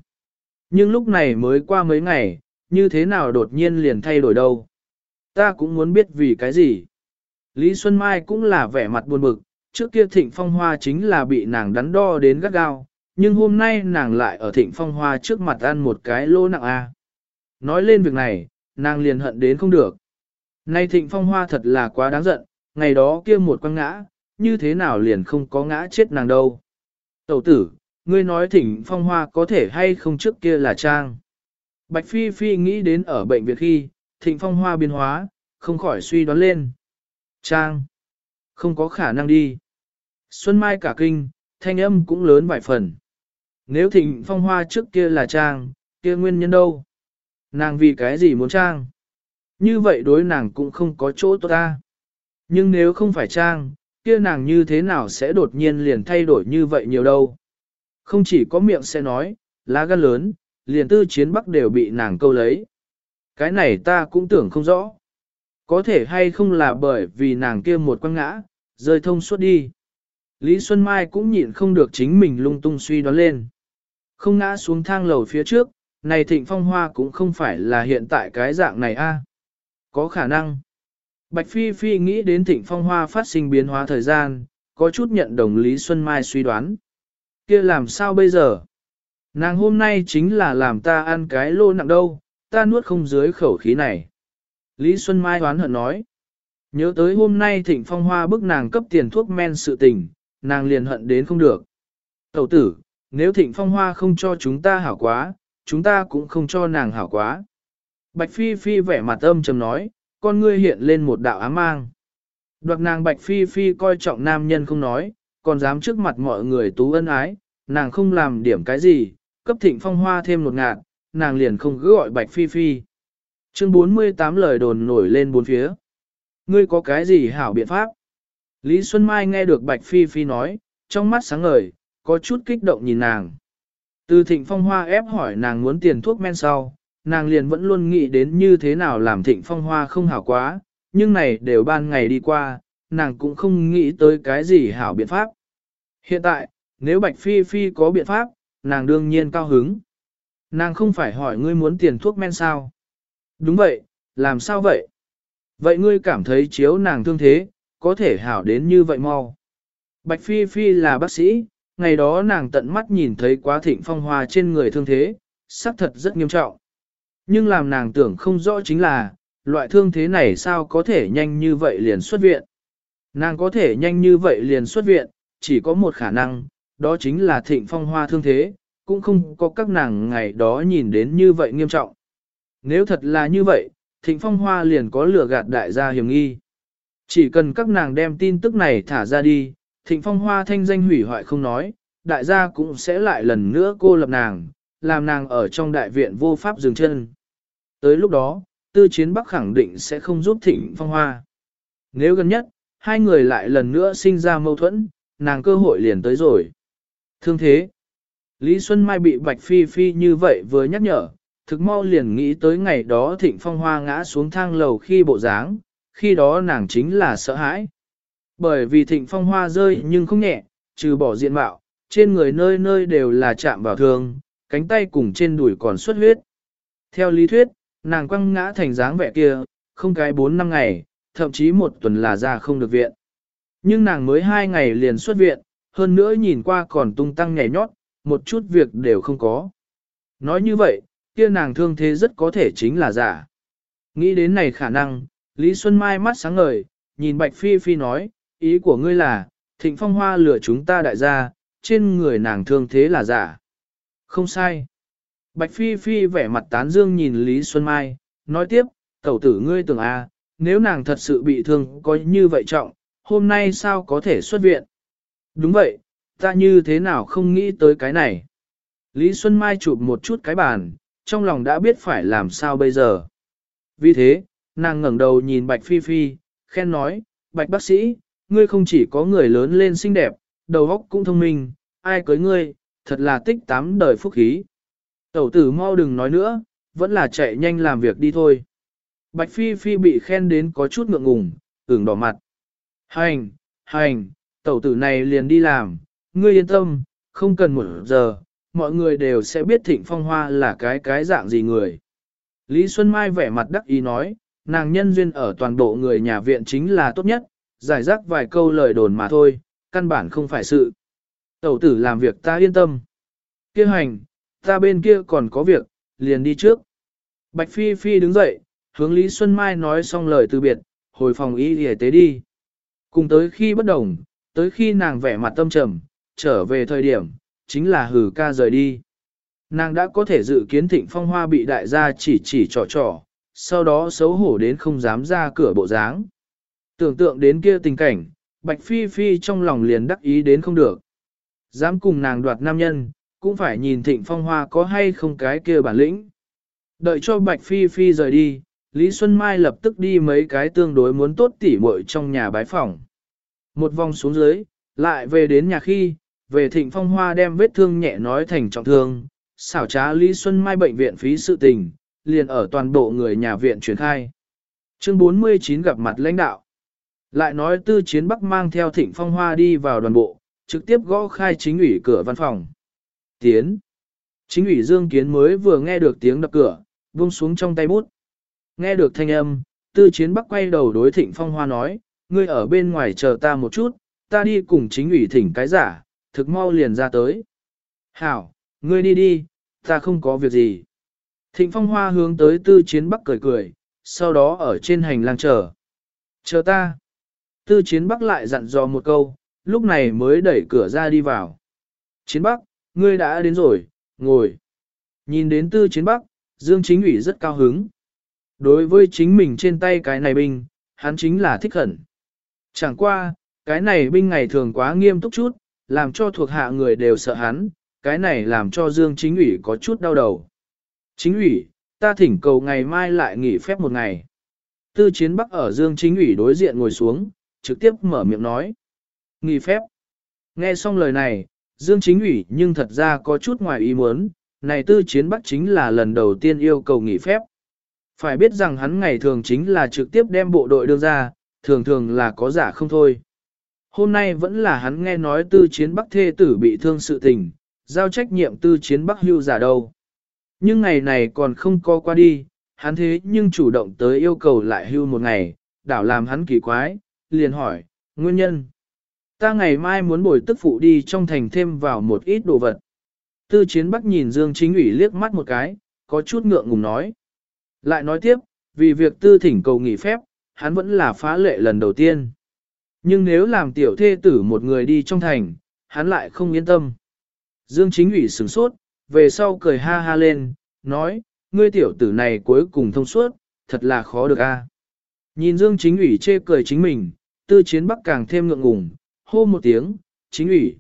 Nhưng lúc này mới qua mấy ngày, như thế nào đột nhiên liền thay đổi đâu. Ta cũng muốn biết vì cái gì. Lý Xuân Mai cũng là vẻ mặt buồn bực, trước kia thịnh phong hoa chính là bị nàng đắn đo đến gắt gao, nhưng hôm nay nàng lại ở thịnh phong hoa trước mặt ăn một cái lỗ nặng a. Nói lên việc này, nàng liền hận đến không được. Nay thịnh phong hoa thật là quá đáng giận, ngày đó kia một quăng ngã, như thế nào liền không có ngã chết nàng đâu. Tẩu tử, ngươi nói thịnh phong hoa có thể hay không trước kia là trang. Bạch Phi Phi nghĩ đến ở bệnh viện khi, thịnh phong hoa biến hóa, không khỏi suy đoán lên. Trang, không có khả năng đi. Xuân Mai cả kinh, thanh âm cũng lớn vài phần. Nếu thịnh phong hoa trước kia là trang, kia nguyên nhân đâu? Nàng vì cái gì muốn trang? Như vậy đối nàng cũng không có chỗ tốt ta. Nhưng nếu không phải trang, kia nàng như thế nào sẽ đột nhiên liền thay đổi như vậy nhiều đâu. Không chỉ có miệng sẽ nói, lá gan lớn, liền tư chiến bắc đều bị nàng câu lấy. Cái này ta cũng tưởng không rõ. Có thể hay không là bởi vì nàng kia một quăng ngã, rơi thông suốt đi. Lý Xuân Mai cũng nhịn không được chính mình lung tung suy đoán lên. Không ngã xuống thang lầu phía trước, này thịnh phong hoa cũng không phải là hiện tại cái dạng này a. Có khả năng. Bạch Phi Phi nghĩ đến thịnh phong hoa phát sinh biến hóa thời gian, có chút nhận đồng Lý Xuân Mai suy đoán. kia làm sao bây giờ? Nàng hôm nay chính là làm ta ăn cái lô nặng đâu, ta nuốt không dưới khẩu khí này. Lý Xuân Mai hoán hận nói. Nhớ tới hôm nay thịnh phong hoa bức nàng cấp tiền thuốc men sự tình, nàng liền hận đến không được. Tẩu tử, nếu thịnh phong hoa không cho chúng ta hảo quá, chúng ta cũng không cho nàng hảo quá. Bạch Phi Phi vẻ mặt âm trầm nói, con ngươi hiện lên một đạo ám mang. Đoạt nàng Bạch Phi Phi coi trọng nam nhân không nói, còn dám trước mặt mọi người tú ân ái, nàng không làm điểm cái gì, cấp thịnh phong hoa thêm một ngạt, nàng liền không cứ gọi Bạch Phi Phi. Chương 48 lời đồn nổi lên bốn phía. Ngươi có cái gì hảo biện pháp? Lý Xuân Mai nghe được Bạch Phi Phi nói, trong mắt sáng ngời, có chút kích động nhìn nàng. Từ thịnh phong hoa ép hỏi nàng muốn tiền thuốc men sau, nàng liền vẫn luôn nghĩ đến như thế nào làm thịnh phong hoa không hảo quá, nhưng này đều ban ngày đi qua, nàng cũng không nghĩ tới cái gì hảo biện pháp. Hiện tại, nếu Bạch Phi Phi có biện pháp, nàng đương nhiên cao hứng. Nàng không phải hỏi ngươi muốn tiền thuốc men sao? Đúng vậy, làm sao vậy? Vậy ngươi cảm thấy chiếu nàng thương thế, có thể hảo đến như vậy mau. Bạch Phi Phi là bác sĩ, ngày đó nàng tận mắt nhìn thấy quá thịnh phong hoa trên người thương thế, xác thật rất nghiêm trọng. Nhưng làm nàng tưởng không rõ chính là, loại thương thế này sao có thể nhanh như vậy liền xuất viện. Nàng có thể nhanh như vậy liền xuất viện, chỉ có một khả năng, đó chính là thịnh phong hoa thương thế, cũng không có các nàng ngày đó nhìn đến như vậy nghiêm trọng. Nếu thật là như vậy, thịnh phong hoa liền có lửa gạt đại gia hiểm nghi. Chỉ cần các nàng đem tin tức này thả ra đi, thịnh phong hoa thanh danh hủy hoại không nói, đại gia cũng sẽ lại lần nữa cô lập nàng, làm nàng ở trong đại viện vô pháp dừng chân. Tới lúc đó, tư chiến bắc khẳng định sẽ không giúp thịnh phong hoa. Nếu gần nhất, hai người lại lần nữa sinh ra mâu thuẫn, nàng cơ hội liền tới rồi. Thương thế, Lý Xuân Mai bị Bạch Phi Phi như vậy vừa nhắc nhở, thực mau liền nghĩ tới ngày đó thịnh phong hoa ngã xuống thang lầu khi bộ dáng, khi đó nàng chính là sợ hãi. Bởi vì thịnh phong hoa rơi nhưng không nhẹ, trừ bỏ diện mạo, trên người nơi nơi đều là chạm vào thương, cánh tay cùng trên đùi còn xuất huyết. Theo lý thuyết, nàng quăng ngã thành dáng vẻ kia, không cái 4 năm ngày, thậm chí một tuần là ra không được viện. Nhưng nàng mới hai ngày liền xuất viện, hơn nữa nhìn qua còn tung tăng nhảy nhót, một chút việc đều không có. Nói như vậy, kia nàng thương thế rất có thể chính là giả. Nghĩ đến này khả năng, Lý Xuân Mai mắt sáng ngời, nhìn Bạch Phi Phi nói, ý của ngươi là, thịnh phong hoa lừa chúng ta đại gia, trên người nàng thương thế là giả. Không sai. Bạch Phi Phi vẻ mặt tán dương nhìn Lý Xuân Mai, nói tiếp, tẩu tử ngươi tưởng a, à, nếu nàng thật sự bị thương có như vậy trọng, hôm nay sao có thể xuất viện? Đúng vậy, ta như thế nào không nghĩ tới cái này? Lý Xuân Mai chụp một chút cái bàn, trong lòng đã biết phải làm sao bây giờ. Vì thế, nàng ngẩng đầu nhìn Bạch Phi Phi, khen nói, Bạch bác sĩ, ngươi không chỉ có người lớn lên xinh đẹp, đầu óc cũng thông minh, ai cưới ngươi, thật là tích tám đời phúc khí. Tẩu tử mau đừng nói nữa, vẫn là chạy nhanh làm việc đi thôi. Bạch Phi Phi bị khen đến có chút ngượng ngùng, ửng đỏ mặt. Hành, hành, tẩu tử này liền đi làm, ngươi yên tâm, không cần một giờ, mọi người đều sẽ biết thịnh phong hoa là cái cái dạng gì người. Lý Xuân Mai vẻ mặt đắc ý nói, nàng nhân duyên ở toàn bộ người nhà viện chính là tốt nhất, giải rác vài câu lời đồn mà thôi, căn bản không phải sự. Tẩu tử làm việc ta yên tâm. Kêu hành, ta bên kia còn có việc, liền đi trước. Bạch Phi Phi đứng dậy, hướng Lý Xuân Mai nói xong lời từ biệt, hồi phòng y y tế đi. Cùng tới khi bất đồng, tới khi nàng vẻ mặt tâm trầm, trở về thời điểm, chính là hử ca rời đi. Nàng đã có thể dự kiến thịnh phong hoa bị đại gia chỉ chỉ trò trò, sau đó xấu hổ đến không dám ra cửa bộ dáng. Tưởng tượng đến kia tình cảnh, Bạch Phi Phi trong lòng liền đắc ý đến không được. Dám cùng nàng đoạt nam nhân, cũng phải nhìn thịnh phong hoa có hay không cái kia bản lĩnh. Đợi cho Bạch Phi Phi rời đi, Lý Xuân Mai lập tức đi mấy cái tương đối muốn tốt tỉ muội trong nhà bái phòng. Một vòng xuống dưới, lại về đến nhà khi, về thịnh phong hoa đem vết thương nhẹ nói thành trọng thương, xảo trá Lý Xuân Mai bệnh viện phí sự tình, liền ở toàn bộ người nhà viện truyền khai. Chương 49 gặp mặt lãnh đạo. Lại nói tư chiến bắc mang theo thịnh phong hoa đi vào đoàn bộ, trực tiếp gõ khai chính ủy cửa văn phòng. Tiến. Chính ủy Dương Kiến mới vừa nghe được tiếng đập cửa, buông xuống trong tay bút. Nghe được thanh âm, tư chiến bắc quay đầu đối thịnh phong hoa nói, ngươi ở bên ngoài chờ ta một chút, ta đi cùng chính ủy thỉnh cái giả, thực mau liền ra tới. Hảo, ngươi đi đi, ta không có việc gì. Thịnh phong hoa hướng tới tư chiến bắc cười cười, sau đó ở trên hành lang chờ. Chờ ta. Tư chiến bắc lại dặn dò một câu, lúc này mới đẩy cửa ra đi vào. Chiến bắc, ngươi đã đến rồi, ngồi. Nhìn đến tư chiến bắc, Dương Chính ủy rất cao hứng. Đối với chính mình trên tay cái này binh, hắn chính là thích hẳn. Chẳng qua, cái này binh ngày thường quá nghiêm túc chút, làm cho thuộc hạ người đều sợ hắn, cái này làm cho Dương Chính ủy có chút đau đầu. Chính ủy, ta thỉnh cầu ngày mai lại nghỉ phép một ngày. Tư chiến bắc ở Dương Chính ủy đối diện ngồi xuống, trực tiếp mở miệng nói. Nghỉ phép. Nghe xong lời này, Dương Chính ủy nhưng thật ra có chút ngoài ý muốn, này tư chiến bắc chính là lần đầu tiên yêu cầu nghỉ phép. Phải biết rằng hắn ngày thường chính là trực tiếp đem bộ đội đưa ra, thường thường là có giả không thôi. Hôm nay vẫn là hắn nghe nói tư chiến bắc thê tử bị thương sự tình, giao trách nhiệm tư chiến bắc hưu giả đâu. Nhưng ngày này còn không có qua đi, hắn thế nhưng chủ động tới yêu cầu lại hưu một ngày, đảo làm hắn kỳ quái, liền hỏi, nguyên nhân. Ta ngày mai muốn bồi tức phụ đi trong thành thêm vào một ít đồ vật. Tư chiến bắc nhìn Dương Chính ủy liếc mắt một cái, có chút ngượng ngùng nói. Lại nói tiếp, vì việc tư thỉnh cầu nghỉ phép, hắn vẫn là phá lệ lần đầu tiên. Nhưng nếu làm tiểu thê tử một người đi trong thành, hắn lại không yên tâm. Dương chính ủy sửng sốt, về sau cười ha ha lên, nói, ngươi tiểu tử này cuối cùng thông suốt, thật là khó được a. Nhìn Dương chính ủy chê cười chính mình, tư chiến bắc càng thêm ngượng ngùng, hô một tiếng, chính ủy.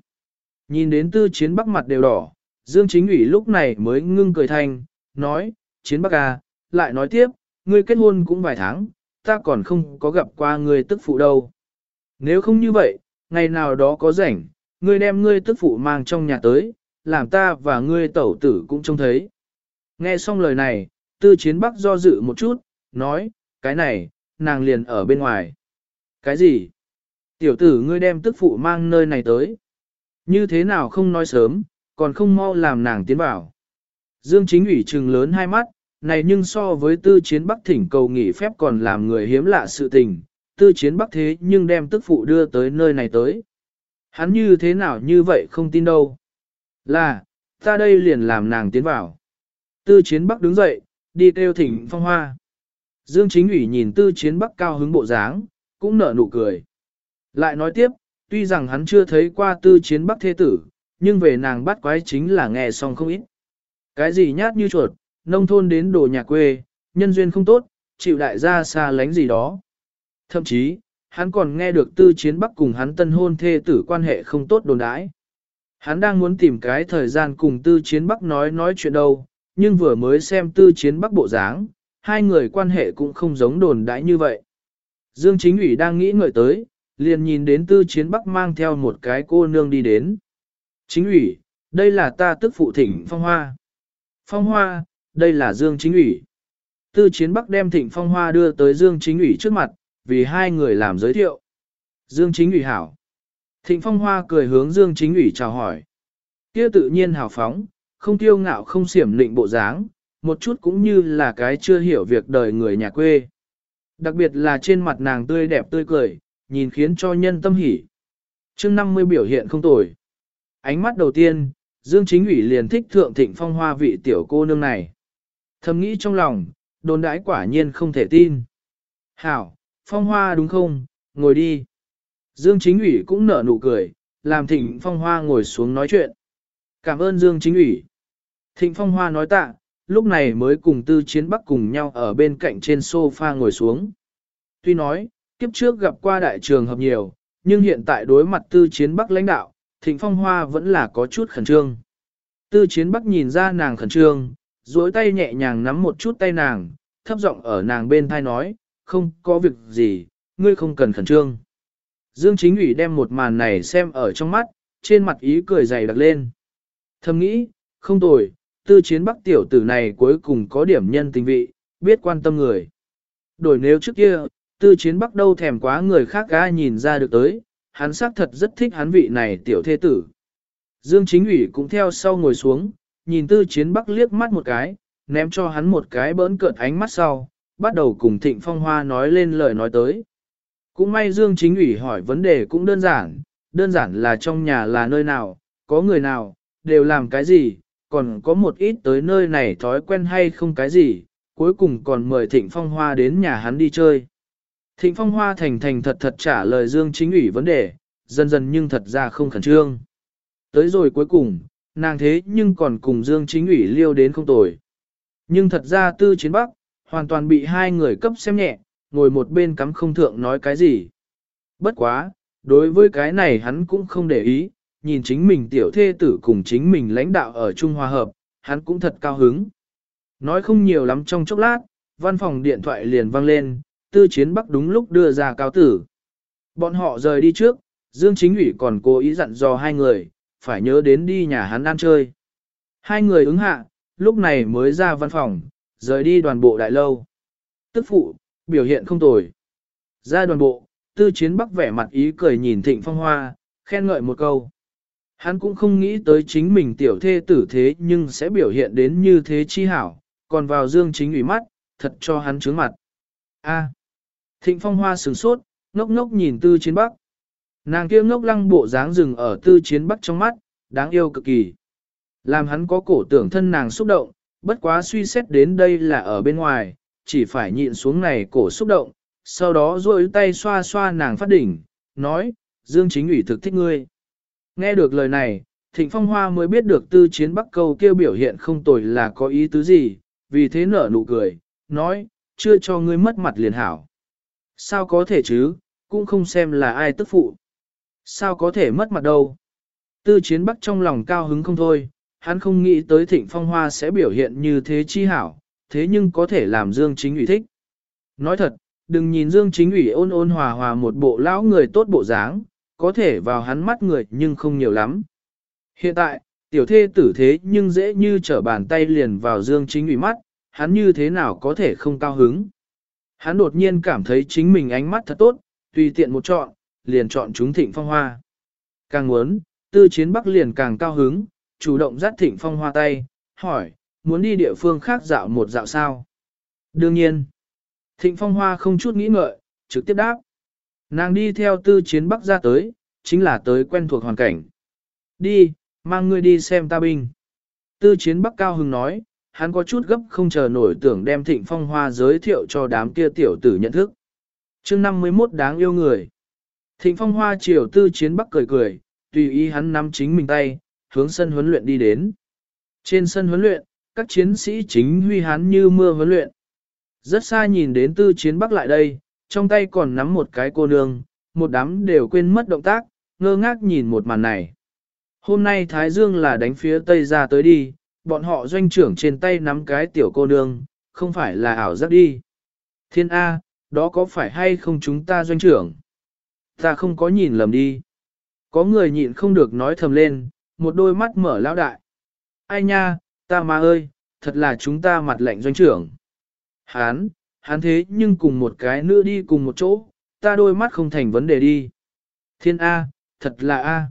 Nhìn đến tư chiến bắc mặt đều đỏ, Dương chính ủy lúc này mới ngưng cười thanh, nói, chiến bắc a, lại nói tiếp, ngươi kết hôn cũng vài tháng, ta còn không có gặp qua ngươi tức phụ đâu. Nếu không như vậy, ngày nào đó có rảnh, ngươi đem ngươi tức phụ mang trong nhà tới, làm ta và ngươi tẩu tử cũng trông thấy. Nghe xong lời này, tư chiến bắc do dự một chút, nói, cái này, nàng liền ở bên ngoài. Cái gì? Tiểu tử ngươi đem tức phụ mang nơi này tới. Như thế nào không nói sớm, còn không mau làm nàng tiến vào. Dương chính ủy trừng lớn hai mắt, này nhưng so với tư chiến bắc thỉnh cầu nghỉ phép còn làm người hiếm lạ sự tình, tư chiến bắc thế nhưng đem tức phụ đưa tới nơi này tới. Hắn như thế nào như vậy không tin đâu. Là, ta đây liền làm nàng tiến vào. Tư chiến bắc đứng dậy, đi kêu thỉnh phong hoa. Dương chính ủy nhìn tư chiến bắc cao hứng bộ dáng, cũng nở nụ cười. Lại nói tiếp, tuy rằng hắn chưa thấy qua tư chiến bắc thế tử, nhưng về nàng bắt quái chính là nghe xong không ít. Cái gì nhát như chuột, nông thôn đến đồ nhà quê, nhân duyên không tốt, chịu đại gia xa lánh gì đó. Thậm chí, hắn còn nghe được tư chiến bắc cùng hắn tân hôn thê tử quan hệ không tốt đồn đãi. Hắn đang muốn tìm cái thời gian cùng tư chiến bắc nói nói chuyện đâu, nhưng vừa mới xem tư chiến bắc bộ dáng, hai người quan hệ cũng không giống đồn đãi như vậy. Dương chính ủy đang nghĩ ngợi tới, liền nhìn đến tư chiến bắc mang theo một cái cô nương đi đến. Chính ủy, đây là ta tức phụ thỉnh phong hoa. Phong hoa, đây là Dương Chính ủy. Tư Chiến Bắc đem Thịnh Phong Hoa đưa tới Dương Chính ủy trước mặt, vì hai người làm giới thiệu. Dương Chính ủy hảo. Thịnh Phong Hoa cười hướng Dương Chính ủy chào hỏi. Kia tự nhiên hào phóng, không tiêu ngạo không xiểm lịnh bộ dáng, một chút cũng như là cái chưa hiểu việc đời người nhà quê. Đặc biệt là trên mặt nàng tươi đẹp tươi cười, nhìn khiến cho nhân tâm hỉ. chương 50 biểu hiện không tồi. Ánh mắt đầu tiên, Dương Chính ủy liền thích thượng thịnh phong hoa vị tiểu cô nương này. Thầm nghĩ trong lòng, đồn đãi quả nhiên không thể tin. Hảo, phong hoa đúng không, ngồi đi. Dương chính ủy cũng nở nụ cười, làm thịnh phong hoa ngồi xuống nói chuyện. Cảm ơn Dương chính ủy. Thịnh phong hoa nói tạ, lúc này mới cùng tư chiến bắc cùng nhau ở bên cạnh trên sofa ngồi xuống. Tuy nói, kiếp trước gặp qua đại trường hợp nhiều, nhưng hiện tại đối mặt tư chiến bắc lãnh đạo, thịnh phong hoa vẫn là có chút khẩn trương. Tư chiến bắc nhìn ra nàng khẩn trương, duỗi tay nhẹ nhàng nắm một chút tay nàng, thấp giọng ở nàng bên thai nói, không có việc gì, ngươi không cần khẩn trương. Dương chính ủy đem một màn này xem ở trong mắt, trên mặt ý cười dày đặc lên. Thầm nghĩ, không tồi, tư chiến bắc tiểu tử này cuối cùng có điểm nhân tình vị, biết quan tâm người. Đổi nếu trước kia, tư chiến bắc đâu thèm quá người khác ga nhìn ra được tới, hắn xác thật rất thích hắn vị này tiểu thế tử. Dương chính ủy cũng theo sau ngồi xuống, nhìn tư chiến bắc liếc mắt một cái, ném cho hắn một cái bỡn cợt ánh mắt sau, bắt đầu cùng thịnh phong hoa nói lên lời nói tới. Cũng may Dương chính ủy hỏi vấn đề cũng đơn giản, đơn giản là trong nhà là nơi nào, có người nào, đều làm cái gì, còn có một ít tới nơi này thói quen hay không cái gì, cuối cùng còn mời Thịnh Phong Hoa đến nhà hắn đi chơi. Thịnh Phong Hoa thành thành thật thật trả lời Dương Chính ủy vấn đề, dần dần nhưng thật ra không khẩn trương. Tới rồi cuối cùng, nàng thế nhưng còn cùng Dương Chính ủy liêu đến không tồi. Nhưng thật ra tư chiến bắc, hoàn toàn bị hai người cấp xem nhẹ, ngồi một bên cắm không thượng nói cái gì. Bất quá, đối với cái này hắn cũng không để ý, nhìn chính mình tiểu thê tử cùng chính mình lãnh đạo ở Trung Hòa Hợp, hắn cũng thật cao hứng. Nói không nhiều lắm trong chốc lát, văn phòng điện thoại liền vang lên, tư chiến bắc đúng lúc đưa ra cáo tử. Bọn họ rời đi trước, Dương Chính ủy còn cố ý dặn dò hai người, phải nhớ đến đi nhà hắn ăn chơi. Hai người ứng hạ, lúc này mới ra văn phòng, rời đi đoàn bộ đại lâu. Tức phụ, biểu hiện không tồi. Ra đoàn bộ, tư chiến bắc vẻ mặt ý cười nhìn thịnh phong hoa, khen ngợi một câu. Hắn cũng không nghĩ tới chính mình tiểu thê tử thế nhưng sẽ biểu hiện đến như thế chi hảo, còn vào dương chính ủy mắt, thật cho hắn trướng mặt. A. Thịnh phong hoa sửng sốt, ngốc ngốc nhìn tư chiến bắc. Nàng kia ngốc lăng bộ dáng rừng ở tư chiến bắc trong mắt, đáng yêu cực kỳ. Làm hắn có cổ tưởng thân nàng xúc động, bất quá suy xét đến đây là ở bên ngoài, chỉ phải nhịn xuống này cổ xúc động, sau đó duỗi tay xoa xoa nàng phát đỉnh, nói, Dương chính ủy thực thích ngươi. Nghe được lời này, Thịnh Phong Hoa mới biết được tư chiến bắc câu kêu biểu hiện không tồi là có ý tứ gì, vì thế nở nụ cười, nói, chưa cho ngươi mất mặt liền hảo. Sao có thể chứ, cũng không xem là ai tức phụ. Sao có thể mất mặt đâu. Tư chiến bắc trong lòng cao hứng không thôi, hắn không nghĩ tới thịnh phong hoa sẽ biểu hiện như thế chi hảo, thế nhưng có thể làm Dương Chính ủy thích. Nói thật, đừng nhìn Dương Chính ủy ôn ôn hòa hòa một bộ lão người tốt bộ dáng, có thể vào hắn mắt người nhưng không nhiều lắm. Hiện tại, tiểu thê tử thế nhưng dễ như trở bàn tay liền vào Dương Chính ủy mắt, hắn như thế nào có thể không cao hứng. Hắn đột nhiên cảm thấy chính mình ánh mắt thật tốt, tùy tiện một chọn, liền chọn chúng thịnh phong hoa. Càng muốn, tư chiến bắc liền càng cao hứng, chủ động dắt thịnh phong hoa tay, hỏi, muốn đi địa phương khác dạo một dạo sao? Đương nhiên, thịnh phong hoa không chút nghĩ ngợi, trực tiếp đáp. Nàng đi theo tư chiến bắc ra tới, chính là tới quen thuộc hoàn cảnh. Đi, mang ngươi đi xem ta binh. Tư chiến bắc cao hưng nói, hắn có chút gấp không chờ nổi tưởng đem thịnh phong hoa giới thiệu cho đám kia tiểu tử nhận thức. chương 51 đáng yêu người. Thịnh phong hoa chiều tư chiến bắc cười cười, tùy ý hắn nắm chính mình tay, hướng sân huấn luyện đi đến. Trên sân huấn luyện, các chiến sĩ chính huy hán như mưa huấn luyện. Rất xa nhìn đến tư chiến bắc lại đây, trong tay còn nắm một cái cô nương, một đám đều quên mất động tác, ngơ ngác nhìn một màn này. Hôm nay Thái Dương là đánh phía Tây ra tới đi, bọn họ doanh trưởng trên tay nắm cái tiểu cô nương, không phải là ảo giác đi. Thiên A, đó có phải hay không chúng ta doanh trưởng? Ta không có nhìn lầm đi. Có người nhịn không được nói thầm lên, một đôi mắt mở lão đại. Ai nha, ta ma ơi, thật là chúng ta mặt lạnh doanh trưởng. Hán, hán thế nhưng cùng một cái nữa đi cùng một chỗ, ta đôi mắt không thành vấn đề đi. Thiên A, thật là A.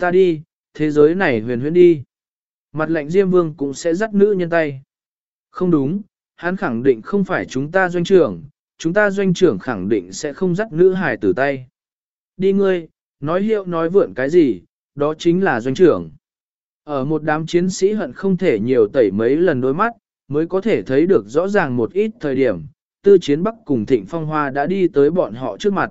Ta đi, thế giới này huyền huyền đi. Mặt lạnh Diêm Vương cũng sẽ dắt nữ nhân tay. Không đúng, hắn khẳng định không phải chúng ta doanh trưởng, chúng ta doanh trưởng khẳng định sẽ không dắt nữ hài tử tay. Đi ngươi, nói hiệu nói vượn cái gì, đó chính là doanh trưởng. Ở một đám chiến sĩ hận không thể nhiều tẩy mấy lần đôi mắt, mới có thể thấy được rõ ràng một ít thời điểm, tư chiến bắc cùng thịnh phong hoa đã đi tới bọn họ trước mặt.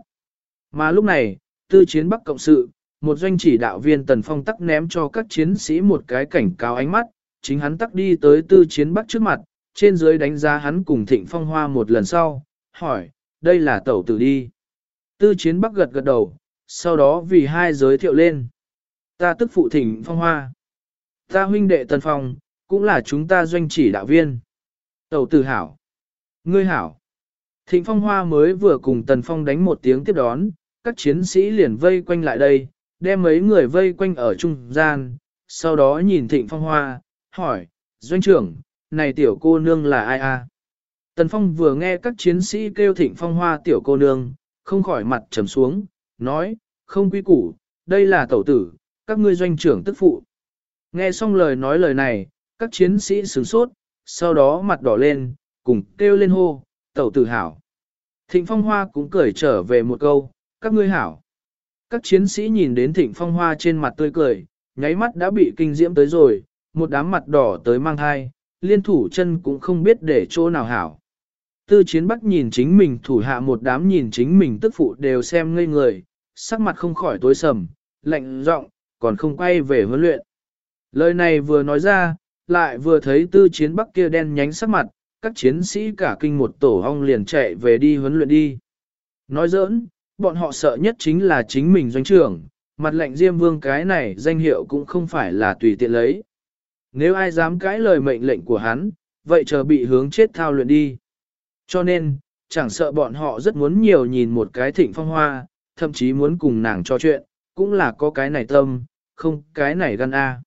Mà lúc này, tư chiến bắc cộng sự, một doanh chỉ đạo viên tần phong tắc ném cho các chiến sĩ một cái cảnh cáo ánh mắt, chính hắn tắc đi tới tư chiến bắc trước mặt, trên dưới đánh giá hắn cùng thịnh phong hoa một lần sau, hỏi, đây là tẩu tử đi. Tư chiến bắc gật gật đầu, sau đó vì hai giới thiệu lên. Ta tức phụ thịnh phong hoa. Ta huynh đệ tần phong, cũng là chúng ta doanh chỉ đạo viên. Tẩu tử hảo. Ngươi hảo. Thịnh phong hoa mới vừa cùng tần phong đánh một tiếng tiếp đón, các chiến sĩ liền vây quanh lại đây, đem mấy người vây quanh ở trung gian, sau đó nhìn thịnh phong hoa, hỏi, doanh trưởng, này tiểu cô nương là ai a? Tần Phong vừa nghe các chiến sĩ kêu thịnh phong hoa tiểu cô nương, không khỏi mặt trầm xuống, nói, không quy củ, đây là tẩu tử, các ngươi doanh trưởng tức phụ. Nghe xong lời nói lời này, các chiến sĩ sửng sốt, sau đó mặt đỏ lên, cùng kêu lên hô, tẩu tử hảo. Thịnh phong hoa cũng cười trở về một câu, các ngươi hảo. Các chiến sĩ nhìn đến thịnh phong hoa trên mặt tươi cười, nháy mắt đã bị kinh diễm tới rồi, một đám mặt đỏ tới mang thai, liên thủ chân cũng không biết để chỗ nào hảo. Tư chiến bắc nhìn chính mình thủ hạ một đám nhìn chính mình tức phụ đều xem ngây người, sắc mặt không khỏi tối sầm, lạnh giọng, còn không quay về huấn luyện. Lời này vừa nói ra, lại vừa thấy tư chiến bắc kia đen nhánh sắc mặt, các chiến sĩ cả kinh một tổ ong liền chạy về đi huấn luyện đi. Nói giỡn, bọn họ sợ nhất chính là chính mình doanh trưởng, mặt lệnh Diêm Vương cái này danh hiệu cũng không phải là tùy tiện lấy. Nếu ai dám cãi lời mệnh lệnh của hắn, vậy chờ bị hướng chết thao luyện đi. Cho nên, chẳng sợ bọn họ rất muốn nhiều nhìn một cái thịnh phong hoa, thậm chí muốn cùng nàng trò chuyện, cũng là có cái này tâm, không cái này gan a.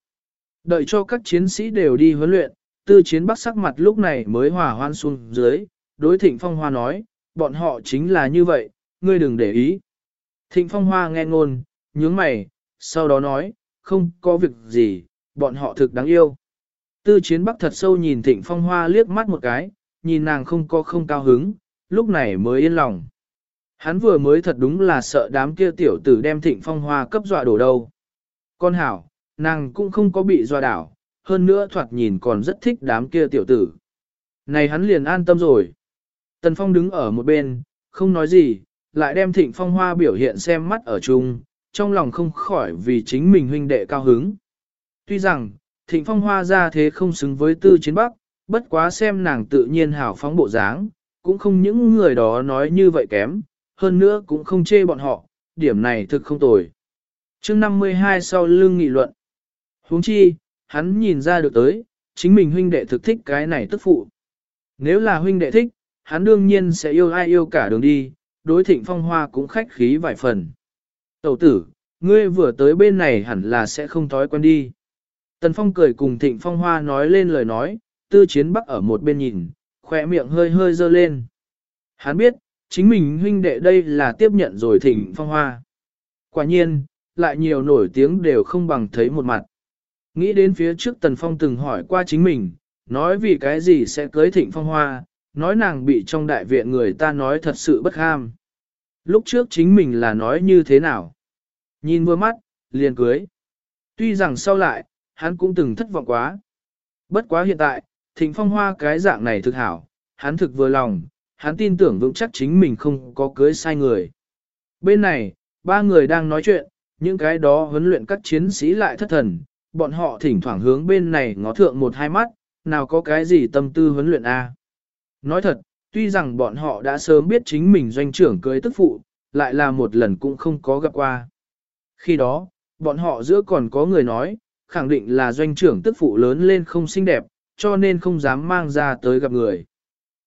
Đợi cho các chiến sĩ đều đi huấn luyện, tư chiến bắc sắc mặt lúc này mới hòa hoan xuống dưới, đối thịnh phong hoa nói, bọn họ chính là như vậy, ngươi đừng để ý. Thịnh phong hoa nghe ngôn, nhướng mày, sau đó nói, không có việc gì, bọn họ thực đáng yêu. Tư chiến bắc thật sâu nhìn thịnh phong hoa liếc mắt một cái, nhìn nàng không có không cao hứng, lúc này mới yên lòng. Hắn vừa mới thật đúng là sợ đám kia tiểu tử đem thịnh phong hoa cấp dọa đổ đâu. Con hảo, nàng cũng không có bị dọa đảo, hơn nữa thoạt nhìn còn rất thích đám kia tiểu tử. Này hắn liền an tâm rồi. Tần Phong đứng ở một bên, không nói gì, lại đem thịnh phong hoa biểu hiện xem mắt ở chung, trong lòng không khỏi vì chính mình huynh đệ cao hứng. Tuy rằng, thịnh phong hoa ra thế không xứng với tư chiến bắc, bất quá xem nàng tự nhiên hảo phóng bộ dáng, cũng không những người đó nói như vậy kém, hơn nữa cũng không chê bọn họ, điểm này thực không tồi. chương 52 sau lưng nghị luận. huống chi, hắn nhìn ra được tới, chính mình huynh đệ thực thích cái này tức phụ. Nếu là huynh đệ thích, hắn đương nhiên sẽ yêu ai yêu cả đường đi, đối thịnh phong hoa cũng khách khí vài phần. Tẩu tử, ngươi vừa tới bên này hẳn là sẽ không thói quen đi. Tần Phong cười cùng Thịnh Phong Hoa nói lên lời nói, tư chiến bắc ở một bên nhìn, khỏe miệng hơi hơi dơ lên. Hắn biết, chính mình huynh đệ đây là tiếp nhận rồi Thịnh Phong Hoa. Quả nhiên, lại nhiều nổi tiếng đều không bằng thấy một mặt. Nghĩ đến phía trước Tần Phong từng hỏi qua chính mình, nói vì cái gì sẽ cưới Thịnh Phong Hoa, nói nàng bị trong đại viện người ta nói thật sự bất ham. Lúc trước chính mình là nói như thế nào? Nhìn vừa mắt, liền cưới. Tuy rằng sau lại, hắn cũng từng thất vọng quá. Bất quá hiện tại, thịnh phong hoa cái dạng này thực hảo, hắn thực vừa lòng, hắn tin tưởng vững chắc chính mình không có cưới sai người. Bên này, ba người đang nói chuyện, những cái đó huấn luyện các chiến sĩ lại thất thần, bọn họ thỉnh thoảng hướng bên này ngó thượng một hai mắt, nào có cái gì tâm tư huấn luyện A. Nói thật, tuy rằng bọn họ đã sớm biết chính mình doanh trưởng cưới tức phụ, lại là một lần cũng không có gặp qua. Khi đó, bọn họ giữa còn có người nói, khẳng định là doanh trưởng tức phụ lớn lên không xinh đẹp, cho nên không dám mang ra tới gặp người.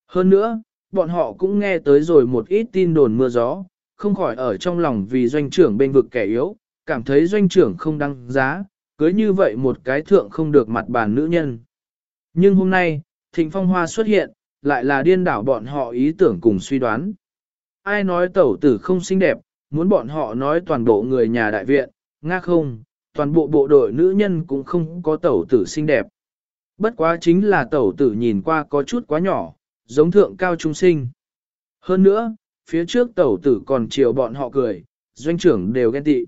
Hơn nữa, bọn họ cũng nghe tới rồi một ít tin đồn mưa gió, không khỏi ở trong lòng vì doanh trưởng bên vực kẻ yếu, cảm thấy doanh trưởng không đăng giá, cưới như vậy một cái thượng không được mặt bàn nữ nhân. Nhưng hôm nay, Thịnh Phong Hoa xuất hiện, lại là điên đảo bọn họ ý tưởng cùng suy đoán. Ai nói tẩu tử không xinh đẹp, muốn bọn họ nói toàn bộ người nhà đại viện, nga không, toàn bộ bộ đội nữ nhân cũng không có tẩu tử xinh đẹp. Bất quá chính là tẩu tử nhìn qua có chút quá nhỏ, giống thượng cao trung sinh. Hơn nữa, phía trước tẩu tử còn chiều bọn họ cười, doanh trưởng đều ghen tị.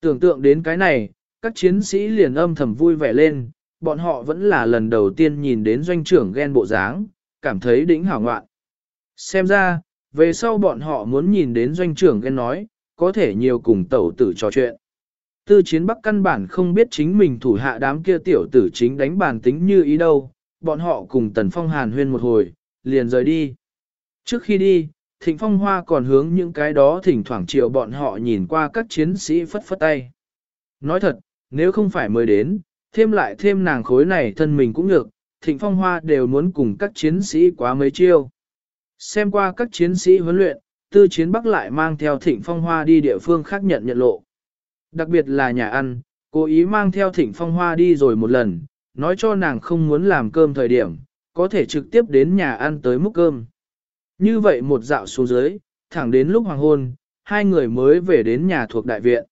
Tưởng tượng đến cái này, các chiến sĩ liền âm thầm vui vẻ lên, bọn họ vẫn là lần đầu tiên nhìn đến doanh trưởng ghen bộ dáng, cảm thấy đỉnh hảo ngoạn. Xem ra, về sau bọn họ muốn nhìn đến doanh trưởng ghen nói, có thể nhiều cùng tẩu tử trò chuyện. Tư chiến bắc căn bản không biết chính mình thủ hạ đám kia tiểu tử chính đánh bàn tính như ý đâu, bọn họ cùng tần phong hàn huyên một hồi, liền rời đi. Trước khi đi, thịnh phong hoa còn hướng những cái đó thỉnh thoảng chiều bọn họ nhìn qua các chiến sĩ phất phất tay. Nói thật, nếu không phải mới đến, thêm lại thêm nàng khối này thân mình cũng được, thịnh phong hoa đều muốn cùng các chiến sĩ quá mấy chiêu. Xem qua các chiến sĩ huấn luyện, tư chiến bắc lại mang theo thịnh phong hoa đi địa phương khác nhận nhận lộ. Đặc biệt là nhà ăn, cố ý mang theo thịnh phong hoa đi rồi một lần, nói cho nàng không muốn làm cơm thời điểm, có thể trực tiếp đến nhà ăn tới múc cơm. Như vậy một dạo xuống dưới, thẳng đến lúc hoàng hôn, hai người mới về đến nhà thuộc đại viện.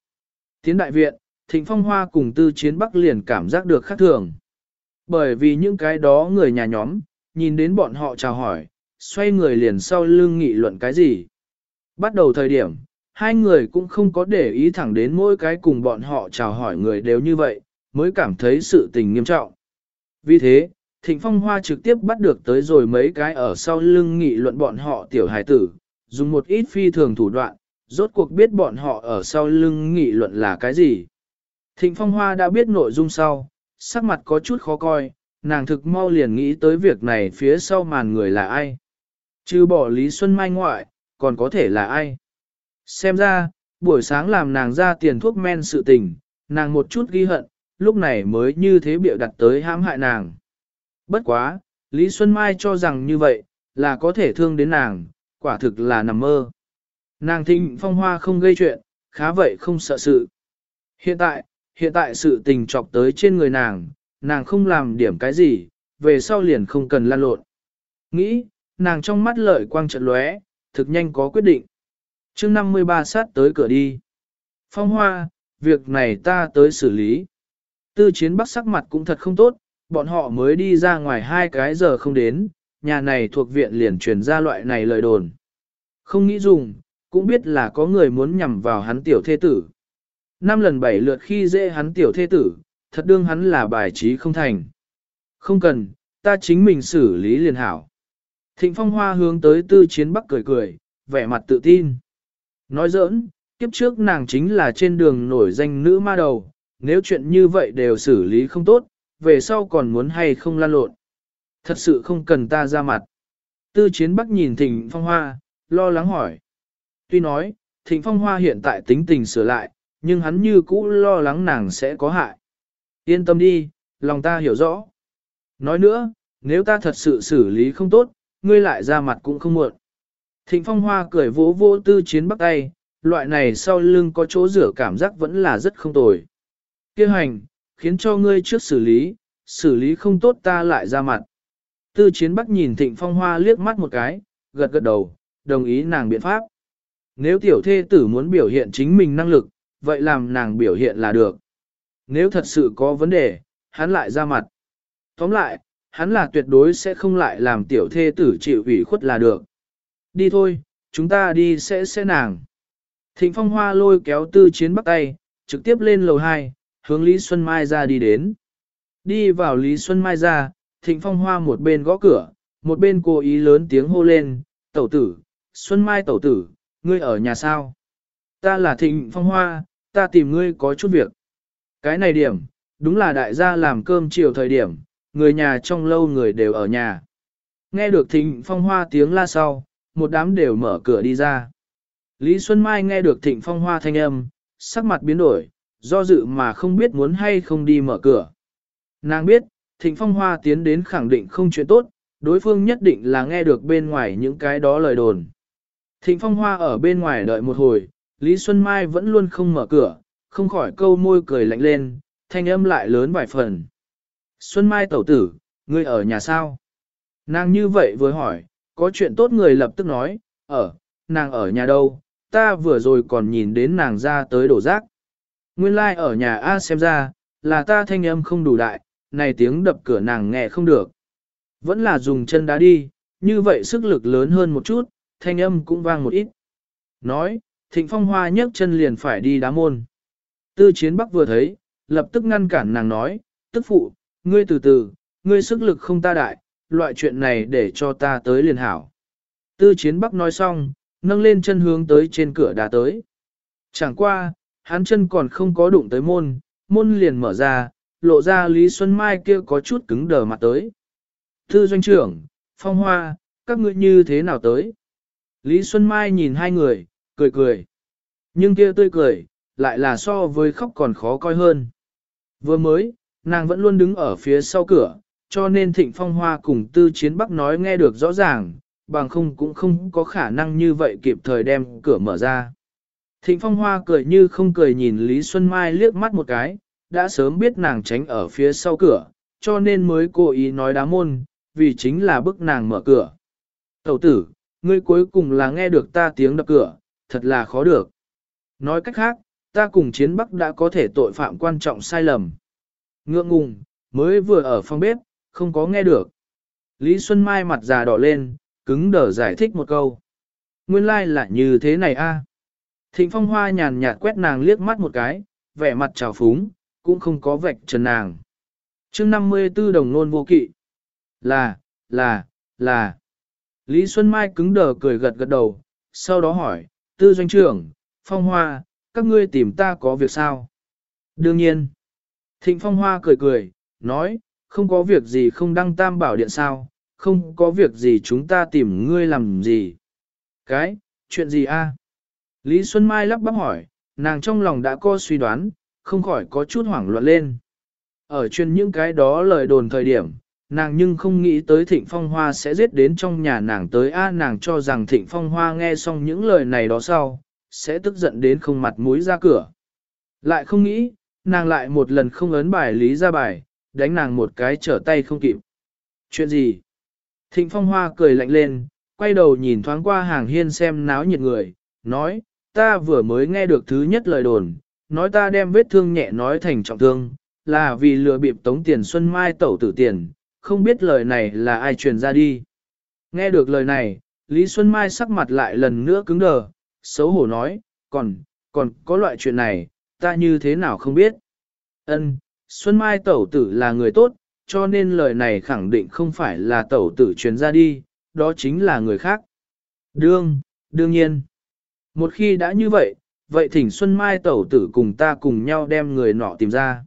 Tiến đại viện, Thịnh Phong Hoa cùng Tư Chiến Bắc liền cảm giác được khác thường. Bởi vì những cái đó người nhà nhóm, nhìn đến bọn họ chào hỏi, xoay người liền sau lưng nghị luận cái gì. Bắt đầu thời điểm, hai người cũng không có để ý thẳng đến mỗi cái cùng bọn họ chào hỏi người đều như vậy, mới cảm thấy sự tình nghiêm trọng. Vì thế, Thịnh Phong Hoa trực tiếp bắt được tới rồi mấy cái ở sau lưng nghị luận bọn họ tiểu hài tử, dùng một ít phi thường thủ đoạn, rốt cuộc biết bọn họ ở sau lưng nghị luận là cái gì. Thịnh Phong Hoa đã biết nội dung sau, sắc mặt có chút khó coi, nàng thực mau liền nghĩ tới việc này phía sau màn người là ai. Chứ bỏ Lý Xuân Mai ngoại, còn có thể là ai. Xem ra, buổi sáng làm nàng ra tiền thuốc men sự tình, nàng một chút ghi hận, lúc này mới như thế biểu đặt tới hãm hại nàng. Bất quá, Lý Xuân Mai cho rằng như vậy, là có thể thương đến nàng, quả thực là nằm mơ. Nàng thịnh phong hoa không gây chuyện, khá vậy không sợ sự. Hiện tại, hiện tại sự tình trọc tới trên người nàng, nàng không làm điểm cái gì, về sau liền không cần lan lộn. Nghĩ, nàng trong mắt lợi quang trận lóe, thực nhanh có quyết định. chương 53 sát tới cửa đi. Phong hoa, việc này ta tới xử lý. Tư chiến bắc sắc mặt cũng thật không tốt, bọn họ mới đi ra ngoài hai cái giờ không đến, nhà này thuộc viện liền truyền ra loại này lời đồn. Không nghĩ dùng, cũng biết là có người muốn nhằm vào hắn tiểu thê tử. Năm lần bảy lượt khi dễ hắn tiểu thê tử, thật đương hắn là bài trí không thành. Không cần, ta chính mình xử lý liền hảo. Thịnh phong hoa hướng tới tư chiến bắc cười cười, vẻ mặt tự tin. Nói giỡn, kiếp trước nàng chính là trên đường nổi danh nữ ma đầu, nếu chuyện như vậy đều xử lý không tốt, về sau còn muốn hay không lan lộn. Thật sự không cần ta ra mặt. Tư chiến bắc nhìn thịnh phong hoa, lo lắng hỏi. Tuy nói, thịnh phong hoa hiện tại tính tình sửa lại, nhưng hắn như cũ lo lắng nàng sẽ có hại. Yên tâm đi, lòng ta hiểu rõ. Nói nữa, nếu ta thật sự xử lý không tốt, ngươi lại ra mặt cũng không muộn. Thịnh phong hoa cười vỗ vỗ tư chiến bắc tay, loại này sau lưng có chỗ rửa cảm giác vẫn là rất không tồi. Kêu hành, khiến cho ngươi trước xử lý, xử lý không tốt ta lại ra mặt. Tư chiến bắc nhìn thịnh phong hoa liếc mắt một cái, gật gật đầu, đồng ý nàng biện pháp. Nếu tiểu thê tử muốn biểu hiện chính mình năng lực, vậy làm nàng biểu hiện là được. Nếu thật sự có vấn đề, hắn lại ra mặt. Tóm lại, hắn là tuyệt đối sẽ không lại làm tiểu thê tử chịu ủy khuất là được. Đi thôi, chúng ta đi sẽ sẽ nàng. Thịnh phong hoa lôi kéo tư chiến bắt tay, trực tiếp lên lầu 2, hướng Lý Xuân Mai ra đi đến. Đi vào Lý Xuân Mai ra, thịnh phong hoa một bên gõ cửa, một bên cố ý lớn tiếng hô lên, tẩu tử, Xuân Mai tẩu tử, ngươi ở nhà sao? Ta là thịnh phong hoa, ta tìm ngươi có chút việc. Cái này điểm, đúng là đại gia làm cơm chiều thời điểm, người nhà trong lâu người đều ở nhà. Nghe được thịnh phong hoa tiếng la sau, một đám đều mở cửa đi ra. Lý Xuân Mai nghe được thịnh phong hoa thanh âm, sắc mặt biến đổi, do dự mà không biết muốn hay không đi mở cửa. Nàng biết, thịnh phong hoa tiến đến khẳng định không chuyện tốt, đối phương nhất định là nghe được bên ngoài những cái đó lời đồn. Thịnh phong hoa ở bên ngoài đợi một hồi, Lý Xuân Mai vẫn luôn không mở cửa, không khỏi câu môi cười lạnh lên, thanh âm lại lớn vài phần. Xuân Mai tẩu tử, ngươi ở nhà sao? Nàng như vậy vừa hỏi, có chuyện tốt người lập tức nói, ở, nàng ở nhà đâu, ta vừa rồi còn nhìn đến nàng ra tới đổ rác. Nguyên lai like ở nhà A xem ra, là ta thanh âm không đủ đại, này tiếng đập cửa nàng nghe không được. Vẫn là dùng chân đá đi, như vậy sức lực lớn hơn một chút, thanh âm cũng vang một ít. Nói, thịnh phong hoa nhấc chân liền phải đi đá môn. Tư chiến bắc vừa thấy, lập tức ngăn cản nàng nói, tức phụ, ngươi từ từ, ngươi sức lực không ta đại, loại chuyện này để cho ta tới liền hảo. Tư chiến bắc nói xong, nâng lên chân hướng tới trên cửa đá tới. Chẳng qua, hắn chân còn không có đụng tới môn, môn liền mở ra, lộ ra Lý Xuân Mai kia có chút cứng đờ mặt tới. Tư doanh trưởng, phong hoa, các ngươi như thế nào tới? Lý Xuân Mai nhìn hai người, cười cười. Nhưng kia tươi cười, lại là so với khóc còn khó coi hơn. Vừa mới, nàng vẫn luôn đứng ở phía sau cửa, cho nên thịnh phong hoa cùng tư chiến bắc nói nghe được rõ ràng, bằng không cũng không có khả năng như vậy kịp thời đem cửa mở ra. Thịnh phong hoa cười như không cười nhìn Lý Xuân Mai liếc mắt một cái, đã sớm biết nàng tránh ở phía sau cửa, cho nên mới cố ý nói đá môn, vì chính là bức nàng mở cửa. Tẩu tử, ngươi cuối cùng là nghe được ta tiếng đập cửa, thật là khó được. Nói cách khác, ta cùng chiến bắc đã có thể tội phạm quan trọng sai lầm. Ngượng ngùng, mới vừa ở phòng bếp, không có nghe được. Lý Xuân Mai mặt già đỏ lên, cứng đờ giải thích một câu. Nguyên lai like là như thế này a. Thịnh Phong Hoa nhàn nhạt quét nàng liếc mắt một cái, vẻ mặt trào phúng, cũng không có vạch trần nàng. chương 54 đồng nôn vô kỵ. Là, là, là. Lý Xuân Mai cứng đờ cười gật gật đầu, sau đó hỏi, tư doanh trưởng, Phong Hoa, các ngươi tìm ta có việc sao? Đương nhiên. Thịnh Phong Hoa cười cười, nói, không có việc gì không đăng tam bảo điện sao, không có việc gì chúng ta tìm ngươi làm gì. Cái, chuyện gì a? Lý Xuân Mai lắp bắp hỏi, nàng trong lòng đã có suy đoán, không khỏi có chút hoảng loạn lên. Ở chuyên những cái đó lời đồn thời điểm, nàng nhưng không nghĩ tới Thịnh Phong Hoa sẽ giết đến trong nhà nàng tới a nàng cho rằng Thịnh Phong Hoa nghe xong những lời này đó sau, sẽ tức giận đến không mặt mũi ra cửa. Lại không nghĩ, nàng lại một lần không ấn bài lý ra bài, đánh nàng một cái trở tay không kịp. Chuyện gì? Thịnh Phong Hoa cười lạnh lên, quay đầu nhìn thoáng qua hàng hiên xem náo nhiệt người, nói, ta vừa mới nghe được thứ nhất lời đồn, nói ta đem vết thương nhẹ nói thành trọng thương, là vì lừa bịp tống tiền Xuân Mai tẩu tử tiền, không biết lời này là ai truyền ra đi. Nghe được lời này, Lý Xuân Mai sắc mặt lại lần nữa cứng đờ, xấu hổ nói, còn, còn có loại chuyện này, ta như thế nào không biết. Ân, Xuân Mai tẩu tử là người tốt, cho nên lời này khẳng định không phải là tẩu tử truyền ra đi, đó chính là người khác. Đương, đương nhiên. Một khi đã như vậy, vậy thỉnh Xuân Mai tẩu tử cùng ta cùng nhau đem người nọ tìm ra.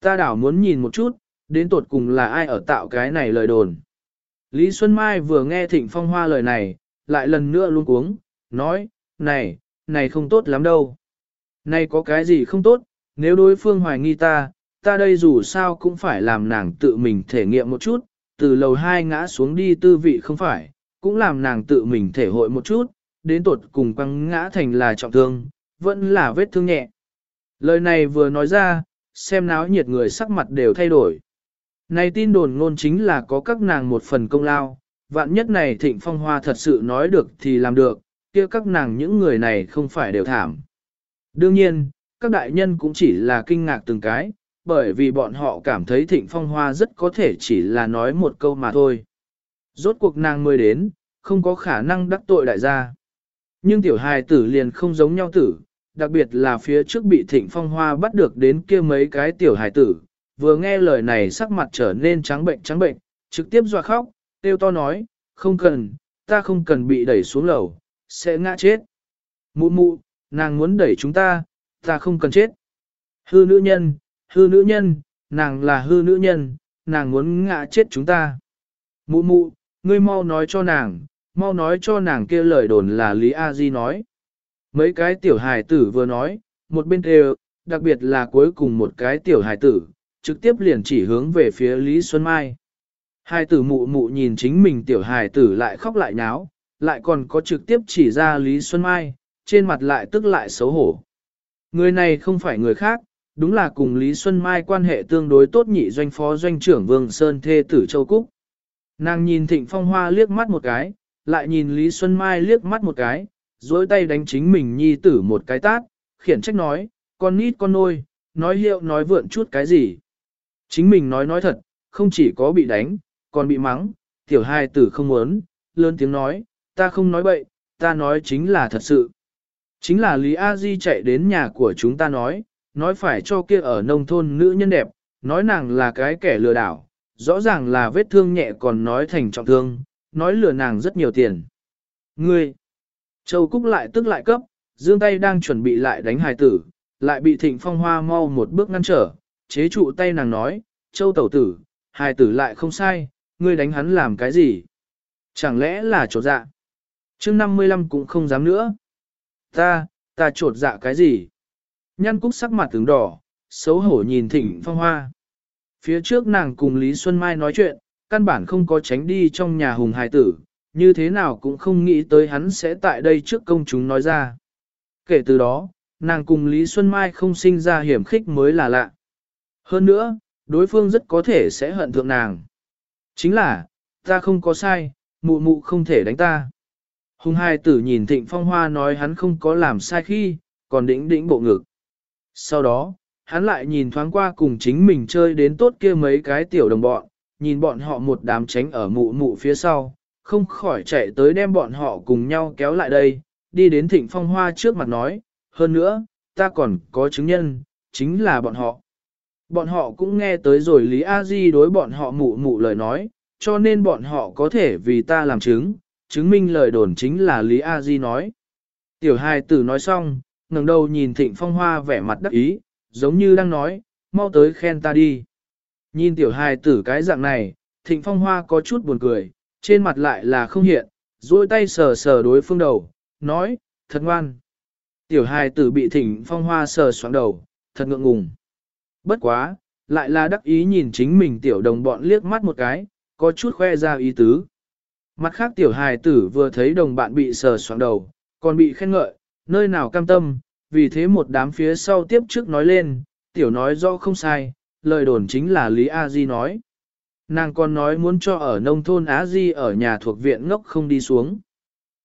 Ta đảo muốn nhìn một chút, đến tột cùng là ai ở tạo cái này lời đồn. Lý Xuân Mai vừa nghe thịnh phong hoa lời này, lại lần nữa luôn cuống, nói, này, này không tốt lắm đâu. Này có cái gì không tốt, nếu đối phương hoài nghi ta, ta đây dù sao cũng phải làm nàng tự mình thể nghiệm một chút, từ lầu hai ngã xuống đi tư vị không phải, cũng làm nàng tự mình thể hội một chút, đến tột cùng quăng ngã thành là trọng thương, vẫn là vết thương nhẹ. Lời này vừa nói ra, xem náo nhiệt người sắc mặt đều thay đổi. Này tin đồn ngôn chính là có các nàng một phần công lao, vạn nhất này thịnh phong hoa thật sự nói được thì làm được, kia các nàng những người này không phải đều thảm. Đương nhiên, các đại nhân cũng chỉ là kinh ngạc từng cái, bởi vì bọn họ cảm thấy thịnh phong hoa rất có thể chỉ là nói một câu mà thôi. Rốt cuộc nàng mới đến, không có khả năng đắc tội đại gia. Nhưng tiểu hài tử liền không giống nhau tử, đặc biệt là phía trước bị thịnh phong hoa bắt được đến kia mấy cái tiểu hài tử, vừa nghe lời này sắc mặt trở nên trắng bệnh trắng bệnh, trực tiếp dọa khóc, tiêu to nói, không cần, ta không cần bị đẩy xuống lầu, sẽ ngã chết. Mụ mụ, nàng muốn đẩy chúng ta, ta không cần chết. Hư nữ nhân, hư nữ nhân, nàng là hư nữ nhân, nàng muốn ngã chết chúng ta. Mụ mụ, ngươi mau nói cho nàng, mau nói cho nàng kia lời đồn là Lý A Di nói. Mấy cái tiểu hài tử vừa nói, một bên đều, đặc biệt là cuối cùng một cái tiểu hài tử, trực tiếp liền chỉ hướng về phía Lý Xuân Mai. Hai tử mụ mụ nhìn chính mình tiểu hài tử lại khóc lại nháo, lại còn có trực tiếp chỉ ra Lý Xuân Mai, trên mặt lại tức lại xấu hổ. Người này không phải người khác, đúng là cùng Lý Xuân Mai quan hệ tương đối tốt nhị doanh phó doanh trưởng Vương Sơn Thê Tử Châu Cúc. Nàng nhìn Thịnh Phong Hoa liếc mắt một cái, lại nhìn Lý Xuân Mai liếc mắt một cái, dối tay đánh chính mình nhi tử một cái tát, khiển trách nói, con nít con nôi, nói hiệu nói vượn chút cái gì. Chính mình nói nói thật, không chỉ có bị đánh, còn bị mắng, tiểu hai tử không muốn, lớn tiếng nói, ta không nói bậy, ta nói chính là thật sự. Chính là Lý A Di chạy đến nhà của chúng ta nói, nói phải cho kia ở nông thôn nữ nhân đẹp, nói nàng là cái kẻ lừa đảo, rõ ràng là vết thương nhẹ còn nói thành trọng thương, nói lừa nàng rất nhiều tiền. Ngươi! Châu Cúc lại tức lại cấp, dương tay đang chuẩn bị lại đánh hài tử, lại bị thịnh phong hoa mau một bước ngăn trở, chế trụ tay nàng nói, Châu tẩu tử, hài tử lại không sai, ngươi đánh hắn làm cái gì? Chẳng lẽ là trột dạ? chương 55 cũng không dám nữa. Ta, ta trột dạ cái gì? Nhăn cúc sắc mặt tướng đỏ, xấu hổ nhìn thịnh phong hoa. Phía trước nàng cùng Lý Xuân Mai nói chuyện, căn bản không có tránh đi trong nhà hùng hài tử, như thế nào cũng không nghĩ tới hắn sẽ tại đây trước công chúng nói ra. Kể từ đó, nàng cùng Lý Xuân Mai không sinh ra hiểm khích mới là lạ. Hơn nữa, đối phương rất có thể sẽ hận thượng nàng. Chính là, ta không có sai, mụ mụ không thể đánh ta. Hùng hai tử nhìn thịnh phong hoa nói hắn không có làm sai khi, còn đĩnh đĩnh bộ ngực. Sau đó, hắn lại nhìn thoáng qua cùng chính mình chơi đến tốt kia mấy cái tiểu đồng bọn, nhìn bọn họ một đám tránh ở mụ mụ phía sau, không khỏi chạy tới đem bọn họ cùng nhau kéo lại đây, đi đến thịnh phong hoa trước mặt nói, hơn nữa, ta còn có chứng nhân, chính là bọn họ. Bọn họ cũng nghe tới rồi Lý A Di đối bọn họ mụ mụ lời nói, cho nên bọn họ có thể vì ta làm chứng, chứng minh lời đồn chính là Lý A Di nói. Tiểu hài tử nói xong, ngẩng đầu nhìn thịnh phong hoa vẻ mặt đắc ý, giống như đang nói, mau tới khen ta đi. Nhìn tiểu hài tử cái dạng này, thịnh phong hoa có chút buồn cười, trên mặt lại là không hiện, duỗi tay sờ sờ đối phương đầu, nói, thật ngoan. Tiểu hài tử bị thịnh phong hoa sờ xoắn đầu, thật ngượng ngùng. Bất quá, lại là đắc ý nhìn chính mình tiểu đồng bọn liếc mắt một cái, có chút khoe ra ý tứ. Mặt khác tiểu hài tử vừa thấy đồng bạn bị sờ soạng đầu, còn bị khen ngợi, nơi nào cam tâm, vì thế một đám phía sau tiếp trước nói lên, tiểu nói do không sai, lời đồn chính là Lý A Di nói. Nàng còn nói muốn cho ở nông thôn Á Di ở nhà thuộc viện ngốc không đi xuống.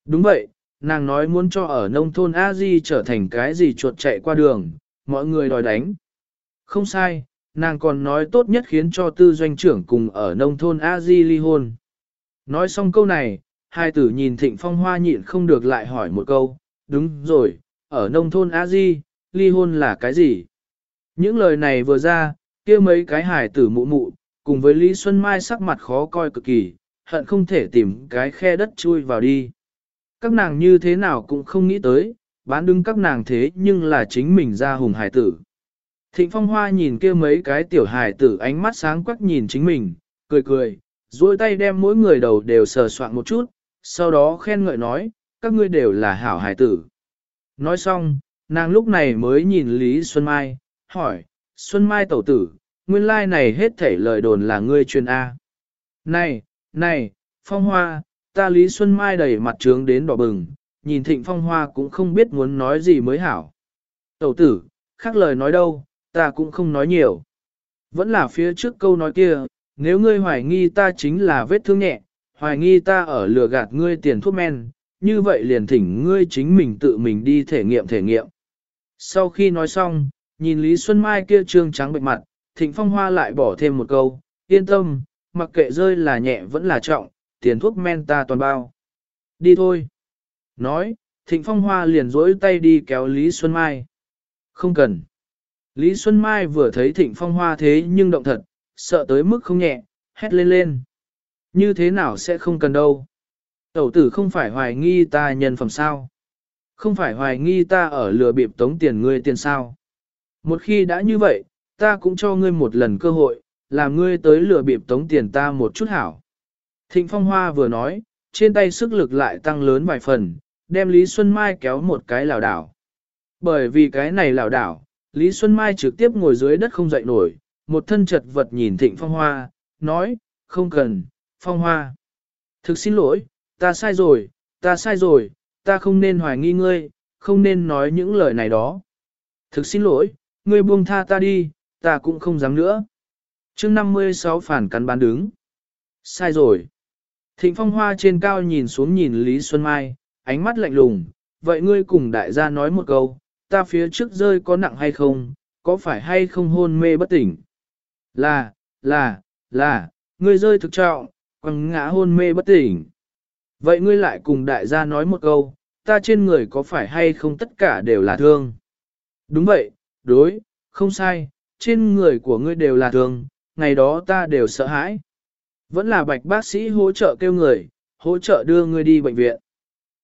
Đúng vậy, nàng nói muốn cho ở nông thôn A Di trở thành cái gì chuột chạy qua đường, mọi người đòi đánh. Không sai, nàng còn nói tốt nhất khiến cho tư doanh trưởng cùng ở nông thôn A Di ly hôn. Nói xong câu này, hai tử nhìn thịnh phong hoa nhịn không được lại hỏi một câu, đúng rồi, ở nông thôn A Di, ly hôn là cái gì? Những lời này vừa ra, kia mấy cái hải tử mụ mụ, cùng với Lý Xuân Mai sắc mặt khó coi cực kỳ, hận không thể tìm cái khe đất chui vào đi. Các nàng như thế nào cũng không nghĩ tới, bán đứng các nàng thế nhưng là chính mình ra hùng hải tử. Thịnh Phong Hoa nhìn kia mấy cái tiểu hải tử ánh mắt sáng quắc nhìn chính mình, cười cười, duỗi tay đem mỗi người đầu đều sờ soạn một chút, sau đó khen ngợi nói, các ngươi đều là hảo hải tử. Nói xong, nàng lúc này mới nhìn Lý Xuân Mai, hỏi, Xuân Mai tẩu tử, nguyên lai like này hết thảy lời đồn là ngươi truyền A. Này, này, Phong Hoa, ta Lý Xuân Mai đầy mặt trướng đến đỏ bừng, nhìn thịnh Phong Hoa cũng không biết muốn nói gì mới hảo. Tẩu tử, khác lời nói đâu, ta cũng không nói nhiều. Vẫn là phía trước câu nói kia, nếu ngươi hoài nghi ta chính là vết thương nhẹ, hoài nghi ta ở lừa gạt ngươi tiền thuốc men, như vậy liền thỉnh ngươi chính mình tự mình đi thể nghiệm thể nghiệm. Sau khi nói xong, nhìn Lý Xuân Mai kia trương trắng bệnh mặt, Thịnh Phong Hoa lại bỏ thêm một câu, yên tâm, mặc kệ rơi là nhẹ vẫn là trọng, tiền thuốc men ta toàn bao. Đi thôi. Nói, Thịnh Phong Hoa liền dối tay đi kéo Lý Xuân Mai. Không cần. Lý Xuân Mai vừa thấy Thịnh Phong Hoa thế nhưng động thật, sợ tới mức không nhẹ, hét lên lên. Như thế nào sẽ không cần đâu. Tẩu tử không phải hoài nghi ta nhân phẩm sao. Không phải hoài nghi ta ở lừa bịp tống tiền ngươi tiền sao. Một khi đã như vậy, ta cũng cho ngươi một lần cơ hội, làm ngươi tới lừa bịp tống tiền ta một chút hảo. Thịnh Phong Hoa vừa nói, trên tay sức lực lại tăng lớn vài phần, đem Lý Xuân Mai kéo một cái lảo đảo. Bởi vì cái này lảo đảo, Lý Xuân Mai trực tiếp ngồi dưới đất không dậy nổi, một thân chật vật nhìn Thịnh Phong Hoa, nói, không cần, Phong Hoa. Thực xin lỗi, ta sai rồi, ta sai rồi, ta không nên hoài nghi ngươi, không nên nói những lời này đó. Thực xin lỗi, ngươi buông tha ta đi, ta cũng không dám nữa. chương 56 phản cắn bán đứng. Sai rồi. Thịnh Phong Hoa trên cao nhìn xuống nhìn Lý Xuân Mai, ánh mắt lạnh lùng, vậy ngươi cùng đại gia nói một câu, ta phía trước rơi có nặng hay không, có phải hay không hôn mê bất tỉnh? Là, là, là, ngươi rơi thực trọng, quăng ngã hôn mê bất tỉnh. Vậy ngươi lại cùng đại gia nói một câu, ta trên người có phải hay không tất cả đều là thương? Đúng vậy, đối, không sai, trên người của ngươi đều là thương, ngày đó ta đều sợ hãi. Vẫn là bạch bác sĩ hỗ trợ kêu người, hỗ trợ đưa ngươi đi bệnh viện.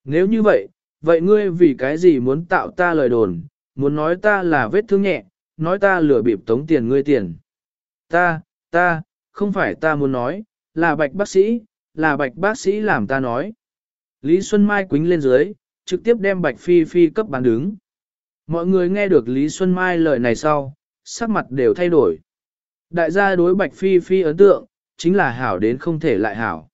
Nếu như vậy, vậy ngươi vì cái gì muốn tạo ta lời đồn, muốn nói ta là vết thương nhẹ, nói ta lừa bịp tống tiền ngươi tiền. Ta, ta, không phải ta muốn nói, là bạch bác sĩ, là bạch bác sĩ làm ta nói. Lý Xuân Mai quính lên dưới, trực tiếp đem bạch phi phi cấp bán đứng. Mọi người nghe được Lý Xuân Mai lời này sau, sắc mặt đều thay đổi. Đại gia đối bạch phi phi ấn tượng, chính là hảo đến không thể lại hảo.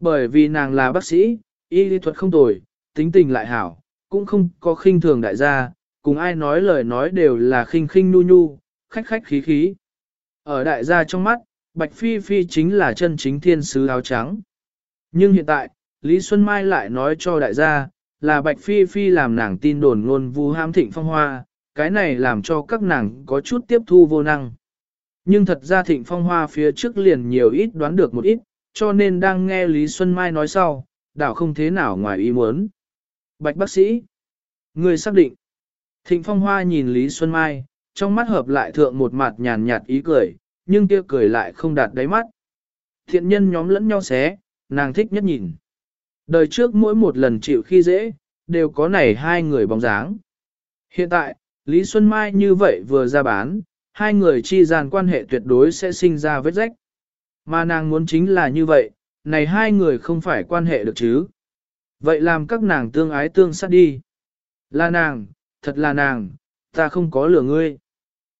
Bởi vì nàng là bác sĩ, y lý thuật không tồi, tính tình lại hảo, cũng không có khinh thường đại gia, cùng ai nói lời nói đều là khinh khinh nu nhu, khách khách khí khí. Ở đại gia trong mắt, Bạch Phi Phi chính là chân chính thiên sứ áo trắng. Nhưng hiện tại, Lý Xuân Mai lại nói cho đại gia, là Bạch Phi Phi làm nàng tin đồn ngôn vu ham thịnh phong hoa, cái này làm cho các nàng có chút tiếp thu vô năng. Nhưng thật ra thịnh phong hoa phía trước liền nhiều ít đoán được một ít, cho nên đang nghe Lý Xuân Mai nói sau, đảo không thế nào ngoài ý muốn. Bạch bác sĩ, người xác định. Thịnh phong hoa nhìn Lý Xuân Mai, trong mắt hợp lại thượng một mặt nhàn nhạt ý cười, nhưng kia cười lại không đạt đáy mắt. Thiện nhân nhóm lẫn nhau xé, nàng thích nhất nhìn. Đời trước mỗi một lần chịu khi dễ, đều có nảy hai người bóng dáng. Hiện tại, Lý Xuân Mai như vậy vừa ra bán, hai người chi gian quan hệ tuyệt đối sẽ sinh ra vết rách. Mà nàng muốn chính là như vậy, này hai người không phải quan hệ được chứ. Vậy làm các nàng tương ái tương sát đi. Là nàng, thật là nàng, ta không có lửa ngươi.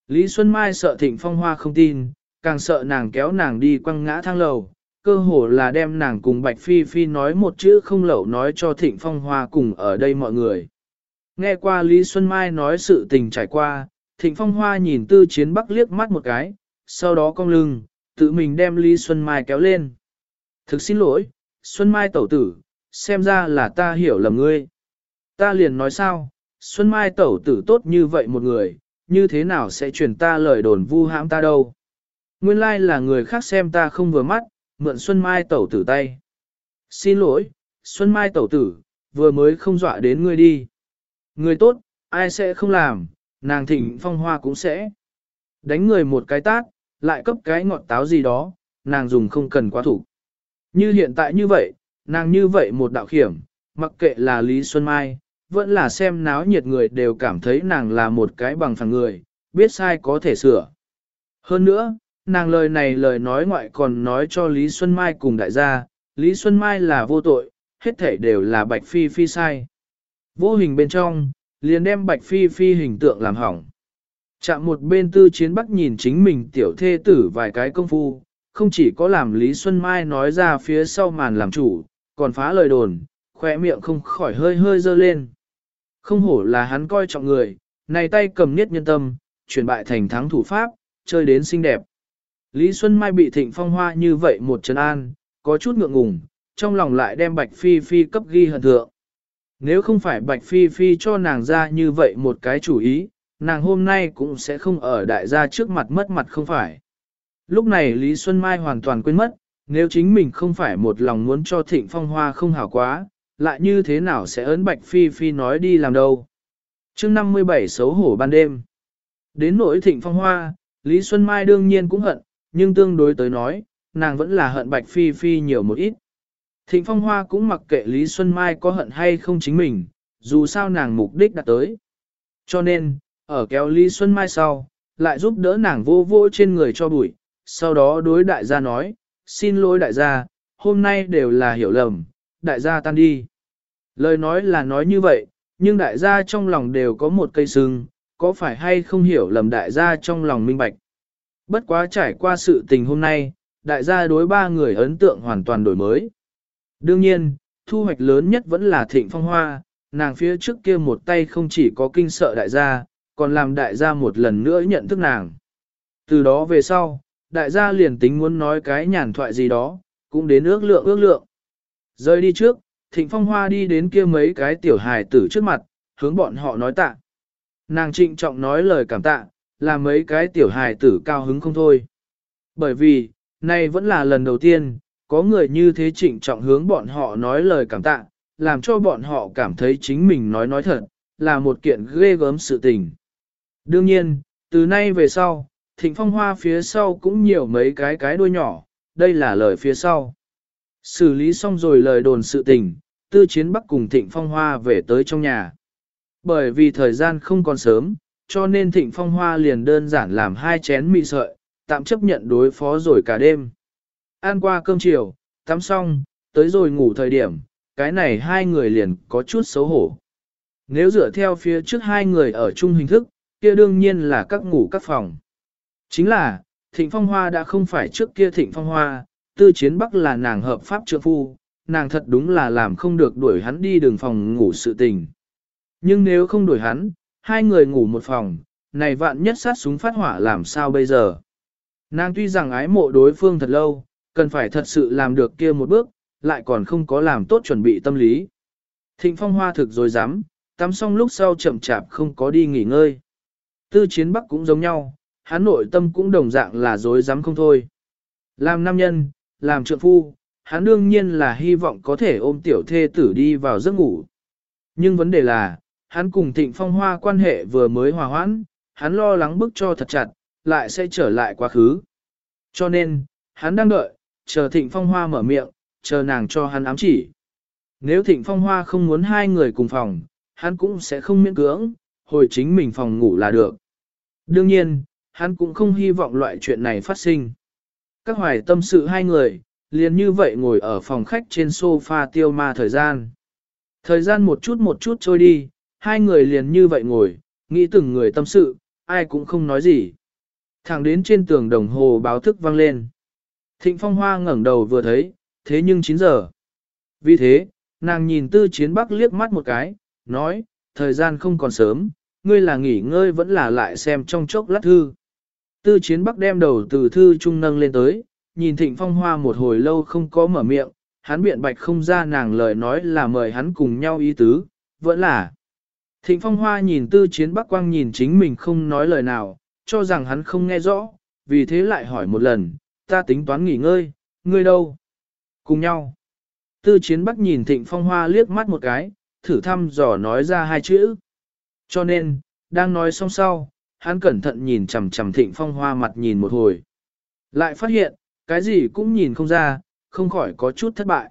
Lý Xuân Mai sợ thịnh phong hoa không tin, càng sợ nàng kéo nàng đi quăng ngã thang lầu, cơ hồ là đem nàng cùng Bạch Phi Phi nói một chữ không lẩu nói cho thịnh phong hoa cùng ở đây mọi người. Nghe qua Lý Xuân Mai nói sự tình trải qua, thịnh phong hoa nhìn tư chiến bắc liếc mắt một cái, sau đó cong lưng, tự mình đem Lý Xuân Mai kéo lên. Thực xin lỗi, Xuân Mai tẩu tử, xem ra là ta hiểu lầm ngươi. Ta liền nói sao, Xuân Mai tẩu tử tốt như vậy một người, như thế nào sẽ truyền ta lời đồn vu hãm ta đâu. Nguyên lai là người khác xem ta không vừa mắt, mượn Xuân Mai tẩu tử tay. Xin lỗi, Xuân Mai tẩu tử, vừa mới không dọa đến ngươi đi. Người tốt, ai sẽ không làm, nàng thịnh phong hoa cũng sẽ. Đánh người một cái tát, lại cấp cái ngọt táo gì đó, nàng dùng không cần quá thủ. Như hiện tại như vậy, nàng như vậy một đạo khiểm, mặc kệ là Lý Xuân Mai, vẫn là xem náo nhiệt người đều cảm thấy nàng là một cái bằng phẳng người, biết sai có thể sửa. Hơn nữa, nàng lời này lời nói ngoại còn nói cho Lý Xuân Mai cùng đại gia, Lý Xuân Mai là vô tội, hết thể đều là Bạch Phi Phi sai. Vô hình bên trong, liền đem Bạch Phi Phi hình tượng làm hỏng. Chạm một bên tư chiến bắc nhìn chính mình tiểu thê tử vài cái công phu, không chỉ có làm Lý Xuân Mai nói ra phía sau màn làm chủ, còn phá lời đồn, khỏe miệng không khỏi hơi hơi dơ lên. Không hổ là hắn coi trọng người, này tay cầm niết nhân tâm, chuyển bại thành thắng thủ pháp, chơi đến xinh đẹp. Lý Xuân Mai bị thịnh phong hoa như vậy một chân an, có chút ngượng ngùng, trong lòng lại đem Bạch Phi Phi cấp ghi hận thượng. Nếu không phải Bạch Phi Phi cho nàng ra như vậy một cái chủ ý, nàng hôm nay cũng sẽ không ở đại gia trước mặt mất mặt không phải. Lúc này Lý Xuân Mai hoàn toàn quên mất, nếu chính mình không phải một lòng muốn cho thịnh phong hoa không hảo quá, lại như thế nào sẽ ấn Bạch Phi Phi nói đi làm đâu. chương 57 xấu hổ ban đêm. Đến nỗi thịnh phong hoa, Lý Xuân Mai đương nhiên cũng hận, nhưng tương đối tới nói, nàng vẫn là hận Bạch Phi Phi nhiều một ít. Thịnh phong hoa cũng mặc kệ Lý Xuân Mai có hận hay không chính mình, dù sao nàng mục đích đã tới. Cho nên, ở kéo Lý Xuân Mai sau, lại giúp đỡ nàng vô vô trên người cho bụi, sau đó đối đại gia nói, xin lỗi đại gia, hôm nay đều là hiểu lầm, đại gia tan đi. Lời nói là nói như vậy, nhưng đại gia trong lòng đều có một cây sừng, có phải hay không hiểu lầm đại gia trong lòng minh bạch. Bất quá trải qua sự tình hôm nay, đại gia đối ba người ấn tượng hoàn toàn đổi mới. Đương nhiên, thu hoạch lớn nhất vẫn là thịnh phong hoa, nàng phía trước kia một tay không chỉ có kinh sợ đại gia, còn làm đại gia một lần nữa nhận thức nàng. Từ đó về sau, đại gia liền tính muốn nói cái nhàn thoại gì đó, cũng đến ước lượng ước lượng. Rơi đi trước, thịnh phong hoa đi đến kia mấy cái tiểu hài tử trước mặt, hướng bọn họ nói tạ. Nàng trịnh trọng nói lời cảm tạ, là mấy cái tiểu hài tử cao hứng không thôi. Bởi vì, nay vẫn là lần đầu tiên, có người như thế trịnh trọng hướng bọn họ nói lời cảm tạ, làm cho bọn họ cảm thấy chính mình nói nói thật, là một kiện ghê gớm sự tình. Đương nhiên, từ nay về sau, thịnh phong hoa phía sau cũng nhiều mấy cái cái đuôi nhỏ, đây là lời phía sau. Xử lý xong rồi lời đồn sự tình, tư chiến bắc cùng thịnh phong hoa về tới trong nhà. Bởi vì thời gian không còn sớm, cho nên thịnh phong hoa liền đơn giản làm hai chén mì sợi, tạm chấp nhận đối phó rồi cả đêm. Ăn qua cơm chiều, tắm xong, tới rồi ngủ thời điểm, cái này hai người liền có chút xấu hổ. Nếu dựa theo phía trước hai người ở chung hình thức, kia đương nhiên là các ngủ các phòng. Chính là, thịnh phong hoa đã không phải trước kia thịnh phong hoa, tư chiến bắc là nàng hợp pháp trượng phu, nàng thật đúng là làm không được đuổi hắn đi đường phòng ngủ sự tình. Nhưng nếu không đuổi hắn, hai người ngủ một phòng, này vạn nhất sát súng phát hỏa làm sao bây giờ? Nàng tuy rằng ái mộ đối phương thật lâu, cần phải thật sự làm được kia một bước, lại còn không có làm tốt chuẩn bị tâm lý. Thịnh phong hoa thực rồi dám, tắm xong lúc sau chậm chạp không có đi nghỉ ngơi. Tư chiến bắc cũng giống nhau, hắn nội tâm cũng đồng dạng là dối dám không thôi. Làm nam nhân, làm trượng phu, hắn đương nhiên là hy vọng có thể ôm tiểu thê tử đi vào giấc ngủ. Nhưng vấn đề là, hắn cùng thịnh phong hoa quan hệ vừa mới hòa hoãn, hắn lo lắng bức cho thật chặt, lại sẽ trở lại quá khứ. Cho nên, hắn đang đợi, chờ thịnh phong hoa mở miệng, chờ nàng cho hắn ám chỉ. Nếu thịnh phong hoa không muốn hai người cùng phòng, hắn cũng sẽ không miễn cưỡng, hồi chính mình phòng ngủ là được. Đương nhiên, hắn cũng không hy vọng loại chuyện này phát sinh. Các hoài tâm sự hai người, liền như vậy ngồi ở phòng khách trên sofa tiêu ma thời gian. Thời gian một chút một chút trôi đi, hai người liền như vậy ngồi, nghĩ từng người tâm sự, ai cũng không nói gì. Thẳng đến trên tường đồng hồ báo thức vang lên. Thịnh Phong Hoa ngẩng đầu vừa thấy, thế nhưng 9 giờ. Vì thế, nàng nhìn tư chiến bắc liếc mắt một cái, nói, thời gian không còn sớm, ngươi là nghỉ ngơi vẫn là lại xem trong chốc lát thư. Tư chiến bắc đem đầu từ thư trung nâng lên tới, nhìn thịnh phong hoa một hồi lâu không có mở miệng, hắn biện bạch không ra nàng lời nói là mời hắn cùng nhau ý tứ, vẫn là. Thịnh phong hoa nhìn tư chiến bắc quang nhìn chính mình không nói lời nào, cho rằng hắn không nghe rõ, vì thế lại hỏi một lần, ta tính toán nghỉ ngơi, ngươi đâu? Cùng nhau. Tư chiến bắc nhìn thịnh phong hoa liếc mắt một cái, thử thăm dò nói ra hai chữ. Cho nên, đang nói xong sau, hắn cẩn thận nhìn chằm chằm thịnh phong hoa mặt nhìn một hồi. Lại phát hiện, cái gì cũng nhìn không ra, không khỏi có chút thất bại.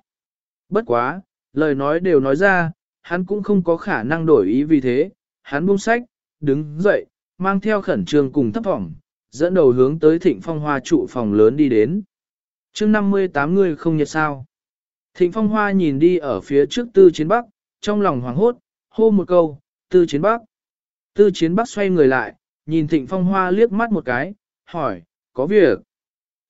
Bất quá, lời nói đều nói ra, hắn cũng không có khả năng đổi ý vì thế, hắn buông sách, đứng dậy, mang theo khẩn trương cùng thấp vọng, dẫn đầu hướng tới thịnh phong hoa trụ phòng lớn đi đến. chương 58 người không nhật sao. Thịnh phong hoa nhìn đi ở phía trước tư chiến bắc, trong lòng hoảng hốt, hô một câu, tư chiến bắc. Tư chiến bắc xoay người lại, nhìn thịnh phong hoa liếc mắt một cái, hỏi, có việc.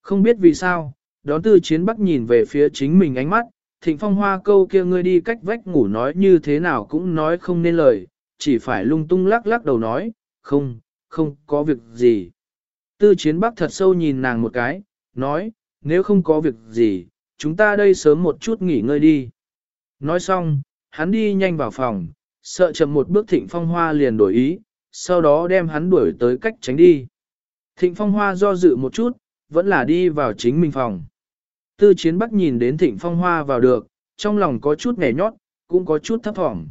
Không biết vì sao, đón tư chiến bắc nhìn về phía chính mình ánh mắt, thịnh phong hoa câu kia ngươi đi cách vách ngủ nói như thế nào cũng nói không nên lời, chỉ phải lung tung lắc lắc đầu nói, không, không có việc gì. Tư chiến bắc thật sâu nhìn nàng một cái, nói, nếu không có việc gì, chúng ta đây sớm một chút nghỉ ngơi đi. Nói xong, hắn đi nhanh vào phòng, sợ chậm một bước thịnh phong hoa liền đổi ý, sau đó đem hắn đuổi tới cách tránh đi. Thịnh phong hoa do dự một chút, vẫn là đi vào chính mình phòng. Tư chiến bắc nhìn đến thịnh phong hoa vào được, trong lòng có chút nhẹ nhót, cũng có chút thấp thỏm.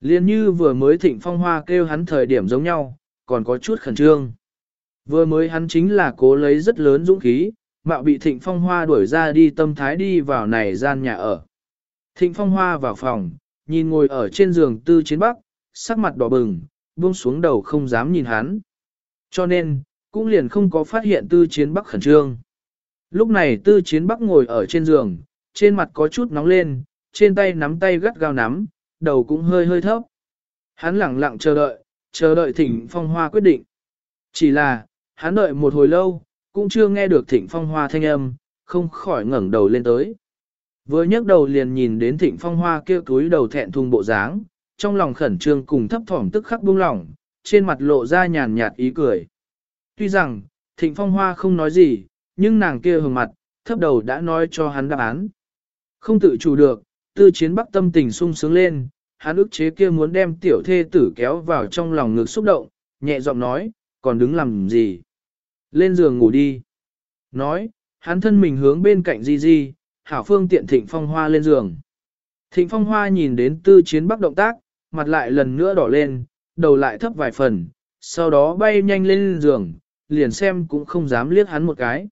Liên như vừa mới thịnh phong hoa kêu hắn thời điểm giống nhau, còn có chút khẩn trương. Vừa mới hắn chính là cố lấy rất lớn dũng khí, mạo bị thịnh phong hoa đuổi ra đi tâm thái đi vào này gian nhà ở. Thịnh phong hoa vào phòng, nhìn ngồi ở trên giường tư chiến bắc, sắc mặt đỏ bừng, buông xuống đầu không dám nhìn hắn. Cho nên, cũng liền không có phát hiện tư chiến bắc khẩn trương. Lúc này tư chiến bắc ngồi ở trên giường, trên mặt có chút nóng lên, trên tay nắm tay gắt gao nắm, đầu cũng hơi hơi thấp. Hắn lặng lặng chờ đợi, chờ đợi thịnh phong hoa quyết định. Chỉ là, hắn đợi một hồi lâu, cũng chưa nghe được thịnh phong hoa thanh âm, không khỏi ngẩng đầu lên tới. Vừa nhấc đầu liền nhìn đến thịnh phong hoa kia túi đầu thẹn thùng bộ dáng, trong lòng khẩn trương cùng thấp thỏm tức khắc buông lỏng, trên mặt lộ ra nhàn nhạt ý cười. Tuy rằng, thịnh phong hoa không nói gì, nhưng nàng kia hừng mặt, thấp đầu đã nói cho hắn đáp án. Không tự chủ được, tư chiến bắc tâm tình sung sướng lên, hắn ức chế kia muốn đem tiểu thê tử kéo vào trong lòng ngực xúc động, nhẹ giọng nói, còn đứng làm gì? Lên giường ngủ đi. Nói, hắn thân mình hướng bên cạnh Di Di, hảo phương tiện thịnh phong hoa lên giường. Thịnh phong hoa nhìn đến tư chiến bắc động tác, mặt lại lần nữa đỏ lên, đầu lại thấp vài phần, sau đó bay nhanh lên giường, liền xem cũng không dám liếc hắn một cái.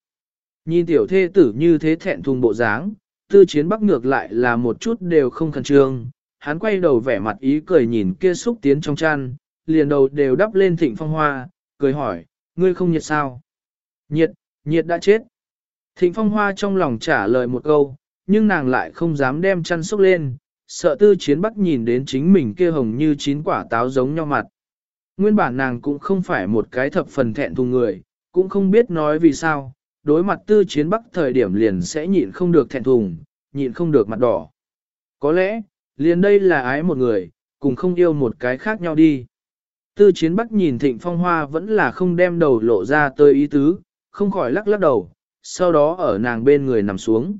Nhìn tiểu thê tử như thế thẹn thùng bộ dáng, tư chiến bắc ngược lại là một chút đều không khẩn trương, hắn quay đầu vẻ mặt ý cười nhìn kia xúc tiến trong chăn, liền đầu đều đắp lên thịnh phong hoa, cười hỏi, ngươi không nhiệt sao? Nhiệt, nhiệt đã chết. Thịnh phong hoa trong lòng trả lời một câu, nhưng nàng lại không dám đem chăn xúc lên, sợ tư chiến bắc nhìn đến chính mình kia hồng như chín quả táo giống nhau mặt. Nguyên bản nàng cũng không phải một cái thập phần thẹn thùng người, cũng không biết nói vì sao, đối mặt tư chiến bắc thời điểm liền sẽ nhịn không được thẹn thùng, nhịn không được mặt đỏ. Có lẽ, liền đây là ái một người, cùng không yêu một cái khác nhau đi. Tư chiến bắc nhìn thịnh phong hoa vẫn là không đem đầu lộ ra tới ý tứ, không khỏi lắc lắc đầu, sau đó ở nàng bên người nằm xuống.